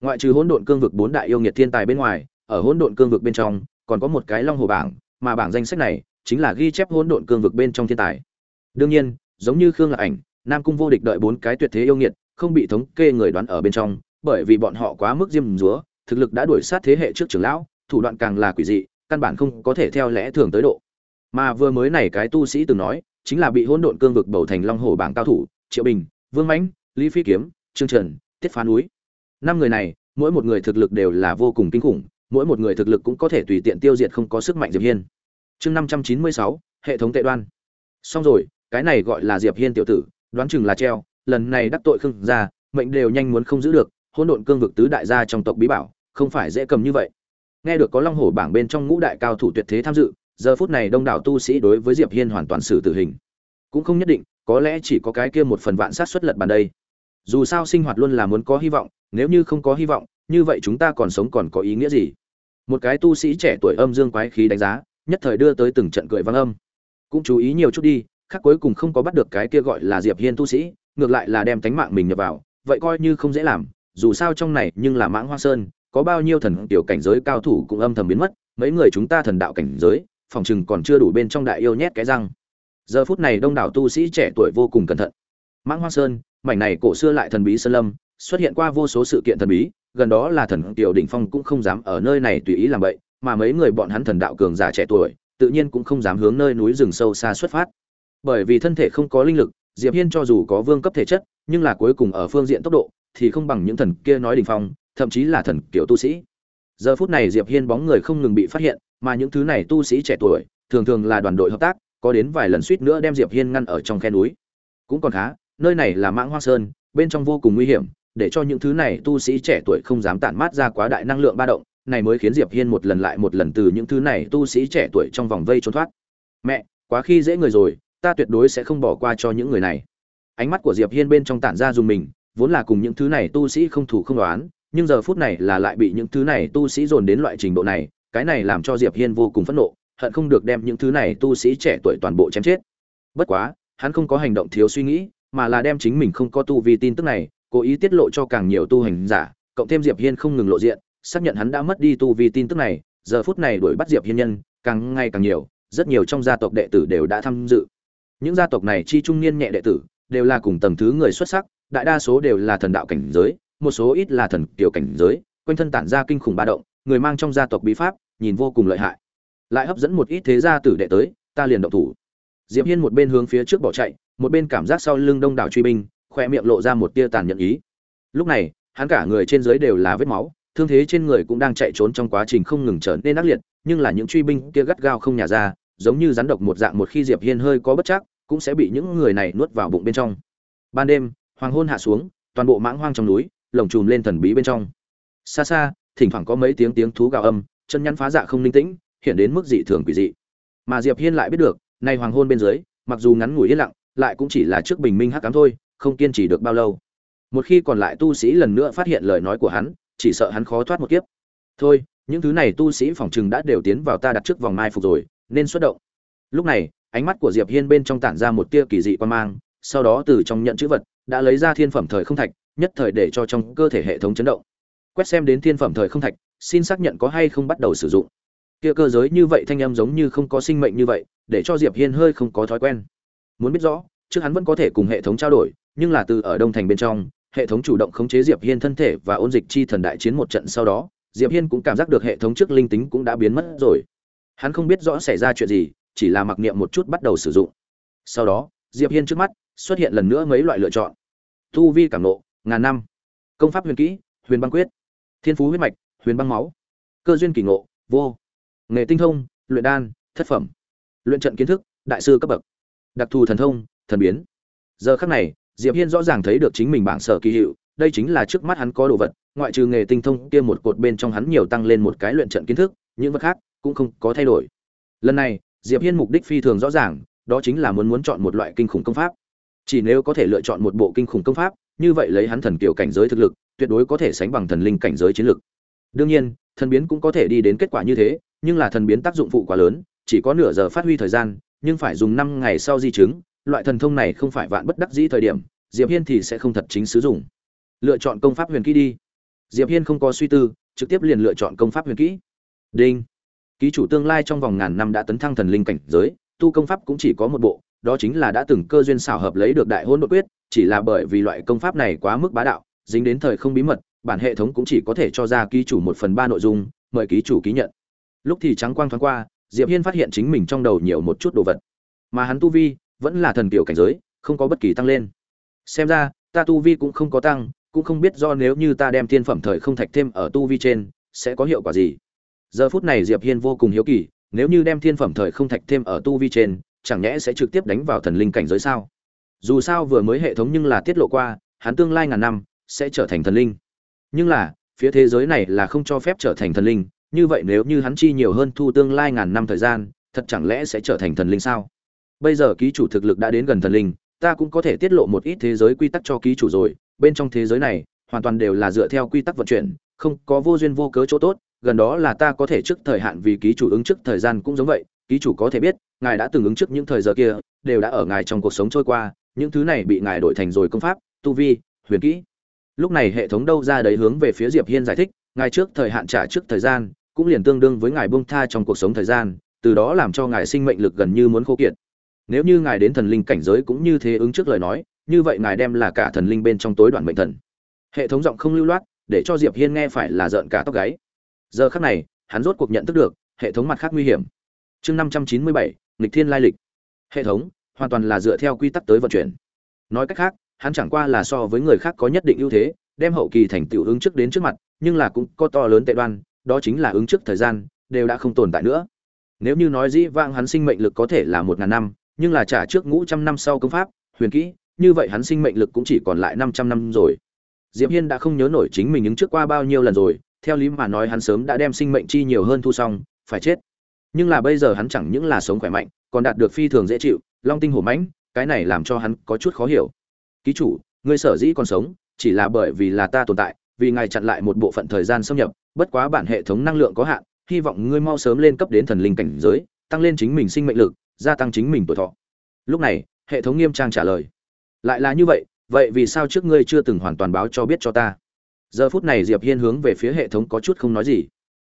ngoại trừ hỗn độn cương vực bốn đại yêu nghiệt thiên tài bên ngoài, ở hỗn độn cương vực bên trong, còn có một cái long hồ bảng, mà bảng danh sách này chính là ghi chép hỗn độn cương vực bên trong thiên tài. Đương nhiên, giống như khương lạc ảnh, nam cung vô địch đợi bốn cái tuyệt thế yêu nghiệt, không bị thống kê người đoán ở bên trong, bởi vì bọn họ quá mức diêm dúa, thực lực đã đuổi sát thế hệ trước trưởng lão, thủ đoạn càng là quỷ dị, căn bản không có thể theo lẽ thường tới độ. Mà vừa mới này cái tu sĩ từng nói, chính là bị hỗn độn cương vực bầu thành long hồ bảng cao thủ, triệu bình, vương mãnh, lý phi kiếm, trương trần tiết phá núi năm người này, mỗi một người thực lực đều là vô cùng kinh khủng, mỗi một người thực lực cũng có thể tùy tiện tiêu diệt không có sức mạnh diệp hiên. Chương năm trăm chín mươi sáu, hệ thống tệ đoan. Xong rồi, cái này gọi là diệp hiên tiểu tử, đoán chừng là treo, lần này đắc tội khương gia, mệnh đều nhanh muốn không giữ được, hỗn độn cương vực tứ đại gia trong tộc bí bảo, không phải dễ cầm như vậy. Nghe được có long hổ bảng bên trong ngũ đại cao thủ tuyệt thế tham dự, giờ phút này đông đảo tu sĩ đối với diệp hiên hoàn toàn xử tử hình. Cũng không nhất định, có lẽ chỉ có cái kia một phần vạn sát xuất lật bàn đây dù sao sinh hoạt luôn là muốn có hy vọng, nếu như không có hy vọng, như vậy chúng ta còn sống còn có ý nghĩa gì? Một cái tu sĩ trẻ tuổi âm dương quái khí đánh giá, nhất thời đưa tới từng trận cười vang âm. Cũng chú ý nhiều chút đi, khác cuối cùng không có bắt được cái kia gọi là diệp hiên tu sĩ, ngược lại là đem tánh mạng mình nhập vào, vậy coi như không dễ làm, dù sao trong này nhưng là mãng hoa sơn, có bao nhiêu thần tiểu cảnh giới cao thủ cũng âm thầm biến mất, mấy người chúng ta thần đạo cảnh giới, phòng chừng còn chưa đủ bên trong đại yêu nhét cái răng. Giờ phút này đông đảo tu sĩ trẻ tuổi vô cùng cẩn thận. Mãng hoa sơn mảnh này cổ xưa lại thần bí sơn lâm, xuất hiện qua vô số sự kiện thần bí, gần đó là thần tiểu đỉnh phong cũng không dám ở nơi này tùy ý làm vậy, mà mấy người bọn hắn thần đạo cường giả trẻ tuổi, tự nhiên cũng không dám hướng nơi núi rừng sâu xa xuất phát. Bởi vì thân thể không có linh lực, diệp hiên cho dù có vương cấp thể chất, nhưng là cuối cùng ở phương diện tốc độ, thì không bằng những thần kia nói đỉnh phong, thậm chí là thần kiểu tu sĩ. Giờ phút này diệp hiên bóng người không ngừng bị phát hiện, mà những thứ này tu sĩ trẻ tuổi, thường thường là đoàn đội hợp tác, có đến vài lần suýt nữa đem diệp hiên ngăn ở trong khe núi. Cũng còn khá nơi này là mãng hoa sơn, bên trong vô cùng nguy hiểm, để cho những thứ này tu sĩ trẻ tuổi không dám tản mát ra quá đại năng lượng ba động, này mới khiến diệp hiên một lần lại một lần từ những thứ này tu sĩ trẻ tuổi trong vòng vây trốn thoát. Mẹ, quá khi dễ người rồi, ta tuyệt đối sẽ không bỏ qua cho những người này. Ánh mắt của diệp hiên bên trong tản ra dùng mình, vốn là cùng những thứ này tu sĩ không thủ không đoán, nhưng giờ phút này là lại bị những thứ này tu sĩ dồn đến loại trình độ này, cái này làm cho diệp hiên vô cùng phẫn nộ, hận không được đem những thứ này tu sĩ trẻ tuổi toàn bộ chém chết. Bất quá, hắn không có hành động thiếu suy nghĩ mà là đem chính mình không có tu vi tin tức này, cố ý tiết lộ cho càng nhiều tu hành giả, cộng thêm diệp hiên không ngừng lộ diện, xác nhận hắn đã mất đi tu vi tin tức này, giờ phút này đuổi bắt diệp hiên nhân, càng ngày càng nhiều, rất nhiều trong gia tộc đệ tử đều đã tham dự. Những gia tộc này chi trung niên nhẹ đệ tử, đều là cùng tầng thứ người xuất sắc, đại đa số đều là thần đạo cảnh giới, một số ít là thần tiểu cảnh giới, quanh thân tản ra kinh khủng ba động, người mang trong gia tộc bí pháp, nhìn vô cùng lợi hại. Lại hấp dẫn một ít thế gia tử đệ tới, ta liền động thủ diệp hiên một bên hướng phía trước bỏ chạy, một bên cảm giác sau lưng đông đảo truy binh khoe miệng lộ ra một tia tàn nhẫn ý. Lúc này, hắn cả người trên dưới đều là vết máu, thương thế trên người cũng đang chạy trốn trong quá trình không ngừng trở nên ác liệt, nhưng là những truy binh kia gắt gao không nhả ra, giống như rắn độc một dạng một khi diệp hiên hơi có bất chắc, cũng sẽ bị những người này nuốt vào bụng bên trong. Ban đêm, hoàng hôn hạ xuống, toàn bộ mãng hoang trong núi, lồng chùm lên thần bí bên trong. Xa xa, thỉnh thoảng có mấy tiếng tiếng thú gào âm, chân nhăn phá dạ không linh tĩnh, hiện đến mức dị thường quỷ dị. Mà diệp hiên lại biết được nay hoàng hôn bên dưới, mặc dù ngắn ngủi yên lặng, lại cũng chỉ là trước bình minh hắc cám thôi, không kiên trì được bao lâu. Một khi còn lại tu sĩ lần nữa phát hiện lời nói của hắn, chỉ sợ hắn khó thoát một kiếp. Thôi, những thứ này tu sĩ phòng chừng đã đều tiến vào ta đặt trước vòng mai phục rồi, nên xuất động. Lúc này, ánh mắt của diệp hiên bên trong tản ra một tia kỳ dị quan mang, sau đó từ trong nhận chữ vật, đã lấy ra thiên phẩm thời không thạch, nhất thời để cho trong cơ thể hệ thống chấn động. Quét xem đến thiên phẩm thời không thạch, xin xác nhận có hay không bắt đầu sử dụng. Kia cơ giới như vậy thanh âm giống như không có sinh mệnh như vậy để cho diệp hiên hơi không có thói quen. Muốn biết rõ, trước hắn vẫn có thể cùng hệ thống trao đổi, nhưng là từ ở đông thành bên trong, hệ thống chủ động khống chế diệp hiên thân thể và ôn dịch chi thần đại chiến một trận sau đó, diệp hiên cũng cảm giác được hệ thống trước linh tính cũng đã biến mất rồi. Hắn không biết rõ xảy ra chuyện gì, chỉ là mặc niệm một chút bắt đầu sử dụng. Sau đó, diệp hiên trước mắt xuất hiện lần nữa mấy loại lựa chọn. Tu vi cảm nộ, ngàn năm. Công pháp huyền kỹ, huyền băng quyết. Thiên phú huyết mạch, huyền băng máu. Cơ duyên kỳ ngộ, vô. Nghề tinh thông, luyện đan, thất phẩm luyện trận kiến thức, đại sư cấp bậc. Đặc thù thần thông, thần biến. Giờ khắc này, diệp hiên rõ ràng thấy được chính mình bảng sở kỳ hiệu, đây chính là trước mắt hắn có đồ vật, ngoại trừ nghề tinh thông kia một cột bên trong hắn nhiều tăng lên một cái luyện trận kiến thức, những vật khác cũng không có thay đổi. Lần này, diệp hiên mục đích phi thường rõ ràng, đó chính là muốn muốn chọn một loại kinh khủng công pháp. Chỉ nếu có thể lựa chọn một bộ kinh khủng công pháp, như vậy lấy hắn thần kiều cảnh giới thực lực, tuyệt đối có thể sánh bằng thần linh cảnh giới chiến lực. Đương nhiên, thần biến cũng có thể đi đến kết quả như thế, nhưng là thần biến tác dụng phụ quá lớn chỉ có nửa giờ phát huy thời gian, nhưng phải dùng năm ngày sau di chứng, loại thần thông này không phải vạn bất đắc dĩ thời điểm, diệp hiên thì sẽ không thật chính sử dụng. Lựa chọn công pháp huyền kỹ đi. Diệp hiên không có suy tư, trực tiếp liền lựa chọn công pháp huyền kỹ. Đinh. Ký chủ tương lai trong vòng ngàn năm đã tấn thăng thần linh cảnh giới, tu công pháp cũng chỉ có một bộ, đó chính là đã từng cơ duyên xảo hợp lấy được đại hôn đột quyết, chỉ là bởi vì loại công pháp này quá mức bá đạo, dính đến thời không bí mật, bản hệ thống cũng chỉ có thể cho ra ký chủ một phần ba nội dung, mời ký chủ ký nhận. Lúc thì trắng quang thoáng qua diệp hiên phát hiện chính mình trong đầu nhiều một chút đồ vật. Mà hắn tu vi vẫn là thần tiểu cảnh giới, không có bất kỳ tăng lên. Xem ra, ta tu vi cũng không có tăng, cũng không biết do nếu như ta đem thiên phẩm thời không thạch thêm ở tu vi trên, sẽ có hiệu quả gì. Giờ phút này diệp hiên vô cùng hiếu kỳ, nếu như đem thiên phẩm thời không thạch thêm ở tu vi trên, chẳng nhẽ sẽ trực tiếp đánh vào thần linh cảnh giới sao? Dù sao vừa mới hệ thống nhưng là tiết lộ qua, hắn tương lai ngàn năm sẽ trở thành thần linh. Nhưng là, phía thế giới này là không cho phép trở thành thần linh như vậy nếu như hắn chi nhiều hơn thu tương lai ngàn năm thời gian, thật chẳng lẽ sẽ trở thành thần linh sao? Bây giờ ký chủ thực lực đã đến gần thần linh, ta cũng có thể tiết lộ một ít thế giới quy tắc cho ký chủ rồi. Bên trong thế giới này, hoàn toàn đều là dựa theo quy tắc vận chuyển, không có vô duyên vô cớ chỗ tốt. Gần đó là ta có thể trước thời hạn vì ký chủ ứng trước thời gian cũng giống vậy. Ký chủ có thể biết, ngài đã từng ứng trước những thời giờ kia, đều đã ở ngài trong cuộc sống trôi qua. Những thứ này bị ngài đổi thành rồi công pháp, tu vi, huyền kỹ. Lúc này hệ thống đâu ra đấy hướng về phía diệp hiên giải thích, ngài trước thời hạn trả trước thời gian cũng liền tương đương với ngài buông tha trong cuộc sống thời gian, từ đó làm cho ngài sinh mệnh lực gần như muốn khô kiệt. Nếu như ngài đến thần linh cảnh giới cũng như thế ứng trước lời nói, như vậy ngài đem là cả thần linh bên trong tối đoạn mệnh thần. Hệ thống giọng không lưu loát, để cho diệp hiên nghe phải là giận cả tóc gáy. Giờ khắc này, hắn rốt cuộc nhận thức được, hệ thống mặt khác nguy hiểm. Chương năm trăm chín mươi bảy, nghịch thiên lai lịch. Hệ thống, hoàn toàn là dựa theo quy tắc tới vận chuyển. Nói cách khác, hắn chẳng qua là so với người khác có nhất định ưu thế, đem hậu kỳ thành tựu ứng trước đến trước mặt, nhưng là cũng có to lớn tệ đoan đó chính là ứng trước thời gian, đều đã không tồn tại nữa. Nếu như nói dĩ vãng hắn sinh mệnh lực có thể là một ngàn năm, nhưng là trả trước ngũ trăm năm sau công pháp, huyền kỹ, như vậy hắn sinh mệnh lực cũng chỉ còn lại năm trăm năm rồi. Diệp hiên đã không nhớ nổi chính mình ứng trước qua bao nhiêu lần rồi, theo lý mà nói hắn sớm đã đem sinh mệnh chi nhiều hơn thu xong, phải chết. Nhưng là bây giờ hắn chẳng những là sống khỏe mạnh, còn đạt được phi thường dễ chịu, long tinh hổ mãnh, cái này làm cho hắn có chút khó hiểu. Ký chủ, ngươi sở dĩ còn sống, chỉ là bởi vì là ta tồn tại, vì ngài chặn lại một bộ phận thời gian xâm nhập bất quá bản hệ thống năng lượng có hạn, hy vọng ngươi mau sớm lên cấp đến thần linh cảnh giới, tăng lên chính mình sinh mệnh lực, gia tăng chính mình tuổi thọ. Lúc này, hệ thống nghiêm trang trả lời. Lại là như vậy vậy vì sao trước ngươi chưa từng hoàn toàn báo cho biết cho ta? Giờ phút này diệp hiên hướng về phía hệ thống có chút không nói gì.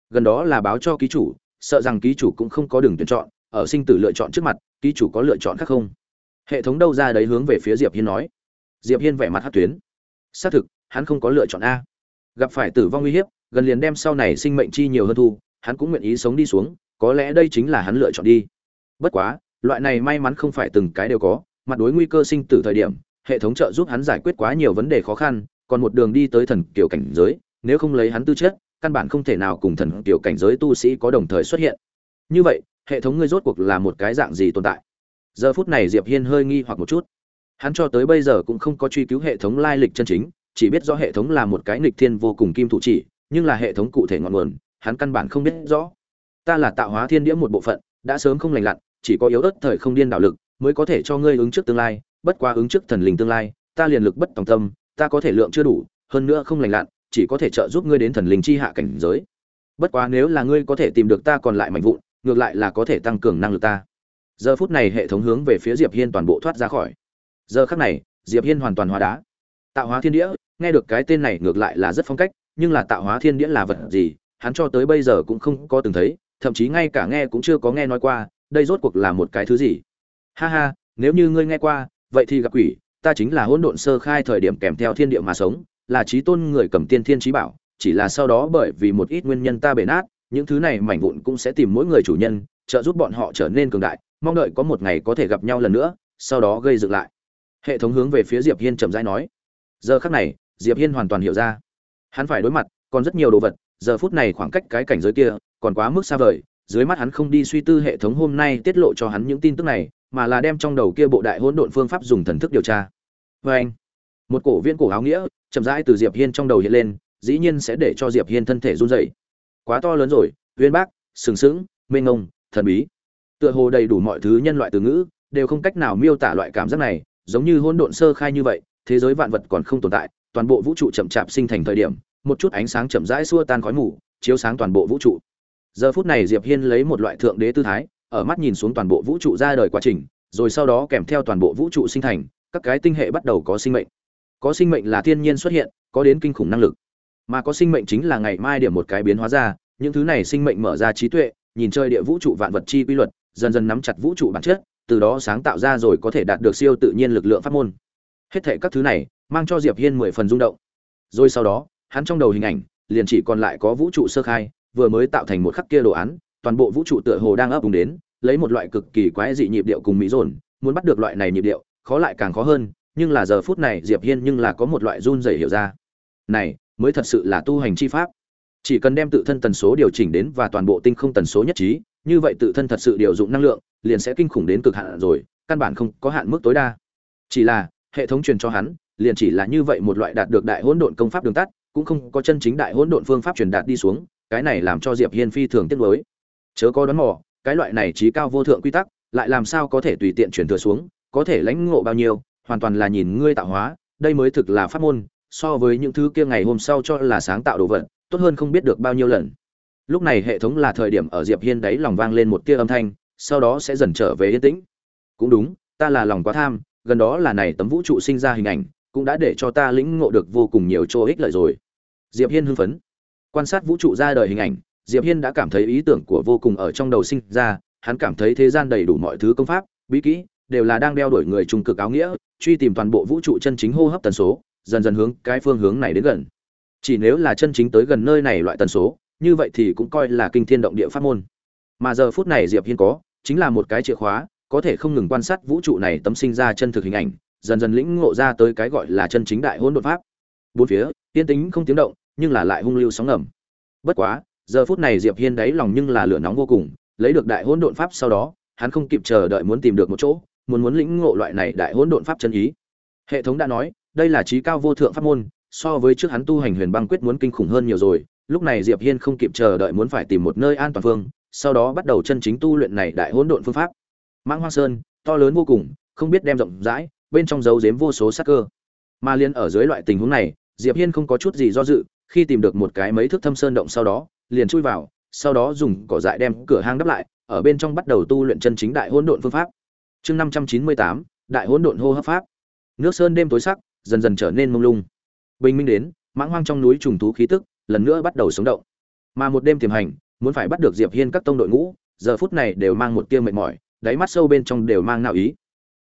Gần đó là báo cho ký chủ, sợ rằng ký chủ cũng không có đường tuyển chọn, ở sinh tử lựa chọn trước mặt, ký chủ có lựa chọn khác không? Hệ thống đâu ra đấy hướng về phía diệp hiên nói. Diệp hiên vẻ mặt hát tuyến. Xác thực, hắn không có lựa chọn a. Gặp phải tử vong uy hiếp gần liền đem sau này sinh mệnh chi nhiều hơn thu, hắn cũng nguyện ý sống đi xuống, có lẽ đây chính là hắn lựa chọn đi. Bất quá, loại này may mắn không phải từng cái đều có, mặt đối nguy cơ sinh tử thời điểm, hệ thống trợ giúp hắn giải quyết quá nhiều vấn đề khó khăn, còn một đường đi tới thần kiểu cảnh giới, nếu không lấy hắn tư chất, căn bản không thể nào cùng thần kiểu cảnh giới tu sĩ có đồng thời xuất hiện. Như vậy, hệ thống ngươi rốt cuộc là một cái dạng gì tồn tại? Giờ phút này diệp hiên hơi nghi hoặc một chút. Hắn cho tới bây giờ cũng không có truy cứu hệ thống lai lịch chân chính, chỉ biết rõ hệ thống là một cái nghịch thiên vô cùng kim thủ chỉ nhưng là hệ thống cụ thể ngọn nguồn, hắn căn bản không biết rõ. Ta là tạo hóa thiên đĩa một bộ phận, đã sớm không lành lặn, chỉ có yếu ớt thời không điên đạo lực mới có thể cho ngươi ứng trước tương lai, bất quá ứng trước thần linh tương lai, ta liền lực bất tòng tâm, ta có thể lượng chưa đủ, hơn nữa không lành lặn, chỉ có thể trợ giúp ngươi đến thần linh chi hạ cảnh giới. Bất quá nếu là ngươi có thể tìm được ta còn lại mạnh vụn, ngược lại là có thể tăng cường năng lực ta. Giờ phút này hệ thống hướng về phía diệp hiên toàn bộ thoát ra khỏi. Giờ khắc này, diệp hiên hoàn toàn hóa đá. Tạo hóa thiên địa nghe được cái tên này ngược lại là rất phong cách nhưng là tạo hóa thiên đĩa là vật gì, hắn cho tới bây giờ cũng không có từng thấy, thậm chí ngay cả nghe cũng chưa có nghe nói qua, đây rốt cuộc là một cái thứ gì. Ha ha, nếu như ngươi nghe qua, vậy thì gặp quỷ, ta chính là hỗn độn sơ khai thời điểm kèm theo thiên địa mà sống, là trí tôn người cầm tiên thiên trí bảo, chỉ là sau đó bởi vì một ít nguyên nhân ta bể nát, những thứ này mảnh vụn cũng sẽ tìm mỗi người chủ nhân, trợ giúp bọn họ trở nên cường đại, mong đợi có một ngày có thể gặp nhau lần nữa, sau đó gây dựng lại. Hệ thống hướng về phía diệp hiên chậm rãi nói. Giờ khắc này, diệp hiên hoàn toàn hiểu ra hắn phải đối mặt, còn rất nhiều đồ vật, giờ phút này khoảng cách cái cảnh giới kia còn quá mức xa vời, dưới mắt hắn không đi suy tư hệ thống hôm nay tiết lộ cho hắn những tin tức này, mà là đem trong đầu kia bộ đại hỗn độn phương pháp dùng thần thức điều tra. Vê anh, một cổ viên cổ áo nghĩa, chậm rãi từ diệp hiên trong đầu hiện lên, dĩ nhiên sẽ để cho diệp hiên thân thể run rẩy. Quá to lớn rồi, uyên bác, sừng sững, mênh ngông thần bí. Tựa hồ đầy đủ mọi thứ nhân loại từ ngữ, đều không cách nào miêu tả loại cảm giác này, giống như hỗn độn sơ khai như vậy, thế giới vạn vật còn không tồn tại toàn bộ vũ trụ chậm chạp sinh thành thời điểm, một chút ánh sáng chậm rãi xua tan khói mù, chiếu sáng toàn bộ vũ trụ. Giờ phút này diệp hiên lấy một loại thượng đế tư thái, ở mắt nhìn xuống toàn bộ vũ trụ ra đời quá trình, rồi sau đó kèm theo toàn bộ vũ trụ sinh thành, các cái tinh hệ bắt đầu có sinh mệnh. Có sinh mệnh là thiên nhiên xuất hiện, có đến kinh khủng năng lực. Mà có sinh mệnh chính là ngày mai điểm một cái biến hóa ra, những thứ này sinh mệnh mở ra trí tuệ, nhìn chơi địa vũ trụ vạn vật chi quy luật, dần dần nắm chặt vũ trụ bản chất, từ đó sáng tạo ra rồi có thể đạt được siêu tự nhiên lực lượng pháp môn hết thệ các thứ này mang cho diệp hiên mười phần rung động. Rồi sau đó, hắn trong đầu hình ảnh liền chỉ còn lại có vũ trụ sơ khai, vừa mới tạo thành một khắc kia đồ án, toàn bộ vũ trụ tựa hồ đang ấp úng đến, lấy một loại cực kỳ quái dị nhịp điệu cùng mỹ dồn, muốn bắt được loại này nhịp điệu, khó lại càng khó hơn, nhưng là giờ phút này diệp hiên nhưng là có một loại run rẩy hiểu ra. Này, mới thật sự là tu hành chi pháp. Chỉ cần đem tự thân tần số điều chỉnh đến và toàn bộ tinh không tần số nhất trí, như vậy tự thân thật sự điều dụng năng lượng, liền sẽ kinh khủng đến cực hạn rồi, căn bản không có hạn mức tối đa. Chỉ là hệ thống truyền cho hắn, liền chỉ là như vậy một loại đạt được đại hỗn độn công pháp đường tắt, cũng không có chân chính đại hỗn độn phương pháp truyền đạt đi xuống, cái này làm cho diệp hiên phi thường tiếc nuối. Chớ có đoán mò, cái loại này trí cao vô thượng quy tắc, lại làm sao có thể tùy tiện truyền thừa xuống, có thể lãnh ngộ bao nhiêu, hoàn toàn là nhìn ngươi tạo hóa, đây mới thực là pháp môn, so với những thứ kia ngày hôm sau cho là sáng tạo đồ vật, tốt hơn không biết được bao nhiêu lần. Lúc này hệ thống là thời điểm ở diệp hiên đấy lòng vang lên một tia âm thanh, sau đó sẽ dần trở về yên tĩnh. Cũng đúng, ta là lòng quá tham gần đó là này tấm vũ trụ sinh ra hình ảnh, cũng đã để cho ta lĩnh ngộ được vô cùng nhiều chỗ ích lợi rồi. Diệp hiên hưng phấn. Quan sát vũ trụ ra đời hình ảnh, diệp hiên đã cảm thấy ý tưởng của vô cùng ở trong đầu sinh ra, hắn cảm thấy thế gian đầy đủ mọi thứ công pháp, bí kỹ, đều là đang đeo đuổi người trung cực áo nghĩa, truy tìm toàn bộ vũ trụ chân chính hô hấp tần số, dần dần hướng cái phương hướng này đến gần. Chỉ nếu là chân chính tới gần nơi này loại tần số, như vậy thì cũng coi là kinh thiên động địa pháp môn. Mà giờ phút này diệp hiên có, chính là một cái chìa khóa có thể không ngừng quan sát vũ trụ này tấm sinh ra chân thực hình ảnh, dần dần lĩnh ngộ ra tới cái gọi là chân chính đại hỗn đột pháp. Bốn phía tiên tính không tiếng động, nhưng là lại hung lưu sóng ngầm. Bất quá, giờ phút này diệp hiên đáy lòng nhưng là lửa nóng vô cùng, lấy được đại hỗn độn pháp sau đó, hắn không kịp chờ đợi muốn tìm được một chỗ, muốn muốn lĩnh ngộ loại này đại hỗn độn pháp chân ý. Hệ thống đã nói, đây là trí cao vô thượng pháp môn, so với trước hắn tu hành huyền băng quyết muốn kinh khủng hơn nhiều rồi, lúc này diệp hiên không kịp chờ đợi muốn phải tìm một nơi an toàn phương, sau đó bắt đầu chân chính tu luyện này đại hỗn độn phương pháp mãng hoang sơn, to lớn vô cùng, không biết đem rộng rãi, bên trong giấu giếm vô số sắc cơ. Mà liên ở dưới loại tình huống này, diệp hiên không có chút gì do dự, khi tìm được một cái mấy thước thâm sơn động sau đó, liền chui vào, sau đó dùng cỏ dại đem cửa hang đắp lại, ở bên trong bắt đầu tu luyện chân chính đại hỗn độn phương pháp. Chương năm trăm chín mươi tám, đại hỗn độn hô hấp pháp. Nước sơn đêm tối sắc, dần dần trở nên mông lung. Bình minh đến, mãng hoang trong núi trùng thú khí tức lần nữa bắt đầu sống động. Mà một đêm tiềm hành, muốn phải bắt được diệp hiên các tông đội ngũ, giờ phút này đều mang một tia mệt mỏi đáy mắt sâu bên trong đều mang nào ý.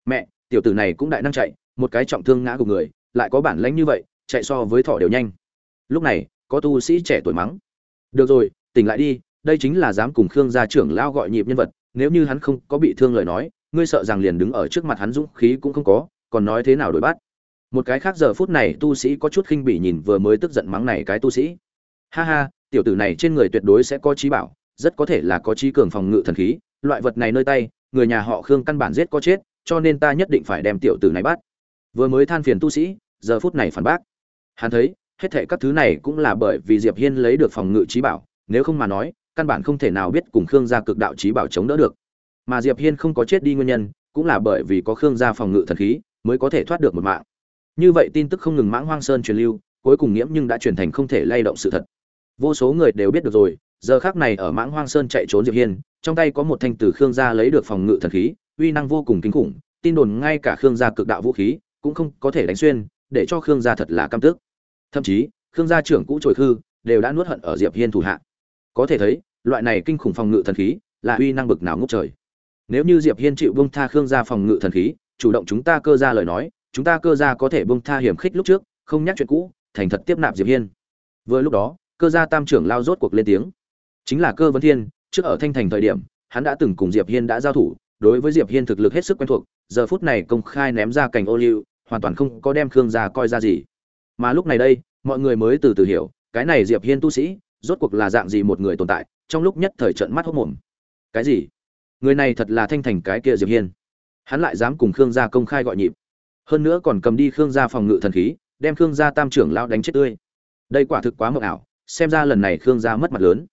Mẹ, tiểu tử này cũng đại năng chạy, một cái trọng thương ngã của người, lại có bản lãnh như vậy, chạy so với thỏ đều nhanh. Lúc này, có tu sĩ trẻ tuổi mắng. Được rồi, tỉnh lại đi, đây chính là dám cùng khương gia trưởng lao gọi nhịp nhân vật, nếu như hắn không có bị thương lời nói, ngươi sợ rằng liền đứng ở trước mặt hắn dũng khí cũng không có, còn nói thế nào đổi bắt. Một cái khác giờ phút này tu sĩ có chút khinh bỉ nhìn vừa mới tức giận mắng này cái tu sĩ. Ha ha, tiểu tử này trên người tuyệt đối sẽ có trí bảo, rất có thể là có trí cường phòng ngự thần khí, loại vật này nơi tay người nhà họ khương căn bản giết có chết, cho nên ta nhất định phải đem tiểu tử này bắt. Vừa mới than phiền tu sĩ, giờ phút này phản bác. Hắn thấy, hết thệ các thứ này cũng là bởi vì diệp hiên lấy được phòng ngự trí bảo, nếu không mà nói, căn bản không thể nào biết cùng khương gia cực đạo trí bảo chống đỡ được. Mà diệp hiên không có chết đi nguyên nhân, cũng là bởi vì có khương gia phòng ngự thần khí, mới có thể thoát được một mạng. Như vậy tin tức không ngừng mãng hoang sơn truyền lưu, cuối cùng nghiễm nhưng đã truyền thành không thể lay động sự thật. Vô số người đều biết được rồi giờ khác này ở mãng hoang sơn chạy trốn diệp hiên, trong tay có một thanh từ khương gia lấy được phòng ngự thần khí, uy năng vô cùng kinh khủng, tin đồn ngay cả khương gia cực đạo vũ khí cũng không có thể đánh xuyên, để cho khương gia thật là cam tức. Thậm chí, khương gia trưởng cũ trồi khư đều đã nuốt hận ở diệp hiên thủ hạ. Có thể thấy, loại này kinh khủng phòng ngự thần khí là uy năng bực nào ngút trời. Nếu như diệp hiên chịu bông tha khương gia phòng ngự thần khí, chủ động chúng ta cơ ra lời nói, chúng ta cơ gia có thể bông tha hiểm khích lúc trước, không nhắc chuyện cũ, thành thật tiếp nạp diệp hiên. Vừa lúc đó, cơ gia tam trưởng lao rốt cuộc lên tiếng chính là cơ vấn thiên, trước ở thanh thành thời điểm, hắn đã từng cùng diệp hiên đã giao thủ, đối với diệp hiên thực lực hết sức quen thuộc, giờ phút này công khai ném ra cành ô liu, hoàn toàn không có đem khương gia coi ra gì. Mà lúc này đây, mọi người mới từ từ hiểu, cái này diệp hiên tu sĩ, rốt cuộc là dạng gì một người tồn tại, trong lúc nhất thời trận mắt hốc mồm. Cái gì? Người này thật là thanh thành cái kia diệp hiên. Hắn lại dám cùng khương gia công khai gọi nhịp. Hơn nữa còn cầm đi khương gia phòng ngự thần khí, đem khương gia tam trưởng lao đánh chết tươi. Đây quả thực quá mộng ảo, xem ra lần này khương gia mất mặt lớn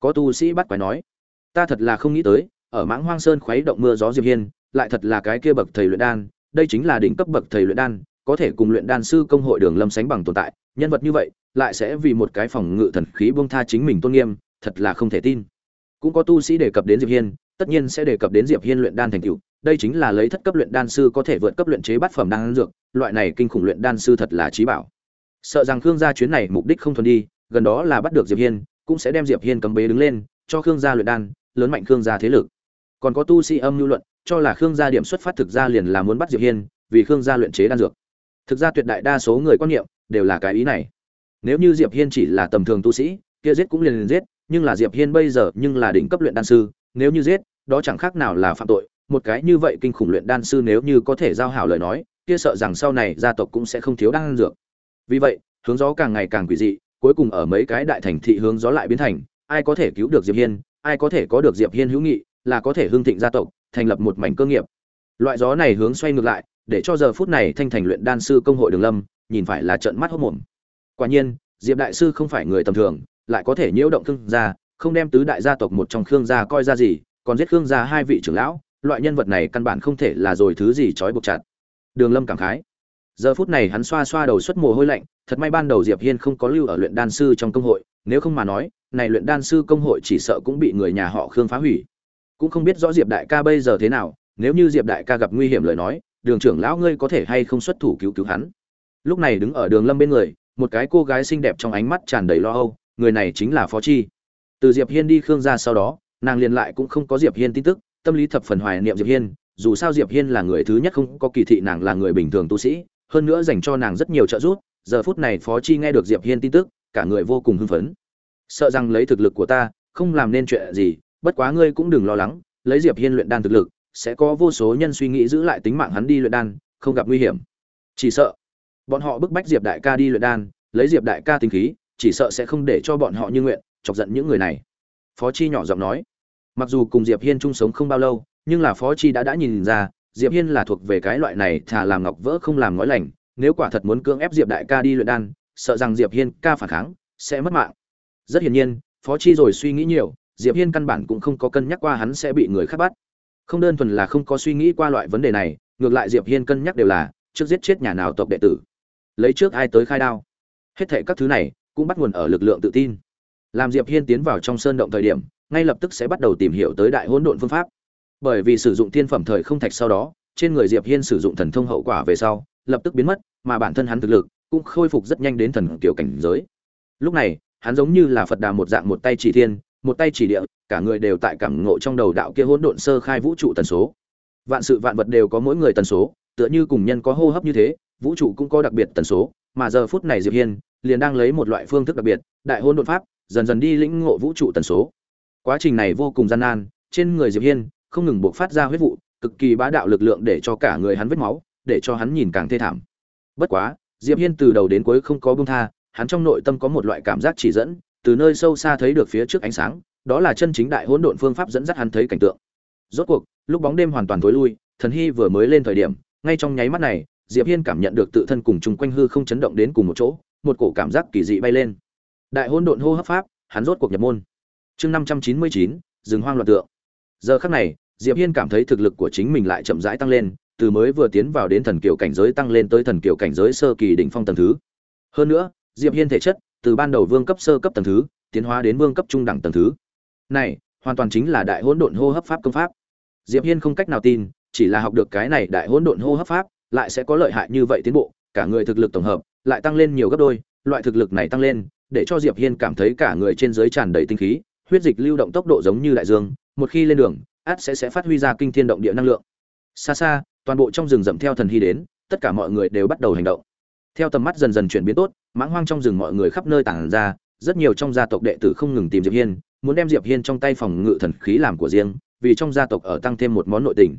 có tu sĩ bắt quái nói, ta thật là không nghĩ tới, ở mãng hoang sơn khuấy động mưa gió diệp hiên, lại thật là cái kia bậc thầy luyện đan, đây chính là đỉnh cấp bậc thầy luyện đan, có thể cùng luyện đan sư công hội đường lâm sánh bằng tồn tại, nhân vật như vậy, lại sẽ vì một cái phòng ngự thần khí buông tha chính mình tôn nghiêm, thật là không thể tin. Cũng có tu sĩ đề cập đến diệp hiên, tất nhiên sẽ đề cập đến diệp hiên luyện đan thành tựu, đây chính là lấy thất cấp luyện đan sư có thể vượt cấp luyện chế bát phẩm đan dược, loại này kinh khủng luyện đan sư thật là trí bảo. Sợ rằng khương gia chuyến này mục đích không thuần đi, gần đó là bắt được diệp hiên cũng sẽ đem diệp hiên cấm bế đứng lên, cho khương gia luyện đan, lớn mạnh khương gia thế lực. Còn có tu sĩ âm lưu luận, cho là khương gia điểm xuất phát thực ra liền là muốn bắt diệp hiên, vì khương gia luyện chế đan dược. Thực ra tuyệt đại đa số người quan niệm, đều là cái ý này. Nếu như diệp hiên chỉ là tầm thường tu sĩ, kia giết cũng liền liền giết, nhưng là diệp hiên bây giờ nhưng là đỉnh cấp luyện đan sư, nếu như giết, đó chẳng khác nào là phạm tội. Một cái như vậy kinh khủng luyện đan sư nếu như có thể giao hảo lời nói, kia sợ rằng sau này gia tộc cũng sẽ không thiếu đan dược. Vì vậy, hướng gió càng ngày càng quỷ dị cuối cùng ở mấy cái đại thành thị hướng gió lại biến thành, ai có thể cứu được diệp hiên, ai có thể có được diệp hiên hữu nghị, là có thể hưng thịnh gia tộc, thành lập một mảnh cơ nghiệp. Loại gió này hướng xoay ngược lại, để cho giờ phút này thanh thành luyện đan sư công hội đường lâm, nhìn phải là trận mắt hốc mồm. Quả nhiên, diệp đại sư không phải người tầm thường, lại có thể nhiễu động thương gia, không đem tứ đại gia tộc một trong khương gia coi ra gì, còn giết khương gia hai vị trưởng lão, loại nhân vật này căn bản không thể là rồi thứ gì trói buộc chặt. Đường lâm cảm khái giờ phút này hắn xoa xoa đầu xuất mồ hôi lạnh, thật may ban đầu diệp hiên không có lưu ở luyện đan sư trong công hội, nếu không mà nói, này luyện đan sư công hội chỉ sợ cũng bị người nhà họ khương phá hủy. Cũng không biết rõ diệp đại ca bây giờ thế nào, nếu như diệp đại ca gặp nguy hiểm lời nói, đường trưởng lão ngươi có thể hay không xuất thủ cứu cứu hắn. Lúc này đứng ở đường lâm bên người, một cái cô gái xinh đẹp trong ánh mắt tràn đầy lo âu, người này chính là phó chi. Từ diệp hiên đi khương gia sau đó, nàng liền lại cũng không có diệp hiên tin tức, tâm lý thập phần hoài niệm diệp hiên, dù sao diệp hiên là người thứ nhất không có kỳ thị nàng là người bình thường tu sĩ hơn nữa dành cho nàng rất nhiều trợ giúp, giờ phút này phó chi nghe được diệp hiên tin tức, cả người vô cùng hưng phấn. Sợ rằng lấy thực lực của ta, không làm nên chuyện gì, bất quá ngươi cũng đừng lo lắng, lấy diệp hiên luyện đan thực lực, sẽ có vô số nhân suy nghĩ giữ lại tính mạng hắn đi luyện đan, không gặp nguy hiểm. Chỉ sợ bọn họ bức bách diệp đại ca đi luyện đan, lấy diệp đại ca tính khí, chỉ sợ sẽ không để cho bọn họ như nguyện, chọc giận những người này. Phó chi nhỏ giọng nói. Mặc dù cùng diệp hiên chung sống không bao lâu, nhưng là phó chi đã đã nhìn ra diệp hiên là thuộc về cái loại này thà làm ngọc vỡ không làm ngói lành, nếu quả thật muốn cưỡng ép diệp đại ca đi luyện đan, sợ rằng diệp hiên ca phản kháng, sẽ mất mạng. Rất hiển nhiên, phó chi rồi suy nghĩ nhiều, diệp hiên căn bản cũng không có cân nhắc qua hắn sẽ bị người khác bắt. Không đơn thuần là không có suy nghĩ qua loại vấn đề này, ngược lại diệp hiên cân nhắc đều là, trước giết chết nhà nào tộc đệ tử, lấy trước ai tới khai đao. Hết thảy các thứ này, cũng bắt nguồn ở lực lượng tự tin. Làm diệp hiên tiến vào trong sơn động thời điểm, ngay lập tức sẽ bắt đầu tìm hiểu tới đại hỗn độn phương pháp bởi vì sử dụng thiên phẩm thời không thạch sau đó, trên người diệp hiên sử dụng thần thông hậu quả về sau, lập tức biến mất, mà bản thân hắn thực lực cũng khôi phục rất nhanh đến thần kiểu cảnh giới. Lúc này, hắn giống như là phật đà một dạng một tay chỉ thiên, một tay chỉ địa, cả người đều tại cảm ngộ trong đầu đạo kia hỗn độn sơ khai vũ trụ tần số. Vạn sự vạn vật đều có mỗi người tần số, tựa như cùng nhân có hô hấp như thế, vũ trụ cũng có đặc biệt tần số, mà giờ phút này diệp hiên liền đang lấy một loại phương thức đặc biệt, đại hôn đột pháp, dần dần đi lĩnh ngộ vũ trụ tần số. Quá trình này vô cùng gian nan, trên người diệp hiên không ngừng buộc phát ra huyết vụ, cực kỳ bá đạo lực lượng để cho cả người hắn vết máu, để cho hắn nhìn càng thê thảm. Bất quá, diệp hiên từ đầu đến cuối không có buông tha, hắn trong nội tâm có một loại cảm giác chỉ dẫn, từ nơi sâu xa thấy được phía trước ánh sáng, đó là chân chính đại hỗn độn phương pháp dẫn dắt hắn thấy cảnh tượng. Rốt cuộc, lúc bóng đêm hoàn toàn tối lui, thần hy vừa mới lên thời điểm, ngay trong nháy mắt này, diệp hiên cảm nhận được tự thân cùng chung quanh hư không chấn động đến cùng một chỗ, một cổ cảm giác kỳ dị bay lên. Đại hỗn độn hô hấp pháp, hắn rốt cuộc nhập môn. Chương năm trăm chín mươi chín, rừng hoang loạn tượng giờ khắc này, diệp hiên cảm thấy thực lực của chính mình lại chậm rãi tăng lên, từ mới vừa tiến vào đến thần kiều cảnh giới tăng lên tới thần kiều cảnh giới sơ kỳ đỉnh phong tầng thứ. Hơn nữa, diệp hiên thể chất, từ ban đầu vương cấp sơ cấp tầng thứ, tiến hóa đến vương cấp trung đẳng tầng thứ. Này, hoàn toàn chính là đại hỗn độn hô hấp pháp công pháp. Diệp hiên không cách nào tin, chỉ là học được cái này đại hỗn độn hô hấp pháp, lại sẽ có lợi hại như vậy tiến bộ, cả người thực lực tổng hợp, lại tăng lên nhiều gấp đôi, loại thực lực này tăng lên, để cho diệp hiên cảm thấy cả người trên dưới tràn đầy tinh khí, huyết dịch lưu động tốc độ giống như đại dương một khi lên đường, át sẽ sẽ phát huy ra kinh thiên động địa năng lượng. Xa xa, toàn bộ trong rừng rậm theo thần hy đến, tất cả mọi người đều bắt đầu hành động. Theo tầm mắt dần dần chuyển biến tốt, mãng hoang trong rừng mọi người khắp nơi tản ra, rất nhiều trong gia tộc đệ tử không ngừng tìm diệp hiên, muốn đem diệp hiên trong tay phòng ngự thần khí làm của riêng, vì trong gia tộc ở tăng thêm một món nội tình.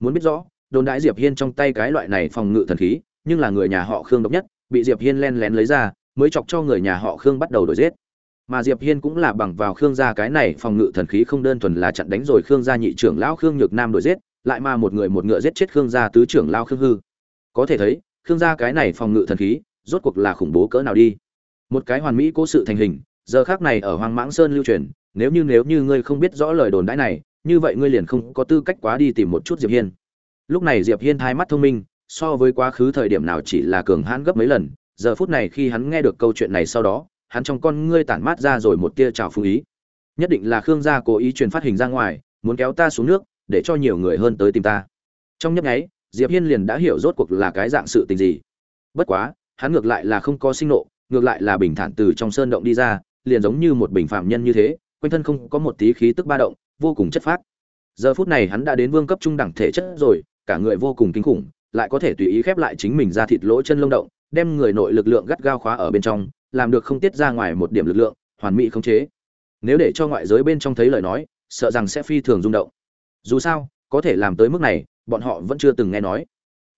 Muốn biết rõ, đồn đãi diệp hiên trong tay cái loại này phòng ngự thần khí, nhưng là người nhà họ khương độc nhất, bị diệp hiên len lén lấy ra, mới chọc cho người nhà họ khương bắt đầu đổi giết mà diệp hiên cũng là bằng vào khương gia cái này phòng ngự thần khí không đơn thuần là chặn đánh rồi khương gia nhị trưởng lão khương nhược nam đuổi giết, lại mà một người một ngựa giết chết khương gia tứ trưởng lão khương hư. Có thể thấy, khương gia cái này phòng ngự thần khí, rốt cuộc là khủng bố cỡ nào đi. Một cái hoàn mỹ cố sự thành hình, giờ khác này ở hoang mãng sơn lưu truyền, nếu như nếu như ngươi không biết rõ lời đồn đãi này, như vậy ngươi liền không có tư cách quá đi tìm một chút diệp hiên. Lúc này diệp hiên hai mắt thông minh, so với quá khứ thời điểm nào chỉ là cường hãn gấp mấy lần, giờ phút này khi hắn nghe được câu chuyện này sau đó hắn trong con ngươi tản mát ra rồi một tia trào phung ý. Nhất định là khương gia cố ý truyền phát hình ra ngoài, muốn kéo ta xuống nước, để cho nhiều người hơn tới tìm ta. Trong nhấp nháy, diệp hiên liền đã hiểu rốt cuộc là cái dạng sự tình gì. Bất quá, hắn ngược lại là không có sinh nộ, ngược lại là bình thản từ trong sơn động đi ra, liền giống như một bình phạm nhân như thế, quanh thân không có một tí khí tức ba động, vô cùng chất phát giờ phút này hắn đã đến vương cấp trung đẳng thể chất rồi, cả người vô cùng kinh khủng, lại có thể tùy ý khép lại chính mình ra thịt lỗ chân lông động, đem người nội lực lượng gắt gao khóa ở bên trong làm được không tiết ra ngoài một điểm lực lượng, hoàn mỹ khống chế. Nếu để cho ngoại giới bên trong thấy lời nói, sợ rằng sẽ phi thường rung động. Dù sao, có thể làm tới mức này, bọn họ vẫn chưa từng nghe nói.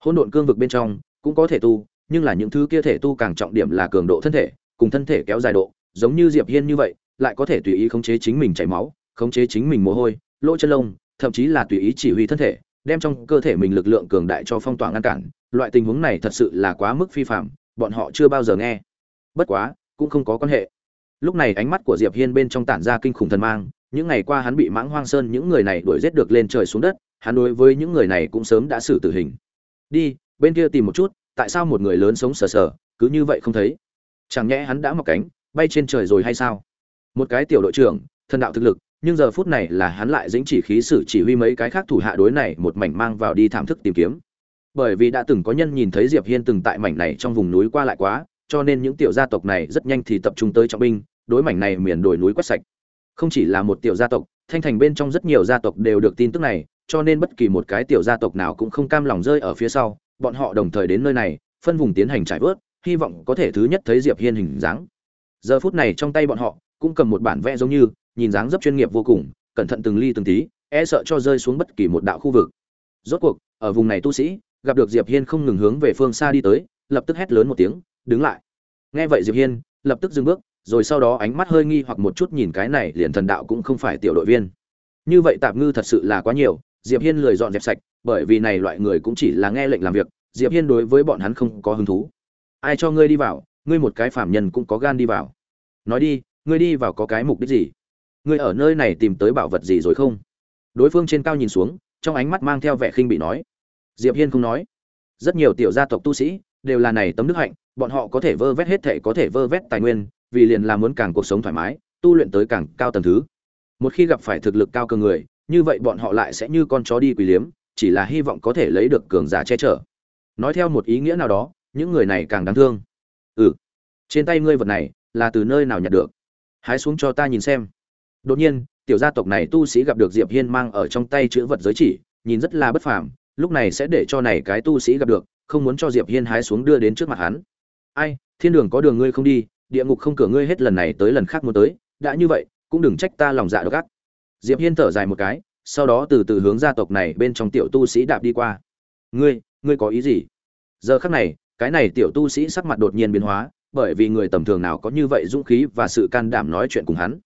Hỗn độn cương vực bên trong cũng có thể tu, nhưng là những thứ kia thể tu càng trọng điểm là cường độ thân thể, cùng thân thể kéo dài độ, giống như diệp hiên như vậy, lại có thể tùy ý khống chế chính mình chảy máu, khống chế chính mình mồ hôi, lỗ chân lông, thậm chí là tùy ý chỉ huy thân thể, đem trong cơ thể mình lực lượng cường đại cho phong tỏa ngăn cản. Loại tình huống này thật sự là quá mức phi phạm, bọn họ chưa bao giờ nghe bất quá, cũng không có quan hệ. Lúc này ánh mắt của diệp hiên bên trong tản ra kinh khủng thần mang, những ngày qua hắn bị mãng hoang sơn những người này đuổi giết được lên trời xuống đất, hắn đối với những người này cũng sớm đã xử tử hình. Đi, bên kia tìm một chút, tại sao một người lớn sống sờ sờ, cứ như vậy không thấy? Chẳng nhẽ hắn đã mọc cánh, bay trên trời rồi hay sao? Một cái tiểu đội trưởng, thần đạo thực lực, nhưng giờ phút này là hắn lại dính chỉ khí sử chỉ huy mấy cái khác thủ hạ đối này một mảnh mang vào đi thảm thức tìm kiếm. Bởi vì đã từng có nhân nhìn thấy diệp hiên từng tại mảnh này trong vùng núi qua lại quá cho nên những tiểu gia tộc này rất nhanh thì tập trung tới trọng binh, đối mảnh này miền đồi núi quét sạch. Không chỉ là một tiểu gia tộc, thanh thành bên trong rất nhiều gia tộc đều được tin tức này, cho nên bất kỳ một cái tiểu gia tộc nào cũng không cam lòng rơi ở phía sau, bọn họ đồng thời đến nơi này, phân vùng tiến hành trải vớt, hy vọng có thể thứ nhất thấy diệp hiên hình dáng. Giờ phút này trong tay bọn họ, cũng cầm một bản vẽ giống như, nhìn dáng dấp chuyên nghiệp vô cùng, cẩn thận từng ly từng tí e sợ cho rơi xuống bất kỳ một đạo khu vực. Rốt cuộc, ở vùng này tu sĩ, gặp được diệp hiên không ngừng hướng về phương xa đi tới, lập tức hét lớn một tiếng đứng lại. Nghe vậy diệp hiên lập tức dừng bước, rồi sau đó ánh mắt hơi nghi hoặc một chút nhìn cái này liền thần đạo cũng không phải tiểu đội viên. Như vậy tạp ngư thật sự là quá nhiều, diệp hiên lười dọn dẹp sạch, bởi vì này loại người cũng chỉ là nghe lệnh làm việc, diệp hiên đối với bọn hắn không có hứng thú. Ai cho ngươi đi vào, ngươi một cái phạm nhân cũng có gan đi vào. Nói đi, ngươi đi vào có cái mục đích gì? Ngươi ở nơi này tìm tới bảo vật gì rồi không? Đối phương trên cao nhìn xuống, trong ánh mắt mang theo vẻ khinh bị nói. Diệp hiên không nói. Rất nhiều tiểu gia tộc tu sĩ đều là này tấm đức hạnh bọn họ có thể vơ vét hết thể có thể vơ vét tài nguyên, vì liền là muốn càng cuộc sống thoải mái, tu luyện tới càng cao tầng thứ. Một khi gặp phải thực lực cao cường người, như vậy bọn họ lại sẽ như con chó đi quỳ liếm, chỉ là hy vọng có thể lấy được cường giả che chở. Nói theo một ý nghĩa nào đó, những người này càng đáng thương. Ừ trên tay ngươi vật này là từ nơi nào nhặt được? Hái xuống cho ta nhìn xem. Đột nhiên, tiểu gia tộc này tu sĩ gặp được diệp hiên mang ở trong tay chữ vật giới chỉ, nhìn rất là bất phàm, lúc này sẽ để cho này cái tu sĩ gặp được, không muốn cho diệp hiên hái xuống đưa đến trước mặt hắn ai, thiên đường có đường ngươi không đi, địa ngục không cửa ngươi hết lần này tới lần khác muốn tới, đã như vậy, cũng đừng trách ta lòng dạ độc ác. Diệp hiên thở dài một cái, sau đó từ từ hướng gia tộc này bên trong tiểu tu sĩ đạp đi qua. Ngươi ngươi có ý gì? Giờ khắc này, cái này tiểu tu sĩ sắc mặt đột nhiên biến hóa, bởi vì người tầm thường nào có như vậy dũng khí và sự can đảm nói chuyện cùng hắn.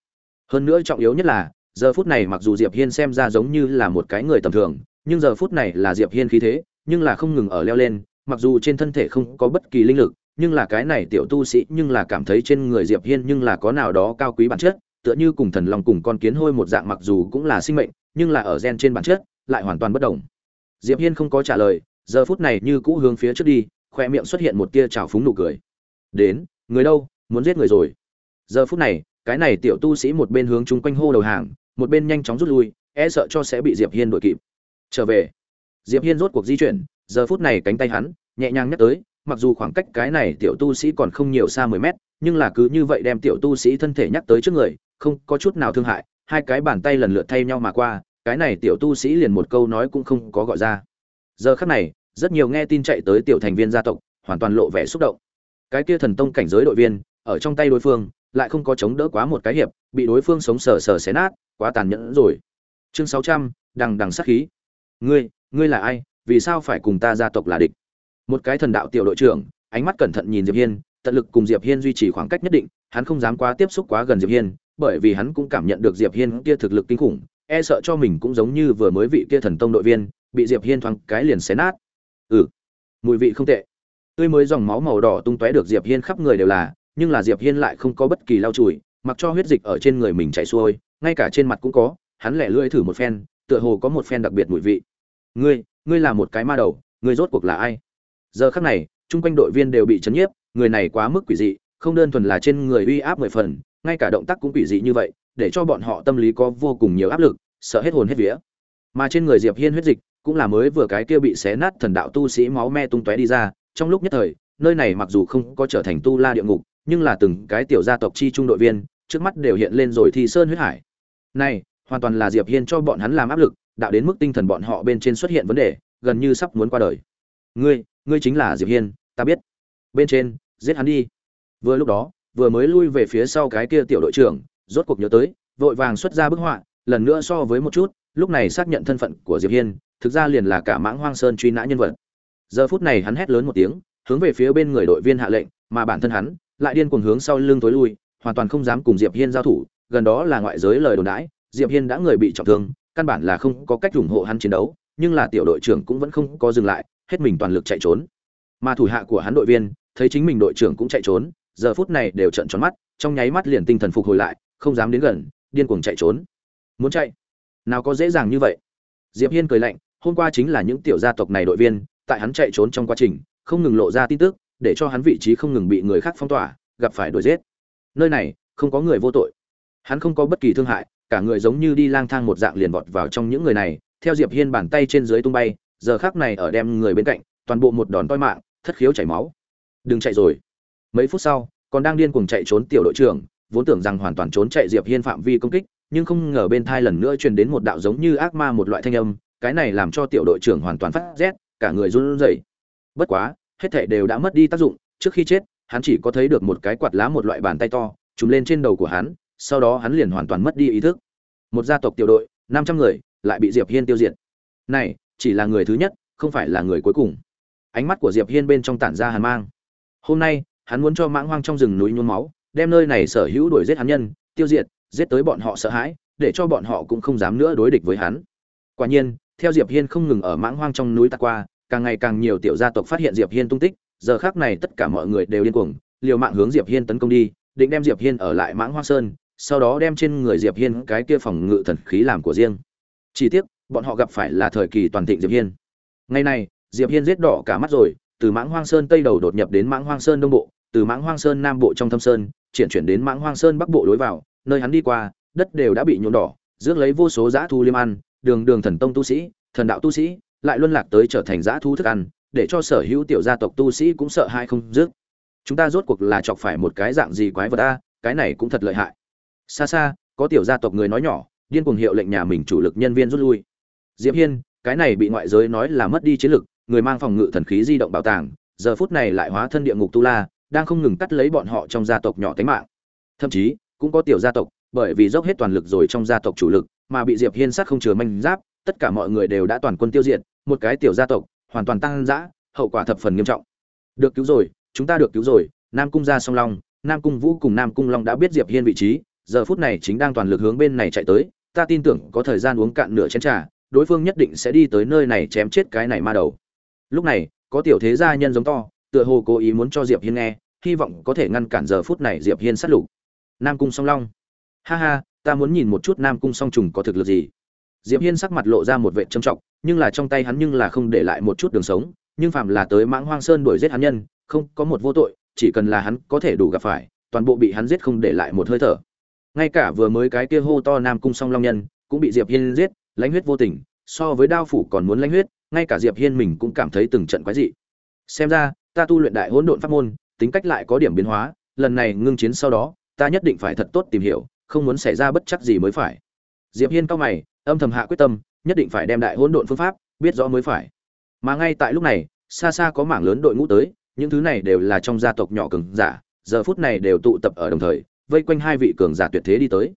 Hơn nữa trọng yếu nhất là, giờ phút này mặc dù diệp hiên xem ra giống như là một cái người tầm thường, nhưng giờ phút này là diệp hiên khí thế, nhưng là không ngừng ở leo lên, mặc dù trên thân thể không có bất kỳ linh lực nhưng là cái này tiểu tu sĩ nhưng là cảm thấy trên người diệp hiên nhưng là có nào đó cao quý bản chất, tựa như cùng thần long cùng con kiến hôi một dạng mặc dù cũng là sinh mệnh, nhưng là ở gen trên bản chất lại hoàn toàn bất đồng. Diệp hiên không có trả lời, giờ phút này như cũ hướng phía trước đi, khoe miệng xuất hiện một tia trào phúng nụ cười. Đến, người đâu? Muốn giết người rồi. Giờ phút này, cái này tiểu tu sĩ một bên hướng chúng quanh hô đầu hàng, một bên nhanh chóng rút lui e sợ cho sẽ bị diệp hiên đuổi kịp. Trở về. Diệp hiên rốt cuộc di chuyển, giờ phút này cánh tay hắn nhẹ nhàng nhấc tới mặc dù khoảng cách cái này tiểu tu sĩ còn không nhiều xa 10 mét, nhưng là cứ như vậy đem tiểu tu sĩ thân thể nhắc tới trước người, không có chút nào thương hại, hai cái bàn tay lần lượt thay nhau mà qua, cái này tiểu tu sĩ liền một câu nói cũng không có gọi ra. Giờ khắc này, rất nhiều nghe tin chạy tới tiểu thành viên gia tộc, hoàn toàn lộ vẻ xúc động. Cái kia thần tông cảnh giới đội viên, ở trong tay đối phương, lại không có chống đỡ quá một cái hiệp, bị đối phương sống sờ sờ xé nát, quá tàn nhẫn rồi. Chương sáu trăm, đằng đằng sát khí. Ngươi ngươi là ai? Vì sao phải cùng ta gia tộc là địch? Một cái thần đạo tiểu đội trưởng, ánh mắt cẩn thận nhìn diệp hiên, tận lực cùng diệp hiên duy trì khoảng cách nhất định, hắn không dám quá tiếp xúc quá gần diệp hiên, bởi vì hắn cũng cảm nhận được diệp hiên kia thực lực kinh khủng e sợ cho mình cũng giống như vừa mới vị kia thần tông đội viên, bị diệp hiên thoáng cái liền xé nát. Ừ mùi vị không tệ. Tươi mới dòng máu màu đỏ tung tóe được diệp hiên khắp người đều là, nhưng là diệp hiên lại không có bất kỳ lau chùi, mặc cho huyết dịch ở trên người mình chảy xuôi, ngay cả trên mặt cũng có, hắn lẻ lưỡi thử một phen, tựa hồ có một phen đặc biệt mùi vị. Ngươi ngươi là một cái ma đầu, ngươi rốt cuộc là ai? Giờ khắc này, chung quanh đội viên đều bị chấn nhiếp, người này quá mức quỷ dị, không đơn thuần là trên người uy áp mười phần, ngay cả động tác cũng quỷ dị như vậy, để cho bọn họ tâm lý có vô cùng nhiều áp lực, sợ hết hồn hết vía. Mà trên người diệp hiên huyết dịch cũng là mới vừa cái kia bị xé nát thần đạo tu sĩ máu me tung tóe đi ra, trong lúc nhất thời, nơi này mặc dù không có trở thành tu la địa ngục, nhưng là từng cái tiểu gia tộc chi trung đội viên, trước mắt đều hiện lên rồi thì sơn huyết hải. Này, hoàn toàn là diệp hiên cho bọn hắn làm áp lực, đạo đến mức tinh thần bọn họ bên trên xuất hiện vấn đề, gần như sắp muốn qua đời. Ngươi ngươi chính là diệp hiên, ta biết. Bên trên, giết hắn đi. Vừa lúc đó, vừa mới lui về phía sau cái kia tiểu đội trưởng, rốt cuộc nhớ tới, vội vàng xuất ra bức họa, lần nữa so với một chút, lúc này xác nhận thân phận của diệp hiên, thực ra liền là cả mãng hoang sơn truy nã nhân vật. Giờ phút này hắn hét lớn một tiếng, hướng về phía bên người đội viên hạ lệnh, mà bản thân hắn lại điên cuồng hướng sau lưng tối lui, hoàn toàn không dám cùng diệp hiên giao thủ, gần đó là ngoại giới lời đồn đãi, diệp hiên đã người bị trọng thương, căn bản là không có cách ủng hộ hắn chiến đấu, nhưng là tiểu đội trưởng cũng vẫn không có dừng lại hết mình toàn lực chạy trốn. Mà thủ hạ của hắn đội viên, thấy chính mình đội trưởng cũng chạy trốn, giờ phút này đều trận tròn mắt, trong nháy mắt liền tinh thần phục hồi lại, không dám đến gần, điên cuồng chạy trốn. Muốn chạy? Nào có dễ dàng như vậy. Diệp hiên cười lạnh, hôm qua chính là những tiểu gia tộc này đội viên, tại hắn chạy trốn trong quá trình, không ngừng lộ ra tin tức, để cho hắn vị trí không ngừng bị người khác phong tỏa, gặp phải đuổi giết. Nơi này, không có người vô tội. Hắn không có bất kỳ thương hại, cả người giống như đi lang thang một dạng liền vọt vào trong những người này, theo diệp hiên bàn tay trên dưới tung bay giờ khác này ở đem người bên cạnh, toàn bộ một đòn toi mạng, thất khiếu chảy máu. Đừng chạy rồi. Mấy phút sau, còn đang điên cuồng chạy trốn tiểu đội trưởng, vốn tưởng rằng hoàn toàn trốn chạy diệp hiên phạm vi công kích, nhưng không ngờ bên thai lần nữa truyền đến một đạo giống như ác ma một loại thanh âm, cái này làm cho tiểu đội trưởng hoàn toàn phát rét, cả người run rẩy. Bất quá, hết thảy đều đã mất đi tác dụng, trước khi chết, hắn chỉ có thấy được một cái quạt lá một loại bàn tay to trùm lên trên đầu của hắn, sau đó hắn liền hoàn toàn mất đi ý thức. Một gia tộc tiểu đội, năm trăm người, lại bị diệp hiên tiêu diệt. Này chỉ là người thứ nhất, không phải là người cuối cùng. Ánh mắt của diệp hiên bên trong tản ra hàn mang. Hôm nay, hắn muốn cho mãng hoang trong rừng núi nhuốm máu, đem nơi này sở hữu đuổi giết hắn nhân, tiêu diệt, giết tới bọn họ sợ hãi, để cho bọn họ cũng không dám nữa đối địch với hắn. Quả nhiên, theo diệp hiên không ngừng ở mãng hoang trong núi ta qua, càng ngày càng nhiều tiểu gia tộc phát hiện diệp hiên tung tích, giờ khác này tất cả mọi người đều điên cuồng, liều mạng hướng diệp hiên tấn công đi, định đem diệp hiên ở lại mãng hoang sơn, sau đó đem trên người diệp hiên cái kia phòng ngự thần khí làm của riêng. Chỉ tiếc bọn họ gặp phải là thời kỳ toàn thịnh diệp hiên. Ngày này, diệp hiên giết đỏ cả mắt rồi, từ mãng hoang sơn tây đầu đột nhập đến mãng hoang sơn đông bộ, từ mãng hoang sơn nam bộ trong thâm sơn chuyển chuyển đến mãng hoang sơn bắc bộ lối vào, nơi hắn đi qua, đất đều đã bị nhuộm đỏ, rước lấy vô số dã thu liêm ăn, đường đường thần tông tu sĩ, thần đạo tu sĩ, lại luân lạc tới trở thành dã thu thức ăn, để cho sở hữu tiểu gia tộc tu sĩ cũng sợ hai không dứt. Chúng ta rốt cuộc là chọc phải một cái dạng gì quái vật a, cái này cũng thật lợi hại. Xa xa, có tiểu gia tộc người nói nhỏ, điên cuồng hiệu lệnh nhà mình chủ lực nhân viên rút lui diệp hiên, cái này bị ngoại giới nói là mất đi chiến lực, người mang phòng ngự thần khí di động bảo tàng, giờ phút này lại hóa thân địa ngục tu la, đang không ngừng cắt lấy bọn họ trong gia tộc nhỏ tánh mạng. Thậm chí, cũng có tiểu gia tộc, bởi vì dốc hết toàn lực rồi trong gia tộc chủ lực, mà bị diệp hiên sát không chừa manh giáp, tất cả mọi người đều đã toàn quân tiêu diệt, một cái tiểu gia tộc, hoàn toàn tăng dã, hậu quả thập phần nghiêm trọng. Được cứu rồi, chúng ta được cứu rồi, nam cung gia song long, nam cung vũ cùng nam cung long đã biết diệp hiên vị trí, giờ phút này chính đang toàn lực hướng bên này chạy tới, ta tin tưởng có thời gian uống cạn nửa chén trà đối phương nhất định sẽ đi tới nơi này chém chết cái này ma đầu. Lúc này, có tiểu thế gia nhân giống to, tựa hồ cố ý muốn cho diệp hiên nghe, hy vọng có thể ngăn cản giờ phút này diệp hiên sát lục. Nam cung song long. Ha ha, ta muốn nhìn một chút nam cung song trùng có thực lực gì. Diệp hiên sắc mặt lộ ra một vệ trầm trọng, nhưng là trong tay hắn nhưng là không để lại một chút đường sống, nhưng phạm là tới mãng hoang sơn đuổi giết hắn nhân, không có một vô tội, chỉ cần là hắn có thể đủ gặp phải, toàn bộ bị hắn giết không để lại một hơi thở. Ngay cả vừa mới cái kia hô to nam cung song long nhân, cũng bị diệp hiên giết lãnh huyết vô tình, so với đao phủ còn muốn lãnh huyết, ngay cả diệp hiên mình cũng cảm thấy từng trận quái dị. Xem ra, ta tu luyện đại hỗn độn pháp môn, tính cách lại có điểm biến hóa, lần này ngưng chiến sau đó, ta nhất định phải thật tốt tìm hiểu, không muốn xảy ra bất chắc gì mới phải. Diệp hiên cao mày, âm thầm hạ quyết tâm, nhất định phải đem đại hỗn độn phương pháp, biết rõ mới phải. Mà ngay tại lúc này, xa xa có mảng lớn đội ngũ tới, những thứ này đều là trong gia tộc nhỏ cường giả, giờ phút này đều tụ tập ở đồng thời, vây quanh hai vị cường giả tuyệt thế đi tới.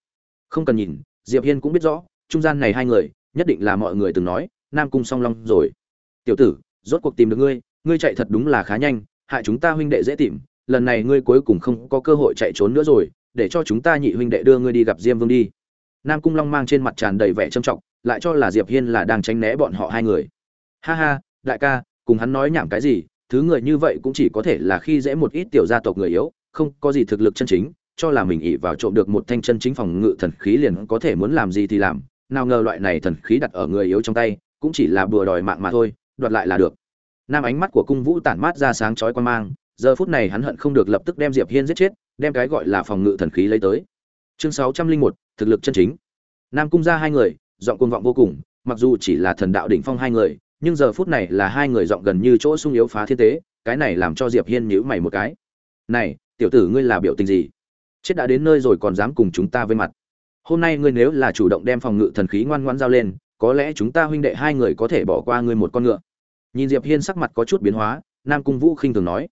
Không cần nhìn, diệp hiên cũng biết rõ trung gian này hai người, nhất định là mọi người từng nói, nam cung song long rồi. Tiểu tử, rốt cuộc tìm được ngươi ngươi chạy thật đúng là khá nhanh, hại chúng ta huynh đệ dễ tìm, lần này ngươi cuối cùng không có cơ hội chạy trốn nữa rồi, để cho chúng ta nhị huynh đệ đưa ngươi đi gặp diêm vương đi. Nam cung long mang trên mặt tràn đầy vẻ trầm trọng, lại cho là diệp hiên là đang tránh né bọn họ hai người. Ha ha, đại ca, cùng hắn nói nhảm cái gì, thứ người như vậy cũng chỉ có thể là khi dễ một ít tiểu gia tộc người yếu, không có gì thực lực chân chính, cho là mình ỉ vào trộm được một thanh chân chính phòng ngự thần khí liền có thể muốn làm gì thì làm nào ngờ loại này thần khí đặt ở người yếu trong tay, cũng chỉ là bừa đòi mạng mà thôi, đoạt lại là được. Nam ánh mắt của cung vũ tản mát ra sáng chói quan mang, giờ phút này hắn hận không được lập tức đem diệp hiên giết chết, đem cái gọi là phòng ngự thần khí lấy tới. Chương sáu trăm linh một, thực lực chân chính. Nam cung ra hai người, giọng cuồng vọng vô cùng, mặc dù chỉ là thần đạo đỉnh phong hai người, nhưng giờ phút này là hai người giọng gần như chỗ sung yếu phá thiên tế, cái này làm cho diệp hiên nhíu mày một cái. Này, tiểu tử ngươi là biểu tình gì? Chết đã đến nơi rồi còn dám cùng chúng ta với mặt hôm nay ngươi nếu là chủ động đem phòng ngự thần khí ngoan ngoãn giao lên, có lẽ chúng ta huynh đệ hai người có thể bỏ qua ngươi một con ngựa. Nhìn diệp hiên sắc mặt có chút biến hóa, nam cung vũ khinh thường nói.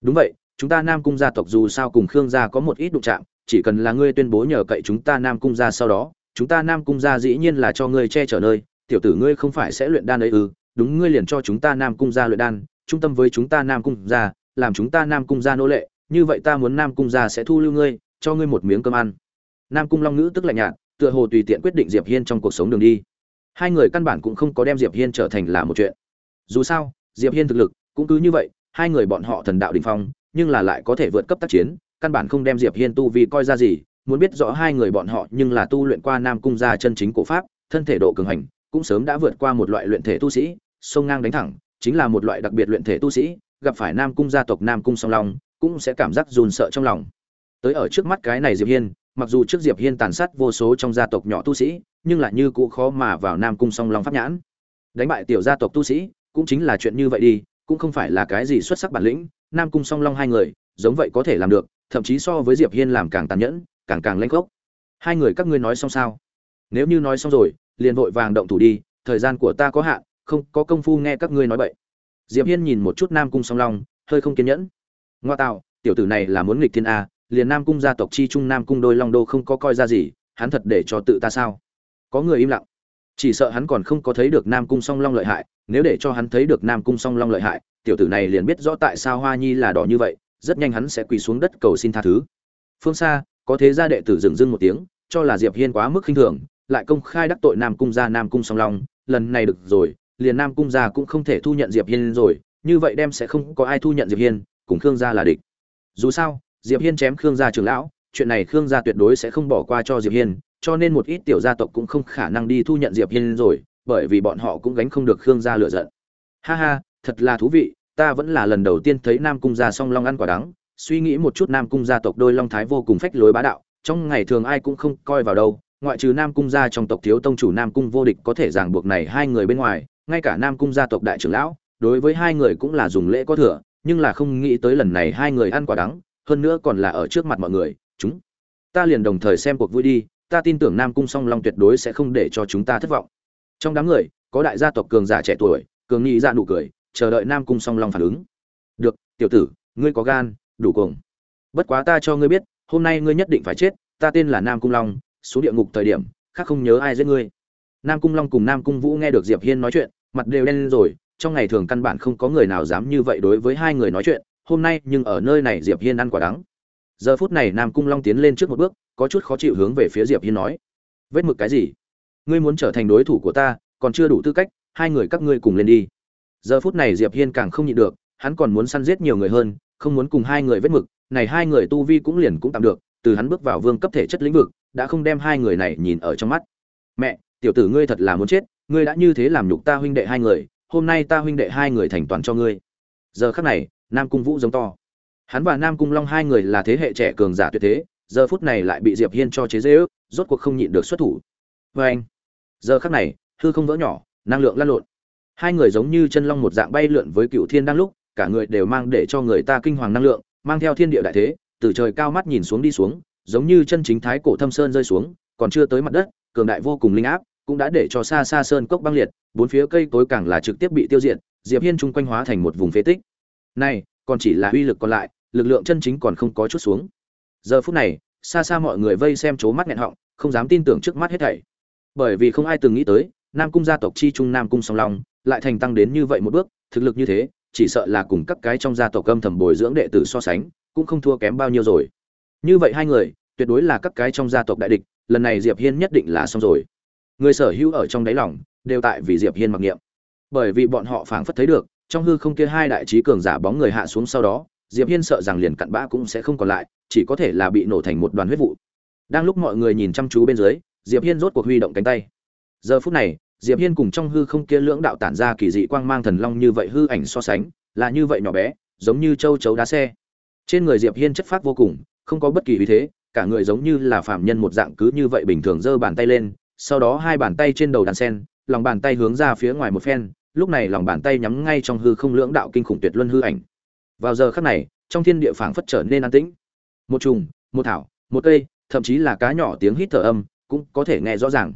Đúng vậy, chúng ta nam cung gia tộc dù sao cùng khương gia có một ít đụng chạm, chỉ cần là ngươi tuyên bố nhờ cậy chúng ta nam cung gia sau đó, chúng ta nam cung gia dĩ nhiên là cho ngươi che chở nơi, tiểu tử ngươi không phải sẽ luyện đan ấy ư? Đúng, ngươi liền cho chúng ta nam cung gia luyện đan, trung tâm với chúng ta nam cung gia, làm chúng ta nam cung gia nô lệ, như vậy ta muốn nam cung gia sẽ thu lưu ngươi, cho ngươi một miếng cơm ăn nam cung long ngữ tức lạnh nhạt, tựa hồ tùy tiện quyết định diệp hiên trong cuộc sống đường đi. Hai người căn bản cũng không có đem diệp hiên trở thành là một chuyện. Dù sao, diệp hiên thực lực cũng cứ như vậy, hai người bọn họ thần đạo đỉnh phong, nhưng là lại có thể vượt cấp tác chiến, căn bản không đem diệp hiên tu vi coi ra gì, muốn biết rõ hai người bọn họ nhưng là tu luyện qua nam cung gia chân chính cổ pháp, thân thể độ cường hành, cũng sớm đã vượt qua một loại luyện thể tu sĩ, sông ngang đánh thẳng, chính là một loại đặc biệt luyện thể tu sĩ, gặp phải nam cung gia tộc nam cung song long, cũng sẽ cảm giác run sợ trong lòng. Tới ở trước mắt cái này diệp hiên mặc dù trước diệp hiên tàn sát vô số trong gia tộc nhỏ tu sĩ, nhưng lại như cũ khó mà vào nam cung song long pháp nhãn. Đánh bại tiểu gia tộc tu sĩ, cũng chính là chuyện như vậy đi, cũng không phải là cái gì xuất sắc bản lĩnh, nam cung song long hai người, giống vậy có thể làm được, thậm chí so với diệp hiên làm càng tàn nhẫn, càng càng lanh khốc hai người các ngươi nói xong sao? Nếu như nói xong rồi, liền vội vàng động thủ đi, thời gian của ta có hạn, không có công phu nghe các ngươi nói bậy. Diệp hiên nhìn một chút nam cung song long, hơi không kiên nhẫn. Ngoa tạo, tiểu tử này là muốn nghịch thiên a liền nam cung gia tộc chi trung nam cung đôi long đô không có coi ra gì, hắn thật để cho tự ta sao? Có người im lặng. Chỉ sợ hắn còn không có thấy được nam cung song long lợi hại, nếu để cho hắn thấy được nam cung song long lợi hại, tiểu tử này liền biết rõ tại sao hoa nhi là đỏ như vậy, rất nhanh hắn sẽ quỳ xuống đất cầu xin tha thứ. Phương xa, có thế gia đệ tử dừng dưng một tiếng, cho là diệp hiên quá mức khinh thường, lại công khai đắc tội nam cung gia nam cung song long, lần này được rồi, liền nam cung gia cũng không thể thu nhận diệp hiên rồi, như vậy đem sẽ không có ai thu nhận diệp hiên, cùng khương gia là địch. Dù sao diệp hiên chém khương gia trưởng lão, chuyện này khương gia tuyệt đối sẽ không bỏ qua cho diệp hiên, cho nên một ít tiểu gia tộc cũng không khả năng đi thu nhận diệp hiên rồi, bởi vì bọn họ cũng gánh không được khương gia lửa giận. Ha ha, thật là thú vị, ta vẫn là lần đầu tiên thấy nam cung gia song long ăn quả đắng, suy nghĩ một chút nam cung gia tộc đôi long thái vô cùng phách lối bá đạo, trong ngày thường ai cũng không coi vào đâu, ngoại trừ nam cung gia trong tộc thiếu tông chủ nam cung vô địch có thể ràng buộc này hai người bên ngoài, ngay cả nam cung gia tộc đại trưởng lão, đối với hai người cũng là dùng lễ có thừa, nhưng là không nghĩ tới lần này hai người ăn quả đắng hơn nữa còn là ở trước mặt mọi người, chúng ta liền đồng thời xem cuộc vui đi, ta tin tưởng nam cung song long tuyệt đối sẽ không để cho chúng ta thất vọng. Trong đám người, có đại gia tộc cường giả trẻ tuổi, cường nghĩ ra nụ cười, chờ đợi nam cung song long phản ứng. Được, tiểu tử, ngươi có gan, đủ cuồng. Bất quá ta cho ngươi biết, hôm nay ngươi nhất định phải chết, ta tên là nam cung long xuống địa ngục thời điểm, khác không nhớ ai giết ngươi. Nam cung long cùng nam cung vũ nghe được diệp hiên nói chuyện, mặt đều đen lên rồi, trong ngày thường căn bản không có người nào dám như vậy đối với hai người nói chuyện hôm nay nhưng ở nơi này diệp hiên ăn quả đắng. Giờ phút này nam cung long tiến lên trước một bước, có chút khó chịu hướng về phía diệp hiên nói, vết mực cái gì? Ngươi muốn trở thành đối thủ của ta, còn chưa đủ tư cách, hai người các ngươi cùng lên đi. Giờ phút này diệp hiên càng không nhịn được, hắn còn muốn săn giết nhiều người hơn, không muốn cùng hai người vết mực, này hai người tu vi cũng liền cũng tạm được, từ hắn bước vào vương cấp thể chất lĩnh vực, đã không đem hai người này nhìn ở trong mắt. Mẹ, tiểu tử ngươi thật là muốn chết, ngươi đã như thế làm nhục ta huynh đệ hai người, hôm nay ta huynh đệ hai người thành toàn cho ngươi. Giờ khắc này nam cung vũ giống to. Hắn và nam cung long hai người là thế hệ trẻ cường giả tuyệt thế, giờ phút này lại bị diệp hiên cho chế dễ ước rốt cuộc không nhịn được xuất thủ. Vê anh, giờ khắc này, hư không vỡ nhỏ, năng lượng lăn lộn. Hai người giống như chân long một dạng bay lượn với cựu thiên đang lúc, cả người đều mang để cho người ta kinh hoàng năng lượng, mang theo thiên địa đại thế, từ trời cao mắt nhìn xuống đi xuống, giống như chân chính thái cổ thâm sơn rơi xuống, còn chưa tới mặt đất, cường đại vô cùng linh áp, cũng đã để cho xa xa sơn cốc băng liệt, bốn phía cây cối càng là trực tiếp bị tiêu diệt, diệp hiên chung quanh hóa thành một vùng phế tích này, còn chỉ là uy lực còn lại, lực lượng chân chính còn không có chút xuống. Giờ phút này, xa xa mọi người vây xem chố mắt nghẹn họng, không dám tin tưởng trước mắt hết thảy. Bởi vì không ai từng nghĩ tới, nam cung gia tộc chi trung nam cung song long lại thành tăng đến như vậy một bước, thực lực như thế, chỉ sợ là cùng các cái trong gia tộc âm thầm bồi dưỡng đệ tử so sánh, cũng không thua kém bao nhiêu rồi. Như vậy hai người, tuyệt đối là các cái trong gia tộc đại địch, lần này diệp hiên nhất định là xong rồi. Người sở hữu ở trong đáy lòng, đều tại vì diệp hiên mặc niệm. Bởi vì bọn họ phảng phất thấy được trong hư không kia hai đại trí cường giả bóng người hạ xuống sau đó, diệp hiên sợ rằng liền cặn bã cũng sẽ không còn lại, chỉ có thể là bị nổ thành một đoàn huyết vụ. Đang lúc mọi người nhìn chăm chú bên dưới, diệp hiên rốt cuộc huy động cánh tay. Giờ phút này, diệp hiên cùng trong hư không kia lưỡng đạo tản ra kỳ dị quang mang thần long như vậy hư ảnh so sánh, là như vậy nhỏ bé, giống như châu chấu đá xe. Trên người diệp hiên chất phát vô cùng, không có bất kỳ uy thế, cả người giống như là phàm nhân một dạng cứ như vậy bình thường giơ bàn tay lên, sau đó hai bàn tay trên đầu đàn sen, lòng bàn tay hướng ra phía ngoài một phen lúc này lòng bàn tay nhắm ngay trong hư không lưỡng đạo kinh khủng tuyệt luân hư ảnh. Vào giờ khắc này, trong thiên địa phảng phất trở nên an tĩnh. Một trùng, một thảo, một cây, thậm chí là cá nhỏ tiếng hít thở âm, cũng có thể nghe rõ ràng.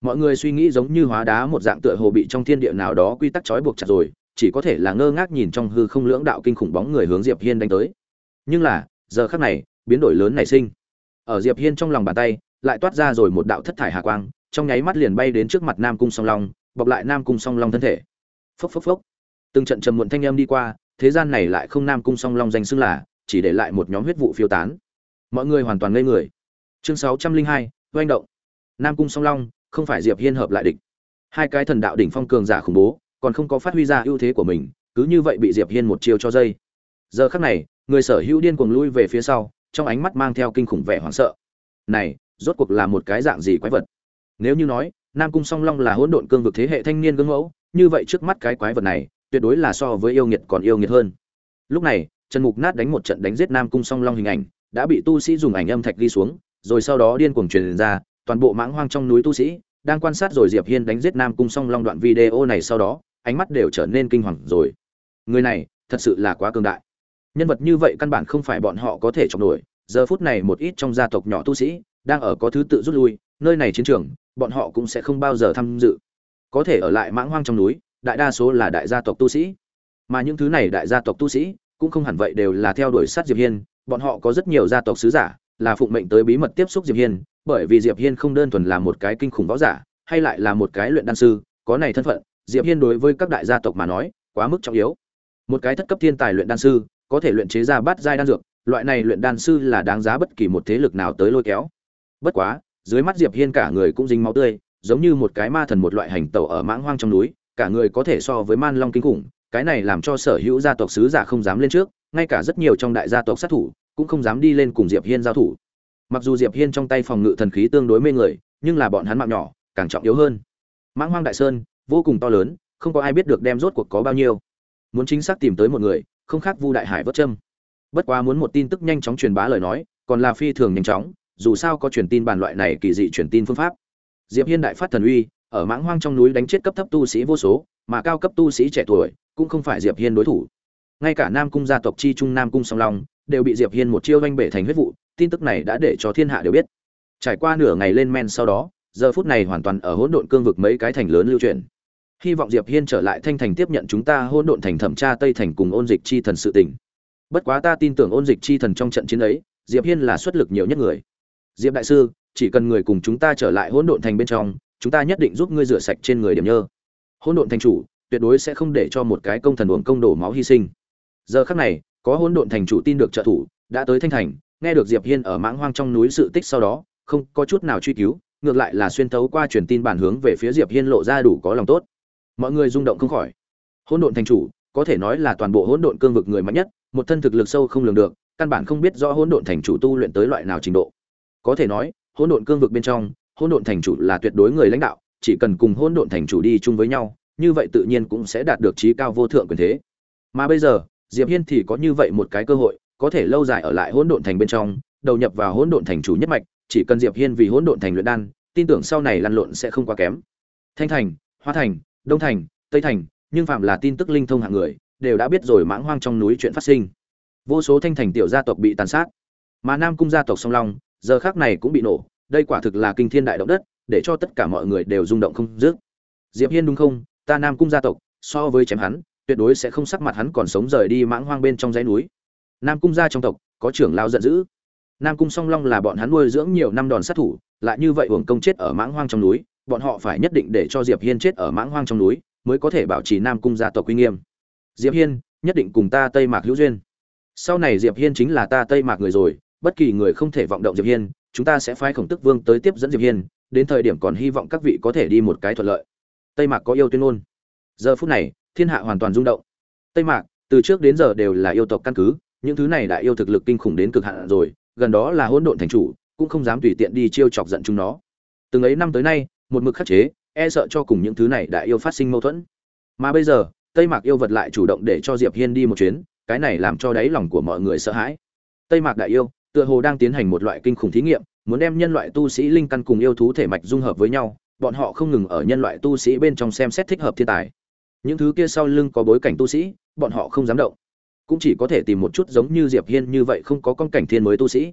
Mọi người suy nghĩ giống như hóa đá một dạng tựa hồ bị trong thiên địa nào đó quy tắc trói buộc chặt rồi, chỉ có thể là ngơ ngác nhìn trong hư không lưỡng đạo kinh khủng bóng người hướng diệp hiên đánh tới. Nhưng là, giờ khắc này, biến đổi lớn nảy sinh. Ở diệp hiên trong lòng bàn tay, lại toát ra rồi một đạo thất thải hà quang, trong nháy mắt liền bay đến trước mặt nam cung song long, bọc lại nam cung song long thân thể phốc phốc phốc. Từng trận trầm muộn thanh âm đi qua, thế gian này lại không nam cung song long danh xưng là, chỉ để lại một nhóm huyết vụ phiêu tán. Mọi người hoàn toàn ngây người. Chương sáu trăm linh hai, oanh động. Nam cung song long, không phải diệp hiên hợp lại địch. Hai cái thần đạo đỉnh phong cường giả khủng bố, còn không có phát huy ra ưu thế của mình, cứ như vậy bị diệp hiên một chiêu cho dây. Giờ khắc này, người sở hữu điên cuồng lui về phía sau, trong ánh mắt mang theo kinh khủng vẻ hoảng sợ. Này, rốt cuộc là một cái dạng gì quái vật? Nếu như nói, nam cung song long là hỗn độn cương vực thế hệ thanh niên gương mẫu như vậy trước mắt cái quái vật này, tuyệt đối là so với yêu nghiệt còn yêu nghiệt hơn. Lúc này, trần mục nát đánh một trận đánh giết nam cung song long hình ảnh, đã bị tu sĩ dùng ảnh âm thạch ghi xuống, rồi sau đó điên cuồng truyền ra, toàn bộ mãng hoang trong núi tu sĩ, đang quan sát rồi diệp hiên đánh giết nam cung song long đoạn video này sau đó, ánh mắt đều trở nên kinh hoàng rồi. Người này, thật sự là quá cường đại. Nhân vật như vậy căn bản không phải bọn họ có thể chọc nổi, giờ phút này một ít trong gia tộc nhỏ tu sĩ, đang ở có thứ tự rút lui, nơi này chiến trường, bọn họ cũng sẽ không bao giờ tham dự có thể ở lại mãng hoang trong núi, đại đa số là đại gia tộc tu sĩ. Mà những thứ này đại gia tộc tu sĩ, cũng không hẳn vậy đều là theo đuổi sát diệp hiên, bọn họ có rất nhiều gia tộc sứ giả, là phụng mệnh tới bí mật tiếp xúc diệp hiên, bởi vì diệp hiên không đơn thuần là một cái kinh khủng võ giả, hay lại là một cái luyện đan sư, có này thân phận, diệp hiên đối với các đại gia tộc mà nói, quá mức trọng yếu. Một cái thất cấp thiên tài luyện đan sư, có thể luyện chế ra bát giai đan dược, loại này luyện đan sư là đáng giá bất kỳ một thế lực nào tới lôi kéo. Bất quá, dưới mắt diệp hiên cả người cũng dính máu tươi giống như một cái ma thần một loại hành tẩu ở mãng hoang trong núi, cả người có thể so với man long kinh khủng, cái này làm cho sở hữu gia tộc sứ giả không dám lên trước, ngay cả rất nhiều trong đại gia tộc sát thủ cũng không dám đi lên cùng diệp hiên giao thủ. Mặc dù diệp hiên trong tay phòng ngự thần khí tương đối mê người, nhưng là bọn hắn mạng nhỏ, càng trọng yếu hơn. Mãng hoang đại sơn, vô cùng to lớn, không có ai biết được đem rốt cuộc có bao nhiêu. Muốn chính xác tìm tới một người, không khác vu đại hải vớt châm. Bất quá muốn một tin tức nhanh chóng truyền bá lời nói, còn là phi thường nhanh chóng, dù sao có truyền tin bản loại này kỳ dị truyền tin phương pháp diệp hiên đại phát thần uy, ở mãng hoang trong núi đánh chết cấp thấp tu sĩ vô số, mà cao cấp tu sĩ trẻ tuổi cũng không phải diệp hiên đối thủ. Ngay cả nam cung gia tộc chi trung nam cung song long đều bị diệp hiên một chiêu vanh bể thành huyết vụ, tin tức này đã để cho thiên hạ đều biết. Trải qua nửa ngày lên men sau đó, giờ phút này hoàn toàn ở hỗn độn cương vực mấy cái thành lớn lưu truyền. Hy vọng diệp hiên trở lại thanh thành tiếp nhận chúng ta hỗn độn thành thẩm tra tây thành cùng ôn dịch chi thần sự tình. Bất quá ta tin tưởng ôn dịch chi thần trong trận chiến ấy, diệp hiên là xuất lực nhiều nhất người. Diệp đại sư chỉ cần người cùng chúng ta trở lại hỗn độn thành bên trong, chúng ta nhất định giúp ngươi rửa sạch trên người điểm nhơ. Hỗn độn thành chủ, tuyệt đối sẽ không để cho một cái công thần uổng công đổ máu hy sinh. Giờ khắc này, có hỗn độn thành chủ tin được trợ thủ, đã tới thanh thành, nghe được diệp hiên ở mãng hoang trong núi sự tích sau đó, không có chút nào truy cứu, ngược lại là xuyên thấu qua truyền tin bản hướng về phía diệp hiên lộ ra đủ có lòng tốt. Mọi người rung động không khỏi. Hỗn độn thành chủ, có thể nói là toàn bộ hỗn độn cương vực người mạnh nhất, một thân thực lực sâu không lường được, căn bản không biết rõ hỗn độn thành chủ tu luyện tới loại nào trình độ. Có thể nói hỗn độn cương vực bên trong, hỗn độn thành chủ là tuyệt đối người lãnh đạo, chỉ cần cùng hỗn độn thành chủ đi chung với nhau, như vậy tự nhiên cũng sẽ đạt được trí cao vô thượng quyền thế. Mà bây giờ, diệp hiên thì có như vậy một cái cơ hội, có thể lâu dài ở lại hỗn độn thành bên trong, đầu nhập vào hỗn độn thành chủ nhất mạch, chỉ cần diệp hiên vì hỗn độn thành luyện đan, tin tưởng sau này lăn lộn sẽ không quá kém. Thanh thành, hoa thành, đông thành, tây thành, nhưng phạm là tin tức linh thông hạng người, đều đã biết rồi mãng hoang trong núi chuyện phát sinh. Vô số thanh thành tiểu gia tộc bị tàn sát. Mà nam cung gia tộc song long giờ khác này cũng bị nổ, đây quả thực là kinh thiên đại động đất, để cho tất cả mọi người đều rung động không dứt. Diệp hiên đúng không? Ta nam cung gia tộc, so với chém hắn, tuyệt đối sẽ không sắc mặt hắn còn sống rời đi mãng hoang bên trong dãy núi. Nam cung gia trong tộc, có trưởng lao giận dữ. Nam cung song long là bọn hắn nuôi dưỡng nhiều năm đòn sát thủ, lại như vậy hưởng công chết ở mãng hoang trong núi, bọn họ phải nhất định để cho diệp hiên chết ở mãng hoang trong núi mới có thể bảo trì nam cung gia tộc uy nghiêm. Diệp hiên, nhất định cùng ta tây mạc hữu duyên. Sau này diệp hiên chính là ta tây mạc người rồi bất kỳ người không thể vọng động diệp hiên, chúng ta sẽ phái khổng tức vương tới tiếp dẫn diệp hiên, đến thời điểm còn hy vọng các vị có thể đi một cái thuận lợi. Tây mạc có yêu tuyên ngôn. Giờ phút này, thiên hạ hoàn toàn rung động. Tây mạc, từ trước đến giờ đều là yêu tộc căn cứ, những thứ này đã yêu thực lực kinh khủng đến cực hạn rồi, gần đó là hỗn độn thành chủ, cũng không dám tùy tiện đi chiêu chọc giận chúng nó. Từng ấy năm tới nay, một mực khắc chế e sợ cho cùng những thứ này đại yêu phát sinh mâu thuẫn. Mà bây giờ, tây mạc yêu vật lại chủ động để cho diệp hiên đi một chuyến, cái này làm cho đáy lòng của mọi người sợ hãi. Tây mạc đại yêu tựa hồ đang tiến hành một loại kinh khủng thí nghiệm, muốn đem nhân loại tu sĩ linh căn cùng yêu thú thể mạch dung hợp với nhau, bọn họ không ngừng ở nhân loại tu sĩ bên trong xem xét thích hợp thiên tài. Những thứ kia sau lưng có bối cảnh tu sĩ, bọn họ không dám động. Cũng chỉ có thể tìm một chút giống như diệp hiên như vậy không có con cảnh thiên mới tu sĩ.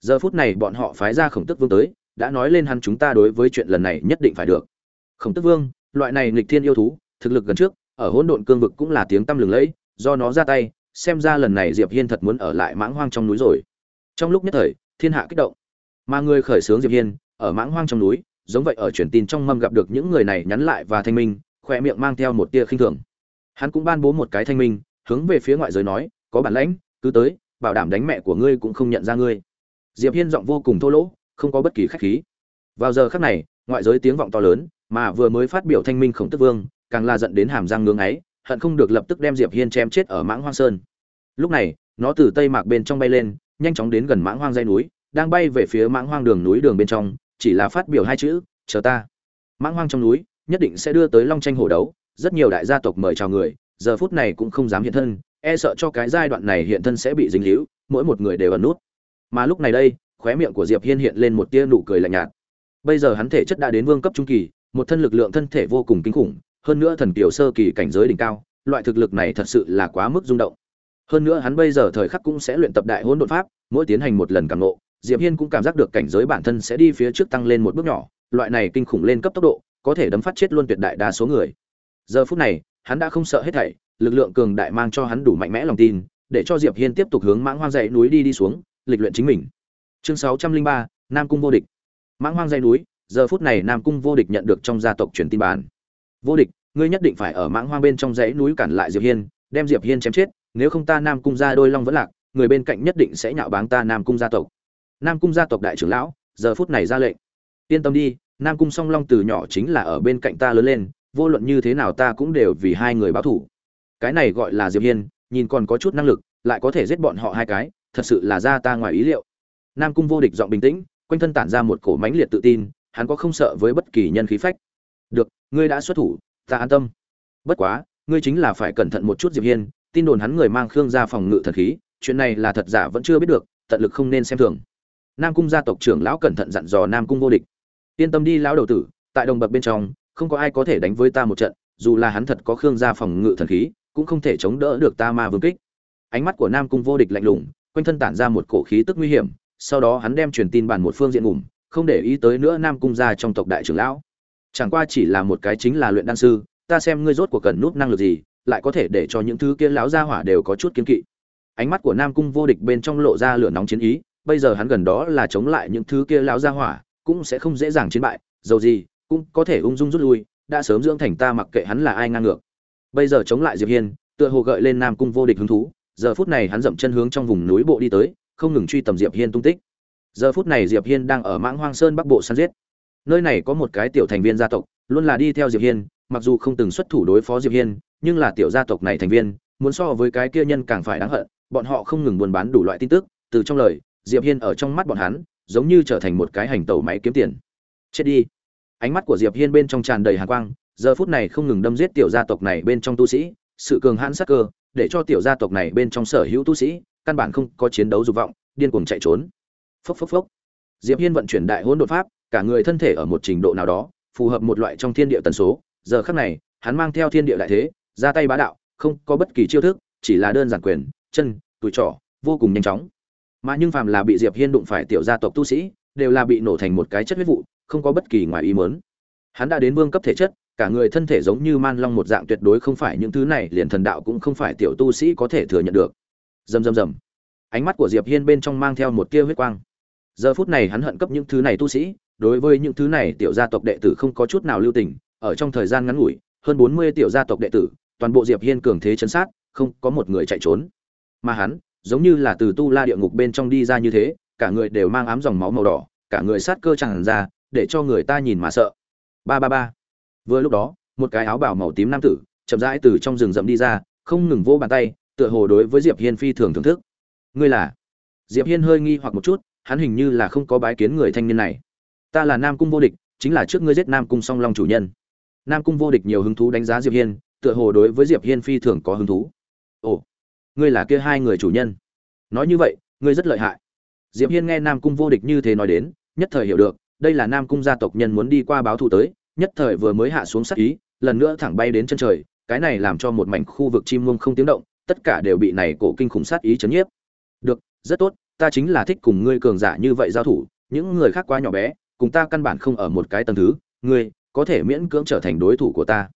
Giờ phút này bọn họ phái ra khổng tức vương tới, đã nói lên hắn chúng ta đối với chuyện lần này nhất định phải được. Khổng tức vương, loại này nghịch thiên yêu thú, thực lực gần trước, ở hỗn độn cương vực cũng là tiếng tăm lừng lẫy, do nó ra tay, xem ra lần này diệp hiên thật muốn ở lại mãng hoang trong núi rồi trong lúc nhất thời, thiên hạ kích động. Mà người khởi xướng diệp hiên, ở mãng hoang trong núi, giống vậy ở truyền tin trong mâm gặp được những người này nhắn lại và thanh minh, khoe miệng mang theo một tia khinh thường. Hắn cũng ban bố một cái thanh minh, hướng về phía ngoại giới nói, có bản lãnh, cứ tới, bảo đảm đánh mẹ của ngươi cũng không nhận ra ngươi. Diệp hiên giọng vô cùng thô lỗ, không có bất kỳ khách khí. Vào giờ khắc này, ngoại giới tiếng vọng to lớn, mà vừa mới phát biểu thanh minh khổng tức vương, càng là giận đến hàm răng ngưỡng ấy, hận không được lập tức đem diệp hiên chém chết ở mãng hoang sơn. Lúc này, nó từ tây mạc bên trong bay lên nhanh chóng đến gần mãng hoang dây núi, đang bay về phía mãng hoang đường núi đường bên trong, chỉ là phát biểu hai chữ, chờ ta. Mãng hoang trong núi, nhất định sẽ đưa tới long tranh hổ đấu, rất nhiều đại gia tộc mời chào người, giờ phút này cũng không dám hiện thân e sợ cho cái giai đoạn này hiện thân sẽ bị dính líu, mỗi một người đều ẩn nút. Mà lúc này đây, khóe miệng của diệp hiên hiện lên một tia nụ cười lạnh nhạt. Bây giờ hắn thể chất đã đến vương cấp trung kỳ, một thân lực lượng thân thể vô cùng kinh khủng, hơn nữa thần kiều sơ kỳ cảnh giới đỉnh cao, loại thực lực này thật sự là quá mức rung động hơn nữa hắn bây giờ thời khắc cũng sẽ luyện tập đại hỗn độn pháp mỗi tiến hành một lần càng ngộ diệp hiên cũng cảm giác được cảnh giới bản thân sẽ đi phía trước tăng lên một bước nhỏ loại này kinh khủng lên cấp tốc độ có thể đấm phát chết luôn tuyệt đại đa số người. Giờ phút này hắn đã không sợ hết thảy lực lượng cường đại mang cho hắn đủ mạnh mẽ lòng tin để cho diệp hiên tiếp tục hướng mãng hoang dãy núi đi đi xuống lịch luyện chính mình. Chương 603, nam cung vô địch. Mãng hoang dãy núi giờ phút này nam cung vô địch nhận được trong gia tộc truyền tin bản vô địch ngươi nhất định phải ở mãng hoang bên trong dãy núi cản lại diệp hiên đem diệp hiên chém chết nếu không ta nam cung gia đôi long vẫn lạc, người bên cạnh nhất định sẽ nhạo báng ta nam cung gia tộc. Nam cung gia tộc đại trưởng lão, giờ phút này ra lệnh. Yên tâm đi, nam cung song long từ nhỏ chính là ở bên cạnh ta lớn lên, vô luận như thế nào ta cũng đều vì hai người báo thủ cái này gọi là diệp hiên, nhìn còn có chút năng lực, lại có thể giết bọn họ hai cái, thật sự là ra ta ngoài ý liệu. Nam cung vô địch giọng bình tĩnh, quanh thân tản ra một cổ mãnh liệt tự tin, hắn có không sợ với bất kỳ nhân khí phách. Được, ngươi đã xuất thủ, ta an tâm. Bất quá, ngươi chính là phải cẩn thận một chút diệp hiên tin đồn hắn người mang khương gia phòng ngự thần khí, chuyện này là thật giả vẫn chưa biết được, tận lực không nên xem thường. Nam cung gia tộc trưởng lão cẩn thận dặn dò nam cung vô địch. Yên tâm đi lão đầu tử, tại đồng bậc bên trong, không có ai có thể đánh với ta một trận, dù là hắn thật có khương gia phòng ngự thần khí, cũng không thể chống đỡ được ta ma vương kích. Ánh mắt của nam cung vô địch lạnh lùng, quanh thân tản ra một cổ khí tức nguy hiểm, sau đó hắn đem truyền tin bản một phương diện ngủm, không để ý tới nữa nam cung gia trong tộc đại trưởng lão. Chẳng qua chỉ là một cái chính là luyện đan sư, ta xem ngươi rốt của cần núp năng lực gì lại có thể để cho những thứ kia lão gia hỏa đều có chút kiên kỵ. Ánh mắt của nam cung vô địch bên trong lộ ra lửa nóng chiến ý, bây giờ hắn gần đó là chống lại những thứ kia lão gia hỏa, cũng sẽ không dễ dàng chiến bại, dầu gì, cũng có thể ung dung rút lui, đã sớm dưỡng thành ta mặc kệ hắn là ai ngang ngược. Bây giờ chống lại diệp hiên, tựa hồ gợi lên nam cung vô địch hứng thú, giờ phút này hắn dậm chân hướng trong vùng núi bộ đi tới, không ngừng truy tầm diệp hiên tung tích. Giờ phút này diệp hiên đang ở mãng hoang sơn bắc bộ săn giết. Nơi này có một cái tiểu thành viên gia tộc, luôn là đi theo diệp hiên, mặc dù không từng xuất thủ đối phó diệp hiên nhưng là tiểu gia tộc này thành viên, muốn so với cái kia nhân càng phải đáng hận, bọn họ không ngừng buôn bán đủ loại tin tức, từ trong lời, diệp hiên ở trong mắt bọn hắn, giống như trở thành một cái hành tẩu máy kiếm tiền. Chết đi. Ánh mắt của diệp hiên bên trong tràn đầy hàn quang, giờ phút này không ngừng đâm giết tiểu gia tộc này bên trong tu sĩ, sự cường hãn sắc cơ, để cho tiểu gia tộc này bên trong sở hữu tu sĩ, căn bản không có chiến đấu dục vọng, điên cuồng chạy trốn. Phốc phốc phốc. Diệp hiên vận chuyển đại hỗn đột pháp, cả người thân thể ở một trình độ nào đó, phù hợp một loại trong thiên địa tần số. Giờ khắc này, hắn mang theo thiên địa đại thế ra tay bá đạo, không có bất kỳ chiêu thức, chỉ là đơn giản quyền, chân, tuổi trỏ vô cùng nhanh chóng. Mà nhưng phàm là bị diệp hiên đụng phải tiểu gia tộc tu sĩ, đều là bị nổ thành một cái chất huyết vụ, không có bất kỳ ngoài ý muốn. Hắn đã đến vương cấp thể chất, cả người thân thể giống như man long một dạng tuyệt đối không phải những thứ này, liền thần đạo cũng không phải tiểu tu sĩ có thể thừa nhận được. Rầm rầm rầm. Ánh mắt của diệp hiên bên trong mang theo một tia huyết quang. Giờ phút này hắn hận cấp những thứ này tu sĩ, đối với những thứ này tiểu gia tộc đệ tử không có chút nào lưu tình, ở trong thời gian ngắn ngủi, hơn 40 tiểu gia tộc đệ tử toàn bộ diệp hiên cường thế chấn sát, không có một người chạy trốn. Mà hắn, giống như là từ tu la địa ngục bên trong đi ra như thế, cả người đều mang ám dòng máu màu đỏ, cả người sát cơ tràn ra, để cho người ta nhìn mà sợ. Ba ba ba. Vừa lúc đó, một cái áo bào màu tím nam tử, chậm rãi từ trong rừng rậm đi ra, không ngừng vỗ bàn tay, tựa hồ đối với diệp hiên phi thường thưởng thức. Ngươi là? Diệp hiên hơi nghi hoặc một chút, hắn hình như là không có bái kiến người thanh niên này. Ta là nam cung vô địch, chính là trước ngươi giết nam cung song long chủ nhân. Nam cung vô địch nhiều hứng thú đánh giá diệp hiên tựa hồ đối với diệp hiên phi thường có hứng thú. Ồ, ngươi là kia hai người chủ nhân. Nói như vậy, ngươi rất lợi hại. Diệp hiên nghe nam cung vô địch như thế nói đến, nhất thời hiểu được, đây là nam cung gia tộc nhân muốn đi qua báo thù tới, nhất thời vừa mới hạ xuống sát ý, lần nữa thẳng bay đến chân trời, cái này làm cho một mảnh khu vực chim muông không tiếng động, tất cả đều bị này cổ kinh khủng sát ý chấn nhiếp. Được, rất tốt, ta chính là thích cùng ngươi cường giả như vậy giao thủ, những người khác quá nhỏ bé, cùng ta căn bản không ở một cái tầng thứ, ngươi có thể miễn cưỡng trở thành đối thủ của ta.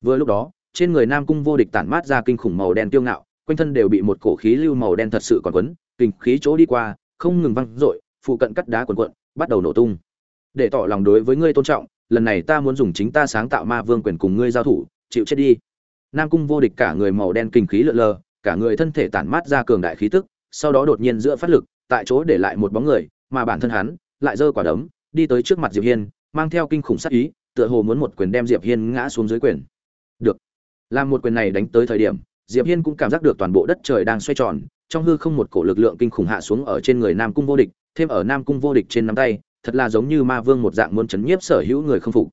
Vừa lúc đó trên người nam cung vô địch tản mát ra kinh khủng màu đen tiêu ngạo, quanh thân đều bị một cổ khí lưu màu đen thật sự còn quấn, kinh khí chỗ đi qua, không ngừng văng dội phụ cận cắt đá quần quận, bắt đầu nổ tung. Để tỏ lòng đối với ngươi tôn trọng, lần này ta muốn dùng chính ta sáng tạo ma vương quyền cùng ngươi giao thủ, chịu chết đi. Nam cung vô địch cả người màu đen kinh khí lượn lờ, cả người thân thể tản mát ra cường đại khí tức, sau đó đột nhiên giữa phát lực, tại chỗ để lại một bóng người, mà bản thân hắn lại giơ quả đấm, đi tới trước mặt diệp hiên, mang theo kinh khủng sát ý, tựa hồ muốn một quyền đem diệp hiên ngã xuống dưới quyền làm một quyền này đánh tới thời điểm, diệp hiên cũng cảm giác được toàn bộ đất trời đang xoay tròn, trong hư không một cổ lực lượng kinh khủng hạ xuống ở trên người nam cung vô địch, thêm ở nam cung vô địch trên nắm tay, thật là giống như ma vương một dạng muốn chấn nhiếp sở hữu người không phục.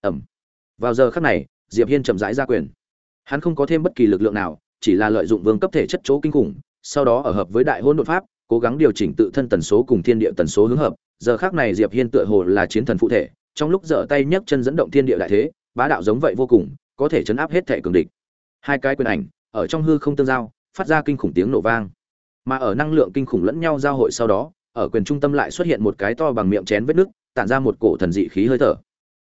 Ẩm vào giờ khắc này, diệp hiên chậm rãi ra quyền. Hắn không có thêm bất kỳ lực lượng nào, chỉ là lợi dụng vương cấp thể chất chỗ kinh khủng, sau đó ở hợp với đại hôn đột pháp, cố gắng điều chỉnh tự thân tần số cùng thiên địa tần số hướng hợp. Giờ khắc này diệp hiên tựa hồ là chiến thần phụ thể, trong lúc giở tay nhấc chân dẫn động thiên địa đại thế, bá đạo giống vậy vô cùng có thể chấn áp hết thể cường địch. Hai cái quyền ảnh, ở trong hư không tương giao, phát ra kinh khủng tiếng nổ vang. Mà ở năng lượng kinh khủng lẫn nhau giao hội sau đó, ở quyền trung tâm lại xuất hiện một cái to bằng miệng chén vết nước tản ra một cổ thần dị khí hơi thở.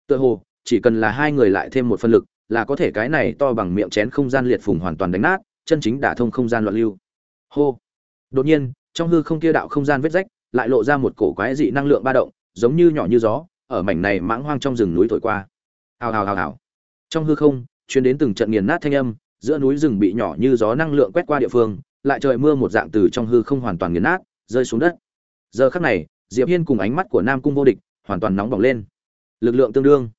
Tựa hồ, chỉ cần là hai người lại thêm một phân lực, là có thể cái này to bằng miệng chén không gian liệt phùng hoàn toàn đánh nát, chân chính đả thông không gian loạn lưu. Hô! Đột nhiên, trong hư không kia đạo không gian vết rách, lại lộ ra một cổ quái dị năng lượng ba động, giống như nhỏ như gió, ở mảnh này mãng hoang trong rừng núi thổi qua. Hào hào hào hào trong hư không chuyến đến từng trận nghiền nát thanh âm, giữa núi rừng bị nhỏ như gió năng lượng quét qua địa phương, lại trời mưa một dạng từ trong hư không hoàn toàn nghiền nát, rơi xuống đất. Giờ khắc này, diệp hiên cùng ánh mắt của nam cung vô địch hoàn toàn nóng bỏng lên. Lực lượng tương đương.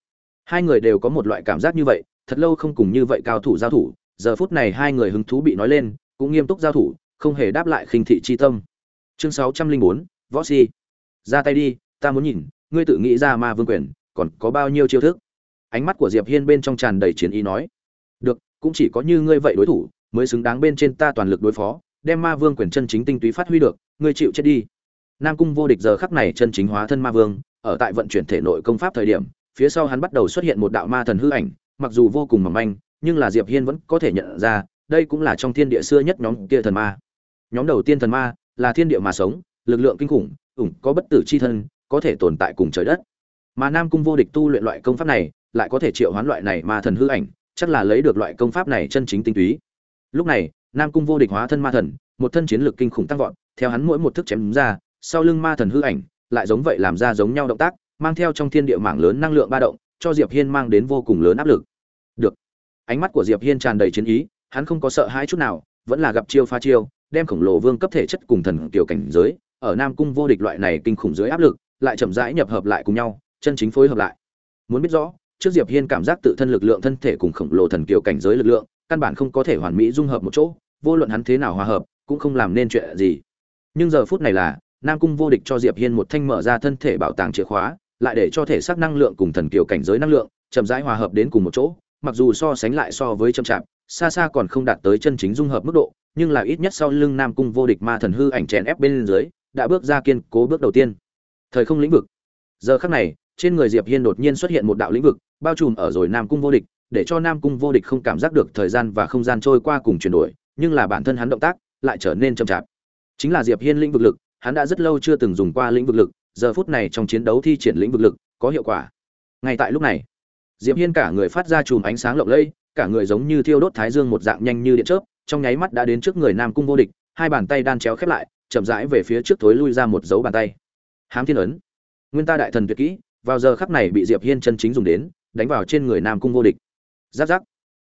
Hai người đều có một loại cảm giác như vậy, thật lâu không cùng như vậy cao thủ giao thủ, giờ phút này hai người hứng thú bị nói lên, cũng nghiêm túc giao thủ, không hề đáp lại khinh thị chi tâm. Chương sáu trăm linh bốn, võ si. Ra tay đi, ta muốn nhìn, ngươi tự nghĩ ra ma vương quyền, còn có bao nhiêu chiêu thức? Ánh mắt của diệp hiên bên trong tràn đầy chiến ý nói, được, cũng chỉ có như ngươi vậy đối thủ mới xứng đáng bên trên ta toàn lực đối phó, đem ma vương quyền chân chính tinh túy phát huy được, ngươi chịu chết đi. Nam cung vô địch giờ khắc này chân chính hóa thân ma vương, ở tại vận chuyển thể nội công pháp thời điểm, phía sau hắn bắt đầu xuất hiện một đạo ma thần hư ảnh, mặc dù vô cùng mỏng manh, nhưng là diệp hiên vẫn có thể nhận ra, đây cũng là trong thiên địa xưa nhất nhóm kia thần ma. Nhóm đầu tiên thần ma là thiên địa mà sống, lực lượng kinh khủng, ủng có bất tử chi thân, có thể tồn tại cùng trời đất. Mà nam cung vô địch tu luyện loại công pháp này lại có thể triệu hoán loại này ma thần hư ảnh, chắc là lấy được loại công pháp này chân chính tinh túy. Lúc này, nam cung vô địch hóa thân ma thần, một thân chiến lực kinh khủng tăng vọt, theo hắn mỗi một thức chém ra, sau lưng ma thần hư ảnh, lại giống vậy làm ra giống nhau động tác, mang theo trong thiên địa mảng lớn năng lượng ba động, cho diệp hiên mang đến vô cùng lớn áp lực. Được. Ánh mắt của diệp hiên tràn đầy chiến ý, hắn không có sợ hãi chút nào, vẫn là gặp chiêu pha chiêu, đem khổng lồ vương cấp thể chất cùng thần tiểu cảnh giới, ở nam cung vô địch loại này kinh khủng dưới áp lực, lại chậm rãi nhập hợp lại cùng nhau, chân chính phối hợp lại. Muốn biết rõ trước diệp hiên cảm giác tự thân lực lượng thân thể cùng khổng lồ thần kiều cảnh giới lực lượng, căn bản không có thể hoàn mỹ dung hợp một chỗ, vô luận hắn thế nào hòa hợp, cũng không làm nên chuyện gì. Nhưng giờ phút này là, nam cung vô địch cho diệp hiên một thanh mở ra thân thể bảo tàng chìa khóa, lại để cho thể xác năng lượng cùng thần kiều cảnh giới năng lượng, chậm rãi hòa hợp đến cùng một chỗ, mặc dù so sánh lại so với chậm chạp, xa xa còn không đạt tới chân chính dung hợp mức độ, nhưng là ít nhất sau lưng nam cung vô địch ma thần hư ảnh chèn ép bên dưới, đã bước ra kiên cố bước đầu tiên. Thời không lĩnh vực. Giờ khắc này, trên người diệp hiên đột nhiên xuất hiện một đạo lĩnh vực bao trùm ở rồi nam cung vô địch, để cho nam cung vô địch không cảm giác được thời gian và không gian trôi qua cùng chuyển đổi, nhưng là bản thân hắn động tác lại trở nên chậm chạp. Chính là diệp hiên lĩnh vực lực, hắn đã rất lâu chưa từng dùng qua lĩnh vực lực, giờ phút này trong chiến đấu thi triển lĩnh vực lực có hiệu quả. Ngay tại lúc này, diệp hiên cả người phát ra chùm ánh sáng lộng lẫy, cả người giống như thiêu đốt thái dương một dạng nhanh như điện chớp, trong nháy mắt đã đến trước người nam cung vô địch, hai bàn tay đan chéo khép lại, chậm rãi về phía trước thối lui ra một dấu bàn tay. Hám thiên ấn, nguyên ta đại thần tuyệt kỹ, vào giờ khắc này bị diệp hiên chân chính dùng đến đánh vào trên người nam cung vô địch. Giáp giáp.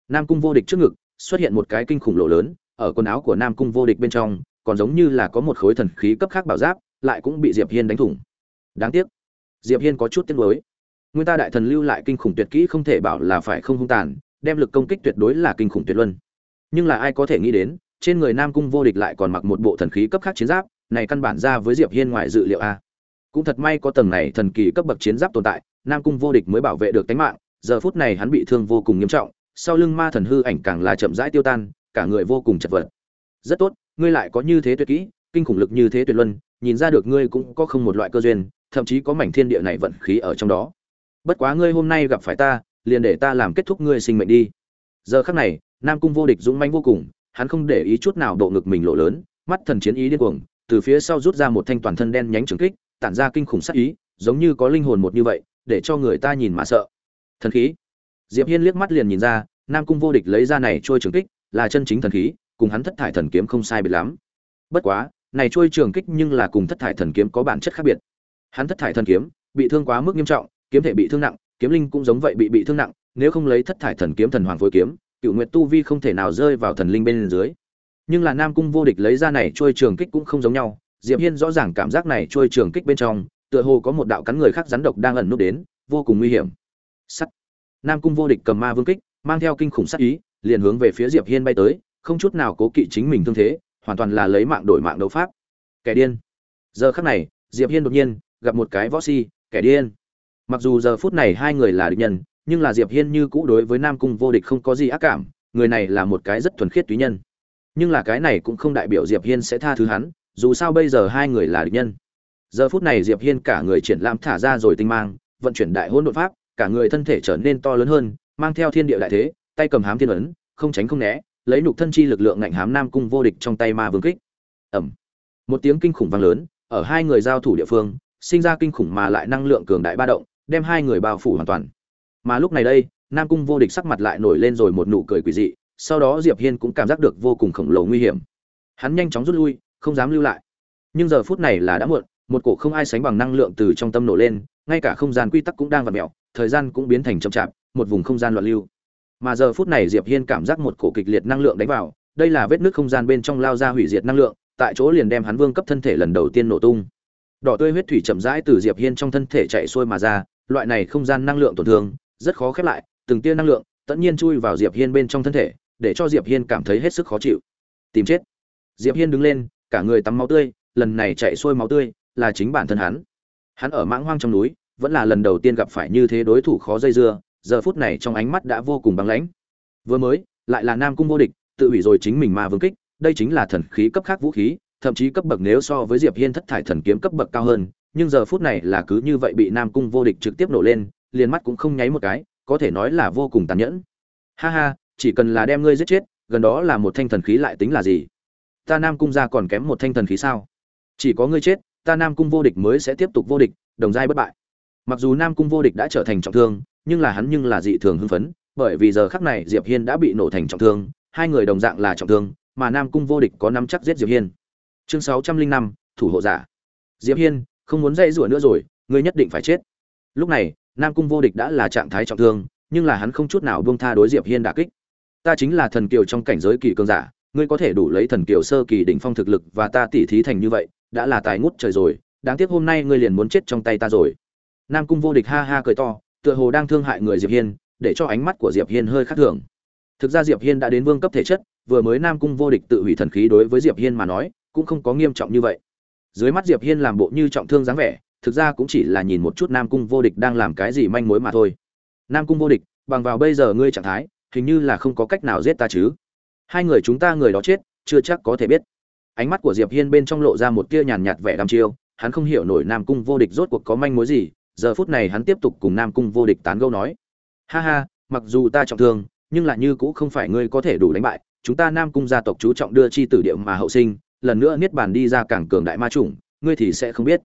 Nam cung vô địch trước ngực, xuất hiện một cái kinh khủng lỗ lớn, ở quần áo của nam cung vô địch bên trong, còn giống như là có một khối thần khí cấp khác bảo giáp, lại cũng bị diệp hiên đánh thủng. Đáng tiếc, diệp hiên có chút tiếc nuối. Nguyên ta đại thần lưu lại kinh khủng tuyệt kỹ không thể bảo là phải không hung tàn, đem lực công kích tuyệt đối là kinh khủng tuyệt luân. Nhưng là ai có thể nghĩ đến, trên người nam cung vô địch lại còn mặc một bộ thần khí cấp khác chiến giáp, này căn bản ra với diệp hiên ngoài dự liệu a. Cũng thật may có tầng này thần kỳ cấp bậc chiến giáp tồn tại nam cung vô địch mới bảo vệ được tính mạng, giờ phút này hắn bị thương vô cùng nghiêm trọng, sau lưng ma thần hư ảnh càng là chậm rãi tiêu tan, cả người vô cùng chật vật. Rất tốt, ngươi lại có như thế tuyệt kỹ, kinh khủng lực như thế tuyệt luân, nhìn ra được ngươi cũng có không một loại cơ duyên, thậm chí có mảnh thiên địa này vận khí ở trong đó. Bất quá ngươi hôm nay gặp phải ta, liền để ta làm kết thúc ngươi sinh mệnh đi. Giờ khắc này, nam cung vô địch dũng manh vô cùng, hắn không để ý chút nào độ ngực mình lộ lớn, mắt thần chiến ý điên cuồng, từ phía sau rút ra một thanh toàn thân đen nhánh trường kích, tản ra kinh khủng sát ý, giống như có linh hồn một như vậy để cho người ta nhìn mà sợ. Thần khí. Diệp hiên liếc mắt liền nhìn ra, nam cung vô địch lấy ra này trôi trường kích, là chân chính thần khí, cùng hắn thất thải thần kiếm không sai biệt lắm. Bất quá, này trôi trường kích nhưng là cùng thất thải thần kiếm có bản chất khác biệt. Hắn thất thải thần kiếm, bị thương quá mức nghiêm trọng, kiếm thể bị thương nặng, kiếm linh cũng giống vậy bị bị thương nặng, nếu không lấy thất thải thần kiếm thần hoàng phối kiếm cựu nguyệt tu vi không thể nào rơi vào thần linh bên dưới. Nhưng là nam cung vô địch lấy ra này trôi trường kích cũng không giống nhau, diệp hiên rõ ràng cảm giác này trôi trường kích bên trong tựa hồ có một đạo cắn người khác rắn độc đang ẩn núp đến, vô cùng nguy hiểm. Sắt. Nam cung vô địch cầm ma vương kích, mang theo kinh khủng sát ý, liền hướng về phía diệp hiên bay tới, không chút nào cố kỵ chính mình thương thế, hoàn toàn là lấy mạng đổi mạng đấu pháp. Kẻ điên. Giờ khắc này, diệp hiên đột nhiên gặp một cái võ si, kẻ điên. Mặc dù giờ phút này hai người là địch nhân, nhưng là diệp hiên như cũ đối với nam cung vô địch không có gì ác cảm, người này là một cái rất thuần khiết túy nhân. Nhưng là cái này cũng không đại biểu diệp hiên sẽ tha thứ hắn, dù sao bây giờ hai người là địch nhân giờ phút này diệp hiên cả người triển lãm thả ra rồi tinh mang, vận chuyển đại hỗn độn pháp, cả người thân thể trở nên to lớn hơn, mang theo thiên địa đại thế, tay cầm hám thiên ấn, không tránh không né, lấy nục thân chi lực lượng ngạnh hám nam cung vô địch trong tay ma vương kích. Ẩm một tiếng kinh khủng vang lớn, ở hai người giao thủ địa phương, sinh ra kinh khủng mà lại năng lượng cường đại ba động, đem hai người bao phủ hoàn toàn. Mà lúc này đây, nam cung vô địch sắc mặt lại nổi lên rồi một nụ cười quỷ dị, sau đó diệp hiên cũng cảm giác được vô cùng khổng lồ nguy hiểm. Hắn nhanh chóng rút lui, không dám lưu lại. Nhưng giờ phút này là đã muộn một cổ không ai sánh bằng năng lượng từ trong tâm nổ lên, ngay cả không gian quy tắc cũng đang vặt mẹo thời gian cũng biến thành chậm chạp, một vùng không gian loạn lưu. Mà giờ phút này diệp hiên cảm giác một cổ kịch liệt năng lượng đánh vào, đây là vết nước không gian bên trong lao ra hủy diệt năng lượng, tại chỗ liền đem hắn vương cấp thân thể lần đầu tiên nổ tung. Đỏ tươi huyết thủy chậm rãi từ diệp hiên trong thân thể chạy xuôi mà ra, loại này không gian năng lượng tổn thương, rất khó khép lại, từng tia năng lượng, tất nhiên chui vào diệp hiên bên trong thân thể, để cho diệp hiên cảm thấy hết sức khó chịu. Tìm chết. Diệp hiên đứng lên, cả người tắm máu tươi, lần này chạy xuôi máu tươi là chính bản thân hắn. Hắn ở mãng hoang trong núi, vẫn là lần đầu tiên gặp phải như thế đối thủ khó dây dưa, giờ phút này trong ánh mắt đã vô cùng băng lãnh. Vừa mới, lại là nam cung vô địch, tự hủy rồi chính mình mà vương kích, đây chính là thần khí cấp khác vũ khí, thậm chí cấp bậc nếu so với diệp hiên thất thải thần kiếm cấp bậc cao hơn, nhưng giờ phút này là cứ như vậy bị nam cung vô địch trực tiếp nổ lên, liền mắt cũng không nháy một cái, có thể nói là vô cùng tàn nhẫn. Ha ha, chỉ cần là đem ngươi giết chết, gần đó là một thanh thần khí lại tính là gì? Ta nam cung ra còn kém một thanh thần khí sao? Chỉ có ngươi chết ta nam cung vô địch mới sẽ tiếp tục vô địch, đồng giai bất bại. Mặc dù nam cung vô địch đã trở thành trọng thương, nhưng là hắn nhưng là dị thường hưng phấn, bởi vì giờ khắc này diệp hiên đã bị nổ thành trọng thương, hai người đồng dạng là trọng thương, mà nam cung vô địch có nắm chắc giết diệp hiên. Chương sáu trăm linh năm, thủ hộ giả. Diệp hiên, không muốn dây rủa nữa rồi, ngươi nhất định phải chết. Lúc này, nam cung vô địch đã là trạng thái trọng thương, nhưng là hắn không chút nào buông tha đối diệp hiên đả kích. Ta chính là thần kiều trong cảnh giới kỳ cường giả ngươi có thể đủ lấy thần kiều sơ kỳ đỉnh phong thực lực và ta tỉ thí thành như vậy, đã là tài ngút trời rồi, đáng tiếc hôm nay ngươi liền muốn chết trong tay ta rồi. Nam cung vô địch ha ha cười to, tựa hồ đang thương hại người diệp hiên, để cho ánh mắt của diệp hiên hơi khác thường. Thực ra diệp hiên đã đến vương cấp thể chất, vừa mới nam cung vô địch tự hủy thần khí đối với diệp hiên mà nói, cũng không có nghiêm trọng như vậy. Dưới mắt diệp hiên làm bộ như trọng thương dáng vẻ, thực ra cũng chỉ là nhìn một chút nam cung vô địch đang làm cái gì manh mối mà thôi. Nam cung vô địch, bằng vào bây giờ ngươi trạng thái, hình như là không có cách nào giết ta chứ hai người chúng ta người đó chết, chưa chắc có thể biết. Ánh mắt của diệp hiên bên trong lộ ra một tia nhàn nhạt vẻ đăm chiêu, hắn không hiểu nổi nam cung vô địch rốt cuộc có manh mối gì, giờ phút này hắn tiếp tục cùng nam cung vô địch tán gẫu nói. Ha ha, mặc dù ta trọng thương, nhưng là như cũng không phải ngươi có thể đủ đánh bại, chúng ta nam cung gia tộc chú trọng đưa chi tử địa mà hậu sinh, lần nữa niết bàn đi ra cảng cường đại ma chủng, ngươi thì sẽ không biết.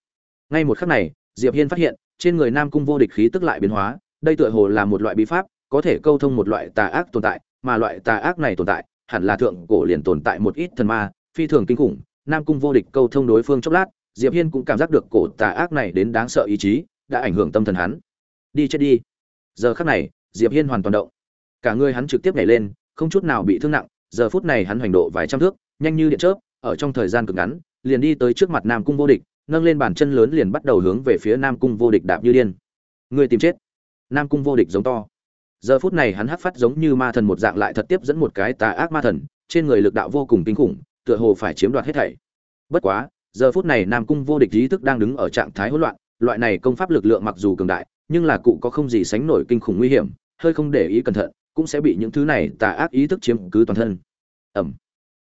Ngay một khắc này, diệp hiên phát hiện, trên người nam cung vô địch khí tức lại biến hóa, đây tựa hồ là một loại bí pháp, có thể câu thông một loại tà ác tồn tại, mà loại tà ác này tồn tại hẳn là thượng cổ liền tồn tại một ít thần ma, phi thường kinh khủng, nam cung vô địch câu thông đối phương chốc lát, diệp hiên cũng cảm giác được cổ tà ác này đến đáng sợ ý chí, đã ảnh hưởng tâm thần hắn. Đi chết đi. Giờ khắc này, diệp hiên hoàn toàn động. Cả người hắn trực tiếp nhảy lên, không chút nào bị thương nặng, giờ phút này hắn hoành độ vài trăm thước, nhanh như điện chớp, ở trong thời gian cực ngắn, liền đi tới trước mặt nam cung vô địch, nâng lên bàn chân lớn liền bắt đầu hướng về phía nam cung vô địch đạp như điên. Người tìm chết. Nam cung vô địch giống to giờ phút này hắn hắc phát giống như ma thần một dạng lại thật tiếp dẫn một cái tà ác ma thần, trên người lực đạo vô cùng kinh khủng, tựa hồ phải chiếm đoạt hết thảy. Bất quá, giờ phút này nam cung vô địch ý thức đang đứng ở trạng thái hỗn loạn, loại này công pháp lực lượng mặc dù cường đại, nhưng là cụ có không gì sánh nổi kinh khủng nguy hiểm, hơi không để ý cẩn thận, cũng sẽ bị những thứ này tà ác ý thức chiếm cứ toàn thân. Ẩm.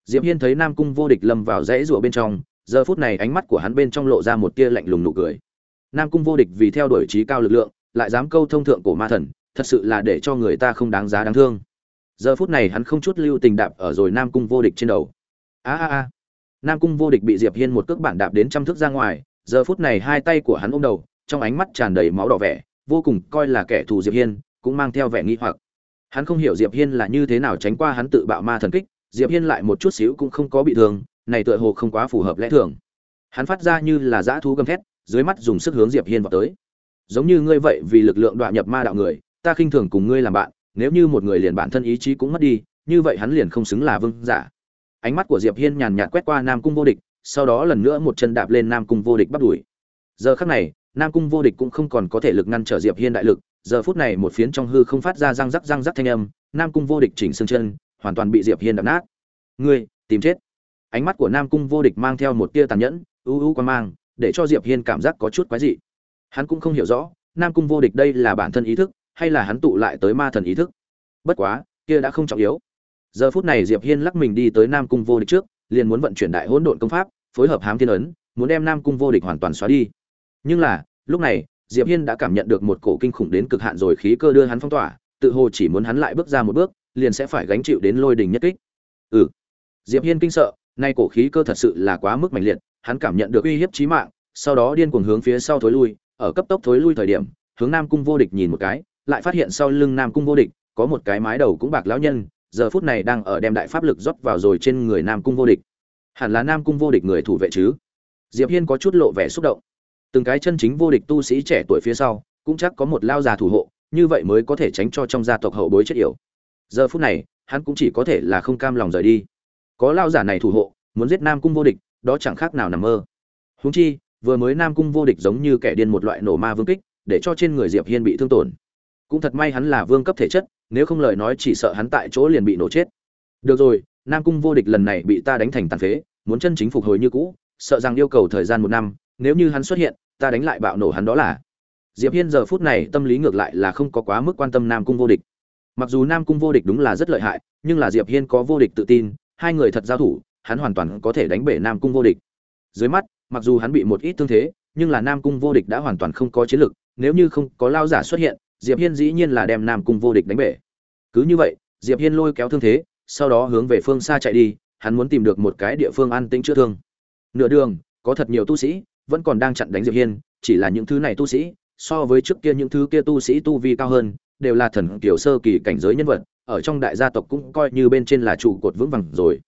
Diệp hiên thấy nam cung vô địch lâm vào rẽ rùa bên trong, giờ phút này ánh mắt của hắn bên trong lộ ra một tia lạnh lùng nụ cười. Nam cung vô địch vì theo đuổi trí cao lực lượng, lại dám câu thông thượng cổ ma thần thật sự là để cho người ta không đáng giá đáng thương. Giờ phút này hắn không chút lưu tình đạp ở rồi nam cung vô địch trên đầu. A a a. Nam cung vô địch bị diệp hiên một cước bản đạp đến trăm thước ra ngoài, giờ phút này hai tay của hắn ôm đầu, trong ánh mắt tràn đầy máu đỏ vẻ, vô cùng coi là kẻ thù diệp hiên, cũng mang theo vẻ nghi hoặc. Hắn không hiểu diệp hiên là như thế nào tránh qua hắn tự bạo ma thần kích, diệp hiên lại một chút xíu cũng không có bị thương, này tựa hồ không quá phù hợp lẽ thường. Hắn phát ra như là dã thú gầm thét, dưới mắt dùng sức hướng diệp hiên vào tới. Giống như ngươi vậy vì lực lượng đoạn nhập ma đạo người ta khinh thường cùng ngươi làm bạn, nếu như một người liền bản thân ý chí cũng mất đi, như vậy hắn liền không xứng là vương giả. Ánh mắt của diệp hiên nhàn nhạt quét qua nam cung vô địch, sau đó lần nữa một chân đạp lên nam cung vô địch bắt đuổi giờ khắc này, nam cung vô địch cũng không còn có thể lực ngăn trở diệp hiên đại lực, giờ phút này một phiến trong hư không phát ra răng rắc răng rắc thanh âm, nam cung vô địch chỉnh xương chân, hoàn toàn bị diệp hiên đập nát. Ngươi, tìm chết. Ánh mắt của nam cung vô địch mang theo một tia tàn nhẫn, u u quan mang, để cho diệp hiên cảm giác có chút quái dị. Hắn cũng không hiểu rõ, nam cung vô địch đây là bản thân ý thức hay là hắn tụ lại tới ma thần ý thức? Bất quá, kia đã không trọng yếu. Giờ phút này diệp hiên lắc mình đi tới nam cung vô địch trước, liền muốn vận chuyển đại hỗn độn công pháp, phối hợp hám thiên ấn, muốn đem nam cung vô địch hoàn toàn xóa đi. Nhưng là, lúc này, diệp hiên đã cảm nhận được một cổ kinh khủng đến cực hạn rồi khí cơ đưa hắn phong tỏa, tự hồ chỉ muốn hắn lại bước ra một bước, liền sẽ phải gánh chịu đến lôi đình nhất kích. Ừ. Diệp hiên kinh sợ, nay cổ khí cơ thật sự là quá mức mạnh liệt, hắn cảm nhận được uy hiếp chí mạng, sau đó điên cuồng hướng phía sau thối lui, ở cấp tốc thối lui thời điểm, hướng nam cung vô địch nhìn một cái lại phát hiện sau lưng nam cung vô địch, có một cái mái đầu cũng bạc lão nhân, giờ phút này đang ở đem đại pháp lực rót vào rồi trên người nam cung vô địch. Hẳn là nam cung vô địch người thủ vệ chứ? Diệp hiên có chút lộ vẻ xúc động. Từng cái chân chính vô địch tu sĩ trẻ tuổi phía sau, cũng chắc có một lao già thủ hộ, như vậy mới có thể tránh cho trong gia tộc hậu bối chết yểu. Giờ phút này, hắn cũng chỉ có thể là không cam lòng rời đi. Có lao giả này thủ hộ, muốn giết nam cung vô địch, đó chẳng khác nào nằm mơ. Huống chi, vừa mới nam cung vô địch giống như kẻ điên một loại nổ ma vương kích, để cho trên người diệp hiên bị thương tổn cũng thật may hắn là vương cấp thể chất, nếu không lời nói chỉ sợ hắn tại chỗ liền bị nổ chết. Được rồi, nam cung vô địch lần này bị ta đánh thành tàn phế, muốn chân chính phục hồi như cũ, sợ rằng yêu cầu thời gian một năm, nếu như hắn xuất hiện, ta đánh lại bạo nổ hắn đó là. Diệp hiên giờ phút này tâm lý ngược lại là không có quá mức quan tâm nam cung vô địch. Mặc dù nam cung vô địch đúng là rất lợi hại, nhưng là diệp hiên có vô địch tự tin, hai người thật giao thủ, hắn hoàn toàn có thể đánh bể nam cung vô địch. Dưới mắt, mặc dù hắn bị một ít thương thế, nhưng là nam cung vô địch đã hoàn toàn không có chiến lực, nếu như không có lao giả xuất hiện diệp hiên dĩ nhiên là đem nam cung vô địch đánh bể. Cứ như vậy, diệp hiên lôi kéo thương thế, sau đó hướng về phương xa chạy đi, hắn muốn tìm được một cái địa phương an tĩnh chữa thương. Nửa đường, có thật nhiều tu sĩ, vẫn còn đang chặn đánh diệp hiên, chỉ là những thứ này tu sĩ, so với trước kia những thứ kia tu sĩ tu vi cao hơn, đều là thần kiểu sơ kỳ cảnh giới nhân vật, ở trong đại gia tộc cũng coi như bên trên là trụ cột vững vàng rồi.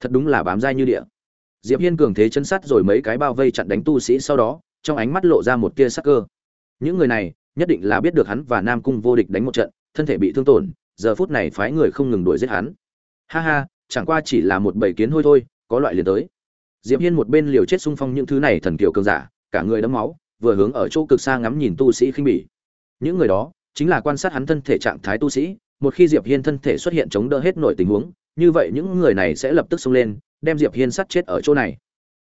Thật đúng là bám dai như địa. Diệp hiên cường thế chân sát rồi mấy cái bao vây chặn đánh tu sĩ sau đó, trong ánh mắt lộ ra một tia sắc cơ. Những người này nhất định là biết được hắn và nam cung vô địch đánh một trận, thân thể bị thương tổn, giờ phút này phái người không ngừng đuổi giết hắn. Ha ha, chẳng qua chỉ là một bầy kiến hôi thôi, có loại liền tới. Diệp hiên một bên liều chết xung phong những thứ này thần kiều cường giả, cả người đẫm máu, vừa hướng ở chỗ cực xa ngắm nhìn tu sĩ khinh bỉ. Những người đó chính là quan sát hắn thân thể trạng thái tu sĩ, một khi diệp hiên thân thể xuất hiện chống đỡ hết nội tình huống, như vậy những người này sẽ lập tức xông lên, đem diệp hiên sát chết ở chỗ này.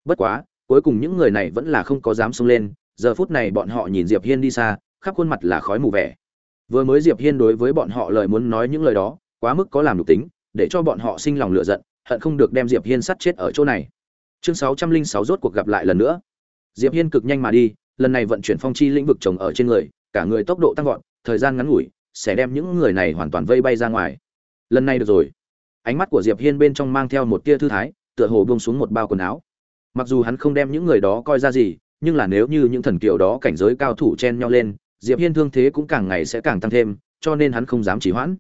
Bất quá, cuối cùng những người này vẫn là không có dám xông lên, giờ phút này bọn họ nhìn diệp hiên đi xa khắp khuôn mặt là khói mù vẻ. Vừa mới diệp hiên đối với bọn họ lời muốn nói những lời đó, quá mức có làm nhục tính, để cho bọn họ sinh lòng lựa giận, hận không được đem diệp hiên sát chết ở chỗ này. Chương 606 rốt cuộc gặp lại lần nữa. Diệp hiên cực nhanh mà đi, lần này vận chuyển phong chi lĩnh vực trồng ở trên người, cả người tốc độ tăng vọt, thời gian ngắn ngủi, sẽ đem những người này hoàn toàn vây bay ra ngoài. Lần này được rồi. Ánh mắt của diệp hiên bên trong mang theo một tia thư thái, tựa hồ buông xuống một bao quần áo. Mặc dù hắn không đem những người đó coi ra gì, nhưng là nếu như những thần kiều đó cảnh giới cao thủ chen nhau lên diệp hiên thương thế cũng càng ngày sẽ càng tăng thêm, cho nên hắn không dám chỉ hoãn.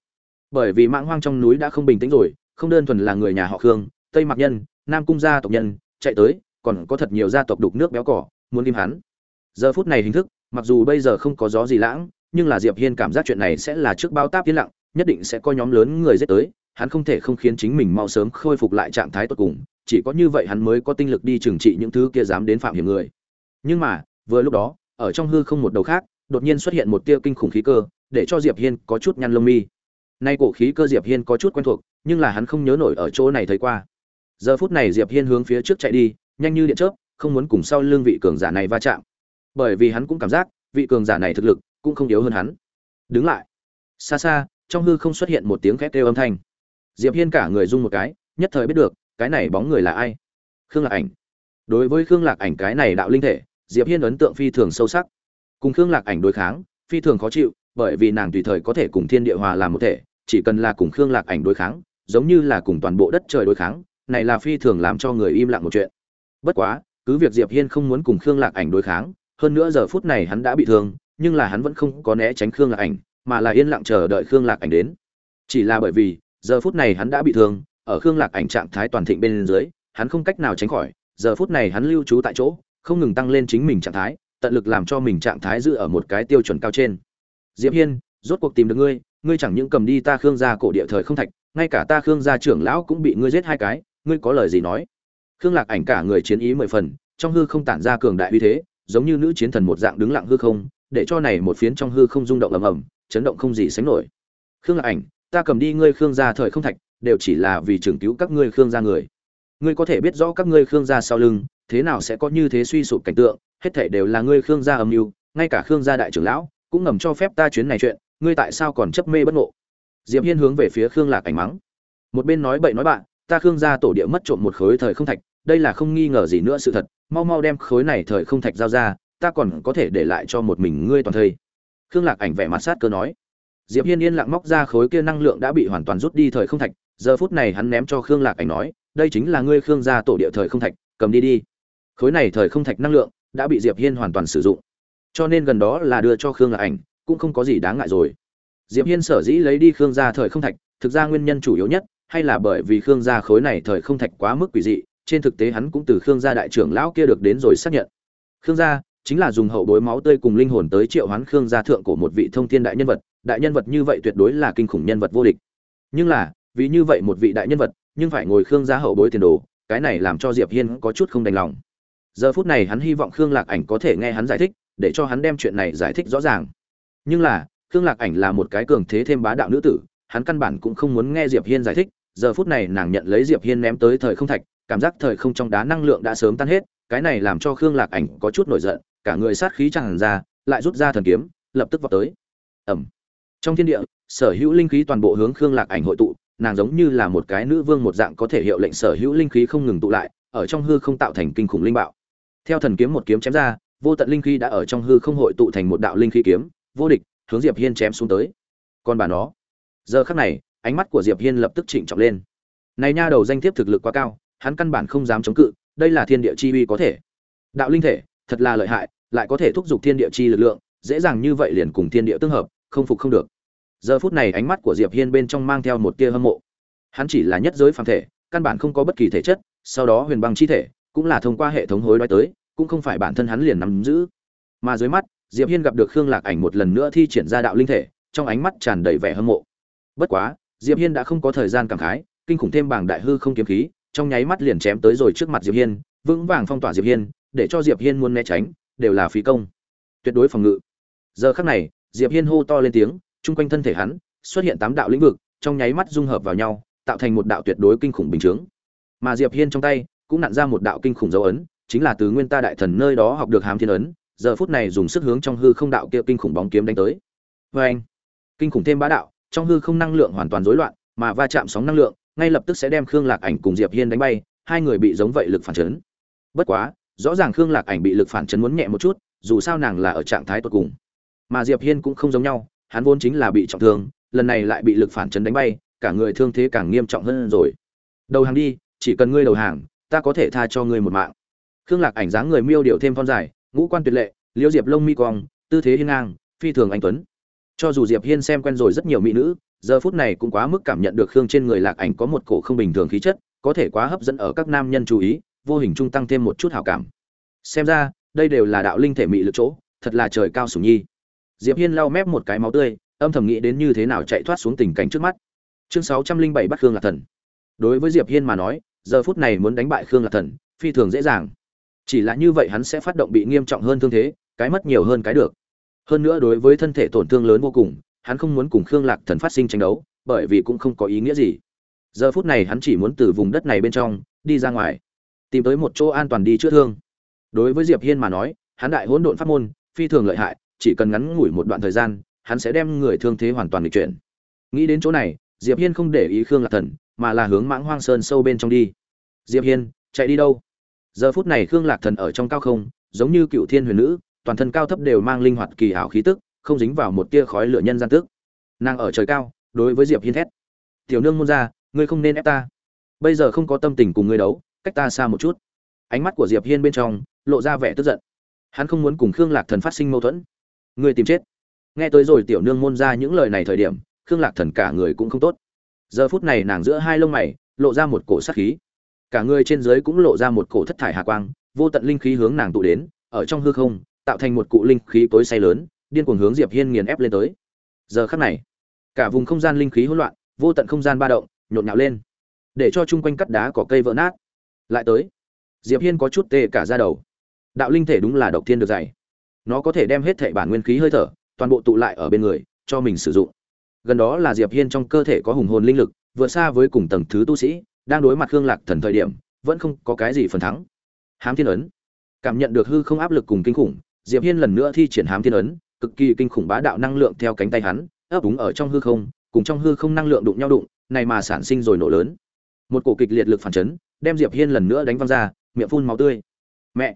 Bởi vì mạng hoang trong núi đã không bình tĩnh rồi, không đơn thuần là người nhà họ khương, tây mặc nhân, nam cung gia tộc nhân, chạy tới, còn có thật nhiều gia tộc đục nước béo cỏ, muốn im hắn. Giờ phút này hình thức, mặc dù bây giờ không có gió gì lãng, nhưng là diệp hiên cảm giác chuyện này sẽ là trước bao táp yên lặng, nhất định sẽ có nhóm lớn người giết tới, hắn không thể không khiến chính mình mau sớm khôi phục lại trạng thái tốt cùng, chỉ có như vậy hắn mới có tinh lực đi trừng trị những thứ kia dám đến phạm hiểm người. Nhưng mà, vừa lúc đó, ở trong hư không một đầu khác đột nhiên xuất hiện một tia kinh khủng khí cơ, để cho diệp hiên có chút nhăn lông mi. Nay cổ khí cơ diệp hiên có chút quen thuộc, nhưng là hắn không nhớ nổi ở chỗ này thấy qua. Giờ phút này diệp hiên hướng phía trước chạy đi, nhanh như điện chớp, không muốn cùng sau lưng vị cường giả này va chạm. Bởi vì hắn cũng cảm giác, vị cường giả này thực lực cũng không yếu hơn hắn. Đứng lại. Xa xa, trong hư không xuất hiện một tiếng khét kêu âm thanh. Diệp hiên cả người rung một cái, nhất thời biết được, cái này bóng người là ai? Khương lạc ảnh. Đối với khương lạc ảnh cái này đạo linh thể, diệp hiên ấn tượng phi thường sâu sắc cùng khương lạc ảnh đối kháng, phi thường khó chịu, bởi vì nàng tùy thời có thể cùng thiên địa hòa làm một thể, chỉ cần là cùng khương lạc ảnh đối kháng, giống như là cùng toàn bộ đất trời đối kháng, này là phi thường làm cho người im lặng một chuyện. Bất quá, cứ việc diệp hiên không muốn cùng khương lạc ảnh đối kháng, hơn nữa giờ phút này hắn đã bị thương, nhưng là hắn vẫn không có né tránh khương lạc ảnh, mà là yên lặng chờ đợi khương lạc ảnh đến. Chỉ là bởi vì, giờ phút này hắn đã bị thương, ở khương lạc ảnh trạng thái toàn thịnh bên dưới, hắn không cách nào tránh khỏi, giờ phút này hắn lưu trú tại chỗ, không ngừng tăng lên chính mình trạng thái tận lực làm cho mình trạng thái giữ ở một cái tiêu chuẩn cao trên. Diệp hiên, rốt cuộc tìm được ngươi ngươi chẳng những cầm đi ta khương gia cổ địa thời không thạch, ngay cả ta khương gia trưởng lão cũng bị ngươi giết hai cái, ngươi có lời gì nói? Khương lạc ảnh cả người chiến ý mười phần, trong hư không tản ra cường đại uy thế, giống như nữ chiến thần một dạng đứng lặng hư không, để cho này một phiến trong hư không rung động ầm ầm, chấn động không gì sánh nổi. Khương lạc ảnh, ta cầm đi ngươi khương gia thời không thạch, đều chỉ là vì trưởng cứu các ngươi khương gia người. Ngươi có thể biết rõ các ngươi khương gia sau lưng, thế nào sẽ có như thế suy sụp cảnh tượng hết thảy đều là ngươi khương gia âm mưu, ngay cả khương gia đại trưởng lão cũng ngầm cho phép ta chuyến này chuyện, ngươi tại sao còn chấp mê bất ngộ? Diệp hiên hướng về phía khương lạc ảnh mắng. Một bên nói bậy nói bạn, ta khương gia tổ địa mất trộm một khối thời không thạch, đây là không nghi ngờ gì nữa sự thật, mau mau đem khối này thời không thạch giao ra, ta còn có thể để lại cho một mình ngươi toàn thây. Khương lạc ảnh vẻ mặt sát cơ nói. Diệp hiên yên lặng móc ra khối kia năng lượng đã bị hoàn toàn rút đi thời không thạch, giờ phút này hắn ném cho khương lạc ảnh nói, đây chính là ngươi khương gia tổ địa thời không thạch, cầm đi đi. Khối này thời không thạch năng lượng đã bị diệp hiên hoàn toàn sử dụng. Cho nên gần đó là đưa cho khương là ảnh, cũng không có gì đáng ngại rồi. Diệp hiên sở dĩ lấy đi khương gia thời không thạch, thực ra nguyên nhân chủ yếu nhất hay là bởi vì khương gia khối này thời không thạch quá mức quỷ dị, trên thực tế hắn cũng từ khương gia đại trưởng lão kia được đến rồi xác nhận. Khương gia chính là dùng hậu bối máu tươi cùng linh hồn tới triệu hoán khương gia thượng của một vị thông thiên đại nhân vật, đại nhân vật như vậy tuyệt đối là kinh khủng nhân vật vô địch. Nhưng là, vì như vậy một vị đại nhân vật, nhưng phải ngồi khương gia hậu bối tiền đồ, cái này làm cho diệp hiên có chút không đành lòng giờ phút này hắn hy vọng khương lạc ảnh có thể nghe hắn giải thích, để cho hắn đem chuyện này giải thích rõ ràng. Nhưng là, khương lạc ảnh là một cái cường thế thêm bá đạo nữ tử, hắn căn bản cũng không muốn nghe diệp hiên giải thích. Giờ phút này nàng nhận lấy diệp hiên ném tới thời không thạch, cảm giác thời không trong đá năng lượng đã sớm tan hết, cái này làm cho khương lạc ảnh có chút nổi giận, cả người sát khí tràn ra, lại rút ra thần kiếm, lập tức vọt tới. Ẩm trong thiên địa, sở hữu linh khí toàn bộ hướng khương lạc ảnh hội tụ, nàng giống như là một cái nữ vương một dạng có thể hiệu lệnh sở hữu linh khí không ngừng tụ lại, ở trong hư không tạo thành kinh khủng linh bạo theo thần kiếm một kiếm chém ra, vô tận linh khí đã ở trong hư không hội tụ thành một đạo linh khí kiếm, vô địch, hướng diệp hiên chém xuống tới. Còn bà nó. Giờ khắc này, ánh mắt của diệp hiên lập tức chỉnh trọng lên. Này nha đầu danh thiếp thực lực quá cao, hắn căn bản không dám chống cự, đây là thiên địa chi uy có thể. Đạo linh thể, thật là lợi hại, lại có thể thúc giục thiên địa chi lực lượng, dễ dàng như vậy liền cùng thiên địa tương hợp, không phục không được. Giờ phút này ánh mắt của diệp hiên bên trong mang theo một tia hâm mộ. Hắn chỉ là nhất giới phàm thể, căn bản không có bất kỳ thể chất, sau đó huyền băng chi thể cũng là thông qua hệ thống hối đoái tới, cũng không phải bản thân hắn liền nắm giữ. Mà dưới mắt, diệp hiên gặp được khương lạc ảnh một lần nữa thi triển ra đạo linh thể, trong ánh mắt tràn đầy vẻ hâm mộ. Bất quá, diệp hiên đã không có thời gian cảm khái, kinh khủng thêm bảng đại hư không kiếm khí, trong nháy mắt liền chém tới rồi trước mặt diệp hiên, vững vàng phong tỏa diệp hiên, để cho diệp hiên muốn né tránh, đều là phí công. Tuyệt đối phòng ngự. Giờ khắc này, diệp hiên hô to lên tiếng trung quanh thân thể hắn, xuất hiện tám đạo lĩnh vực, trong nháy mắt dung hợp vào nhau, tạo thành một đạo tuyệt đối kinh khủng bình chứng. mà diệp hiên trong tay cũng nặn ra một đạo kinh khủng dấu ấn, chính là từ nguyên ta đại thần nơi đó học được hám thiên ấn, giờ phút này dùng sức hướng trong hư không đạo kia kinh khủng bóng kiếm đánh tới. Vê anh, kinh khủng thêm bá đạo, trong hư không năng lượng hoàn toàn rối loạn, mà va chạm sóng năng lượng, ngay lập tức sẽ đem khương lạc ảnh cùng diệp hiên đánh bay, hai người bị giống vậy lực phản chấn. Bất quá, rõ ràng khương lạc ảnh bị lực phản chấn muốn nhẹ một chút, dù sao nàng là ở trạng thái tột cùng. Mà diệp hiên cũng không giống nhau, hắn vốn chính là bị trọng thương, lần này lại bị lực phản chấn đánh bay, cả người thương thế càng nghiêm trọng hơn rồi. Đầu hàng đi, chỉ cần ngươi đầu hàng ta có thể tha cho ngươi một mạng. Khương lạc ảnh dáng người miêu điệu thêm phong dài, ngũ quan tuyệt lệ liễu diệp lông mi cong, tư thế hiên ngang, phi thường anh tuấn. Cho dù diệp hiên xem quen rồi rất nhiều mỹ nữ, giờ phút này cũng quá mức cảm nhận được khương trên người lạc ảnh có một cổ không bình thường khí chất, có thể quá hấp dẫn ở các nam nhân chú ý, vô hình trung tăng thêm một chút hảo cảm. Xem ra, đây đều là đạo linh thể mị lực chỗ, thật là trời cao sủng nhi. Diệp hiên lau mép một cái máu tươi, âm thầm nghĩ đến như thế nào chạy thoát xuống tình cảnh trước mắt. Chương sáu trăm linh bảy bắt khương lạc thần. Đối với diệp hiên mà nói giờ phút này muốn đánh bại khương lạc thần, phi thường dễ dàng. Chỉ là như vậy hắn sẽ phát động bị nghiêm trọng hơn thương thế, cái mất nhiều hơn cái được. Hơn nữa đối với thân thể tổn thương lớn vô cùng, hắn không muốn cùng khương lạc thần phát sinh tranh đấu, bởi vì cũng không có ý nghĩa gì. Giờ phút này hắn chỉ muốn từ vùng đất này bên trong, đi ra ngoài, tìm tới một chỗ an toàn đi chữa thương. Đối với diệp hiên mà nói, hắn đại hỗn độn pháp môn, phi thường lợi hại, chỉ cần ngắn ngủi một đoạn thời gian, hắn sẽ đem người thương thế hoàn toàn lịch chuyển. Nghĩ đến chỗ này, diệp hiên không để ý khương lạc thần mà là hướng mãng hoang sơn sâu bên trong đi. Diệp hiên, chạy đi đâu? Giờ phút này khương lạc thần ở trong cao không, giống như cựu thiên huyền nữ, toàn thân cao thấp đều mang linh hoạt kỳ ảo khí tức, không dính vào một tia khói lửa nhân gian tức. Nàng ở trời cao, đối với diệp hiên thét. Tiểu nương môn ra, ngươi không nên ép ta. Bây giờ không có tâm tình cùng ngươi đấu, cách ta xa một chút. Ánh mắt của diệp hiên bên trong, lộ ra vẻ tức giận. Hắn không muốn cùng khương lạc thần phát sinh mâu thuẫn. Ngươi tìm chết. Nghe tới rồi tiểu nương môn ra những lời này thời điểm, khương lạc thần cả người cũng không tốt giờ phút này nàng giữa hai lông mày, lộ ra một cổ sát khí. Cả người trên dưới cũng lộ ra một cổ thất thải hà quang, vô tận linh khí hướng nàng tụ đến, ở trong hư không, tạo thành một cụ linh khí tối say lớn, điên cuồng hướng diệp hiên nghiền ép lên tới. Giờ khắc này, cả vùng không gian linh khí hỗn loạn, vô tận không gian ba động, nhộn nhạo lên. Để cho chung quanh cắt đá cỏ cây vỡ nát. Lại tới, diệp hiên có chút tê cả ra đầu. Đạo linh thể đúng là độc thiên được dạy. Nó có thể đem hết thể bản nguyên khí hơi thở, toàn bộ tụ lại ở bên người, cho mình sử dụng gần đó là diệp hiên trong cơ thể có hùng hồn linh lực, vượt xa với cùng tầng thứ tu sĩ, đang đối mặt hương lạc thần thời điểm, vẫn không có cái gì phần thắng. Hám thiên ấn. Cảm nhận được hư không áp lực cùng kinh khủng, diệp hiên lần nữa thi triển hám thiên ấn, cực kỳ kinh khủng bá đạo năng lượng theo cánh tay hắn, ấp úng ở trong hư không, cùng trong hư không năng lượng đụng nhau đụng, này mà sản sinh rồi nổ lớn. Một cổ kịch liệt lực phản chấn, đem diệp hiên lần nữa đánh văng ra, miệng phun máu tươi. Mẹ!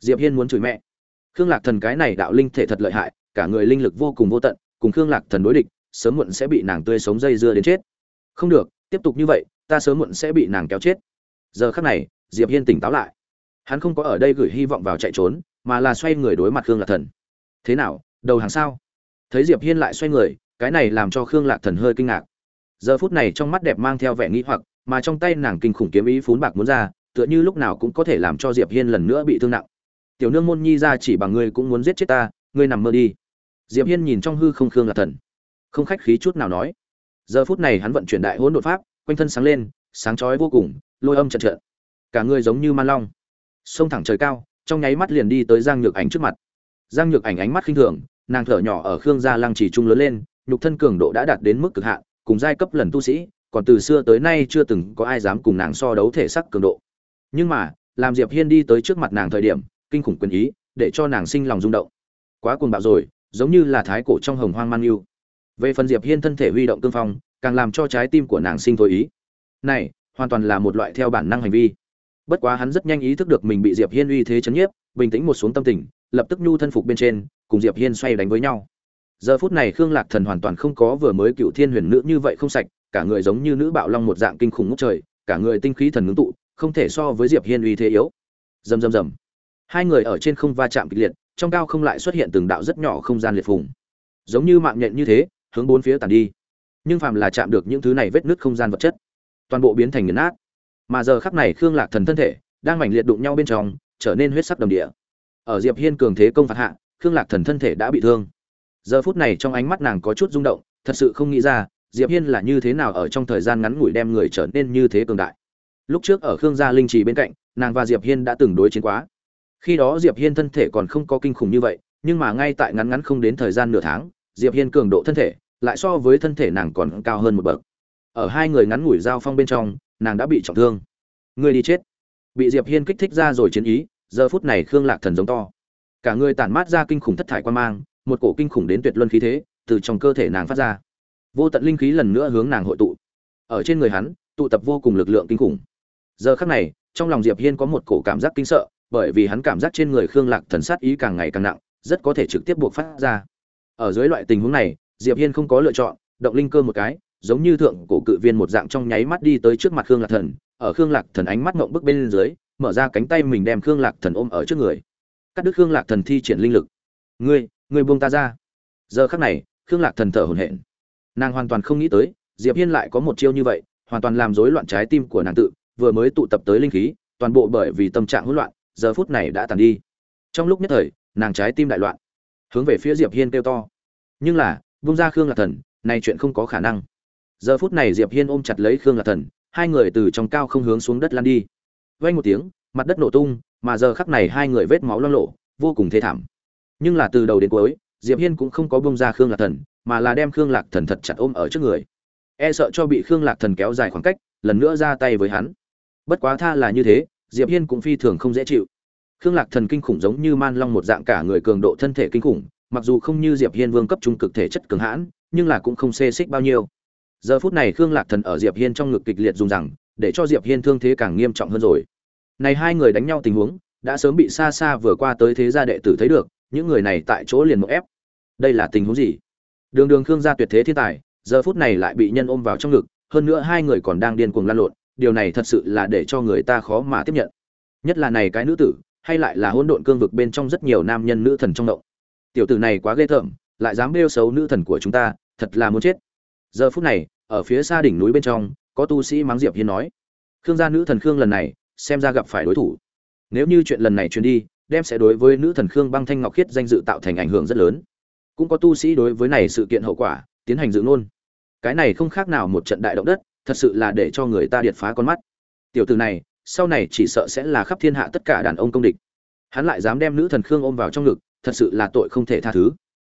Diệp hiên muốn chửi mẹ. Khương lạc thần cái này đạo linh thể thật lợi hại, cả người linh lực vô cùng vô tận, cùng khương lạc thần đối địch sớm muộn sẽ bị nàng tươi sống dây dưa đến chết. Không được, tiếp tục như vậy, ta sớm muộn sẽ bị nàng kéo chết. Giờ khắc này, diệp hiên tỉnh táo lại. Hắn không có ở đây gửi hy vọng vào chạy trốn, mà là xoay người đối mặt khương lạc thần. Thế nào, đầu hàng sao? Thấy diệp hiên lại xoay người, cái này làm cho khương lạc thần hơi kinh ngạc. Giờ phút này trong mắt đẹp mang theo vẻ nghĩ hoặc, mà trong tay nàng kinh khủng kiếm ý phún bạc muốn ra, tựa như lúc nào cũng có thể làm cho diệp hiên lần nữa bị thương nặng. Tiểu nương môn nhi ra chỉ bằng ngươi cũng muốn giết chết ta, ngươi nằm mơ đi. Diệp hiên nhìn trong hư không khương lạc thần không khách khí chút nào nói. Giờ phút này hắn vận chuyển đại hỗn đột pháp, quanh thân sáng lên, sáng chói vô cùng, lôi âm trận trận. Cả người giống như man long. Sông thẳng trời cao, trong nháy mắt liền đi tới giang nhược ảnh trước mặt. Giang nhược ảnh ánh mắt khinh thường, nàng thở nhỏ ở khương gia lăng trì trung lớn lên, nhục thân cường độ đã đạt đến mức cực hạn, cùng giai cấp lần tu sĩ, còn từ xưa tới nay chưa từng có ai dám cùng nàng so đấu thể sắc cường độ. Nhưng mà làm diệp hiên đi tới trước mặt nàng thời điểm, kinh khủng quyền ý, để cho nàng sinh lòng rung động. Quá cuồng bạo rồi, giống như là thái cổ trong hồng hoang man yêu về phần diệp hiên thân thể huy động cương phong, càng làm cho trái tim của nàng sinh thôi ý. Này, hoàn toàn là một loại theo bản năng hành vi. Bất quá hắn rất nhanh ý thức được mình bị diệp hiên uy thế chấn nhiếp, bình tĩnh một xuống tâm tình, lập tức nhu thân phục bên trên, cùng diệp hiên xoay đánh với nhau. Giờ phút này khương lạc thần hoàn toàn không có vừa mới cựu thiên huyền nữ như vậy không sạch, cả người giống như nữ bạo long một dạng kinh khủng ngút trời, cả người tinh khí thần ngưng tụ, không thể so với diệp hiên uy thế yếu. Rầm rầm rầm. Hai người ở trên không va chạm kịch liệt, trong cao không lại xuất hiện từng đạo rất nhỏ không gian liệt phùng. Giống như mạng nhện như thế hướng bốn phía tàn đi. Nhưng phàm là chạm được những thứ này vết nứt không gian vật chất, toàn bộ biến thành nghiền nát. Mà giờ khắc này khương lạc thần thân thể đang mảnh liệt đụng nhau bên trong, trở nên huyết sắc đồng địa. Ở diệp hiên cường thế công phạt hạ, khương lạc thần thân thể đã bị thương. Giờ phút này trong ánh mắt nàng có chút rung động, thật sự không nghĩ ra, diệp hiên là như thế nào ở trong thời gian ngắn ngủi đem người trở nên như thế cường đại. Lúc trước ở khương gia linh trì bên cạnh, nàng và diệp hiên đã từng đối chiến quá. Khi đó diệp hiên thân thể còn không có kinh khủng như vậy, nhưng mà ngay tại ngắn ngắn không đến thời gian nửa tháng diệp hiên cường độ thân thể, lại so với thân thể nàng còn cao hơn một bậc. Ở hai người ngắn ngủi giao phong bên trong, nàng đã bị trọng thương. Người đi chết. Bị diệp hiên kích thích ra rồi chiến ý, giờ phút này khương lạc thần giống to. Cả người tản mát ra kinh khủng thất thải quan mang, một cổ kinh khủng đến tuyệt luân khí thế, từ trong cơ thể nàng phát ra. Vô tận linh khí lần nữa hướng nàng hội tụ. Ở trên người hắn, tụ tập vô cùng lực lượng kinh khủng. Giờ khắc này, trong lòng diệp hiên có một cổ cảm giác kinh sợ, bởi vì hắn cảm giác trên người khương lạc thần sát ý càng ngày càng nặng, rất có thể trực tiếp buộc phát ra ở dưới loại tình huống này, diệp hiên không có lựa chọn, động linh cơ một cái, giống như thượng cổ cự viên một dạng trong nháy mắt đi tới trước mặt khương lạc thần, ở khương lạc thần ánh mắt ngộng bức bên dưới, mở ra cánh tay mình đem khương lạc thần ôm ở trước người. Cắt đứt khương lạc thần thi triển linh lực. Ngươi ngươi buông ta ra. Giờ khắc này, khương lạc thần thở hổn hển. Nàng hoàn toàn không nghĩ tới, diệp hiên lại có một chiêu như vậy, hoàn toàn làm rối loạn trái tim của nàng tự, vừa mới tụ tập tới linh khí, toàn bộ bởi vì tâm trạng hỗn loạn, giờ phút này đã tàn đi. Trong lúc nhất thời, nàng trái tim đại loạn hướng về phía diệp hiên kêu to. Nhưng là vung ra khương lạc thần, này chuyện không có khả năng. Giờ phút này diệp hiên ôm chặt lấy khương lạc thần, hai người từ trong cao không hướng xuống đất lăn đi. Vang một tiếng, mặt đất nổ tung, mà giờ khắc này hai người vết máu loang lộ vô cùng thê thảm. Nhưng là từ đầu đến cuối, diệp hiên cũng không có bông ra khương lạc thần, mà là đem khương lạc thần thật chặt ôm ở trước người. E sợ cho bị khương lạc thần kéo dài khoảng cách, lần nữa ra tay với hắn. Bất quá tha là như thế, diệp hiên cũng phi thường không dễ chịu khương lạc thần kinh khủng giống như man long một dạng cả người cường độ thân thể kinh khủng, mặc dù không như diệp hiên vương cấp trung cực thể chất cường hãn, nhưng là cũng không xê xích bao nhiêu. Giờ phút này khương lạc thần ở diệp hiên trong ngực kịch liệt dùng rằng, để cho diệp hiên thương thế càng nghiêm trọng hơn rồi. Này hai người đánh nhau tình huống, đã sớm bị xa xa vừa qua tới thế gia đệ tử thấy được, những người này tại chỗ liền một ép. Đây là tình huống gì? Đường đường khương gia tuyệt thế thiên tài, giờ phút này lại bị nhân ôm vào trong ngực, hơn nữa hai người còn đang điên cuồng lan lộn, điều này thật sự là để cho người ta khó mà tiếp nhận. Nhất là này cái nữ tử hay lại là hỗn độn cương vực bên trong rất nhiều nam nhân nữ thần trong động. Tiểu tử này quá ghê tởm, lại dám bêu xấu nữ thần của chúng ta, thật là muốn chết. Giờ phút này, ở phía xa đỉnh núi bên trong, có tu sĩ mắng diệp hiên nói, khương gia nữ thần khương lần này, xem ra gặp phải đối thủ. Nếu như chuyện lần này truyền đi, đem sẽ đối với nữ thần khương băng thanh ngọc khiết danh dự tạo thành ảnh hưởng rất lớn. Cũng có tu sĩ đối với này sự kiện hậu quả, tiến hành dự ngôn. Cái này không khác nào một trận đại động đất, thật sự là để cho người ta điệt phá con mắt. Tiểu tử này sau này chỉ sợ sẽ là khắp thiên hạ tất cả đàn ông công địch. Hắn lại dám đem nữ thần khương ôm vào trong ngực, thật sự là tội không thể tha thứ.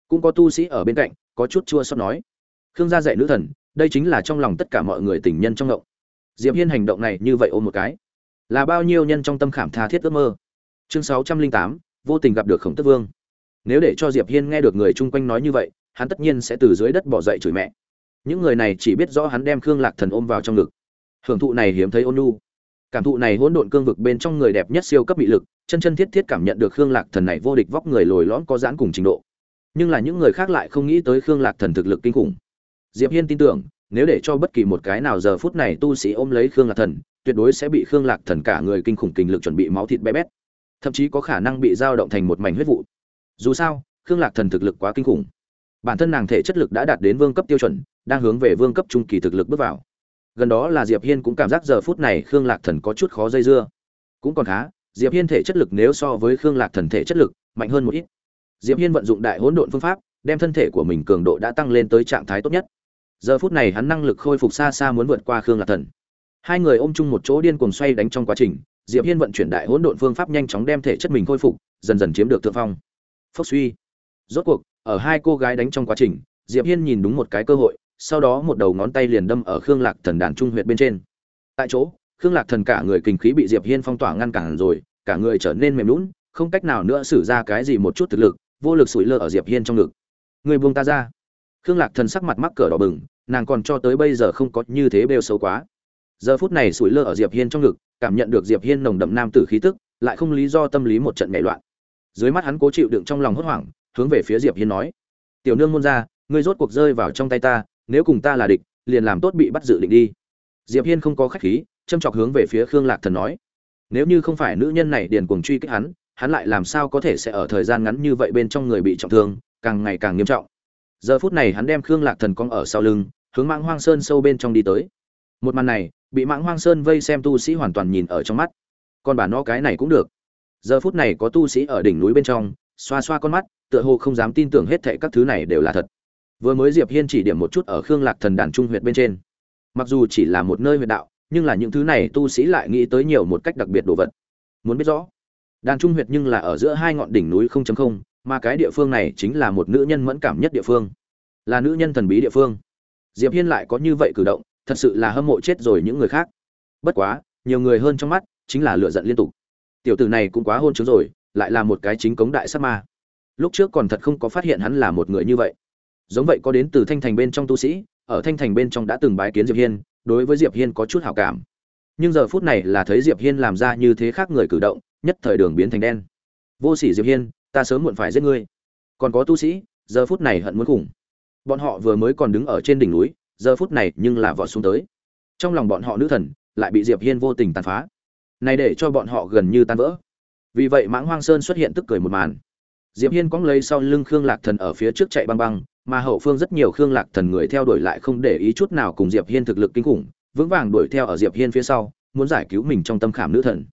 Cũng có tu sĩ ở bên cạnh, có chút chua xót nói, khương gia dạy nữ thần, đây chính là trong lòng tất cả mọi người tình nhân trong ngộng. Diệp hiên hành động này như vậy ôm một cái, là bao nhiêu nhân trong tâm khảm tha thiết ước mơ. Chương sáu trăm linh tám, vô tình gặp được khổng tức vương. Nếu để cho diệp hiên nghe được người chung quanh nói như vậy, hắn tất nhiên sẽ từ dưới đất bỏ dậy chửi mẹ. Những người này chỉ biết rõ hắn đem khương lạc thần ôm vào trong ngực. Hưởng thụ này hiếm thấy ôn nhu cảm thụ này hỗn độn cương vực bên trong người đẹp nhất siêu cấp bị lực, chân chân thiết thiết cảm nhận được khương lạc thần này vô địch vóc người lồi lõm có giãn cùng trình độ. Nhưng là những người khác lại không nghĩ tới khương lạc thần thực lực kinh khủng. Diệp hiên tin tưởng, nếu để cho bất kỳ một cái nào giờ phút này tu sĩ ôm lấy khương lạc thần, tuyệt đối sẽ bị khương lạc thần cả người kinh khủng kinh lực chuẩn bị máu thịt bé bét. Thậm chí có khả năng bị dao động thành một mảnh huyết vụ. Dù sao, khương lạc thần thực lực quá kinh khủng. Bản thân nàng thể chất lực đã đạt đến vương cấp tiêu chuẩn, đang hướng về vương cấp trung kỳ thực lực bước vào gần đó là diệp hiên cũng cảm giác giờ phút này khương lạc thần có chút khó dây dưa. Cũng còn khá, diệp hiên thể chất lực nếu so với khương lạc thần thể chất lực, mạnh hơn một ít. Diệp hiên vận dụng đại hỗn độn phương pháp, đem thân thể của mình cường độ đã tăng lên tới trạng thái tốt nhất. Giờ phút này hắn năng lực khôi phục xa xa muốn vượt qua khương lạc thần. Hai người ôm chung một chỗ điên cuồng xoay đánh trong quá trình, diệp hiên vận chuyển đại hỗn độn phương pháp nhanh chóng đem thể chất mình khôi phục, dần dần chiếm được thượng phong. Phốc suy. Rốt cuộc, ở hai cô gái đánh trong quá trình, diệp hiên nhìn đúng một cái cơ hội sau đó một đầu ngón tay liền đâm ở khương lạc thần đàn trung huyệt bên trên. Tại chỗ, khương lạc thần cả người kinh khí bị diệp hiên phong tỏa ngăn cản rồi, cả người trở nên mềm lún không cách nào nữa sử ra cái gì một chút thực lực, vô lực sủi lơ ở diệp hiên trong ngực. Người buông ta ra. Khương lạc thần sắc mặt mắc cỡ đỏ bừng, nàng còn cho tới bây giờ không có như thế bêu xấu quá. Giờ phút này sủi lơ ở diệp hiên trong ngực, cảm nhận được diệp hiên nồng đậm nam tử khí tức, lại không lý do tâm lý một trận nhảy loạn. Dưới mắt hắn cố chịu đựng trong lòng hốt hoảng, hướng về phía diệp hiên nói, tiểu nương môn ra, ngươi rốt cuộc rơi vào trong tay ta nếu cùng ta là địch, liền làm tốt bị bắt dự định đi. Diệp hiên không có khách khí, châm chọc hướng về phía khương lạc thần nói. Nếu như không phải nữ nhân này điền cuồng truy kích hắn hắn lại làm sao có thể sẽ ở thời gian ngắn như vậy bên trong người bị trọng thương, càng ngày càng nghiêm trọng. Giờ phút này hắn đem khương lạc thần cong ở sau lưng, hướng mãng hoang sơn sâu bên trong đi tới. Một màn này, bị mãng hoang sơn vây xem tu sĩ hoàn toàn nhìn ở trong mắt. Còn bà nó cái này cũng được. Giờ phút này có tu sĩ ở đỉnh núi bên trong, xoa xoa con mắt, tựa hồ không dám tin tưởng hết thệ các thứ này đều là thật vừa mới diệp hiên chỉ điểm một chút ở khương lạc thần đàn trung huyệt bên trên. Mặc dù chỉ là một nơi huyệt đạo nhưng là những thứ này tu sĩ lại nghĩ tới nhiều một cách đặc biệt đồ vật. Muốn biết rõ đàn trung huyệt nhưng là ở giữa hai ngọn đỉnh núi 0.0, mà cái địa phương này chính là một nữ nhân mẫn cảm nhất địa phương. Là nữ nhân thần bí địa phương. Diệp hiên lại có như vậy cử động thật sự là hâm mộ chết rồi những người khác. Bất quá nhiều người hơn trong mắt chính là lựa giận liên tục. Tiểu tử này cũng quá hôn chứng rồi lại là một cái chính cống đại sát ma. Lúc trước còn thật không có phát hiện hắn là một người như vậy giống vậy có đến từ thanh thành bên trong tu sĩ, ở thanh thành bên trong đã từng bái kiến diệp hiên, đối với diệp hiên có chút hảo cảm. Nhưng giờ phút này là thấy diệp hiên làm ra như thế khác người cử động, nhất thời đường biến thành đen. Vô sỉ diệp hiên, ta sớm muộn phải giết ngươi. Còn có tu sĩ, giờ phút này hận muốn khủng. Bọn họ vừa mới còn đứng ở trên đỉnh núi, giờ phút này nhưng là vọt xuống tới. Trong lòng bọn họ nữ thần, lại bị diệp hiên vô tình tàn phá. Này để cho bọn họ gần như tan vỡ. Vì vậy mãng hoang sơn xuất hiện tức cười một màn. Diệp hiên cóng lấy sau lưng khương lạc thần ở phía trước chạy băng băng mà hậu phương rất nhiều khương lạc thần người theo đuổi lại không để ý chút nào cùng diệp hiên thực lực kinh khủng, vững vàng đuổi theo ở diệp hiên phía sau, muốn giải cứu mình trong tâm khảm nữ thần.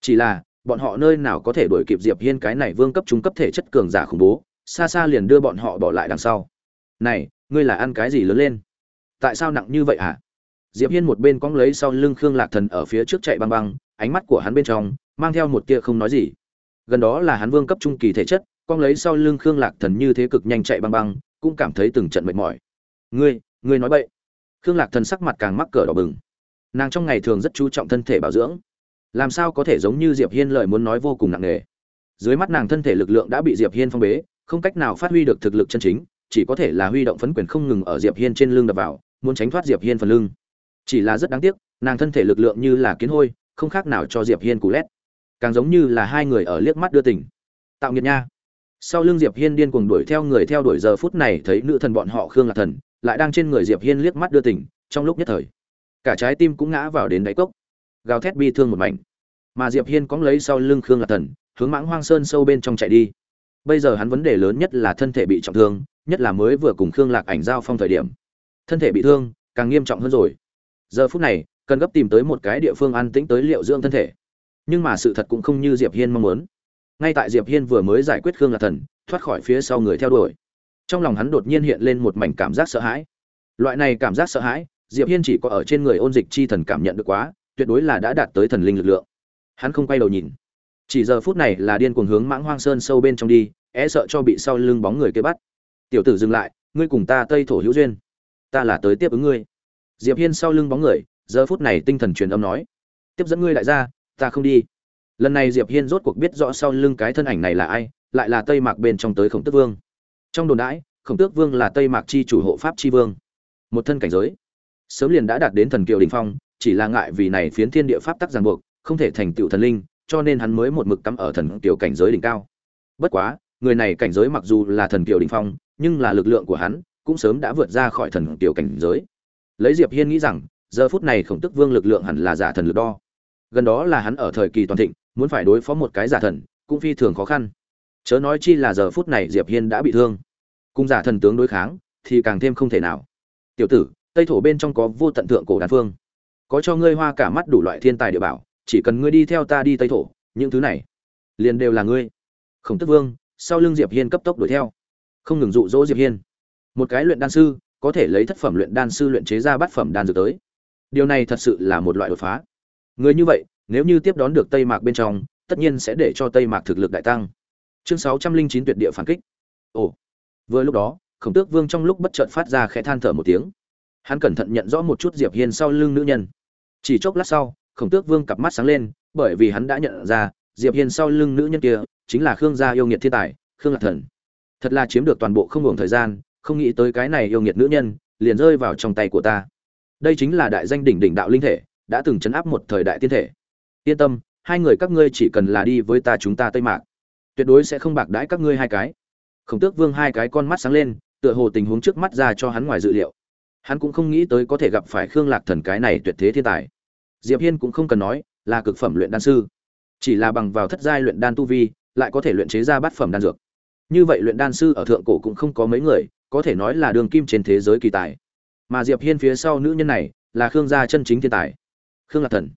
Chỉ là, bọn họ nơi nào có thể đuổi kịp diệp hiên cái này vương cấp trung cấp thể chất cường giả khủng bố, xa xa liền đưa bọn họ bỏ lại đằng sau. Này, ngươi là ăn cái gì lớn lên? Tại sao nặng như vậy hả? Diệp hiên một bên cong lấy sau lưng khương lạc thần ở phía trước chạy băng băng, ánh mắt của hắn bên trong mang theo một tia không nói gì. Gần đó là hắn vương cấp trung kỳ thể chất, cong lấy sau lưng khương lạc thần như thế cực nhanh chạy băng băng cũng cảm thấy từng trận mệt mỏi. Ngươi ngươi nói bậy. Khương lạc thần sắc mặt càng mắc cỡ đỏ bừng. Nàng trong ngày thường rất chú trọng thân thể bảo dưỡng. Làm sao có thể giống như diệp hiên lời muốn nói vô cùng nặng nề. Dưới mắt nàng thân thể lực lượng đã bị diệp hiên phong bế, không cách nào phát huy được thực lực chân chính, chỉ có thể là huy động phấn quyền không ngừng ở diệp hiên trên lưng đập vào, muốn tránh thoát diệp hiên phần lưng. Chỉ là rất đáng tiếc, nàng thân thể lực lượng như là kiến hôi, không khác nào cho diệp hiên cú lét. Càng giống như là hai người ở liếc mắt đưa tình. Tạo nghiệt nha sau lưng diệp hiên điên cuồng đuổi theo người theo đuổi giờ phút này thấy nữ thần bọn họ khương lạc thần, lại đang trên người diệp hiên liếc mắt đưa tình trong lúc nhất thời, cả trái tim cũng ngã vào đến đáy cốc, gào thét bi thương một mảnh. Mà diệp hiên cóng lấy sau lưng khương lạc thần, hướng mãng hoang sơn sâu bên trong chạy đi. Bây giờ hắn vấn đề lớn nhất là thân thể bị trọng thương, nhất là mới vừa cùng khương lạc ảnh giao phong thời điểm. Thân thể bị thương, càng nghiêm trọng hơn rồi. Giờ phút này, cần gấp tìm tới một cái địa phương an tĩnh tới liệu dưỡng thân thể. Nhưng mà sự thật cũng không như diệp hiên mong muốn ngay tại diệp hiên vừa mới giải quyết khương lạc thần, thoát khỏi phía sau người theo đuổi. Trong lòng hắn đột nhiên hiện lên một mảnh cảm giác sợ hãi. Loại này cảm giác sợ hãi, diệp hiên chỉ có ở trên người ôn dịch chi thần cảm nhận được quá, tuyệt đối là đã đạt tới thần linh lực lượng. Hắn không quay đầu nhìn. Chỉ giờ phút này là điên cuồng hướng mãng hoang sơn sâu bên trong đi e sợ cho bị sau lưng bóng người kia bắt. Tiểu tử dừng lại, ngươi cùng ta tây thổ hữu duyên. Ta là tới tiếp ứng ngươi. Diệp hiên sau lưng bóng người, giờ phút này tinh thần truyền âm nói. Tiếp dẫn ngươi lại ra ta không đi lần này diệp hiên rốt cuộc biết rõ sau lưng cái thân ảnh này là ai, lại là tây mạc bên trong tới khổng tước vương. Trong đồn đãi, khổng tước vương là tây mạc chi chủ hộ pháp chi vương. Một thân cảnh giới. Sớm liền đã đạt đến thần kiều đình phong, chỉ là ngại vì này phiến thiên địa pháp tắc ràng buộc, không thể thành tựu thần linh, cho nên hắn mới một mực cắm ở thần kiều cảnh giới đỉnh cao. Bất quá, người này cảnh giới mặc dù là thần kiều đình phong, nhưng là lực lượng của hắn cũng sớm đã vượt ra khỏi thần kiều cảnh giới. Lấy diệp hiên nghĩ rằng, giờ phút này khổng tức vương lực lượng hẳn là giả thần lực đo. Gần đó là hắn ở thời kỳ toàn thịnh muốn phải đối phó một cái giả thần, cũng phi thường khó khăn. Chớ nói chi là giờ phút này diệp hiên đã bị thương. Cùng giả thần tướng đối kháng, thì càng thêm không thể nào. Tiểu tử, tây thổ bên trong có vô tận thượng cổ đan phương có cho ngươi hoa cả mắt đủ loại thiên tài địa bảo, chỉ cần ngươi đi theo ta đi tây thổ, những thứ này liền đều là ngươi. Khổng tức vương, sau lưng diệp hiên cấp tốc đuổi theo. Không ngừng dụ dỗ diệp hiên. Một cái luyện đan sư, có thể lấy thất phẩm luyện đan sư luyện chế ra bát phẩm đan dược tới. Điều này thật sự là một loại đột phá. Người như vậy nếu như tiếp đón được tây mạc bên trong, tất nhiên sẽ để cho tây mạc thực lực đại tăng. Chương sáu trăm linh chín tuyệt địa phản kích. Ồ. Vừa lúc đó, khổng tước vương trong lúc bất chợt phát ra khẽ than thở một tiếng. Hắn cẩn thận nhận rõ một chút diệp hiên sau lưng nữ nhân. Chỉ chốc lát sau, khổng tước vương cặp mắt sáng lên, bởi vì hắn đã nhận ra, diệp hiên sau lưng nữ nhân kia chính là khương gia yêu nghiệt thiên tài, khương lạc thần. Thật là chiếm được toàn bộ không ngừng thời gian, không nghĩ tới cái này yêu nghiệt nữ nhân liền rơi vào trong tay của ta. Đây chính là đại danh đỉnh đỉnh đạo linh thể, đã từng chấn áp một thời đại tiên thể yên tâm, hai người các ngươi chỉ cần là đi với ta chúng ta tây mạc. Tuyệt đối sẽ không bạc đãi các ngươi hai cái. Khổng tước vương hai cái con mắt sáng lên, tựa hồ tình huống trước mắt ra cho hắn ngoài dự liệu. Hắn cũng không nghĩ tới có thể gặp phải khương lạc thần cái này tuyệt thế thiên tài. Diệp hiên cũng không cần nói, là cực phẩm luyện đan sư. Chỉ là bằng vào thất giai luyện đan tu vi, lại có thể luyện chế ra bát phẩm đan dược. Như vậy luyện đan sư ở thượng cổ cũng không có mấy người, có thể nói là đường kim trên thế giới kỳ tài. Mà diệp hiên phía sau nữ nhân này, là khương gia chân chính thiên tài. Khương lạc thần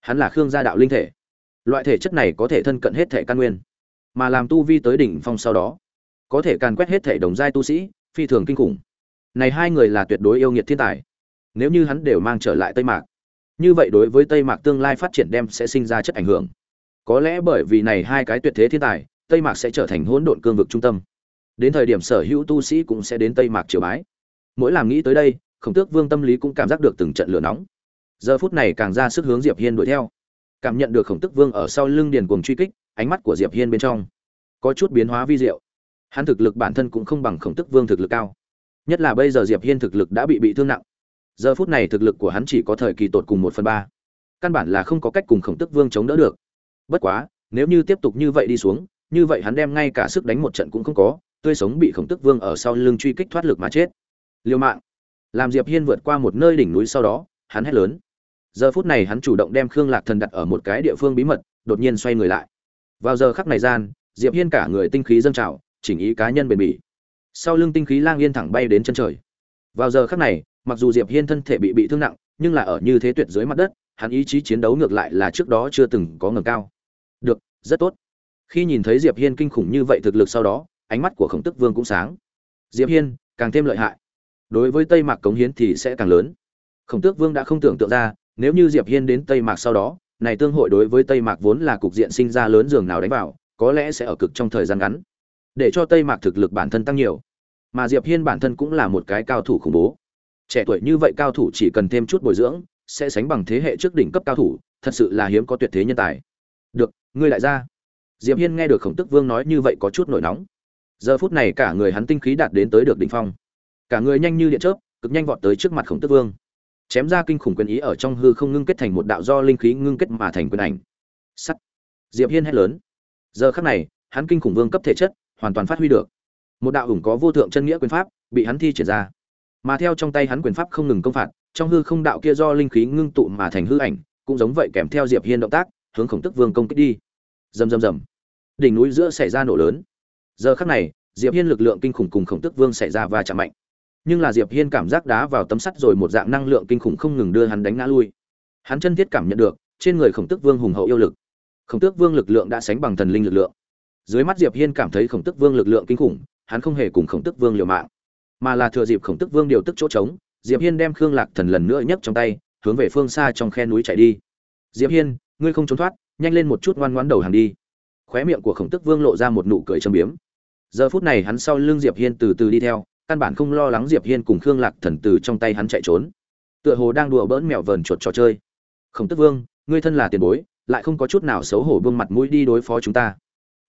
hắn là khương gia đạo linh thể. Loại thể chất này có thể thân cận hết thể căn nguyên, mà làm tu vi tới đỉnh phong sau đó, có thể càn quét hết thể đồng giai tu sĩ, phi thường kinh khủng. Này hai người là tuyệt đối yêu nghiệt thiên tài. Nếu như hắn đều mang trở lại tây mạc, như vậy đối với tây mạc tương lai phát triển đem sẽ sinh ra chất ảnh hưởng. Có lẽ bởi vì này hai cái tuyệt thế thiên tài, tây mạc sẽ trở thành hỗn độn cương vực trung tâm. Đến thời điểm sở hữu tu sĩ cũng sẽ đến tây mạc triều bái. Mỗi làm nghĩ tới đây, khổng tước vương tâm lý cũng cảm giác được từng trận lửa nóng giờ phút này càng ra sức hướng diệp hiên đuổi theo. Cảm nhận được khổng tức vương ở sau lưng điền cuồng truy kích, ánh mắt của diệp hiên bên trong có chút biến hóa vi diệu. Hắn thực lực bản thân cũng không bằng khổng tức vương thực lực cao. Nhất là bây giờ diệp hiên thực lực đã bị bị thương nặng. Giờ phút này thực lực của hắn chỉ có thời kỳ tột cùng một phần ba. Căn bản là không có cách cùng khổng tức vương chống đỡ được. Bất quá, nếu như tiếp tục như vậy đi xuống, như vậy hắn đem ngay cả sức đánh một trận cũng không có, tươi sống bị khổng tức vương ở sau lưng truy kích thoát lực mà chết. Liều mạng. Làm diệp hiên vượt qua một nơi đỉnh núi sau đó, hắn hét lớn giờ phút này hắn chủ động đem khương lạc thần đặt ở một cái địa phương bí mật, đột nhiên xoay người lại. Vào giờ khắc này gian, diệp hiên cả người tinh khí dâng trào, chỉnh ý cá nhân bền bỉ. Sau lưng tinh khí lang yên thẳng bay đến chân trời. Vào giờ khắc này, mặc dù diệp hiên thân thể bị bị thương nặng, nhưng là ở như thế tuyệt dưới mặt đất, hắn ý chí chiến đấu ngược lại là trước đó chưa từng có ngầm cao. Được, rất tốt. Khi nhìn thấy diệp hiên kinh khủng như vậy thực lực sau đó, ánh mắt của khổng tức vương cũng sáng. Diệp hiên, càng thêm lợi hại. Đối với tây mạc cống hiến thì sẽ càng lớn. Khổng tước vương đã không tưởng tượng ra nếu như diệp hiên đến tây mạc sau đó, này tương hội đối với tây mạc vốn là cục diện sinh ra lớn giường nào đánh vào, có lẽ sẽ ở cực trong thời gian ngắn, để cho tây mạc thực lực bản thân tăng nhiều. Mà diệp hiên bản thân cũng là một cái cao thủ khủng bố. Trẻ tuổi như vậy cao thủ chỉ cần thêm chút bồi dưỡng, sẽ sánh bằng thế hệ trước đỉnh cấp cao thủ, thật sự là hiếm có tuyệt thế nhân tài. Được, ngươi lại ra. Diệp hiên nghe được khổng tức vương nói như vậy có chút nổi nóng. Giờ phút này cả người hắn tinh khí đạt đến tới được đỉnh phong. Cả người nhanh như điện chớp, cực nhanh vọt tới trước mặt khổng tức vương chém ra kinh khủng quyền ý ở trong hư không ngưng kết thành một đạo do linh khí ngưng kết mà thành quyền ảnh. Sắt. Diệp hiên hét lớn. Giờ khắc này, hắn kinh khủng vương cấp thể chất, hoàn toàn phát huy được. Một đạo ủng có vô thượng chân nghĩa quyền pháp, bị hắn thi triển ra. Mà theo trong tay hắn quyền pháp không ngừng công phạt, trong hư không đạo kia do linh khí ngưng tụ mà thành hư ảnh, cũng giống vậy kèm theo diệp hiên động tác, hướng khổng tức vương công kích đi. Rầm rầm rầm. Đỉnh núi giữa xảy ra nổ lớn. Giờ khắc này, diệp hiên lực lượng kinh khủng cùng khổng tức vương xảy ra va chạm mạnh nhưng là diệp hiên cảm giác đá vào tấm sắt rồi một dạng năng lượng kinh khủng không ngừng đưa hắn đánh ngã lui. Hắn chân thiết cảm nhận được, trên người khổng Tước vương hùng hậu yêu lực. Khổng tước vương lực lượng đã sánh bằng thần linh lực lượng. Dưới mắt diệp hiên cảm thấy khổng Tước vương lực lượng kinh khủng, hắn không hề cùng khổng Tước vương liều mạng, mà là thừa dịp khổng Tước vương điều tức chỗ trống, diệp hiên đem khương lạc thần lần nữa nhấc trong tay, hướng về phương xa trong khe núi chạy đi. Diệp hiên, ngươi không trốn thoát, nhanh lên một chút ngoan ngoãn đầu hàng đi. Khóe miệng của khổng Tước vương lộ ra một nụ cười châm biếm. Giờ phút này hắn sau lưng diệp hiên từ từ đi theo căn bản không lo lắng diệp hiên cùng khương lạc thần từ trong tay hắn chạy trốn. Tựa hồ đang đùa bỡn mèo vờn chuột trò chơi. Khổng tức vương, ngươi thân là tiền bối, lại không có chút nào xấu hổ buông mặt mũi đi đối phó chúng ta.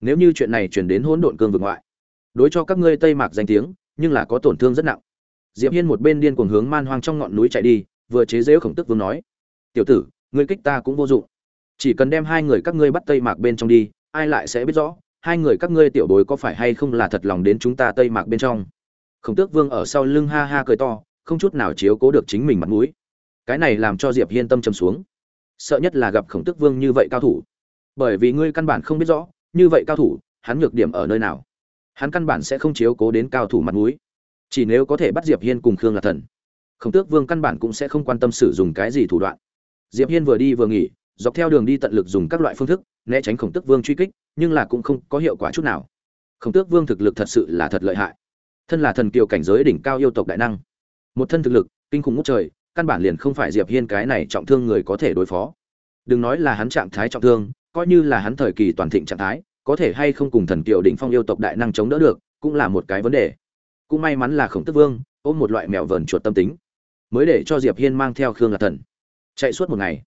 Nếu như chuyện này chuyển đến hỗn độn cương vực ngoại, đối cho các ngươi tây mạc danh tiếng, nhưng là có tổn thương rất nặng. Diệp hiên một bên điên cuồng hướng man hoang trong ngọn núi chạy đi, vừa chế giễu khổng tức vương nói, tiểu tử, ngươi kích ta cũng vô dụng. Chỉ cần đem hai người các ngươi bắt tây mạc bên trong đi, ai lại sẽ biết rõ, hai người các ngươi tiểu bối có phải hay không là thật lòng đến chúng ta tây mạc bên trong khổng tước vương ở sau lưng ha ha cười to, không chút nào chiếu cố được chính mình mặt mũi. Cái này làm cho diệp hiên tâm trầm xuống. Sợ nhất là gặp khổng tước vương như vậy cao thủ. Bởi vì ngươi căn bản không biết rõ, như vậy cao thủ, hắn nhược điểm ở nơi nào. Hắn căn bản sẽ không chiếu cố đến cao thủ mặt mũi. Chỉ nếu có thể bắt diệp hiên cùng khương là thần, khổng tước vương căn bản cũng sẽ không quan tâm sử dụng cái gì thủ đoạn. Diệp hiên vừa đi vừa nghỉ, dọc theo đường đi tận lực dùng các loại phương thức, né tránh khổng tước vương truy kích, nhưng là cũng không có hiệu quả chút nào. Khổng tước vương thực lực thật sự là thật lợi hại thân là thần kiều cảnh giới đỉnh cao yêu tộc đại năng. Một thân thực lực, kinh khủng ngút trời, căn bản liền không phải diệp hiên cái này trọng thương người có thể đối phó. Đừng nói là hắn trạng thái trọng thương, coi như là hắn thời kỳ toàn thịnh trạng thái, có thể hay không cùng thần kiều đỉnh phong yêu tộc đại năng chống đỡ được, cũng là một cái vấn đề. Cũng may mắn là khổng tức vương, ôm một loại mèo vờn chuột tâm tính, mới để cho diệp hiên mang theo khương lạc thần. Chạy suốt một ngày.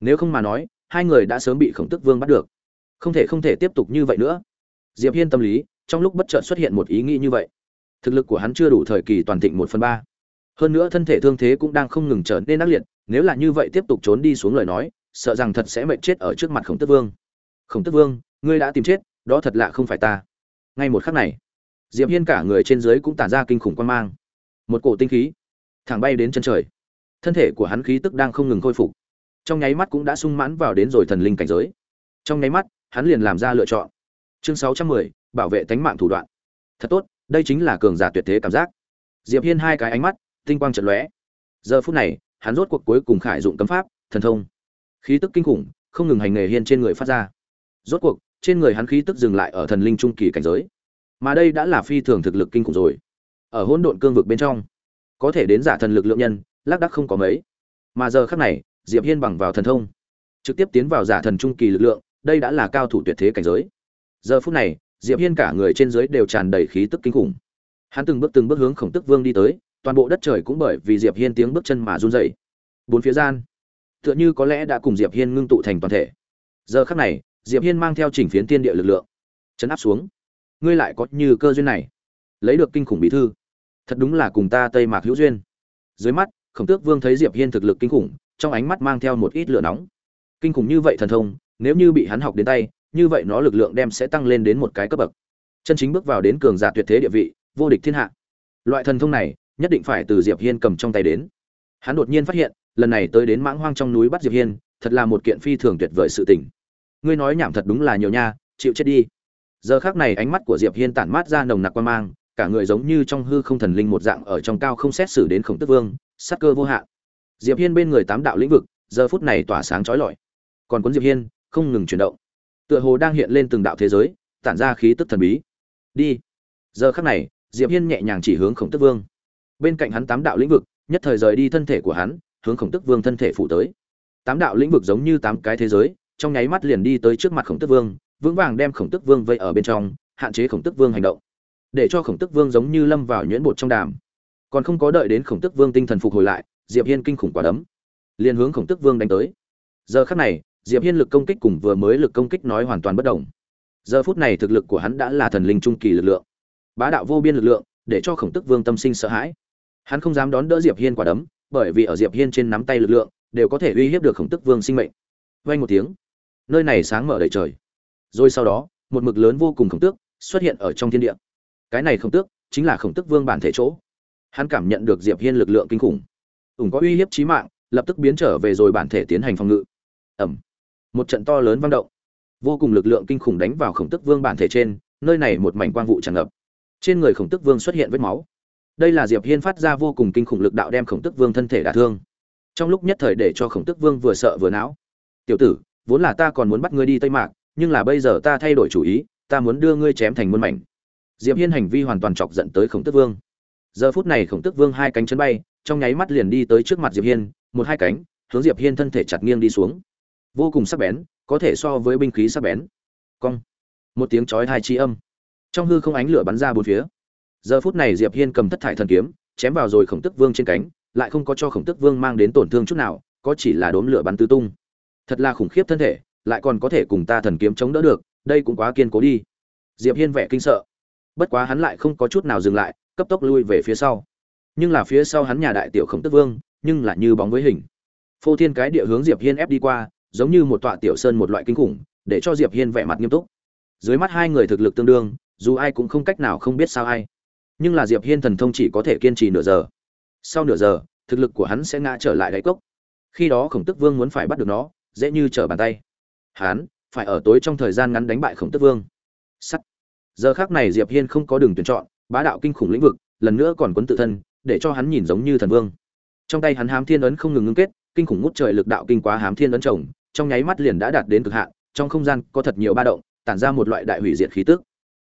Nếu không mà nói, hai người đã sớm bị khổng tức vương bắt được. Không thể không thể tiếp tục như vậy nữa. Diệp hiên tâm lý, trong lúc bất chợt xuất hiện một ý nghĩ như vậy thực lực của hắn chưa đủ thời kỳ toàn thịnh một phần ba. Hơn nữa thân thể thương thế cũng đang không ngừng trở nên ác liệt nếu là như vậy tiếp tục trốn đi xuống lời nói sợ rằng thật sẽ mệt chết ở trước mặt khổng tức vương. Khổng tức vương ngươi đã tìm chết đó thật lạ không phải ta. Ngay một khắc này diệp hiên cả người trên dưới cũng tản ra kinh khủng quan mang. Một cổ tinh khí thẳng bay đến chân trời. Thân thể của hắn khí tức đang không ngừng khôi phục. Trong nháy mắt cũng đã sung mãn vào đến rồi thần linh cảnh giới. Trong nháy mắt hắn liền làm ra lựa chọn. Chương 610, bảo vệ tánh mạng thủ đoạn. Thật tốt đây chính là cường giả tuyệt thế cảm giác. Diệp hiên hai cái ánh mắt, tinh quang trận lóe. Giờ phút này, hắn rốt cuộc cuối cùng khải dụng cấm pháp, thần thông. Khí tức kinh khủng, không ngừng hành nghề hiên trên người phát ra. Rốt cuộc, trên người hắn khí tức dừng lại ở thần linh trung kỳ cảnh giới. Mà đây đã là phi thường thực lực kinh khủng rồi. Ở hỗn độn cương vực bên trong, có thể đến giả thần lực lượng nhân, lác đắc không có mấy. Mà giờ khắc này, diệp hiên bằng vào thần thông, trực tiếp tiến vào giả thần trung kỳ lực lượng, đây đã là cao thủ tuyệt thế cảnh giới. Giờ phút này diệp hiên cả người trên dưới đều tràn đầy khí tức kinh khủng. Hắn từng bước từng bước hướng khổng tức vương đi tới, toàn bộ đất trời cũng bởi vì diệp hiên tiếng bước chân mà run rẩy. Bốn phía gian, tựa như có lẽ đã cùng diệp hiên ngưng tụ thành toàn thể. Giờ khắc này, diệp hiên mang theo chỉnh phiến tiên địa lực lượng, chấn áp xuống. Ngươi lại có như cơ duyên này, lấy được kinh khủng bí thư. Thật đúng là cùng ta tây mạc hữu duyên. Dưới mắt, khổng tước vương thấy diệp hiên thực lực kinh khủng, trong ánh mắt mang theo một ít lửa nóng. Kinh khủng như vậy thần thông, nếu như bị hắn học đến tay như vậy nó lực lượng đem sẽ tăng lên đến một cái cấp bậc. Chân chính bước vào đến cường giả tuyệt thế địa vị, vô địch thiên hạ. Loại thần thông này, nhất định phải từ diệp hiên cầm trong tay đến. Hắn đột nhiên phát hiện, lần này tới đến mãng hoang trong núi bắt diệp hiên, thật là một kiện phi thường tuyệt vời sự tình. Ngươi nói nhảm thật đúng là nhiều nha, chịu chết đi. Giờ khác này ánh mắt của diệp hiên tản mát ra nồng nặc quan mang, cả người giống như trong hư không thần linh một dạng ở trong cao không xét xử đến khổng tức vương sát cơ vô hạn. Diệp hiên bên người tám đạo lĩnh vực, giờ phút này tỏa sáng chói lọi. Còn cuốn diệp hiên, không ngừng chuyển động tựa hồ đang hiện lên từng đạo thế giới, tản ra khí tức thần bí. Đi. Giờ khắc này, diệp hiên nhẹ nhàng chỉ hướng khổng tức vương. Bên cạnh hắn tám đạo lĩnh vực, nhất thời rời đi thân thể của hắn, hướng khổng tức vương thân thể phủ tới. Tám đạo lĩnh vực giống như tám cái thế giới, trong nháy mắt liền đi tới trước mặt khổng tức vương, vững vàng đem khổng tức vương vây ở bên trong, hạn chế khổng tức vương hành động. Để cho khổng tức vương giống như lâm vào nhuyễn bột trong đàm. Còn không có đợi đến khổng tức vương tinh thần phục hồi lại, diệp hiên kinh khủng quả đấm, liền hướng khổng tức vương đánh tới. Giờ khắc này diệp hiên lực công kích cùng vừa mới lực công kích nói hoàn toàn bất đồng. Giờ phút này thực lực của hắn đã là thần linh trung kỳ lực lượng, bá đạo vô biên lực lượng, để cho khổng tức vương tâm sinh sợ hãi. Hắn không dám đón đỡ diệp hiên quả đấm, bởi vì ở diệp hiên trên nắm tay lực lượng, đều có thể uy hiếp được khổng tức vương sinh mệnh. Vang một tiếng, nơi này sáng mở đầy trời. Rồi sau đó, một mực lớn vô cùng khổng tước xuất hiện ở trong thiên địa. Cái này khổng tước chính là khổng tước vương bản thể chỗ. Hắn cảm nhận được diệp hiên lực lượng kinh khủng. Ủng có uy hiếp chí mạng, lập tức biến trở về rồi bản thể tiến hành phòng ngự. Ẩm một trận to lớn vang động. Vô cùng lực lượng kinh khủng đánh vào khổng tức vương bản thể trên, nơi này một mảnh quang vụ tràn ngập. Trên người khổng tức vương xuất hiện vết máu. Đây là diệp hiên phát ra vô cùng kinh khủng lực đạo đem khổng tức vương thân thể đả thương. Trong lúc nhất thời để cho khổng tức vương vừa sợ vừa não. Tiểu tử, vốn là ta còn muốn bắt ngươi đi tây mạc, nhưng là bây giờ ta thay đổi chủ ý, ta muốn đưa ngươi chém thành muôn mảnh. Diệp hiên hành vi hoàn toàn chọc giận tới khổng tức vương. Giờ phút này khổng tức vương hai cánh chân bay, trong nháy mắt liền đi tới trước mặt diệp hiên, một hai cánh, hướng diệp hiên thân thể chặt nghiêng đi xuống vô cùng sắc bén, có thể so với binh khí sắc bén. Cong. Một tiếng chói hai chi âm. Trong hư không ánh lửa bắn ra bốn phía. Giờ phút này diệp hiên cầm thất thải thần kiếm, chém vào rồi khổng tức vương trên cánh, lại không có cho khổng tức vương mang đến tổn thương chút nào, có chỉ là đốm lửa bắn tứ tung. Thật là khủng khiếp thân thể, lại còn có thể cùng ta thần kiếm chống đỡ được, đây cũng quá kiên cố đi. Diệp hiên vẻ kinh sợ. Bất quá hắn lại không có chút nào dừng lại, cấp tốc lui về phía sau. Nhưng là phía sau hắn nhà đại tiểu khổng tức vương, nhưng là như bóng với hình. Phô thiên cái địa hướng diệp hiên ép đi qua giống như một tọa tiểu sơn một loại kinh khủng, để cho diệp hiên vẻ mặt nghiêm túc. Dưới mắt hai người thực lực tương đương, dù ai cũng không cách nào không biết sao ai. Nhưng là diệp hiên thần thông chỉ có thể kiên trì nửa giờ. Sau nửa giờ, thực lực của hắn sẽ ngã trở lại đáy cốc. Khi đó khổng tức vương muốn phải bắt được nó, dễ như trở bàn tay. Hắn phải ở tối trong thời gian ngắn đánh bại khổng tức vương. Sắt. Giờ khắc này diệp hiên không có đường tuyển chọn, bá đạo kinh khủng lĩnh vực, lần nữa còn quấn tự thân, để cho hắn nhìn giống như thần vương. Trong tay hắn hám thiên ấn không ngừng ngưng kết, kinh khủng ngút trời lực đạo kinh quá hám thiên ấn trồng trong nháy mắt liền đã đạt đến cực hạn, trong không gian có thật nhiều ba động, tản ra một loại đại hủy diệt khí tức.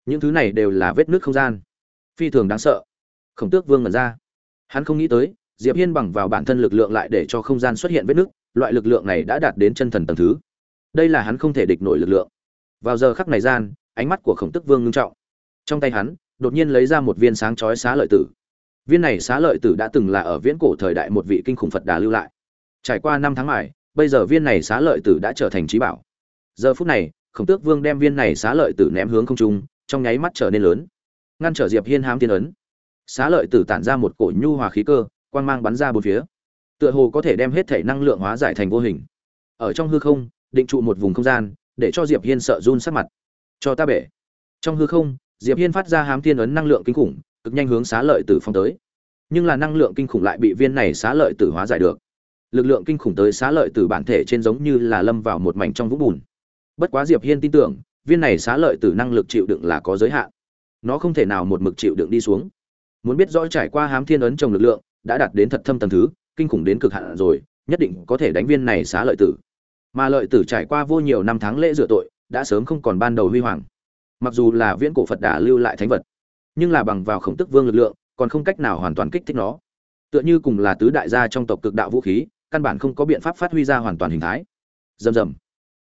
Những thứ này đều là vết nứt không gian. Phi thường đáng sợ. Khổng tước vương ngẩn ra. Hắn không nghĩ tới, diệp hiên bằng vào bản thân lực lượng lại để cho không gian xuất hiện vết nứt, loại lực lượng này đã đạt đến chân thần tầng thứ. Đây là hắn không thể địch nổi lực lượng. Vào giờ khắc này gian, ánh mắt của khổng tước vương ngưng trọng. Trong tay hắn, đột nhiên lấy ra một viên sáng chói xá lợi tử. Viên này xá lợi tử đã từng là ở viễn cổ thời đại một vị kinh khủng phật đà lưu lại. Trải qua năm tháng mải bây giờ viên này xá lợi tử đã trở thành trí bảo. Giờ phút này, khổng tước vương đem viên này xá lợi tử ném hướng không trung, trong nháy mắt trở nên lớn. Ngăn trở diệp hiên hám tiên ấn. Xá lợi tử tản ra một cổ nhu hòa khí cơ, quang mang bắn ra bốn phía. Tựa hồ có thể đem hết thể năng lượng hóa giải thành vô hình. Ở trong hư không, định trụ một vùng không gian, để cho diệp hiên sợ run sắc mặt. Cho ta bể. Trong hư không, diệp hiên phát ra hám tiên ấn năng lượng kinh khủng, cực nhanh hướng xá lợi tử phong tới. Nhưng là năng lượng kinh khủng lại bị viên này xá lợi tử hóa giải được lực lượng kinh khủng tới xá lợi tử bản thể trên giống như là lâm vào một mảnh trong vũng bùn. Bất quá diệp hiên tin tưởng, viên này xá lợi tử năng lực chịu đựng là có giới hạn. Nó không thể nào một mực chịu đựng đi xuống. Muốn biết rõ trải qua hám thiên ấn trồng lực lượng, đã đạt đến thật thâm tầng thứ, kinh khủng đến cực hạn rồi, nhất định có thể đánh viên này xá lợi tử. Mà lợi tử trải qua vô nhiều năm tháng lễ rửa tội, đã sớm không còn ban đầu huy hoàng. Mặc dù là viễn cổ phật đã lưu lại thánh vật, nhưng là bằng vào khổng tức vương lực lượng, còn không cách nào hoàn toàn kích thích nó. Tựa như cùng là tứ đại gia trong tộc cực đạo vũ khí căn bản không có biện pháp phát huy ra hoàn toàn hình thái. Rầm rầm.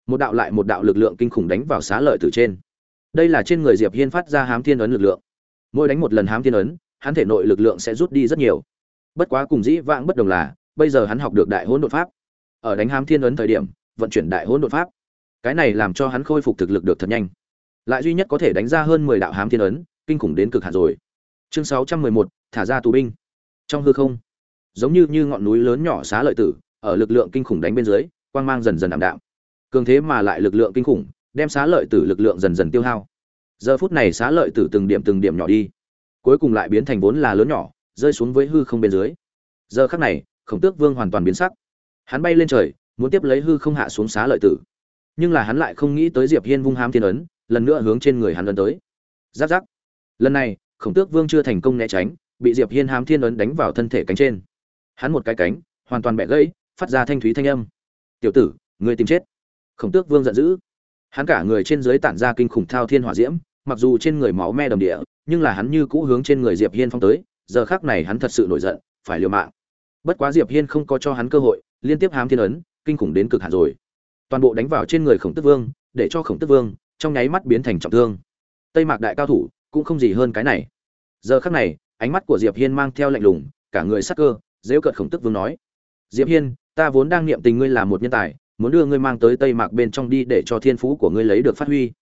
Một đạo lại một đạo lực lượng kinh khủng đánh vào xá lợi tử trên. Đây là trên người diệp hiên phát ra hám thiên ấn lực lượng. Mỗi đánh một lần hám thiên ấn, hắn thể nội lực lượng sẽ rút đi rất nhiều. Bất quá cùng dĩ vãng bất đồng là, bây giờ hắn học được đại hỗn đột pháp. Ở đánh hám thiên ấn thời điểm, vận chuyển đại hỗn đột pháp. Cái này làm cho hắn khôi phục thực lực được thật nhanh. Lại duy nhất có thể đánh ra hơn mười đạo hám thiên ấn, kinh khủng đến cực hạn rồi. Chương sáu trăm mười một, thả ra tù binh. Trong hư không giống như như ngọn núi lớn nhỏ xá lợi tử, ở lực lượng kinh khủng đánh bên dưới, quang mang dần dần ảm đạm. Cường thế mà lại lực lượng kinh khủng, đem xá lợi tử lực lượng dần dần tiêu hao. Giờ phút này xá lợi tử từng điểm từng điểm nhỏ đi, cuối cùng lại biến thành vốn là lớn nhỏ, rơi xuống với hư không bên dưới. Giờ khắc này, khổng tước vương hoàn toàn biến sắc. Hắn bay lên trời, muốn tiếp lấy hư không hạ xuống xá lợi tử. Nhưng là hắn lại không nghĩ tới diệp hiên vung hám thiên ấn, lần nữa hướng trên người hắn ấn tới. Giáp giáp. Lần này, khổng tước vương chưa thành công né tránh, bị diệp hiên hám thiên ấn đánh vào thân thể cánh trên hắn một cái cánh, hoàn toàn bẻ gãy, phát ra thanh thúy thanh âm. Tiểu tử người tìm chết. Khổng tước vương giận dữ. Hắn cả người trên dưới tản ra kinh khủng thao thiên hỏa diễm, mặc dù trên người máu me đầm địa, nhưng là hắn như cũ hướng trên người diệp hiên phong tới, giờ khác này hắn thật sự nổi giận, phải liều mạng. Bất quá diệp hiên không có cho hắn cơ hội, liên tiếp hám thiên ấn, kinh khủng đến cực hạn rồi. Toàn bộ đánh vào trên người khổng tước vương, để cho khổng tước vương trong nháy mắt biến thành trọng thương. Tây mạc đại cao thủ cũng không gì hơn cái này. Giờ khắc này, ánh mắt của diệp hiên mang theo lạnh lùng, cả người sắc cơ dễu cợt khổng tước vương nói, diệp hiên, ta vốn đang niệm tình ngươi là một nhân tài, muốn đưa ngươi mang tới tây mạc bên trong đi để cho thiên phú của ngươi lấy được phát huy.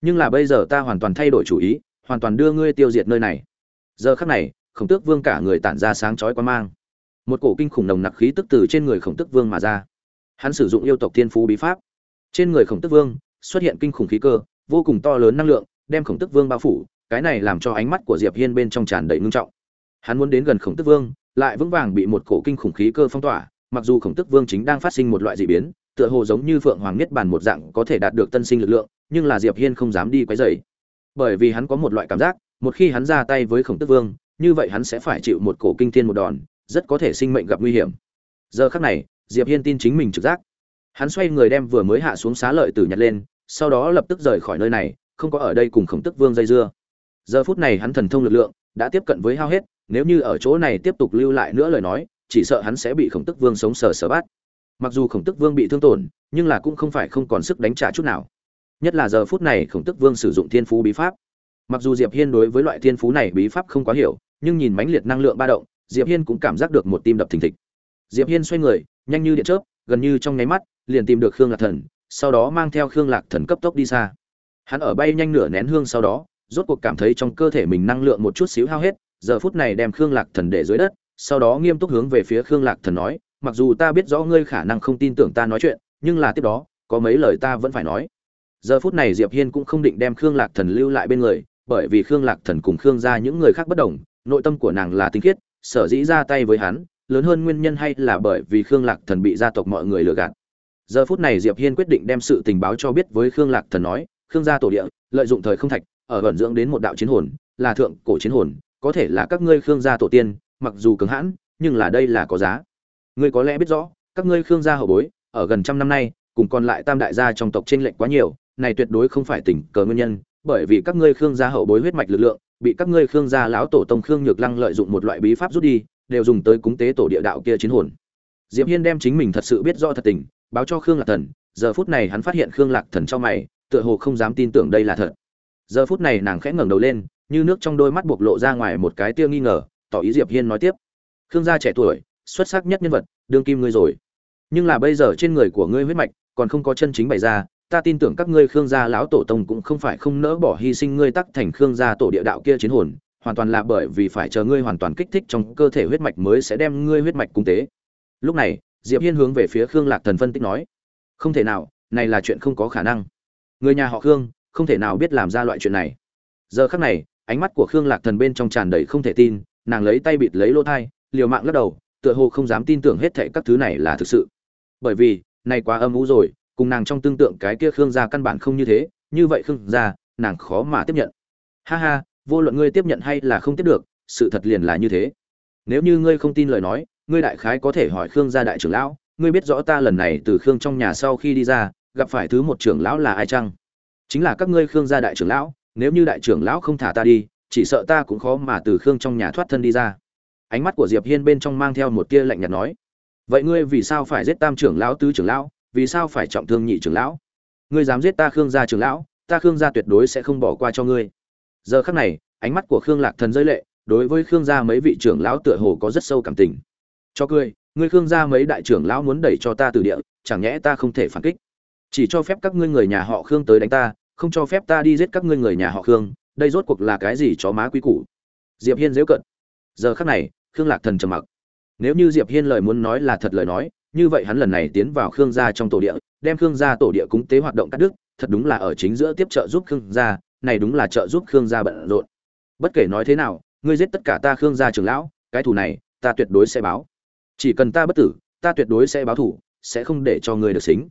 Nhưng là bây giờ ta hoàn toàn thay đổi chủ ý, hoàn toàn đưa ngươi tiêu diệt nơi này. Giờ khắc này, khổng tước vương cả người tản ra sáng chói quan mang. Một cổ kinh khủng nồng nặc khí tức từ trên người khổng tước vương mà ra. Hắn sử dụng yêu tộc thiên phú bí pháp. Trên người khổng tước vương xuất hiện kinh khủng khí cơ, vô cùng to lớn năng lượng, đem khổng tước vương bao phủ, cái này làm cho ánh mắt của diệp hiên bên trong tràn đầy ngưng trọng. Hắn muốn đến gần khổng tước vương lại vững vàng bị một cổ kinh khủng khí cơ phong tỏa, mặc dù khổng tước vương chính đang phát sinh một loại dị biến, tựa hồ giống như phượng hoàng niết bàn một dạng có thể đạt được tân sinh lực lượng, nhưng là diệp hiên không dám đi quấy rầy. Bởi vì hắn có một loại cảm giác, một khi hắn ra tay với khổng tước vương, như vậy hắn sẽ phải chịu một cổ kinh thiên một đòn, rất có thể sinh mệnh gặp nguy hiểm. Giờ khắc này, diệp hiên tin chính mình trực giác. Hắn xoay người đem vừa mới hạ xuống xá lợi tử nhặt lên, sau đó lập tức rời khỏi nơi này, không có ở đây cùng khổng tước vương dây dưa. Giờ phút này hắn thần thông lực lượng đã tiếp cận với hao hết nếu như ở chỗ này tiếp tục lưu lại nữa lời nói, chỉ sợ hắn sẽ bị khổng tức vương sống sờ sờ bát. Mặc dù khổng tức vương bị thương tổn, nhưng là cũng không phải không còn sức đánh trả chút nào. Nhất là giờ phút này khổng tức vương sử dụng thiên phú bí pháp. Mặc dù diệp hiên đối với loại thiên phú này bí pháp không quá hiểu, nhưng nhìn mãnh liệt năng lượng ba động, diệp hiên cũng cảm giác được một tim đập thình thịch. Diệp hiên xoay người, nhanh như điện chớp, gần như trong nháy mắt, liền tìm được khương lạc thần, sau đó mang theo khương lạc thần cấp tốc đi xa. Hắn ở bay nhanh nửa nén hương sau đó, rốt cuộc cảm thấy trong cơ thể mình năng lượng một chút xíu hao hết giờ phút này đem khương lạc thần để dưới đất, sau đó nghiêm túc hướng về phía khương lạc thần nói, mặc dù ta biết rõ ngươi khả năng không tin tưởng ta nói chuyện, nhưng là tiếp đó, có mấy lời ta vẫn phải nói. Giờ phút này diệp hiên cũng không định đem khương lạc thần lưu lại bên người, bởi vì khương lạc thần cùng khương gia những người khác bất đồng, nội tâm của nàng là tinh khiết, sở dĩ ra tay với hắn, lớn hơn nguyên nhân hay là bởi vì khương lạc thần bị gia tộc mọi người lừa gạt. Giờ phút này diệp hiên quyết định đem sự tình báo cho biết với khương lạc thần nói, khương gia tổ địa, lợi dụng thời không thạch, ở gần dưỡng đến một đạo chiến hồn, là thượng cổ chiến hồn có thể là các ngươi khương gia tổ tiên, mặc dù cứng hãn, nhưng là đây là có giá. Ngươi có lẽ biết rõ, các ngươi khương gia hậu bối, ở gần trăm năm nay, cùng còn lại tam đại gia trong tộc trên lệnh quá nhiều, này tuyệt đối không phải tình cờ nguyên nhân, bởi vì các ngươi khương gia hậu bối huyết mạch lực lượng, bị các ngươi khương gia lão tổ tông khương nhược lăng lợi dụng một loại bí pháp rút đi, đều dùng tới cúng tế tổ địa đạo kia chiến hồn. Diệp hiên đem chính mình thật sự biết rõ thật tình, báo cho khương lạc thần, giờ phút này hắn phát hiện khương lạc thần trong mày, tựa hồ không dám tin tưởng đây là thật. Giờ phút này nàng khẽ ngẩng đầu lên như nước trong đôi mắt buộc lộ ra ngoài một cái tia nghi ngờ, tỏ ý diệp hiên nói tiếp. Khương gia trẻ tuổi, xuất sắc nhất nhân vật, đương kim ngươi rồi. Nhưng là bây giờ trên người của ngươi huyết mạch, còn không có chân chính bày ra, ta tin tưởng các ngươi khương gia lão tổ tông cũng không phải không nỡ bỏ hy sinh ngươi tắc thành khương gia tổ địa đạo kia chiến hồn, hoàn toàn là bởi vì phải chờ ngươi hoàn toàn kích thích trong cơ thể huyết mạch mới sẽ đem ngươi huyết mạch cung tế. Lúc này, diệp hiên hướng về phía khương lạc thần phân tích nói, không thể nào, này là chuyện không có khả năng. Người nhà họ khương, không thể nào biết làm ra loại chuyện này. Giờ khắc này ánh mắt của khương lạc thần bên trong tràn đầy không thể tin, nàng lấy tay bịt lấy lỗ thai, liều mạng lắc đầu, tựa hồ không dám tin tưởng hết thệ các thứ này là thực sự. Bởi vì, này quá âm u rồi, cùng nàng trong tương tượng cái kia khương gia căn bản không như thế, như vậy khương gia, nàng khó mà tiếp nhận. Ha ha, vô luận ngươi tiếp nhận hay là không tiếp được, sự thật liền là như thế. Nếu như ngươi không tin lời nói, ngươi đại khái có thể hỏi khương gia đại trưởng lão, ngươi biết rõ ta lần này từ khương trong nhà sau khi đi ra, gặp phải thứ một trưởng lão là ai chăng? Chính là các ngươi khương gia đại trưởng lão nếu như đại trưởng lão không thả ta đi, chỉ sợ ta cũng khó mà từ khương trong nhà thoát thân đi ra. Ánh mắt của diệp hiên bên trong mang theo một tia lạnh nhạt nói, vậy ngươi vì sao phải giết tam trưởng lão, tứ trưởng lão? Vì sao phải trọng thương nhị trưởng lão? Ngươi dám giết ta khương gia trưởng lão, ta khương gia tuyệt đối sẽ không bỏ qua cho ngươi. Giờ khắc này, ánh mắt của khương lạc thần rơi lệ, đối với khương gia mấy vị trưởng lão tựa hồ có rất sâu cảm tình. Cho cười, ngươi khương gia mấy đại trưởng lão muốn đẩy cho ta từ địa, chẳng nhẽ ta không thể phản kích? Chỉ cho phép các ngươi người nhà họ khương tới đánh ta không cho phép ta đi giết các ngươi người nhà họ khương, đây rốt cuộc là cái gì chó má quý củ? Diệp hiên dễu cận giờ khắc này, khương lạc thần trầm mặc. Nếu như diệp hiên lời muốn nói là thật lời nói, như vậy hắn lần này tiến vào khương gia trong tổ địa, đem khương gia tổ địa cúng tế hoạt động cắt đứt, thật đúng là ở chính giữa tiếp trợ giúp khương gia, này đúng là trợ giúp khương gia bận rộn. Bất kể nói thế nào, ngươi giết tất cả ta khương gia trưởng lão, cái thù này, ta tuyệt đối sẽ báo. Chỉ cần ta bất tử, ta tuyệt đối sẽ báo thù, sẽ không để cho ngươi được xính.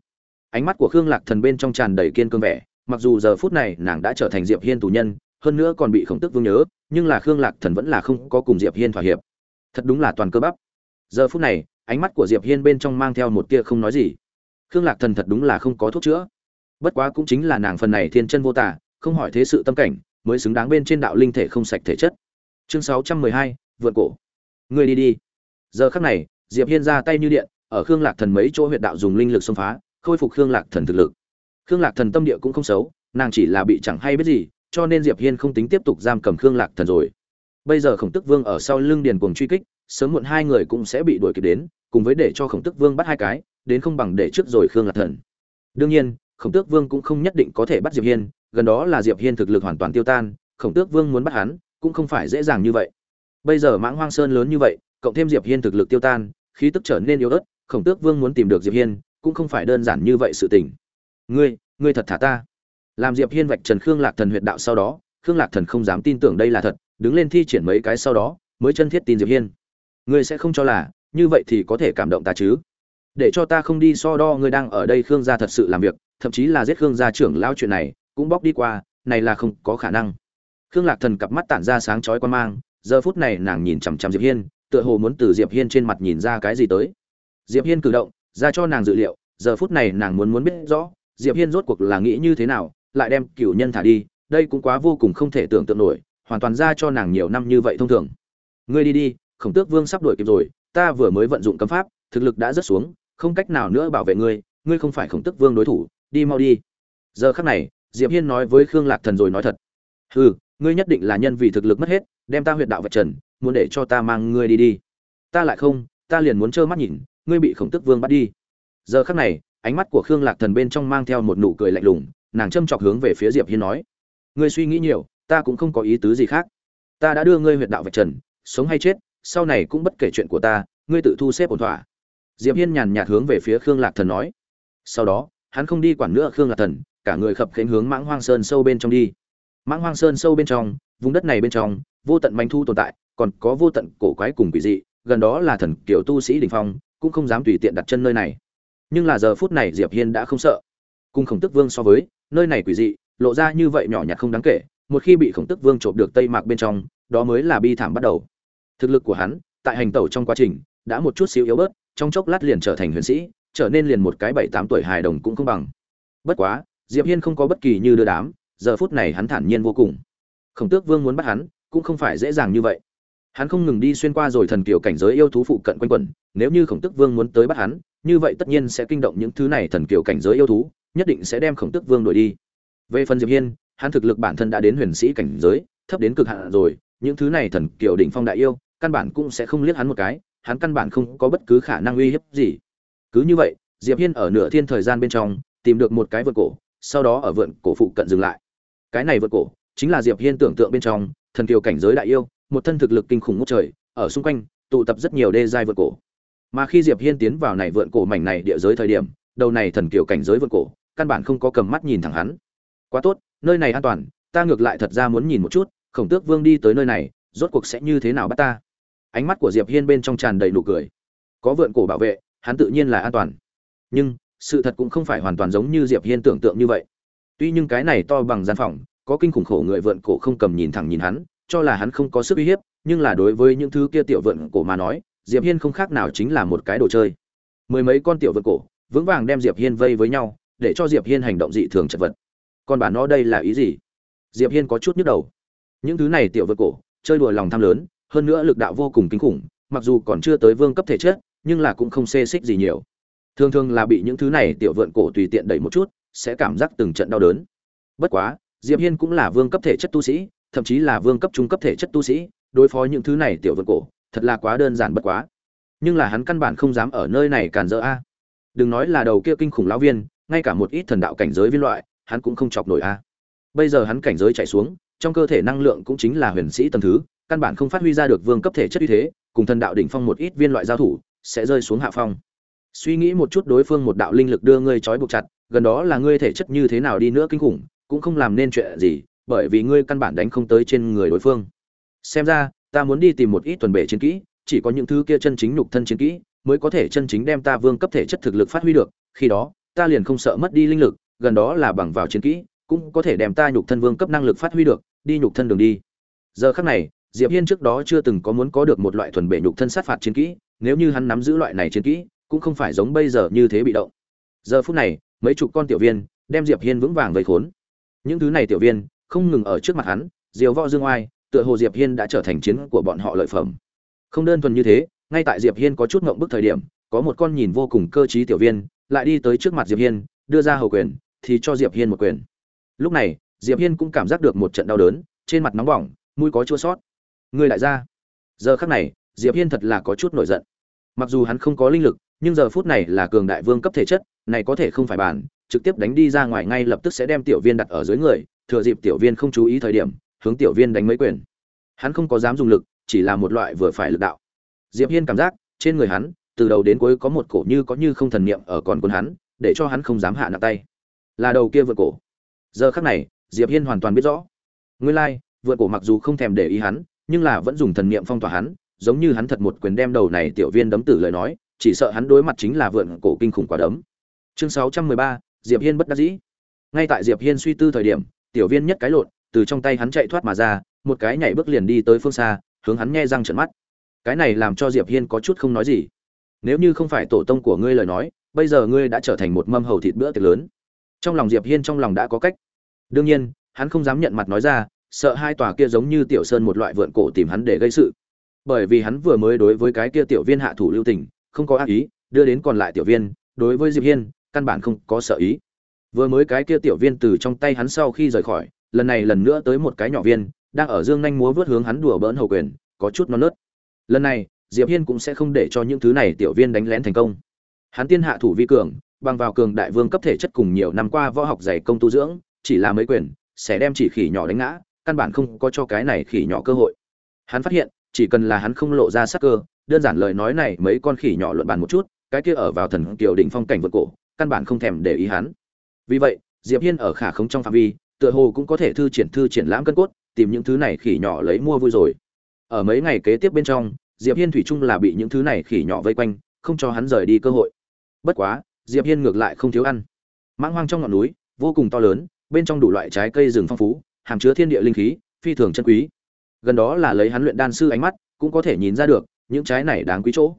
Ánh mắt của khương lạc thần bên trong tràn đầy kiên cương vẻ mặc dù giờ phút này nàng đã trở thành diệp hiên tù nhân hơn nữa còn bị khổng tức vương nhớ nhưng là khương lạc thần vẫn là không có cùng diệp hiên thỏa hiệp. Thật đúng là toàn cơ bắp. Giờ phút này ánh mắt của diệp hiên bên trong mang theo một tia không nói gì. Khương lạc thần thật đúng là không có thuốc chữa. Bất quá cũng chính là nàng phần này thiên chân vô tả không hỏi thế sự tâm cảnh mới xứng đáng bên trên đạo linh thể không sạch thể chất. Chương 612, vượt cổ. Người đi đi. Giờ khắc này diệp hiên ra tay như điện ở khương lạc thần mấy chỗ huyệt đạo dùng linh lực xông phá khôi phục khương lạc thần thực lực khương lạc thần tâm địa cũng không xấu, nàng chỉ là bị chẳng hay biết gì, cho nên diệp hiên không tính tiếp tục giam cầm khương lạc thần rồi. Bây giờ khổng tức vương ở sau lưng điền cuồng truy kích, sớm muộn hai người cũng sẽ bị đuổi kịp đến, cùng với để cho khổng tức vương bắt hai cái, đến không bằng để trước rồi khương lạc thần. Đương nhiên, khổng tước vương cũng không nhất định có thể bắt diệp hiên, gần đó là diệp hiên thực lực hoàn toàn tiêu tan, khổng tước vương muốn bắt hắn, cũng không phải dễ dàng như vậy. Bây giờ mãng hoang sơn lớn như vậy, cộng thêm diệp hiên thực lực tiêu tan, khí tức trở nên yếu ớt, khổng tước vương muốn tìm được diệp hiên, cũng không phải đơn giản như vậy sự tình ngươi ngươi thật thả ta. Làm diệp hiên vạch trần khương lạc thần huyệt đạo sau đó, khương lạc thần không dám tin tưởng đây là thật, đứng lên thi triển mấy cái sau đó, mới chân thiết tin diệp hiên. Ngươi sẽ không cho là, như vậy thì có thể cảm động ta chứ? Để cho ta không đi so đo ngươi đang ở đây khương gia thật sự làm việc, thậm chí là giết khương gia trưởng lao chuyện này, cũng bóc đi qua, này là không có khả năng. Khương lạc thần cặp mắt tản ra sáng chói quan mang, giờ phút này nàng nhìn chằm chằm diệp hiên, tựa hồ muốn từ diệp hiên trên mặt nhìn ra cái gì tới. Diệp hiên cử động, ra cho nàng dự liệu, giờ phút này nàng muốn muốn biết rõ diệp hiên rốt cuộc là nghĩ như thế nào, lại đem cửu nhân thả đi, đây cũng quá vô cùng không thể tưởng tượng nổi, hoàn toàn ra cho nàng nhiều năm như vậy thông thường. Ngươi đi đi, khổng tước vương sắp đuổi kịp rồi, ta vừa mới vận dụng cấm pháp, thực lực đã rất xuống, không cách nào nữa bảo vệ ngươi ngươi không phải khổng tước vương đối thủ, đi mau đi. Giờ khắc này, diệp hiên nói với khương lạc thần rồi nói thật. Hừ, ngươi nhất định là nhân vì thực lực mất hết, đem ta huyệt đạo vật trần, muốn để cho ta mang ngươi đi đi. Ta lại không, ta liền muốn trơ mắt nhìn, ngươi bị khổng tước vương bắt đi. Giờ khắc này ánh mắt của khương lạc thần bên trong mang theo một nụ cười lạnh lùng, nàng châm chọc hướng về phía diệp hiên nói, ngươi suy nghĩ nhiều, ta cũng không có ý tứ gì khác. Ta đã đưa ngươi huyệt đạo vạch trần, sống hay chết, sau này cũng bất kể chuyện của ta, ngươi tự thu xếp ổn thỏa. Diệp hiên nhàn nhạt hướng về phía khương lạc thần nói. Sau đó, hắn không đi quản nữa khương lạc thần, cả người khập khiễng hướng mãng hoang sơn sâu bên trong đi. Mãng hoang sơn sâu bên trong, vùng đất này bên trong, vô tận manh thu tồn tại, còn có vô tận cổ quái cùng quỷ dị, gần đó là thần kiểu tu sĩ đình phong, cũng không dám tùy tiện đặt chân nơi này nhưng là giờ phút này diệp hiên đã không sợ. Cùng khổng tức vương so với, nơi này quỷ dị, lộ ra như vậy nhỏ nhặt không đáng kể, một khi bị khổng tức vương trộm được tây mạc bên trong, đó mới là bi thảm bắt đầu. Thực lực của hắn, tại hành tẩu trong quá trình, đã một chút xíu yếu bớt, trong chốc lát liền trở thành huyền sĩ, trở nên liền một cái bảy tám tuổi hài đồng cũng không bằng. Bất quá, diệp hiên không có bất kỳ như đưa đám, giờ phút này hắn thản nhiên vô cùng. Khổng tước vương muốn bắt hắn, cũng không phải dễ dàng như vậy. Hắn không ngừng đi xuyên qua rồi thần kiểu cảnh giới yêu thú phụ cận quanh quẩn, nếu như khổng tức vương muốn tới bắt hắn như vậy tất nhiên sẽ kinh động những thứ này thần kiều cảnh giới yêu thú, nhất định sẽ đem khổng tước vương đuổi đi. Về phần diệp hiên, hắn thực lực bản thân đã đến huyền sĩ cảnh giới, thấp đến cực hạn rồi, những thứ này thần kiều đỉnh phong đại yêu, căn bản cũng sẽ không liếc hắn một cái, hắn căn bản không có bất cứ khả năng uy hiếp gì. Cứ như vậy, diệp hiên ở nửa thiên thời gian bên trong, tìm được một cái vượt cổ, sau đó ở vượn cổ phụ cận dừng lại. Cái này vượt cổ, chính là diệp hiên tưởng tượng bên trong, thần kiều cảnh giới đại yêu, một thân thực lực kinh khủng ngút trời, ở xung quanh, tụ tập rất nhiều đê giai vượt cổ mà khi diệp hiên tiến vào này vượn cổ mảnh này địa giới thời điểm, đầu này thần kiều cảnh giới vượn cổ, căn bản không có cầm mắt nhìn thẳng hắn. Quá tốt, nơi này an toàn, ta ngược lại thật ra muốn nhìn một chút, khổng tước vương đi tới nơi này, rốt cuộc sẽ như thế nào bắt ta? Ánh mắt của diệp hiên bên trong tràn đầy nụ cười. Có vượn cổ bảo vệ, hắn tự nhiên là an toàn. Nhưng, sự thật cũng không phải hoàn toàn giống như diệp hiên tưởng tượng như vậy. Tuy nhưng cái này to bằng gian phòng, có kinh khủng khổ người vượn cổ không cầm nhìn thẳng nhìn hắn, cho là hắn không có sức uy hiếp, nhưng là đối với những thứ kia tiểu vượn cổ mà nói diệp hiên không khác nào chính là một cái đồ chơi. Mười mấy con tiểu vượn cổ, vững vàng đem diệp hiên vây với nhau, để cho diệp hiên hành động dị thường chật vật. Còn bà nó đây là ý gì? Diệp hiên có chút nhức đầu. Những thứ này tiểu vượn cổ, chơi đùa lòng tham lớn, hơn nữa lực đạo vô cùng kinh khủng, mặc dù còn chưa tới vương cấp thể chất, nhưng là cũng không xê xích gì nhiều. Thường thường là bị những thứ này tiểu vượn cổ tùy tiện đẩy một chút, sẽ cảm giác từng trận đau đớn. Bất quá, diệp hiên cũng là vương cấp thể chất tu sĩ, thậm chí là vương cấp trung cấp thể chất tu sĩ, đối phó những thứ này tiểu vượn cổ thật là quá đơn giản bất quá. Nhưng là hắn căn bản không dám ở nơi này càn dỡ a. Đừng nói là đầu kia kinh khủng lão viên, ngay cả một ít thần đạo cảnh giới viên loại, hắn cũng không chọc nổi a. Bây giờ hắn cảnh giới chạy xuống, trong cơ thể năng lượng cũng chính là huyền sĩ tầm thứ, căn bản không phát huy ra được vương cấp thể chất uy thế, cùng thần đạo đỉnh phong một ít viên loại giao thủ, sẽ rơi xuống hạ phong. Suy nghĩ một chút đối phương một đạo linh lực đưa ngươi trói buộc chặt, gần đó là ngươi thể chất như thế nào đi nữa kinh khủng, cũng không làm nên chuyện gì, bởi vì ngươi căn bản đánh không tới trên người đối phương. Xem ra ta muốn đi tìm một ít tuần bể chiến kỹ, chỉ có những thứ kia chân chính nhục thân chiến kỹ mới có thể chân chính đem ta vương cấp thể chất thực lực phát huy được, khi đó, ta liền không sợ mất đi linh lực, gần đó là bằng vào chiến kỹ, cũng có thể đem ta nhục thân vương cấp năng lực phát huy được, đi nhục thân đường đi. Giờ khắc này, diệp hiên trước đó chưa từng có muốn có được một loại thuần bể nhục thân sát phạt chiến kỹ, nếu như hắn nắm giữ loại này chiến kỹ, cũng không phải giống bây giờ như thế bị động. Giờ phút này, mấy chục con tiểu viên đem diệp hiên vững vàng vây khốn. Những thứ này tiểu viên không ngừng ở trước mặt hắn, diều võ dương oai tựa hồ diệp hiên đã trở thành chiến của bọn họ lợi phẩm. Không đơn thuần như thế, ngay tại diệp hiên có chút ngậm bức thời điểm, có một con nhìn vô cùng cơ trí tiểu viên lại đi tới trước mặt diệp hiên, đưa ra hầu quyền, thì cho diệp hiên một quyền. Lúc này, diệp hiên cũng cảm giác được một trận đau đớn, trên mặt nóng bỏng, mũi có chua sót người lại ra. Giờ khắc này, diệp hiên thật là có chút nổi giận. Mặc dù hắn không có linh lực, nhưng giờ phút này là cường đại vương cấp thể chất, này có thể không phải bàn, trực tiếp đánh đi ra ngoài ngay lập tức sẽ đem tiểu viên đặt ở dưới người, thừa dịp tiểu viên không chú ý thời điểm hướng tiểu viên đánh mấy quyền. Hắn không có dám dùng lực chỉ là một loại vừa phải lực đạo. Diệp hiên cảm giác trên người hắn từ đầu đến cuối có một cổ như có như không thần niệm ở còn cuốn hắn để cho hắn không dám hạ nặng tay. Là đầu kia vượt cổ. Giờ khắc này diệp hiên hoàn toàn biết rõ. Nguyên lai like, vượt cổ mặc dù không thèm để ý hắn nhưng là vẫn dùng thần niệm phong tỏa hắn giống như hắn thật một quyền đem đầu này tiểu viên đấm tử lời nói chỉ sợ hắn đối mặt chính là vượn cổ kinh khủng quả đấm. Chương 613, diệp hiên bất đắc dĩ. Ngay tại diệp hiên suy tư thời điểm tiểu viên nhất cái lộn từ trong tay hắn chạy thoát mà ra, một cái nhảy bước liền đi tới phương xa, hướng hắn nghe răng trợn mắt. Cái này làm cho diệp hiên có chút không nói gì. Nếu như không phải tổ tông của ngươi lời nói, bây giờ ngươi đã trở thành một mâm hầu thịt bữa tiệc lớn. Trong lòng diệp hiên trong lòng đã có cách. Đương nhiên, hắn không dám nhận mặt nói ra, sợ hai tòa kia giống như tiểu sơn một loại vượn cổ tìm hắn để gây sự. Bởi vì hắn vừa mới đối với cái kia tiểu viên hạ thủ lưu tình, không có ác ý, đưa đến còn lại tiểu viên, đối với diệp hiên, căn bản không có sợ ý. Vừa mới cái kia tiểu viên từ trong tay hắn sau khi rời khỏi lần này lần nữa tới một cái nhỏ viên, đang ở dương nhanh múa vớt hướng hắn đùa bỡn hầu quyền, có chút non nớt. Lần này, diệp hiên cũng sẽ không để cho những thứ này tiểu viên đánh lén thành công. Hắn tiên hạ thủ vi cường, bằng vào cường đại vương cấp thể chất cùng nhiều năm qua võ học dày công tu dưỡng, chỉ là mấy quyền, sẽ đem chỉ khỉ nhỏ đánh ngã, căn bản không có cho cái này khỉ nhỏ cơ hội. Hắn phát hiện, chỉ cần là hắn không lộ ra sắc cơ, đơn giản lời nói này mấy con khỉ nhỏ luận bàn một chút, cái kia ở vào thần kiều đỉnh phong cảnh vượt cổ, căn bản không thèm để ý hắn. Vì vậy, diệp hiên ở khả không trong phạm vi tựa hồ cũng có thể thư triển thư triển lãm cân cốt, tìm những thứ này khỉ nhỏ lấy mua vui rồi. Ở mấy ngày kế tiếp bên trong, diệp hiên thủy chung là bị những thứ này khỉ nhỏ vây quanh, không cho hắn rời đi cơ hội. Bất quá, diệp hiên ngược lại không thiếu ăn. Mãng hoang trong ngọn núi, vô cùng to lớn, bên trong đủ loại trái cây rừng phong phú, hàm chứa thiên địa linh khí, phi thường chân quý. Gần đó là lấy hắn luyện đan sư ánh mắt, cũng có thể nhìn ra được, những trái này đáng quý chỗ.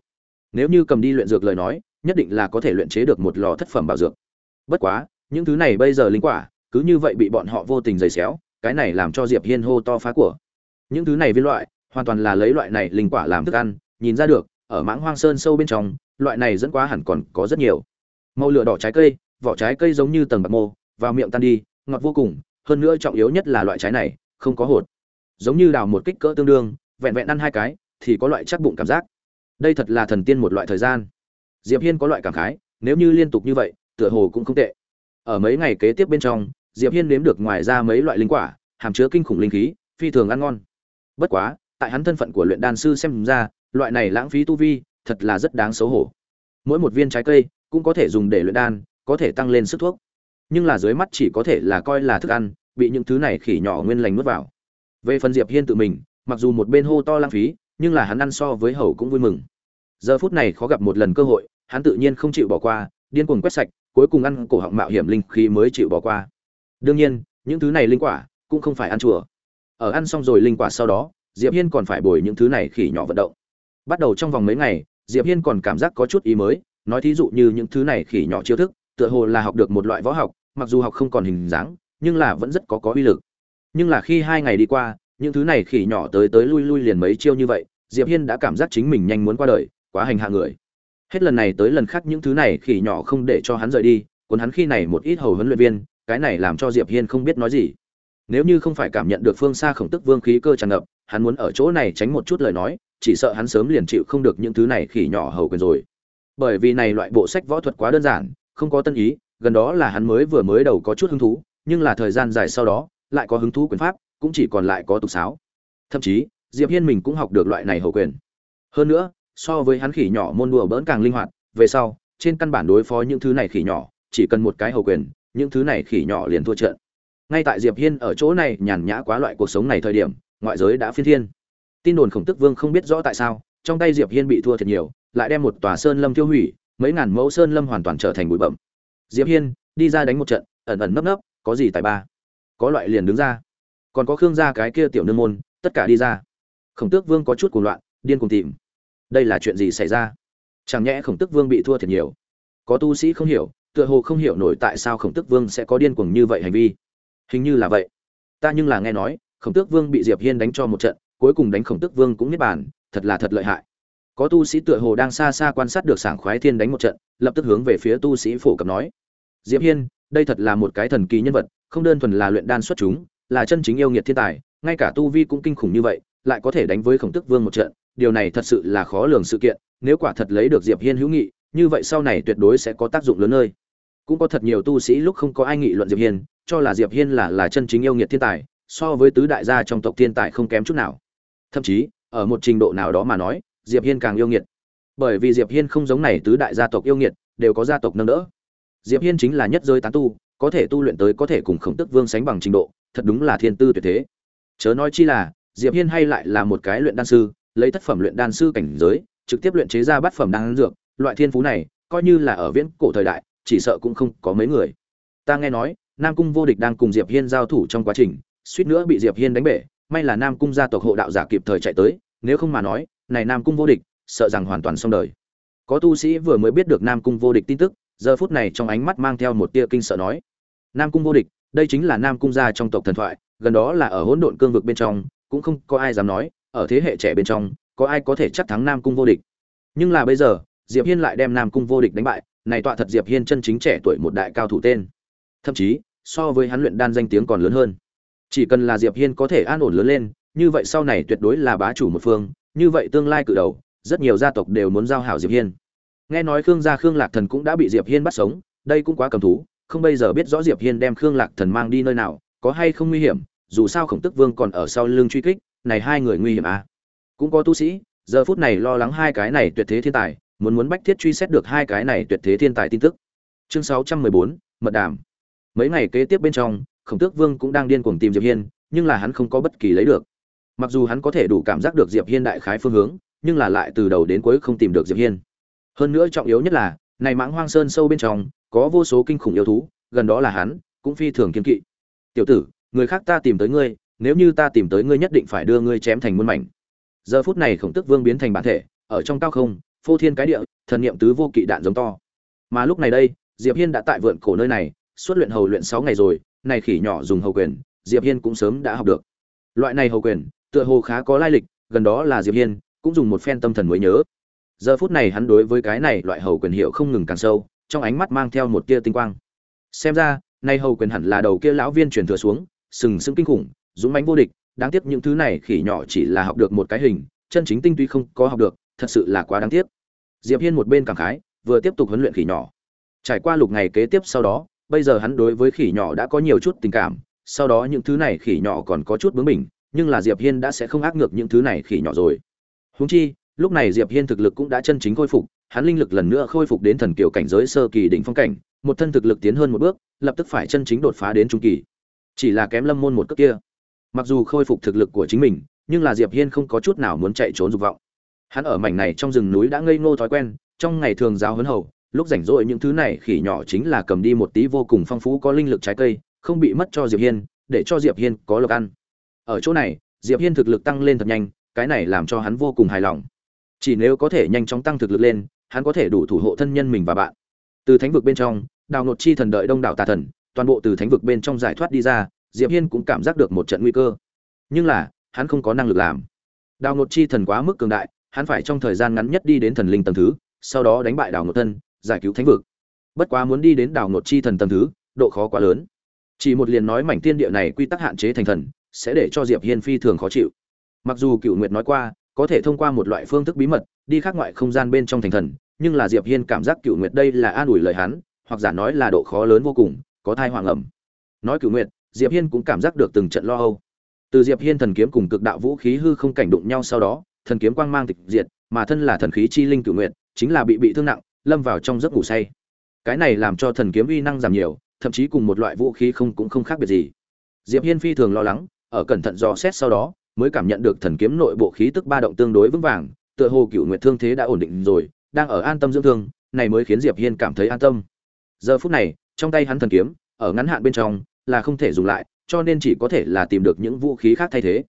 Nếu như cầm đi luyện dược lời nói, nhất định là có thể luyện chế được một lò thất phẩm bảo dược. Bất quá, những thứ này bây giờ linh quả cứ như vậy bị bọn họ vô tình giày xéo, cái này làm cho diệp hiên hô to phá của. Những thứ này viên loại, hoàn toàn là lấy loại này linh quả làm thức ăn, nhìn ra được, ở mãng hoang sơn sâu bên trong, loại này dẫn quá hẳn còn có rất nhiều. Màu lửa đỏ trái cây, vỏ trái cây giống như tầng bạc mô, vào miệng tan đi, ngọt vô cùng, hơn nữa trọng yếu nhất là loại trái này, không có hột. Giống như đào một kích cỡ tương đương, vẹn vẹn ăn hai cái, thì có loại chắc bụng cảm giác. Đây thật là thần tiên một loại thời gian. Diệp hiên có loại cảm khái, nếu như liên tục như vậy, tựa hồ cũng không tệ. Ở mấy ngày kế tiếp bên trong diệp hiên nếm được ngoài ra mấy loại linh quả, hàm chứa kinh khủng linh khí, phi thường ăn ngon. Bất quá, tại hắn thân phận của luyện đan sư xem ra, loại này lãng phí tu vi, thật là rất đáng xấu hổ. Mỗi một viên trái cây cũng có thể dùng để luyện đan, có thể tăng lên sức thuốc. Nhưng là dưới mắt chỉ có thể là coi là thức ăn, bị những thứ này khỉ nhỏ nguyên lành nuốt vào. Về phần diệp hiên tự mình, mặc dù một bên hô to lãng phí, nhưng là hắn ăn so với hầu cũng vui mừng. Giờ phút này khó gặp một lần cơ hội, hắn tự nhiên không chịu bỏ qua, điên cuồng quét sạch, cuối cùng ăn cổ họng mạo hiểm linh khí mới chịu bỏ qua đương nhiên, những thứ này linh quả cũng không phải ăn chùa. Ở ăn xong rồi linh quả sau đó, diệp hiên còn phải bồi những thứ này khỉ nhỏ vận động. Bắt đầu trong vòng mấy ngày, diệp hiên còn cảm giác có chút ý mới, nói thí dụ như những thứ này khỉ nhỏ chiêu thức, tựa hồ là học được một loại võ học, mặc dù học không còn hình dáng, nhưng là vẫn rất có có uy lực. Nhưng là khi hai ngày đi qua, những thứ này khỉ nhỏ tới tới lui lui liền mấy chiêu như vậy, diệp hiên đã cảm giác chính mình nhanh muốn qua đời, quá hành hạ người. Hết lần này tới lần khác những thứ này khỉ nhỏ không để cho hắn rời đi còn hắn khi này một ít hầu huấn luyện viên cái này làm cho diệp hiên không biết nói gì. Nếu như không phải cảm nhận được phương xa khổng tức vương khí cơ tràn ngập, hắn muốn ở chỗ này tránh một chút lời nói, chỉ sợ hắn sớm liền chịu không được những thứ này khỉ nhỏ hầu quyền rồi. Bởi vì này loại bộ sách võ thuật quá đơn giản, không có tân ý, gần đó là hắn mới vừa mới đầu có chút hứng thú, nhưng là thời gian dài sau đó, lại có hứng thú quyền pháp, cũng chỉ còn lại có tục sáo. Thậm chí, diệp hiên mình cũng học được loại này hầu quyền. Hơn nữa, so với hắn khỉ nhỏ môn đùa bỡn càng linh hoạt, về sau, trên căn bản đối phó những thứ này khỉ nhỏ, chỉ cần một cái hầu quyền những thứ này khỉ nhỏ liền thua trận. Ngay tại diệp hiên ở chỗ này nhàn nhã quá loại cuộc sống này thời điểm, ngoại giới đã phiên thiên. Tin đồn khổng tức vương không biết rõ tại sao, trong tay diệp hiên bị thua thiệt nhiều, lại đem một tòa sơn lâm tiêu hủy, mấy ngàn mẫu sơn lâm hoàn toàn trở thành bụi bậm diệp hiên, đi ra đánh một trận, ẩn ẩn nấp nấp, có gì tài ba? Có loại liền đứng ra. Còn có khương gia cái kia tiểu nương môn, tất cả đi ra. Khổng tước vương có chút cuồng loạn, điên cuồng tìm. Đây là chuyện gì xảy ra? Chẳng nhẽ khổng tước vương bị thua thiệt nhiều? Có tu sĩ không hiểu tựa hồ không hiểu nổi tại sao khổng tước vương sẽ có điên cuồng như vậy hành vi. Hình như là vậy. Ta nhưng là nghe nói, khổng tước vương bị diệp hiên đánh cho một trận, cuối cùng đánh khổng tước vương cũng niết bàn, thật là thật lợi hại. Có tu sĩ tựa hồ đang xa xa quan sát được sảng khoái thiên đánh một trận, lập tức hướng về phía tu sĩ phổ cập nói. Diệp hiên, đây thật là một cái thần kỳ nhân vật, không đơn thuần là luyện đan xuất chúng, là chân chính yêu nghiệt thiên tài, ngay cả tu vi cũng kinh khủng như vậy, lại có thể đánh với khổng tước vương một trận, điều này thật sự là khó lường sự kiện, nếu quả thật lấy được diệp hiên hữu nghị, như vậy sau này tuyệt đối sẽ có tác dụng lớn nơi cũng có thật nhiều tu sĩ lúc không có ai nghị luận diệp hiên, cho là diệp hiên là là chân chính yêu nghiệt thiên tài, so với tứ đại gia trong tộc thiên tài không kém chút nào. Thậm chí, ở một trình độ nào đó mà nói, diệp hiên càng yêu nghiệt. Bởi vì diệp hiên không giống này tứ đại gia tộc yêu nghiệt, đều có gia tộc nâng đỡ. Diệp hiên chính là nhất giới tán tu, có thể tu luyện tới có thể cùng khổng tức vương sánh bằng trình độ, thật đúng là thiên tư tuyệt thế. Chớ nói chi là, diệp hiên hay lại là một cái luyện đan sư, lấy tác phẩm luyện đan sư cảnh giới, trực tiếp luyện chế ra bát phẩm đan dược, loại thiên phú này, coi như là ở viễn cổ thời đại chỉ sợ cũng không có mấy người. Ta nghe nói, nam cung vô địch đang cùng diệp hiên giao thủ trong quá trình, suýt nữa bị diệp hiên đánh bể. May là nam cung gia tộc hộ đạo giả kịp thời chạy tới, nếu không mà nói, này nam cung vô địch, sợ rằng hoàn toàn xong đời. Có tu sĩ vừa mới biết được nam cung vô địch tin tức, giờ phút này trong ánh mắt mang theo một tia kinh sợ nói, nam cung vô địch, đây chính là nam cung gia trong tộc thần thoại, gần đó là ở hỗn độn cương vực bên trong, cũng không có ai dám nói, ở thế hệ trẻ bên trong, có ai có thể chắc thắng nam cung vô địch. Nhưng là bây giờ, diệp hiên lại đem nam cung vô địch đánh bại này tọa thật diệp hiên chân chính trẻ tuổi một đại cao thủ tên. Thậm chí, so với hắn luyện đan danh tiếng còn lớn hơn. Chỉ cần là diệp hiên có thể an ổn lớn lên, như vậy sau này tuyệt đối là bá chủ một phương, như vậy tương lai cự đầu, rất nhiều gia tộc đều muốn giao hảo diệp hiên. Nghe nói khương gia khương lạc thần cũng đã bị diệp hiên bắt sống, đây cũng quá cầm thú, không bây giờ biết rõ diệp hiên đem khương lạc thần mang đi nơi nào, có hay không nguy hiểm, dù sao khổng tức vương còn ở sau lưng truy kích, này hai người nguy hiểm à. Cũng có tu sĩ, giờ phút này lo lắng hai cái này tuyệt thế thiên tài muốn muốn bách thiết truy xét được hai cái này tuyệt thế thiên tài tin tức. Chương 614, mật đàm. Mấy ngày kế tiếp bên trong khổng tước vương cũng đang điên cuồng tìm diệp hiên nhưng là hắn không có bất kỳ lấy được. Mặc dù hắn có thể đủ cảm giác được diệp hiên đại khái phương hướng nhưng là lại từ đầu đến cuối không tìm được diệp hiên. Hơn nữa trọng yếu nhất là này mãng hoang sơn sâu bên trong có vô số kinh khủng yêu thú gần đó là hắn cũng phi thường kiên kỵ. Tiểu tử người khác ta tìm tới ngươi nếu như ta tìm tới ngươi nhất định phải đưa ngươi chém thành muôn mảnh. Giờ phút này khổng tước vương biến thành bản thể ở trong cao không phô thiên cái địa, thần niệm tứ vô kỵ đạn giống to. Mà lúc này đây, diệp hiên đã tại vượn cổ nơi này, suốt luyện hầu luyện 6 ngày rồi, này khỉ nhỏ dùng hầu quyền, diệp hiên cũng sớm đã học được. Loại này hầu quyền, tựa hồ khá có lai lịch, gần đó là diệp hiên, cũng dùng một phen tâm thần mới nhớ. Giờ phút này hắn đối với cái này loại hầu quyền hiệu không ngừng càng sâu, trong ánh mắt mang theo một tia tinh quang. Xem ra nay hầu quyền hẳn là đầu kia lão viên truyền thừa xuống, sừng sững kinh khủng, dũng mãnh vô địch, đáng tiếc những thứ này khỉ nhỏ chỉ là học được một cái hình, chân chính tinh túy không có học được, thật sự là quá đáng tiếc diệp hiên một bên cảm khái, vừa tiếp tục huấn luyện khỉ nhỏ. Trải qua lục ngày kế tiếp sau đó, bây giờ hắn đối với khỉ nhỏ đã có nhiều chút tình cảm, sau đó những thứ này khỉ nhỏ còn có chút bướng bỉnh, nhưng là diệp hiên đã sẽ không ác ngược những thứ này khỉ nhỏ rồi. Huống chi, lúc này diệp hiên thực lực cũng đã chân chính khôi phục, hắn linh lực lần nữa khôi phục đến thần kiều cảnh giới sơ kỳ đỉnh phong cảnh, một thân thực lực tiến hơn một bước, lập tức phải chân chính đột phá đến trung kỳ. Chỉ là kém lâm môn một cấp kia. Mặc dù khôi phục thực lực của chính mình, nhưng là diệp hiên không có chút nào muốn chạy trốn dục vọng hắn ở mảnh này trong rừng núi đã ngây ngô thói quen, trong ngày thường giáo huấn hầu, lúc rảnh rỗi những thứ này khỉ nhỏ chính là cầm đi một tí vô cùng phong phú có linh lực trái cây, không bị mất cho diệp hiên, để cho diệp hiên có lộc ăn. Ở chỗ này, diệp hiên thực lực tăng lên thật nhanh, cái này làm cho hắn vô cùng hài lòng. Chỉ nếu có thể nhanh chóng tăng thực lực lên, hắn có thể đủ thủ hộ thân nhân mình và bạn. Từ thánh vực bên trong, đào nột chi thần đợi đông đảo tà thần, toàn bộ từ thánh vực bên trong giải thoát đi ra, diệp hiên cũng cảm giác được một trận nguy cơ. Nhưng là, hắn không có năng lực làm. Đào nột chi thần quá mức cường đại hắn phải trong thời gian ngắn nhất đi đến thần linh tầng thứ, sau đó đánh bại đào Ngột thân, giải cứu thánh vực. Bất quá muốn đi đến đào Ngột chi thần tầng thứ, độ khó quá lớn. Chỉ một liền nói mảnh thiên địa này quy tắc hạn chế thành thần, sẽ để cho diệp hiên phi thường khó chịu. Mặc dù cựu nguyệt nói qua, có thể thông qua một loại phương thức bí mật, đi khác ngoại không gian bên trong thành thần, nhưng là diệp hiên cảm giác cựu nguyệt đây là an ủi lời hắn, hoặc giả nói là độ khó lớn vô cùng, có thai hoàng ẩm. Nói cựu nguyệt, diệp hiên cũng cảm giác được từng trận lo âu. Từ diệp hiên thần kiếm cùng cực đạo vũ khí hư không cảnh đụng nhau sau đó thần kiếm quang mang tịch diệt, mà thân là thần khí chi linh cửu nguyệt, chính là bị bị thương nặng, lâm vào trong giấc ngủ say. Cái này làm cho thần kiếm uy năng giảm nhiều, thậm chí cùng một loại vũ khí không cũng không khác biệt gì. Diệp hiên phi thường lo lắng, ở cẩn thận dò xét sau đó, mới cảm nhận được thần kiếm nội bộ khí tức ba động tương đối vững vàng, tựa hồ cửu nguyệt thương thế đã ổn định rồi, đang ở an tâm dưỡng thương, này mới khiến diệp hiên cảm thấy an tâm. Giờ phút này, trong tay hắn thần kiếm, ở ngắn hạn bên trong, là không thể dùng lại, cho nên chỉ có thể là tìm được những vũ khí khác thay thế.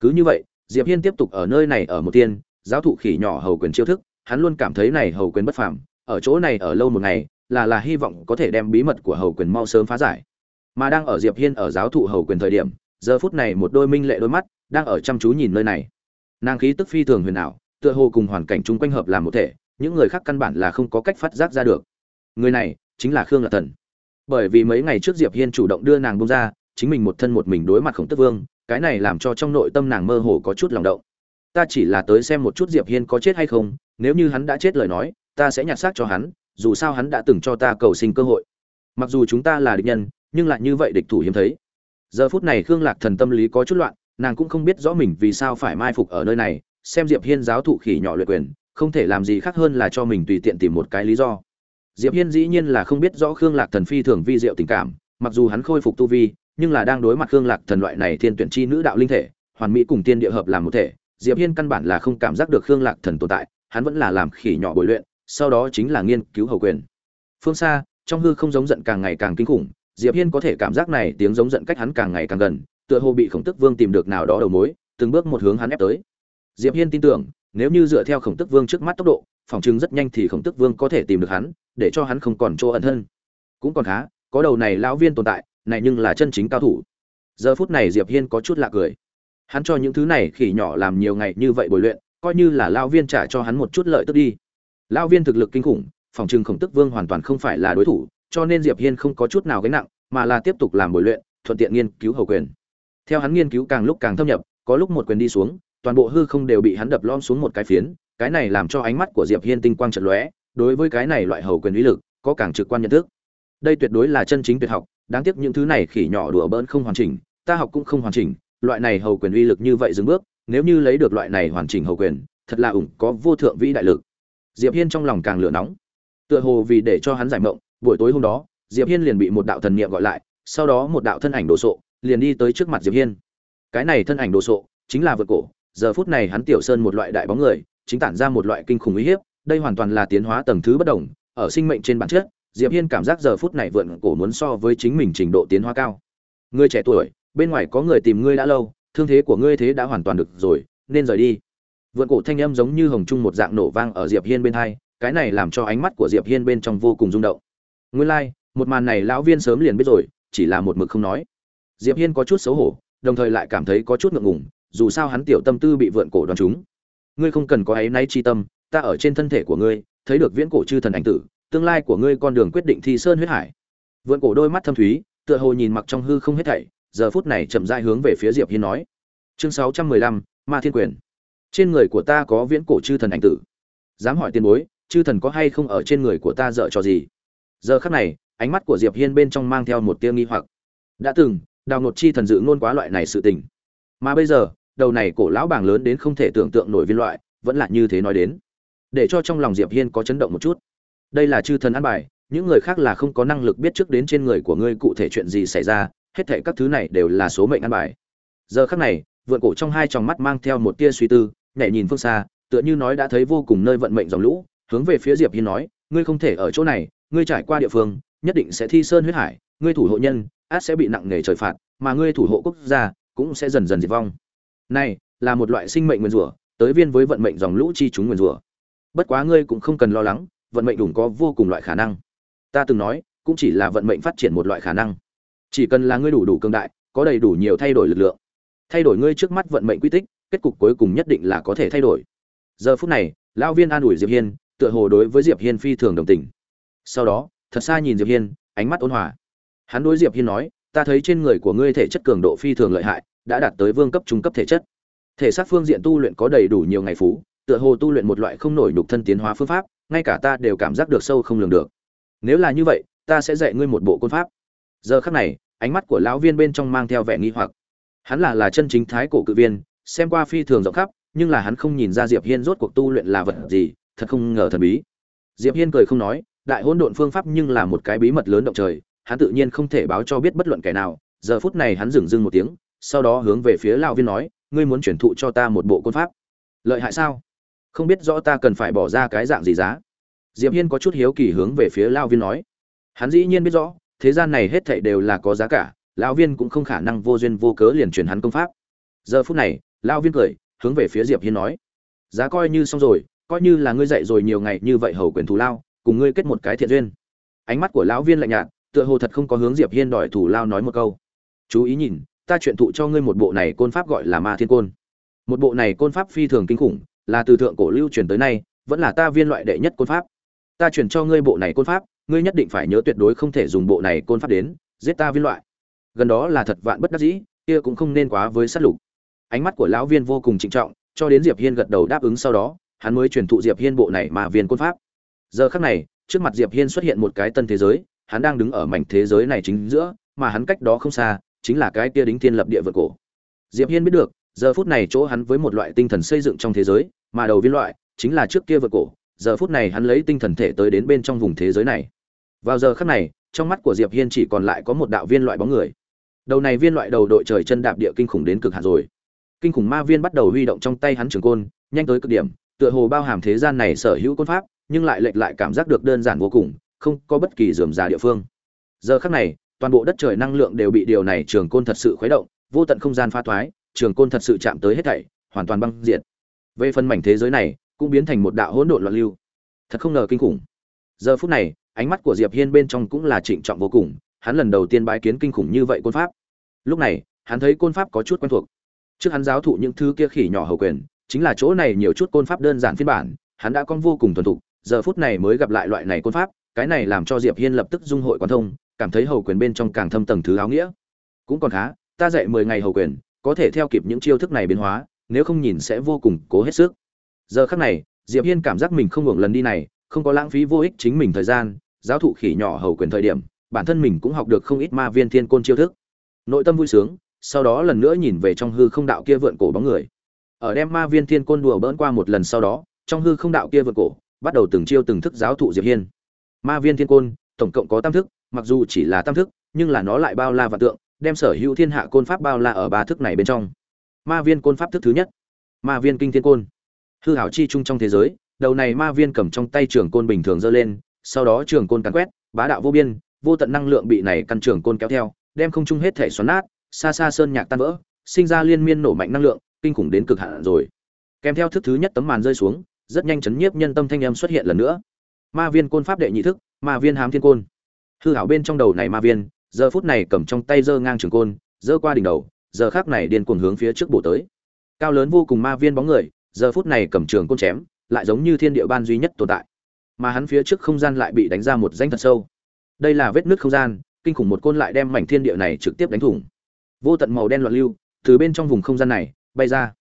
Cứ như vậy diệp hiên tiếp tục ở nơi này ở một tiên, giáo thụ khỉ nhỏ hầu quyền chiêu thức, hắn luôn cảm thấy này hầu quyền bất phàm, ở chỗ này ở lâu một ngày, là là hy vọng có thể đem bí mật của hầu quyền mau sớm phá giải. Mà đang ở diệp hiên ở giáo thụ hầu quyền thời điểm, giờ phút này một đôi minh lệ đôi mắt đang ở chăm chú nhìn nơi này. Nàng khí tức phi thường huyền ảo, tựa hồ cùng hoàn cảnh chung quanh hợp làm một thể, những người khác căn bản là không có cách phát giác ra được. Người này chính là khương lạc thần. Bởi vì mấy ngày trước diệp hiên chủ động đưa nàng bông ra chính mình một thân một mình đối mặt khổng tức vương, cái này làm cho trong nội tâm nàng mơ hồ có chút lòng động. Ta chỉ là tới xem một chút diệp hiên có chết hay không, nếu như hắn đã chết lời nói, ta sẽ nhặt xác cho hắn, dù sao hắn đã từng cho ta cầu sinh cơ hội. Mặc dù chúng ta là địch nhân, nhưng lại như vậy địch thủ hiếm thấy. Giờ phút này khương lạc thần tâm lý có chút loạn, nàng cũng không biết rõ mình vì sao phải mai phục ở nơi này, xem diệp hiên giáo thụ khỉ nhỏ luyện quyền, không thể làm gì khác hơn là cho mình tùy tiện tìm một cái lý do. Diệp hiên dĩ nhiên là không biết rõ khương lạc thần phi thường vi diệu tình cảm, mặc dù hắn khôi phục tu vi nhưng là đang đối mặt khương lạc thần loại này thiên tuyển chi nữ đạo linh thể, hoàn mỹ cùng tiên địa hợp làm một thể, diệp hiên căn bản là không cảm giác được khương lạc thần tồn tại, hắn vẫn là làm khỉ nhỏ bồi luyện, sau đó chính là nghiên cứu hầu quyền. Phương xa, trong hư không giống giận càng ngày càng kinh khủng, diệp hiên có thể cảm giác này tiếng giống giận cách hắn càng ngày càng gần, tựa hồ bị khổng tức vương tìm được nào đó đầu mối, từng bước một hướng hắn ép tới. Diệp hiên tin tưởng, nếu như dựa theo khổng tức vương trước mắt tốc độ, phòng trường rất nhanh thì khổng tức vương có thể tìm được hắn, để cho hắn không còn chỗ ẩn thân. Cũng còn khá, có đầu này lão viên tồn tại này nhưng là chân chính cao thủ. Giờ phút này diệp hiên có chút lạ cười. Hắn cho những thứ này khỉ nhỏ làm nhiều ngày như vậy bồi luyện, coi như là lão viên trả cho hắn một chút lợi tức đi. Lão viên thực lực kinh khủng, phòng trừng khổng tức vương hoàn toàn không phải là đối thủ, cho nên diệp hiên không có chút nào gánh nặng, mà là tiếp tục làm bồi luyện, thuận tiện nghiên cứu hầu quyền. Theo hắn nghiên cứu càng lúc càng thâm nhập, có lúc một quyền đi xuống, toàn bộ hư không đều bị hắn đập lom xuống một cái phiến, cái này làm cho ánh mắt của diệp hiên tinh quang chợt lóe, đối với cái này loại hầu quyền uy lực, có càng trực quan nhận thức. Đây tuyệt đối là chân chính tuyệt học đáng tiếc những thứ này khỉ nhỏ đùa bỡn không hoàn chỉnh, ta học cũng không hoàn chỉnh, loại này hầu quyền uy lực như vậy dừng bước, nếu như lấy được loại này hoàn chỉnh hầu quyền, thật là ủng có vô thượng vĩ đại lực. Diệp hiên trong lòng càng lửa nóng. Tựa hồ vì để cho hắn giải mộng, buổi tối hôm đó, diệp hiên liền bị một đạo thần niệm gọi lại, sau đó một đạo thân ảnh đồ sộ, liền đi tới trước mặt diệp hiên. Cái này thân ảnh đồ sộ, chính là vượt cổ, giờ phút này hắn tiểu sơn một loại đại bóng người, chính tản ra một loại kinh khủng uy hiếp, đây hoàn toàn là tiến hóa tầng thứ bất đồng, ở sinh mệnh trên bản chất diệp hiên cảm giác giờ phút này vượn cổ muốn so với chính mình trình độ tiến hóa cao. Ngươi trẻ tuổi bên ngoài có người tìm ngươi đã lâu thương thế của ngươi thế đã hoàn toàn được rồi nên rời đi. Vượn cổ thanh âm giống như hồng trung một dạng nổ vang ở diệp hiên bên hai cái này làm cho ánh mắt của diệp hiên bên trong vô cùng rung động. Nguyên lai like, một màn này lão viên sớm liền biết rồi chỉ là một mực không nói. Diệp hiên có chút xấu hổ đồng thời lại cảm thấy có chút ngượng ngùng dù sao hắn tiểu tâm tư bị vượn cổ đoán chúng ngươi không cần có ấy nay chi tâm ta ở trên thân thể của ngươi thấy được viễn cổ chư thần ảnh tử tương lai của ngươi con đường quyết định thi sơn huyết hải. Vượn cổ đôi mắt thâm thúy tựa hồ nhìn mặc trong hư không hết thảy giờ phút này chậm rãi hướng về phía diệp hiên nói. Chương 615, ma thiên quyền. Trên người của ta có viễn cổ chư thần ảnh tử. Dám hỏi tiền bối chư thần có hay không ở trên người của ta dở cho gì? Giờ khắc này ánh mắt của diệp hiên bên trong mang theo một tia nghi hoặc. Đã từng đào nột chi thần dự ngôn quá loại này sự tình. Mà bây giờ đầu này cổ lão bảng lớn đến không thể tưởng tượng nổi viên loại vẫn là như thế nói đến. Để cho trong lòng diệp hiên có chấn động một chút đây là chư thần an bài, những người khác là không có năng lực biết trước đến trên người của ngươi cụ thể chuyện gì xảy ra, hết thảy các thứ này đều là số mệnh an bài. Giờ khắc này, vượn cổ trong hai tròng mắt mang theo một tia suy tư, nhảy nhìn phương xa, tựa như nói đã thấy vô cùng nơi vận mệnh dòng lũ, hướng về phía diệp hiên nói, ngươi không thể ở chỗ này, ngươi trải qua địa phương, nhất định sẽ thi sơn huyết hải, ngươi thủ hộ nhân, át sẽ bị nặng nề trời phạt, mà ngươi thủ hộ quốc gia, cũng sẽ dần dần diệt vong. Này, là một loại sinh mệnh nguyên rủa, tới viên với vận mệnh dòng lũ chi chúng nguyên rủa. Bất quá ngươi cũng không cần lo lắng vận mệnh đủ có vô cùng loại khả năng. Ta từng nói, cũng chỉ là vận mệnh phát triển một loại khả năng. Chỉ cần là ngươi đủ đủ cường đại, có đầy đủ nhiều thay đổi lực lượng. Thay đổi ngươi trước mắt vận mệnh quy tích, kết cục cuối cùng nhất định là có thể thay đổi. Giờ phút này, lão viên an ủi diệp hiên, tựa hồ đối với diệp hiên phi thường đồng tình. Sau đó, thật xa nhìn diệp hiên, ánh mắt ôn hòa. Hắn đối diệp hiên nói, ta thấy trên người của ngươi thể chất cường độ phi thường lợi hại, đã đạt tới vương cấp trung cấp thể chất. Thể xác phương diện tu luyện có đầy đủ nhiều ngày phú, tựa hồ tu luyện một loại không nổi nhục thân tiến hóa phương pháp ngay cả ta đều cảm giác được sâu không lường được. Nếu là như vậy, ta sẽ dạy ngươi một bộ côn pháp. Giờ khắc này, ánh mắt của lão viên bên trong mang theo vẻ nghi hoặc. Hắn là là chân chính thái cổ cự viên, xem qua phi thường rộng khắp, nhưng là hắn không nhìn ra diệp hiên rốt cuộc tu luyện là vật gì, thật không ngờ thần bí. Diệp hiên cười không nói, đại hỗn độn phương pháp nhưng là một cái bí mật lớn động trời, hắn tự nhiên không thể báo cho biết bất luận kẻ nào. Giờ phút này hắn dừng dưng một tiếng, sau đó hướng về phía lão viên nói, ngươi muốn chuyển thụ cho ta một bộ côn pháp. Lợi hại sao? Không biết rõ ta cần phải bỏ ra cái dạng gì giá. Diệp hiên có chút hiếu kỳ hướng về phía lão viên nói. Hắn dĩ nhiên biết rõ, thế gian này hết thảy đều là có giá cả lão viên cũng không khả năng vô duyên vô cớ liền truyền hắn công pháp. Giờ phút này lão viên cười, hướng về phía diệp hiên nói. Giá coi như xong rồi, coi như là ngươi dạy rồi nhiều ngày như vậy hầu quyền thù lao, cùng ngươi kết một cái thiện duyên. Ánh mắt của lão viên lạnh nhạt, tựa hồ thật không có hướng diệp hiên đòi thù lao nói một câu. Chú ý nhìn, ta chuyện thụ cho ngươi một bộ này côn pháp gọi là ma thiên côn. Một bộ này côn pháp phi thường kinh khủng là từ thượng cổ lưu truyền tới nay, vẫn là ta viên loại đệ nhất côn pháp. Ta truyền cho ngươi bộ này côn pháp, ngươi nhất định phải nhớ tuyệt đối không thể dùng bộ này côn pháp đến, giết ta viên loại. Gần đó là thật vạn bất đắc dĩ, kia cũng không nên quá với sát lục. Ánh mắt của lão viên vô cùng trịnh trọng, cho đến diệp hiên gật đầu đáp ứng sau đó, hắn mới truyền thụ diệp hiên bộ này mà viên côn pháp. Giờ khắc này, trước mặt diệp hiên xuất hiện một cái tân thế giới, hắn đang đứng ở mảnh thế giới này chính giữa, mà hắn cách đó không xa, chính là cái kia đính thiên lập địa vượt cổ. Diệp hiên biết được, giờ phút này chỗ hắn với một loại tinh thần xây dựng trong thế giới mà đầu viên loại chính là trước kia vượt cổ, giờ phút này hắn lấy tinh thần thể tới đến bên trong vùng thế giới này. Vào giờ khắc này, trong mắt của diệp hiên chỉ còn lại có một đạo viên loại bóng người. Đầu này viên loại đầu đội trời chân đạp địa kinh khủng đến cực hạn rồi. Kinh khủng ma viên bắt đầu huy động trong tay hắn trường côn, nhanh tới cực điểm, tựa hồ bao hàm thế gian này sở hữu côn pháp, nhưng lại lệch lại cảm giác được đơn giản vô cùng, không có bất kỳ dườm già địa phương. Giờ khắc này, toàn bộ đất trời năng lượng đều bị điều này trường côn thật sự khuấy động, vô tận không gian pha thoái, trường côn thật sự chạm tới hết thảy, hoàn toàn băng diệt về phần mảnh thế giới này, cũng biến thành một đạo hỗn độn loạn lưu. Thật không ngờ kinh khủng. Giờ phút này, ánh mắt của diệp hiên bên trong cũng là trịnh trọng vô cùng, hắn lần đầu tiên bái kiến kinh khủng như vậy côn pháp. Lúc này, hắn thấy côn pháp có chút quen thuộc. Trước hắn giáo thụ những thứ kia khỉ nhỏ hầu quyền, chính là chỗ này nhiều chút côn pháp đơn giản phiên bản, hắn đã con vô cùng thuần thục, giờ phút này mới gặp lại loại này côn pháp, cái này làm cho diệp hiên lập tức dung hội quan thông, cảm thấy hầu quyền bên trong càng thâm tầng thứ áo nghĩa. Cũng còn khá, ta dạy mười ngày hầu quyền, có thể theo kịp những chiêu thức này biến hóa nếu không nhìn sẽ vô cùng cố hết sức. Giờ khắc này, diệp hiên cảm giác mình không hưởng lần đi này, không có lãng phí vô ích chính mình thời gian, giáo thụ khỉ nhỏ hầu quyền thời điểm, bản thân mình cũng học được không ít ma viên thiên côn chiêu thức. Nội tâm vui sướng, sau đó lần nữa nhìn về trong hư không đạo kia vượn cổ bóng người. Ở đem ma viên thiên côn đùa bỡn qua một lần sau đó, trong hư không đạo kia vượn cổ, bắt đầu từng chiêu từng thức giáo thụ diệp hiên. Ma viên thiên côn, tổng cộng có tam thức, mặc dù chỉ là tam thức, nhưng là nó lại bao la và tượng, đem sở hữu thiên hạ côn pháp bao la ở ba thức này bên trong ma viên côn pháp thức thứ nhất. Ma viên kinh thiên côn. Hư hảo chi chung trong thế giới, đầu này ma viên cầm trong tay trường côn bình thường giơ lên, sau đó trường côn cắn quét, bá đạo vô biên, vô tận năng lượng bị này căn trường côn kéo theo, đem không chung hết thể xoắn nát, xa xa sơn nhạc tan vỡ, sinh ra liên miên nổ mạnh năng lượng, kinh khủng đến cực hạn rồi. Kèm theo thức thứ nhất tấm màn rơi xuống, rất nhanh chấn nhiếp nhân tâm thanh âm xuất hiện lần nữa. Ma viên côn pháp đệ nhị thức, ma viên hám thiên côn. Hư hảo bên trong đầu này ma viên, giờ phút này cầm trong tay giơ ngang trường côn, giơ qua đỉnh đầu giờ khác này điên cuồng hướng phía trước bổ tới. Cao lớn vô cùng ma viên bóng người, giờ phút này cầm trường côn chém, lại giống như thiên địa ban duy nhất tồn tại. Mà hắn phía trước không gian lại bị đánh ra một danh thật sâu. Đây là vết nứt không gian, kinh khủng một côn lại đem mảnh thiên địa này trực tiếp đánh thủng. Vô tận màu đen loạn lưu, từ bên trong vùng không gian này, bay ra.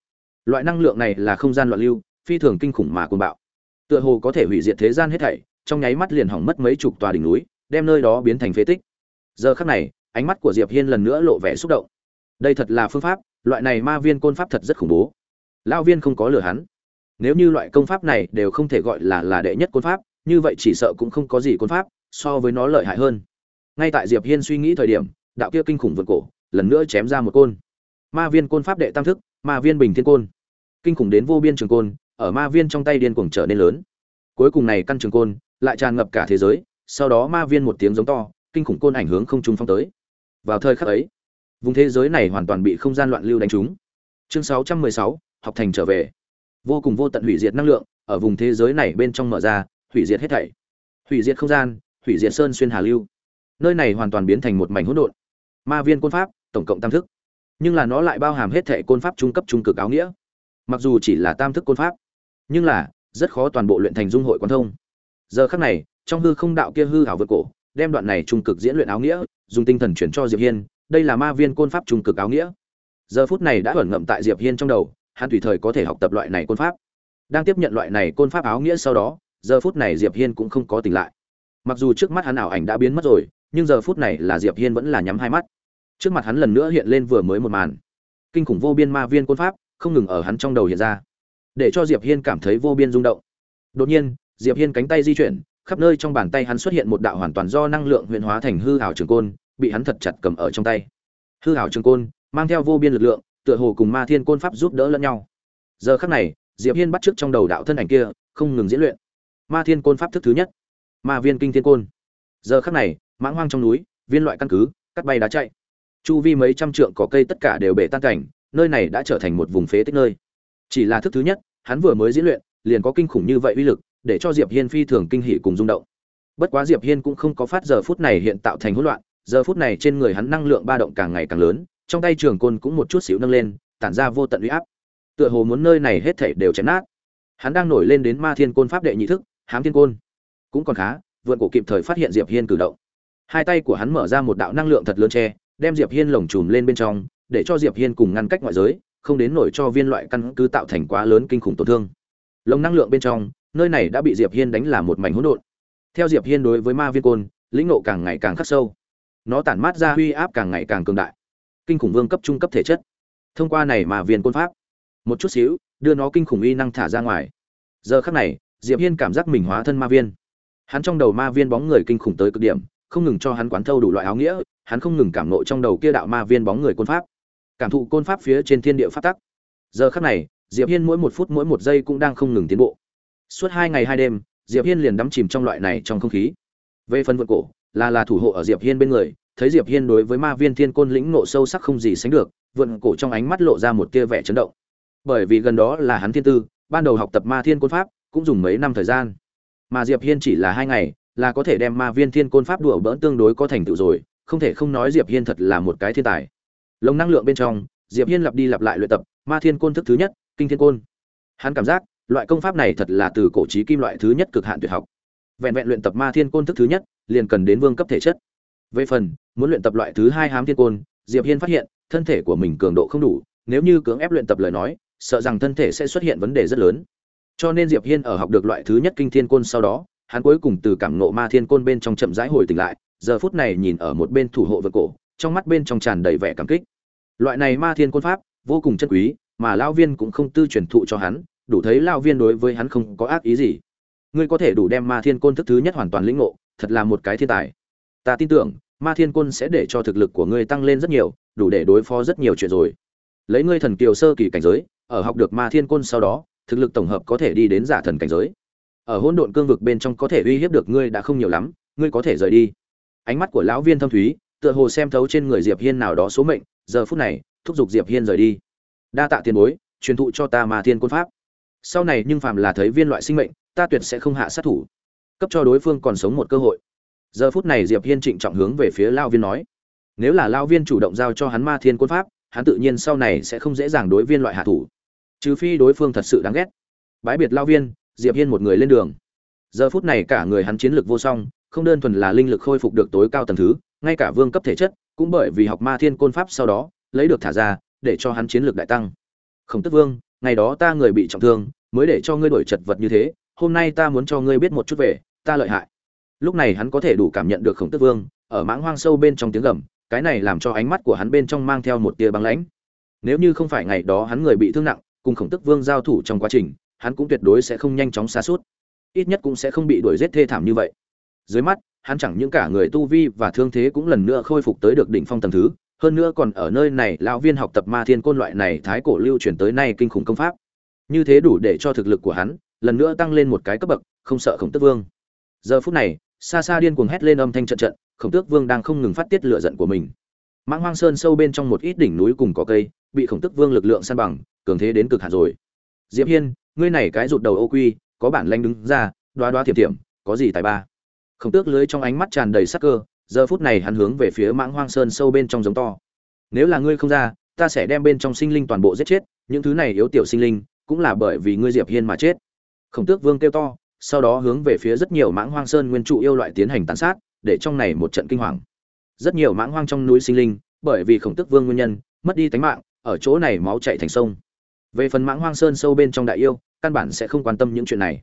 Loại năng lượng này là không gian loạn lưu, phi thường kinh khủng mà côn bạo. Tựa hồ có thể hủy diệt thế gian hết thảy, trong nháy mắt liền hỏng mất mấy chục tòa đỉnh núi, đem nơi đó biến thành phế tích. Giờ khắc này, ánh mắt của diệp hiên lần nữa lộ vẻ xúc động đây thật là phương pháp, loại này ma viên côn pháp thật rất khủng bố. Lao viên không có lừa hắn. Nếu như loại công pháp này đều không thể gọi là là đệ nhất côn pháp, như vậy chỉ sợ cũng không có gì côn pháp, so với nó lợi hại hơn. Ngay tại diệp hiên suy nghĩ thời điểm, đạo kia kinh khủng vượt cổ, lần nữa chém ra một côn. Ma viên côn pháp đệ tam thức, ma viên bình thiên côn. Kinh khủng đến vô biên trường côn, ở ma viên trong tay điên cuồng trở nên lớn. Cuối cùng này căn trường côn, lại tràn ngập cả thế giới, sau đó ma viên một tiếng giống to, kinh khủng côn ảnh hướng không trung phong tới. Vào thời khắc ấy vùng thế giới này hoàn toàn bị không gian loạn lưu đánh trúng. Chương 616, học thành trở về. Vô cùng vô tận hủy diệt năng lượng ở vùng thế giới này bên trong mở ra hủy diệt hết thảy. Hủy diệt không gian hủy diệt sơn xuyên hà lưu. Nơi này hoàn toàn biến thành một mảnh hỗn độn. Ma viên côn pháp tổng cộng tam thức. Nhưng là nó lại bao hàm hết thảy côn pháp trung cấp trung cực áo nghĩa. Mặc dù chỉ là tam thức côn pháp nhưng là rất khó toàn bộ luyện thành dung hội quan thông. Giờ khắc này trong hư không đạo kia hư ảo vượt cổ đem đoạn này trung cực diễn luyện áo nghĩa dùng tinh thần chuyển cho diệp hiên đây là ma viên côn pháp trung cực áo nghĩa. Giờ phút này đã ẩn ngậm tại diệp hiên trong đầu, hắn tùy thời có thể học tập loại này côn pháp. Đang tiếp nhận loại này côn pháp áo nghĩa sau đó, giờ phút này diệp hiên cũng không có tỉnh lại. Mặc dù trước mắt hắn ảo ảnh đã biến mất rồi, nhưng giờ phút này là diệp hiên vẫn là nhắm hai mắt. Trước mặt hắn lần nữa hiện lên vừa mới một màn. Kinh khủng vô biên ma viên côn pháp, không ngừng ở hắn trong đầu hiện ra. Để cho diệp hiên cảm thấy vô biên rung động. Đột nhiên, diệp hiên cánh tay di chuyển, khắp nơi trong bàn tay hắn xuất hiện một đạo hoàn toàn do năng lượng huyền hóa thành hư ảo trường côn bị hắn thật chặt cầm ở trong tay. Hư hảo trường côn, mang theo vô biên lực lượng, tựa hồ cùng ma thiên côn pháp giúp đỡ lẫn nhau. Giờ khắc này, diệp hiên bắt trước trong đầu đạo thân ảnh kia, không ngừng diễn luyện. Ma thiên côn pháp thức thứ nhất. Ma viên kinh thiên côn. Giờ khắc này, mãng hoang trong núi, viên loại căn cứ, cắt bay đá chạy. Chu vi mấy trăm trượng cỏ cây tất cả đều bể tan cảnh, nơi này đã trở thành một vùng phế tích nơi. Chỉ là thức thứ nhất, hắn vừa mới diễn luyện, liền có kinh khủng như vậy uy lực, để cho diệp hiên phi thường kinh hỉ cùng rung động. Bất quá diệp hiên cũng không có phát giờ phút này hiện tạo thành hỗn loạn giờ phút này trên người hắn năng lượng ba động càng ngày càng lớn, trong tay trường côn cũng một chút xíu nâng lên, tản ra vô tận uy áp. Tựa hồ muốn nơi này hết thảy đều chém nát. Hắn đang nổi lên đến ma thiên côn pháp đệ nhị thức, hám thiên côn. Cũng còn khá, vượn cổ kịp thời phát hiện diệp hiên cử động. Hai tay của hắn mở ra một đạo năng lượng thật lớn che, đem diệp hiên lồng chùm lên bên trong, để cho diệp hiên cùng ngăn cách ngoại giới, không đến nổi cho viên loại căn cứ tạo thành quá lớn kinh khủng tổn thương. Lồng năng lượng bên trong, nơi này đã bị diệp hiên đánh là một mảnh hỗn độn. Theo diệp hiên đối với ma viên côn, lĩnh ngộ càng ngày càng khắc sâu nó tản mát ra huy áp càng ngày càng cường đại. Kinh khủng vương cấp trung cấp thể chất. Thông qua này mà viên côn pháp. Một chút xíu, đưa nó kinh khủng y năng thả ra ngoài. Giờ khắc này, diệp hiên cảm giác mình hóa thân ma viên. Hắn trong đầu ma viên bóng người kinh khủng tới cực điểm, không ngừng cho hắn quán thâu đủ loại áo nghĩa, hắn không ngừng cảm nộ trong đầu kia đạo ma viên bóng người côn pháp. Cảm thụ côn pháp phía trên thiên địa pháp tắc. Giờ khắc này, diệp hiên mỗi một phút mỗi một giây cũng đang không ngừng tiến bộ. Suốt hai ngày hai đêm, diệp hiên liền đắm chìm trong loại này trong không khí. Về phần vượt cổ là là thủ hộ ở diệp hiên bên người, thấy diệp hiên đối với ma viên thiên côn lĩnh nộ sâu sắc không gì sánh được, vượn cổ trong ánh mắt lộ ra một tia vẻ chấn động. Bởi vì gần đó là hắn thiên tư, ban đầu học tập ma thiên côn pháp, cũng dùng mấy năm thời gian. Mà diệp hiên chỉ là hai ngày, là có thể đem ma viên thiên côn pháp đùa bỡn tương đối có thành tựu rồi, không thể không nói diệp hiên thật là một cái thiên tài. Lồng năng lượng bên trong, diệp hiên lặp đi lặp lại luyện tập, ma thiên côn thức thứ nhất, kinh thiên côn. Hắn cảm giác, loại công pháp này thật là từ cổ trí kim loại thứ nhất cực hạn tuyệt học. Vẹn vẹn luyện tập ma thiên côn thức thứ nhất liền cần đến vương cấp thể chất. Về phần, muốn luyện tập loại thứ hai hám thiên côn, diệp hiên phát hiện, thân thể của mình cường độ không đủ, nếu như cưỡng ép luyện tập lời nói, sợ rằng thân thể sẽ xuất hiện vấn đề rất lớn. Cho nên diệp hiên ở học được loại thứ nhất kinh thiên côn sau đó, hắn cuối cùng từ cảm ngộ ma thiên côn bên trong chậm rãi hồi tỉnh lại, giờ phút này nhìn ở một bên thủ hộ vật cổ, trong mắt bên trong tràn đầy vẻ cảm kích. Loại này ma thiên côn pháp, vô cùng chân quý, mà lão viên cũng không tư truyền thụ cho hắn, đủ thấy lão viên đối với hắn không có ác ý gì. Ngươi có thể đủ đem ma thiên côn thức thứ nhất hoàn toàn lĩnh ngộ thật là một cái thiên tài. Ta tin tưởng, ma thiên quân sẽ để cho thực lực của ngươi tăng lên rất nhiều, đủ để đối phó rất nhiều chuyện rồi. Lấy ngươi thần kiều sơ kỳ cảnh giới, ở học được ma thiên quân sau đó, thực lực tổng hợp có thể đi đến giả thần cảnh giới. Ở hỗn độn cương vực bên trong có thể uy hiếp được ngươi đã không nhiều lắm, ngươi có thể rời đi. Ánh mắt của lão viên thâm thúy, tựa hồ xem thấu trên người diệp hiên nào đó số mệnh, giờ phút này, thúc giục diệp hiên rời đi. Đa tạ tiền bối, truyền thụ cho ta ma thiên quân pháp. Sau này nhưng phàm là thấy viên loại sinh mệnh, ta tuyệt sẽ không hạ sát thủ cấp cho đối phương còn sống một cơ hội. Giờ phút này diệp hiên trịnh trọng hướng về phía lao viên nói, nếu là lao viên chủ động giao cho hắn ma thiên côn pháp, hắn tự nhiên sau này sẽ không dễ dàng đối viên loại hạ thủ. Trừ phi đối phương thật sự đáng ghét. Bái biệt lao viên, diệp hiên một người lên đường. Giờ phút này cả người hắn chiến lực vô song, không đơn thuần là linh lực khôi phục được tối cao tầng thứ, ngay cả vương cấp thể chất, cũng bởi vì học ma thiên côn pháp sau đó, lấy được thả ra, để cho hắn chiến lược đại tăng. Khổng tức vương, ngày đó ta người bị trọng thương, mới để cho ngươi đổi chật vật như thế hôm nay ta muốn cho ngươi biết một chút về, ta lợi hại. Lúc này hắn có thể đủ cảm nhận được khổng tức vương, ở mãng hoang sâu bên trong tiếng gầm, cái này làm cho ánh mắt của hắn bên trong mang theo một tia băng lãnh. Nếu như không phải ngày đó hắn người bị thương nặng, cùng khổng tức vương giao thủ trong quá trình, hắn cũng tuyệt đối sẽ không nhanh chóng xa suốt. Ít nhất cũng sẽ không bị đuổi giết thê thảm như vậy. Dưới mắt, hắn chẳng những cả người tu vi và thương thế cũng lần nữa khôi phục tới được đỉnh phong tầng thứ, hơn nữa còn ở nơi này, lão viên học tập ma thiên côn loại này thái cổ lưu truyền tới nay kinh khủng công pháp. Như thế đủ để cho thực lực của hắn lần nữa tăng lên một cái cấp bậc, không sợ khổng tước vương. Giờ phút này, xa xa điên cuồng hét lên âm thanh trận trận, khổng tước vương đang không ngừng phát tiết lửa giận của mình. Mãng hoang sơn sâu bên trong một ít đỉnh núi cùng có cây, bị khổng tước vương lực lượng san bằng, cường thế đến cực hạn rồi. Diệp hiên, ngươi này cái rụt đầu ô quy, có bản lanh đứng ra, đoá đoá thiểm thiểm, có gì tài ba? Khổng tước lưới trong ánh mắt tràn đầy sắc cơ, giờ phút này hắn hướng về phía mãng hoang sơn sâu bên trong giống to. Nếu là ngươi không ra, ta sẽ đem bên trong sinh linh toàn bộ giết chết, những thứ này yếu tiểu sinh linh, cũng là bởi vì ngươi diệp hiên mà chết khổng tước vương kêu to, sau đó hướng về phía rất nhiều mãng hoang sơn nguyên trụ yêu loại tiến hành tàn sát, để trong này một trận kinh hoàng. Rất nhiều mãng hoang trong núi sinh linh, bởi vì khổng tước vương nguyên nhân, mất đi tánh mạng, ở chỗ này máu chảy thành sông. Về phần mãng hoang sơn sâu bên trong đại yêu, căn bản sẽ không quan tâm những chuyện này.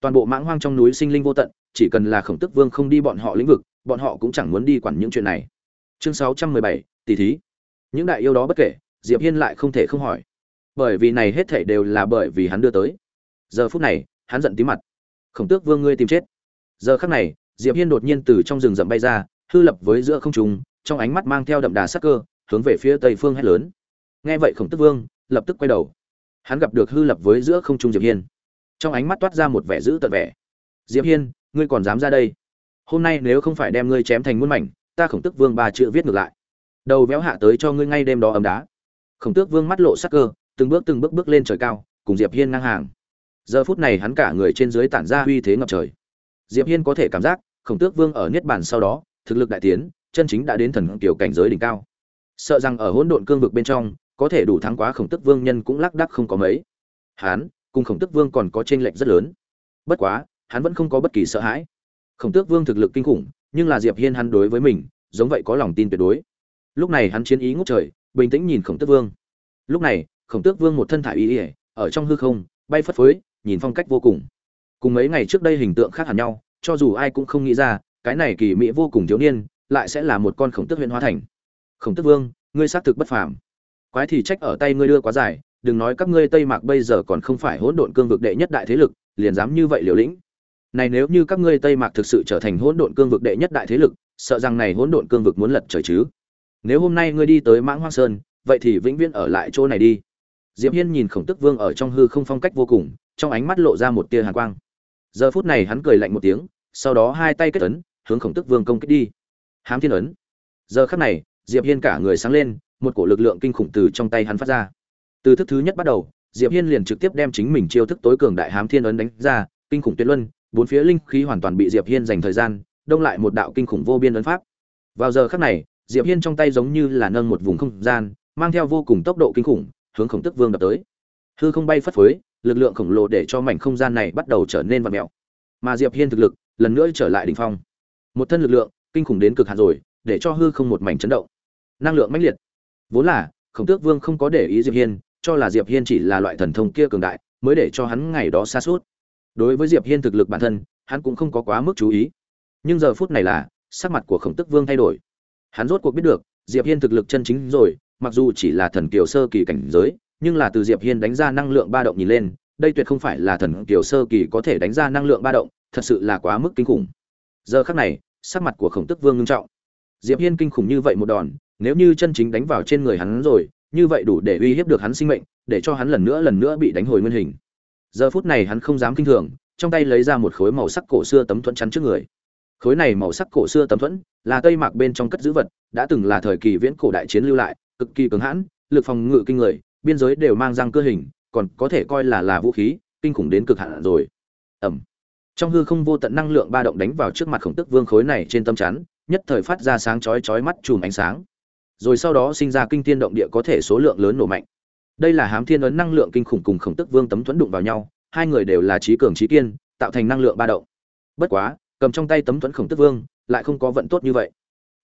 Toàn bộ mãng hoang trong núi sinh linh vô tận, chỉ cần là khổng tước vương không đi bọn họ lĩnh vực, bọn họ cũng chẳng muốn đi quản những chuyện này. Chương sáu trăm mười bảy, tỷ thí. Những đại yêu đó bất kể, diệp hiên lại không thể không hỏi. Bởi vì này hết thảy đều là bởi vì hắn đưa tới. Giờ phút này hắn giận tí mặt. Khổng tước vương ngươi tìm chết. Giờ khắc này, diệp hiên đột nhiên từ trong rừng rậm bay ra, hư lập với giữa không trung, trong ánh mắt mang theo đậm đà sắc cơ, hướng về phía tây phương hét lớn. Nghe vậy khổng tước vương lập tức quay đầu. Hắn gặp được hư lập với giữa không trung diệp hiên. Trong ánh mắt toát ra một vẻ dữ tợn vẻ. Diệp hiên, ngươi còn dám ra đây? Hôm nay nếu không phải đem ngươi chém thành muôn mảnh, ta khổng tước vương ba chữ viết ngược lại. Đầu véo hạ tới cho ngươi ngay đêm đó ấm đá. Khổng tước vương mắt lộ sắc cơ, từng bước từng bước bước lên trời cao, cùng diệp hiên ngang hàng giờ phút này hắn cả người trên dưới tản ra uy thế ngập trời. Diệp hiên có thể cảm giác, khổng tước vương ở niết bàn sau đó, thực lực đại tiến, chân chính đã đến thần tiểu cảnh giới đỉnh cao. Sợ rằng ở hỗn độn cương vực bên trong, có thể đủ thắng quá khổng tước vương nhân cũng lác đắc không có mấy. Hắn cùng khổng tước vương còn có chênh lệch rất lớn. Bất quá, hắn vẫn không có bất kỳ sợ hãi. Khổng tước vương thực lực kinh khủng, nhưng là diệp hiên hắn đối với mình, giống vậy có lòng tin tuyệt đối. Lúc này hắn chiến ý ngút trời, bình tĩnh nhìn khổng tước vương. Lúc này, khổng tước vương một thân thải ý ỉa ở trong hư không, bay phất phới nhìn phong cách vô cùng. Cùng mấy ngày trước đây hình tượng khác hẳn nhau, cho dù ai cũng không nghĩ ra, cái này kỳ mỹ vô cùng thiếu niên, lại sẽ là một con khổng tước huyện hóa thành. Khổng tước vương, ngươi xác thực bất phàm. Quái thì trách ở tay ngươi đưa quá dài, đừng nói các ngươi tây mạc bây giờ còn không phải hỗn độn cương vực đệ nhất đại thế lực, liền dám như vậy liều lĩnh. Này nếu như các ngươi tây mạc thực sự trở thành hỗn độn cương vực đệ nhất đại thế lực, sợ rằng này hỗn độn cương vực muốn lật trời chứ. Nếu hôm nay ngươi đi tới mãng hoang sơn, vậy thì vĩnh viễn ở lại chỗ này đi. Diệp hiên nhìn khổng tức vương ở trong hư không phong cách vô cùng trong ánh mắt lộ ra một tia hàn quang. Giờ phút này hắn cười lạnh một tiếng, sau đó hai tay kết ấn, hướng khổng tức vương công kích đi. Hám thiên ấn. Giờ khắc này, diệp hiên cả người sáng lên, một cổ lực lượng kinh khủng từ trong tay hắn phát ra. Từ thức thứ nhất bắt đầu, diệp hiên liền trực tiếp đem chính mình chiêu thức tối cường đại hám thiên ấn đánh ra, kinh khủng tuyệt luân, bốn phía linh khí hoàn toàn bị diệp hiên dành thời gian, đông lại một đạo kinh khủng vô biên ấn pháp. Vào giờ khắc này, diệp hiên trong tay giống như là nâng một vùng không gian, mang theo vô cùng tốc độ kinh khủng, hướng khổng tức vương đập tới. Hư không bay phất phới lực lượng khổng lồ để cho mảnh không gian này bắt đầu trở nên vặn mèo mà diệp hiên thực lực lần nữa trở lại đỉnh phong. Một thân lực lượng kinh khủng đến cực hạn rồi, để cho hư không một mảnh chấn động. Năng lượng mãnh liệt. Vốn là, khổng tước vương không có để ý diệp hiên, cho là diệp hiên chỉ là loại thần thông kia cường đại, mới để cho hắn ngày đó xa suốt đối với diệp hiên thực lực bản thân, hắn cũng không có quá mức chú ý. Nhưng giờ phút này là, sắc mặt của khổng tước vương thay đổi. Hắn rốt cuộc biết được, diệp hiên thực lực chân chính rồi, mặc dù chỉ là thần kiều sơ kỳ cảnh giới nhưng là từ diệp hiên đánh ra năng lượng ba động nhìn lên, đây tuyệt không phải là thần kiều sơ kỳ có thể đánh ra năng lượng ba động, thật sự là quá mức kinh khủng. Giờ khắc này, sắc mặt của khổng tức vương ngưng trọng. Diệp hiên kinh khủng như vậy một đòn, nếu như chân chính đánh vào trên người hắn rồi, như vậy đủ để uy hiếp được hắn sinh mệnh, để cho hắn lần nữa lần nữa bị đánh hồi nguyên hình. Giờ phút này hắn không dám kinh thường, trong tay lấy ra một khối màu sắc cổ xưa tấm thuẫn chắn trước người. Khối này màu sắc cổ xưa tấm thuẫn, là tây mạc bên trong cất giữ vật, đã từng là thời kỳ viễn cổ đại chiến lưu lại, cực kỳ cứng hãn, lực phòng ngự kinh người biên giới đều mang răng cơ hình, còn có thể coi là là vũ khí, kinh khủng đến cực hạn rồi. Ẩm. Trong hư không vô tận năng lượng ba động đánh vào trước mặt khổng tức vương khối này trên tâm chắn, nhất thời phát ra sáng chói chói mắt chùm ánh sáng. Rồi sau đó sinh ra kinh thiên động địa có thể số lượng lớn nổ mạnh. Đây là hám thiên ấn năng lượng kinh khủng cùng khổng tức vương tấm thuẫn đụng vào nhau, hai người đều là trí cường trí kiên, tạo thành năng lượng ba động. Bất quá, cầm trong tay tấm thuẫn khổng tức vương, lại không có vận tốt như vậy.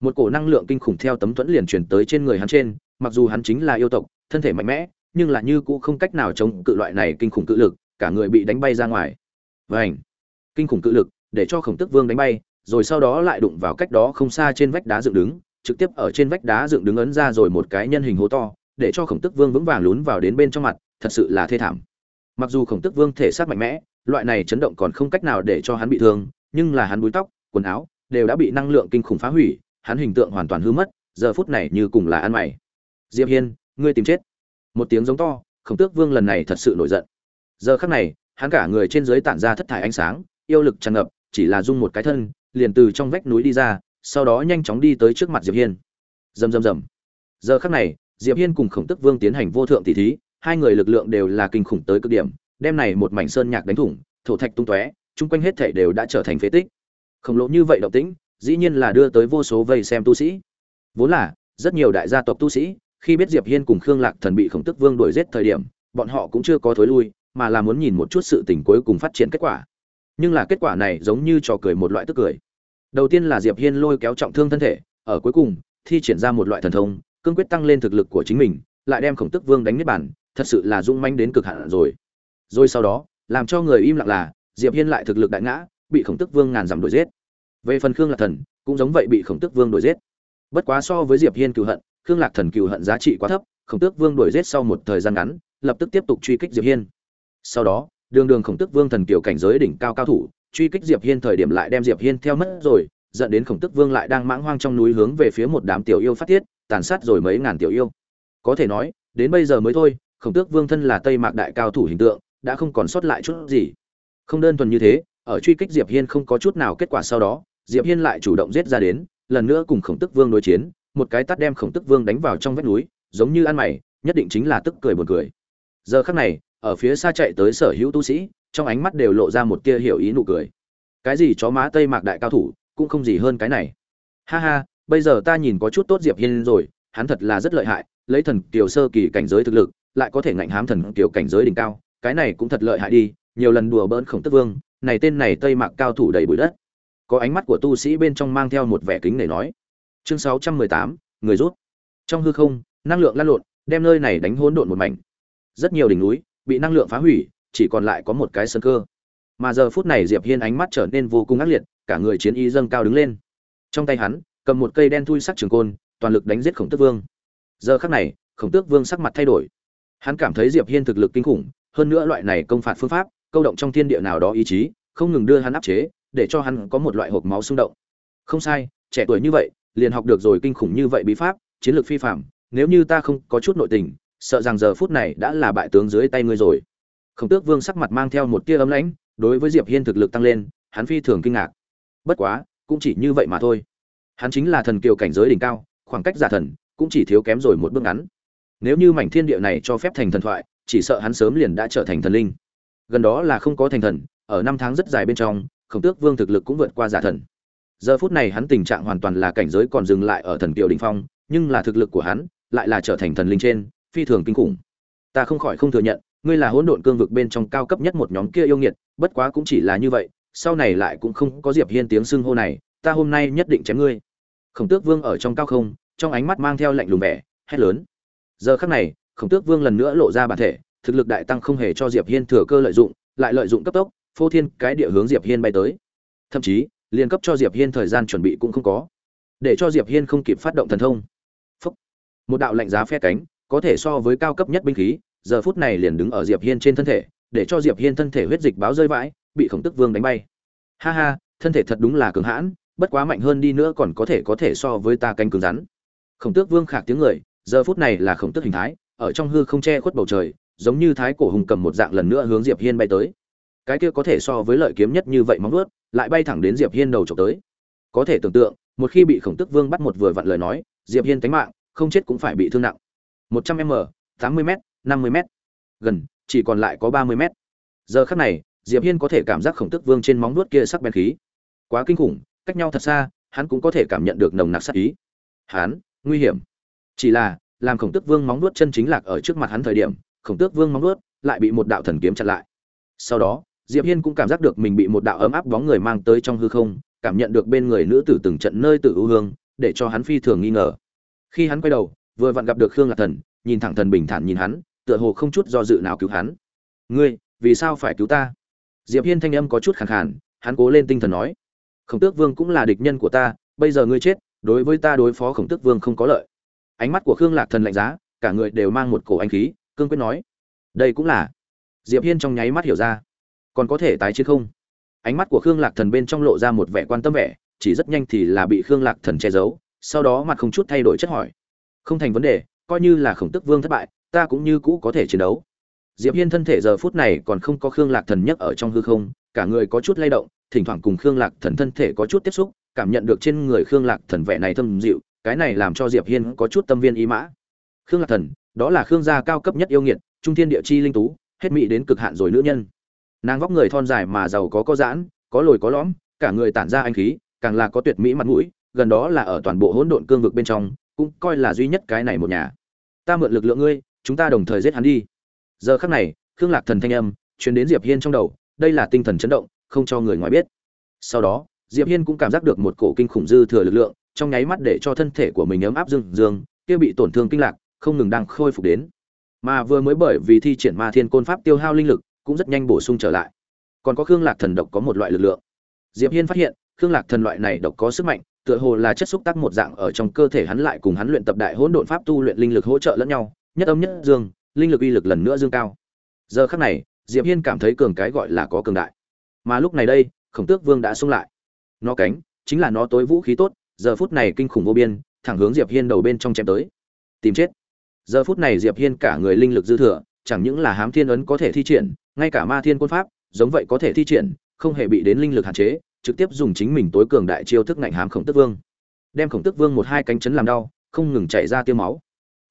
Một cổ năng lượng kinh khủng theo tấm thuẫn liền chuyển tới trên người hắn trên, mặc dù hắn chính là yêu tộc thân thể mạnh mẽ, nhưng là như cũ không cách nào chống cự loại này kinh khủng cự lực, cả người bị đánh bay ra ngoài. Vảnh kinh khủng cự lực, để cho khổng tức vương đánh bay, rồi sau đó lại đụng vào cách đó không xa trên vách đá dựng đứng, trực tiếp ở trên vách đá dựng đứng ấn ra rồi một cái nhân hình hố to, để cho khổng tức vương vững vàng lún vào đến bên trong mặt, thật sự là thê thảm. Mặc dù khổng tức vương thể xác mạnh mẽ, loại này chấn động còn không cách nào để cho hắn bị thương, nhưng là hắn búi tóc, quần áo, đều đã bị năng lượng kinh khủng phá hủy, hắn hình tượng hoàn toàn hư mất, giờ phút này như cùng là ăn mày. Diệp hiên ngươi tìm chết. Một tiếng giống to, khổng tước vương lần này thật sự nổi giận. Giờ khắc này, hắn cả người trên dưới tản ra thất thải ánh sáng, yêu lực tràn ngập, chỉ là dung một cái thân, liền từ trong vách núi đi ra, sau đó nhanh chóng đi tới trước mặt diệp hiên. Rầm rầm rầm. Giờ khắc này, diệp hiên cùng khổng tước vương tiến hành vô thượng tỷ thí, hai người lực lượng đều là kinh khủng tới cực điểm, đem này một mảnh sơn nhạc đánh thủng, thổ thạch tung tóe, chung quanh hết thảy đều đã trở thành phế tích. Khổng lồ như vậy động tĩnh, dĩ nhiên là đưa tới vô số vây xem tu sĩ. Vốn là, rất nhiều đại gia tộc tu sĩ khi biết diệp hiên cùng khương lạc thần bị khổng tức vương đuổi giết thời điểm, bọn họ cũng chưa có thối lui, mà là muốn nhìn một chút sự tình cuối cùng phát triển kết quả. Nhưng là kết quả này giống như trò cười một loại tức cười. Đầu tiên là diệp hiên lôi kéo trọng thương thân thể, ở cuối cùng, thi triển ra một loại thần thông, cương quyết tăng lên thực lực của chính mình, lại đem khổng tức vương đánh nứt bản, thật sự là dũng manh đến cực hạn rồi. Rồi sau đó, làm cho người im lặng là, diệp hiên lại thực lực đại ngã, bị khổng tức vương ngàn dặm đuổi giết. Về phần khương lạc thần, cũng giống vậy bị khổng tức vương đuổi giết. Bất quá so với diệp hiên cựu hận khương lạc thần cừu hận giá trị quá thấp, khổng tước vương đuổi giết sau một thời gian ngắn, lập tức tiếp tục truy kích diệp hiên. Sau đó, đường đường khổng tước vương thần kiều cảnh giới đỉnh cao cao thủ, truy kích diệp hiên thời điểm lại đem diệp hiên theo mất rồi, dẫn đến khổng tước vương lại đang mãng hoang trong núi hướng về phía một đám tiểu yêu phát tiết, tàn sát rồi mấy ngàn tiểu yêu. Có thể nói, đến bây giờ mới thôi, khổng tước vương thân là tây mạc đại cao thủ hình tượng, đã không còn sót lại chút gì. Không đơn thuần như thế, ở truy kích diệp hiên không có chút nào kết quả sau đó, diệp hiên lại chủ động giết ra đến, lần nữa cùng khổng tước vương đối chiến một cái tát đem khổng tức vương đánh vào trong vách núi, giống như ăn mày, nhất định chính là tức cười buồn cười. Giờ khắc này, ở phía xa chạy tới sở hữu tu sĩ, trong ánh mắt đều lộ ra một tia hiểu ý nụ cười. Cái gì chó má tây mạc đại cao thủ, cũng không gì hơn cái này. Ha ha, bây giờ ta nhìn có chút tốt diệp hiên rồi, hắn thật là rất lợi hại, lấy thần kiều sơ kỳ cảnh giới thực lực, lại có thể ngạnh hám thần kiều cảnh giới đỉnh cao, cái này cũng thật lợi hại đi, nhiều lần đùa bỡn khổng tức vương, này tên này tây mạc cao thủ đầy bụi đất. Có ánh mắt của tu sĩ bên trong mang theo một vẻ kính để nói chương 618, người rút. Trong hư không năng lượng lan lộn đem nơi này đánh hỗn độn một mảnh. Rất nhiều đỉnh núi bị năng lượng phá hủy chỉ còn lại có một cái sân cơ. Mà giờ phút này diệp hiên ánh mắt trở nên vô cùng ác liệt cả người chiến y dâng cao đứng lên. Trong tay hắn cầm một cây đen thui sắc trường côn toàn lực đánh giết khổng tước vương. Giờ khắc này khổng tước vương sắc mặt thay đổi. Hắn cảm thấy diệp hiên thực lực kinh khủng hơn nữa loại này công phạt phương pháp câu động trong thiên địa nào đó ý chí không ngừng đưa hắn áp chế để cho hắn có một loại hộp máu xung động. Không sai trẻ tuổi như vậy liền học được rồi kinh khủng như vậy bí pháp, chiến lược phi phạm, nếu như ta không có chút nội tình, sợ rằng giờ phút này đã là bại tướng dưới tay ngươi rồi. Khổng tước vương sắc mặt mang theo một tia ấm lãnh, đối với diệp hiên thực lực tăng lên, hắn phi thường kinh ngạc. Bất quá, cũng chỉ như vậy mà thôi. Hắn chính là thần kiều cảnh giới đỉnh cao, khoảng cách giả thần cũng chỉ thiếu kém rồi một bước ngắn. Nếu như mảnh thiên địa này cho phép thành thần thoại, chỉ sợ hắn sớm liền đã trở thành thần linh. Gần đó là không có thành thần, ở năm tháng rất dài bên trong, khổng tước vương thực lực cũng vượt qua giả thần giờ phút này hắn tình trạng hoàn toàn là cảnh giới còn dừng lại ở thần kiều đình phong, nhưng là thực lực của hắn lại là trở thành thần linh trên, phi thường kinh khủng. Ta không khỏi không thừa nhận, ngươi là hỗn độn cương vực bên trong cao cấp nhất một nhóm kia yêu nghiệt, bất quá cũng chỉ là như vậy, sau này lại cũng không có diệp hiên tiếng xưng hô này, ta hôm nay nhất định chém ngươi. Khổng tước vương ở trong cao không, trong ánh mắt mang theo lạnh lùng vẻ, hét lớn. Giờ khắc này, khổng tước vương lần nữa lộ ra bản thể, thực lực đại tăng không hề cho diệp hiên thừa cơ lợi dụng, lại lợi dụng cấp tốc, phô thiên cái địa hướng diệp hiên bay tới. Thậm chí liền cấp cho diệp hiên thời gian chuẩn bị cũng không có. Để cho diệp hiên không kịp phát động thần thông. Phúc. một đạo lạnh giá phe cánh, có thể so với cao cấp nhất binh khí, giờ phút này liền đứng ở diệp hiên trên thân thể, để cho diệp hiên thân thể huyết dịch báo rơi vãi, bị khổng tức vương đánh bay. Ha ha, thân thể thật đúng là cường hãn, bất quá mạnh hơn đi nữa còn có thể có thể so với ta canh cứng rắn. Khổng tước vương khạc tiếng người, giờ phút này là khổng tước hình thái, ở trong hư không che khuất bầu trời, giống như thái cổ hùng cầm một dạng lần nữa hướng diệp hiên bay tới cái kia có thể so với lợi kiếm nhất như vậy móng vuốt, lại bay thẳng đến diệp hiên đầu chụp tới. Có thể tưởng tượng, một khi bị khổng tức vương bắt một vừa vặn lời nói, diệp hiên tính mạng, không chết cũng phải bị thương nặng. 100 m 80 m 50 m gần, chỉ còn lại có 30 m giờ khắc này, diệp hiên có thể cảm giác khổng tức vương trên móng vuốt kia sắc bén khí. Quá kinh khủng, cách nhau thật xa, hắn cũng có thể cảm nhận được nồng nặc sát ý. Hắn, nguy hiểm. Chỉ là, làm khổng tước vương móng vuốt chân chính lạc ở trước mặt hắn thời điểm, khổng tước vương móng vuốt lại bị một đạo thần kiếm chặn lại. Sau đó diệp hiên cũng cảm giác được mình bị một đạo ấm áp bóng người mang tới trong hư không, cảm nhận được bên người nữ tử từng trận nơi tự ưu hương, để cho hắn phi thường nghi ngờ. Khi hắn quay đầu, vừa vặn gặp được khương lạc thần, nhìn thẳng thần bình thản nhìn hắn, tựa hồ không chút do dự nào cứu hắn. Ngươi, vì sao phải cứu ta? Diệp hiên thanh âm có chút khàn khàn, hắn cố lên tinh thần nói. Khổng tước vương cũng là địch nhân của ta, bây giờ ngươi chết, đối với ta đối phó khổng tước vương không có lợi. Ánh mắt của khương lạc thần lạnh giá, cả người đều mang một cổ anh khí, cương quyết nói. Đây cũng là diệp hiên trong nháy mắt hiểu ra còn có thể tái chiến không? Ánh mắt của khương lạc thần bên trong lộ ra một vẻ quan tâm vẻ, chỉ rất nhanh thì là bị khương lạc thần che giấu, sau đó mặt không chút thay đổi chất hỏi. Không thành vấn đề, coi như là khổng tức vương thất bại, ta cũng như cũ có thể chiến đấu. Diệp hiên thân thể giờ phút này còn không có khương lạc thần nhất ở trong hư không, cả người có chút lay động, thỉnh thoảng cùng khương lạc thần thân thể có chút tiếp xúc, cảm nhận được trên người khương lạc thần vẻ này thâm dịu, cái này làm cho diệp hiên có chút tâm viên ý mã. Khương lạc thần, đó là khương gia cao cấp nhất yêu nghiệt, trung thiên địa chi linh tú, hết mỹ đến cực hạn rồi nữ nhân nàng vóc người thon dài mà giàu có có giãn, có lồi có lõm, cả người tản ra anh khí, càng là có tuyệt mỹ mặt mũi, gần đó là ở toàn bộ hỗn độn cương vực bên trong, cũng coi là duy nhất cái này một nhà. Ta mượn lực lượng ngươi, chúng ta đồng thời giết hắn đi. Giờ khắc này, khương lạc thần thanh âm truyền đến diệp hiên trong đầu, đây là tinh thần chấn động, không cho người ngoài biết. Sau đó, diệp hiên cũng cảm giác được một cổ kinh khủng dư thừa lực lượng, trong nháy mắt để cho thân thể của mình ấm áp dương dương, kia bị tổn thương kinh lạc, không ngừng đang khôi phục đến. Mà vừa mới bởi vì thi triển ma thiên côn pháp tiêu hao linh lực cũng rất nhanh bổ sung trở lại. Còn có khương lạc thần độc có một loại lực lượng. Diệp hiên phát hiện, khương lạc thần loại này độc có sức mạnh, tựa hồ là chất xúc tác một dạng ở trong cơ thể hắn lại cùng hắn luyện tập đại hỗn độn pháp tu luyện linh lực hỗ trợ lẫn nhau, nhất âm nhất dương, linh lực uy lực lần nữa dương cao. Giờ khắc này, diệp hiên cảm thấy cường cái gọi là có cường đại. Mà lúc này đây, khổng tước vương đã xung lại. Nó cánh, chính là nó tối vũ khí tốt, giờ phút này kinh khủng vô biên, thẳng hướng diệp hiên đầu bên trong chém tới. Tìm chết. Giờ phút này diệp hiên cả người linh lực dư thừa chẳng những là hám thiên ấn có thể thi triển, ngay cả ma thiên quân pháp, giống vậy có thể thi triển, không hề bị đến linh lực hạn chế, trực tiếp dùng chính mình tối cường đại chiêu thức ngạnh hám khổng tức vương. Đem khổng tức vương một hai cánh chấn làm đau, không ngừng chảy ra tiêu máu.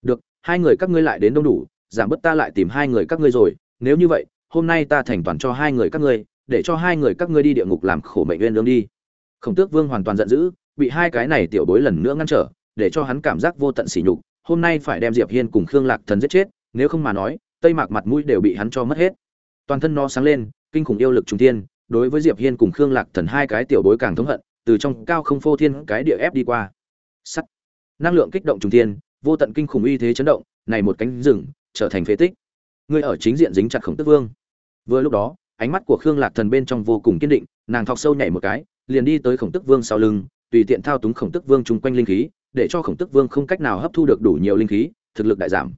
Được, hai người các ngươi lại đến đông đủ, giảm bớt ta lại tìm hai người các ngươi rồi, nếu như vậy, hôm nay ta thành toàn cho hai người các ngươi, để cho hai người các ngươi đi địa ngục làm khổ mệnh nguyên lương đi. Khổng tước vương hoàn toàn giận dữ, bị hai cái này tiểu bối lần nữa ngăn trở, để cho hắn cảm giác vô tận sỉ nhục, hôm nay phải đem diệp hiên cùng khương lạc thần giết chết, nếu không mà nói tây mạc mặt mũi đều bị hắn cho mất hết. Toàn thân nó sáng lên, kinh khủng yêu lực trung thiên, đối với diệp hiên cùng khương lạc thần hai cái tiểu bối càng thống hận, từ trong cao không phô thiên cái địa ép đi qua. Sắt. Năng lượng kích động trung thiên, vô tận kinh khủng uy thế chấn động, này một cánh rừng, trở thành phế tích. Người ở chính diện dính chặt khổng tước vương. Vừa lúc đó, ánh mắt của khương lạc thần bên trong vô cùng kiên định, nàng thọc sâu nhảy một cái, liền đi tới khổng tước vương sau lưng, tùy tiện thao túng khổng tước vương chung quanh linh khí, để cho khổng tước vương không cách nào hấp thu được đủ nhiều linh khí, thực lực đại giảm.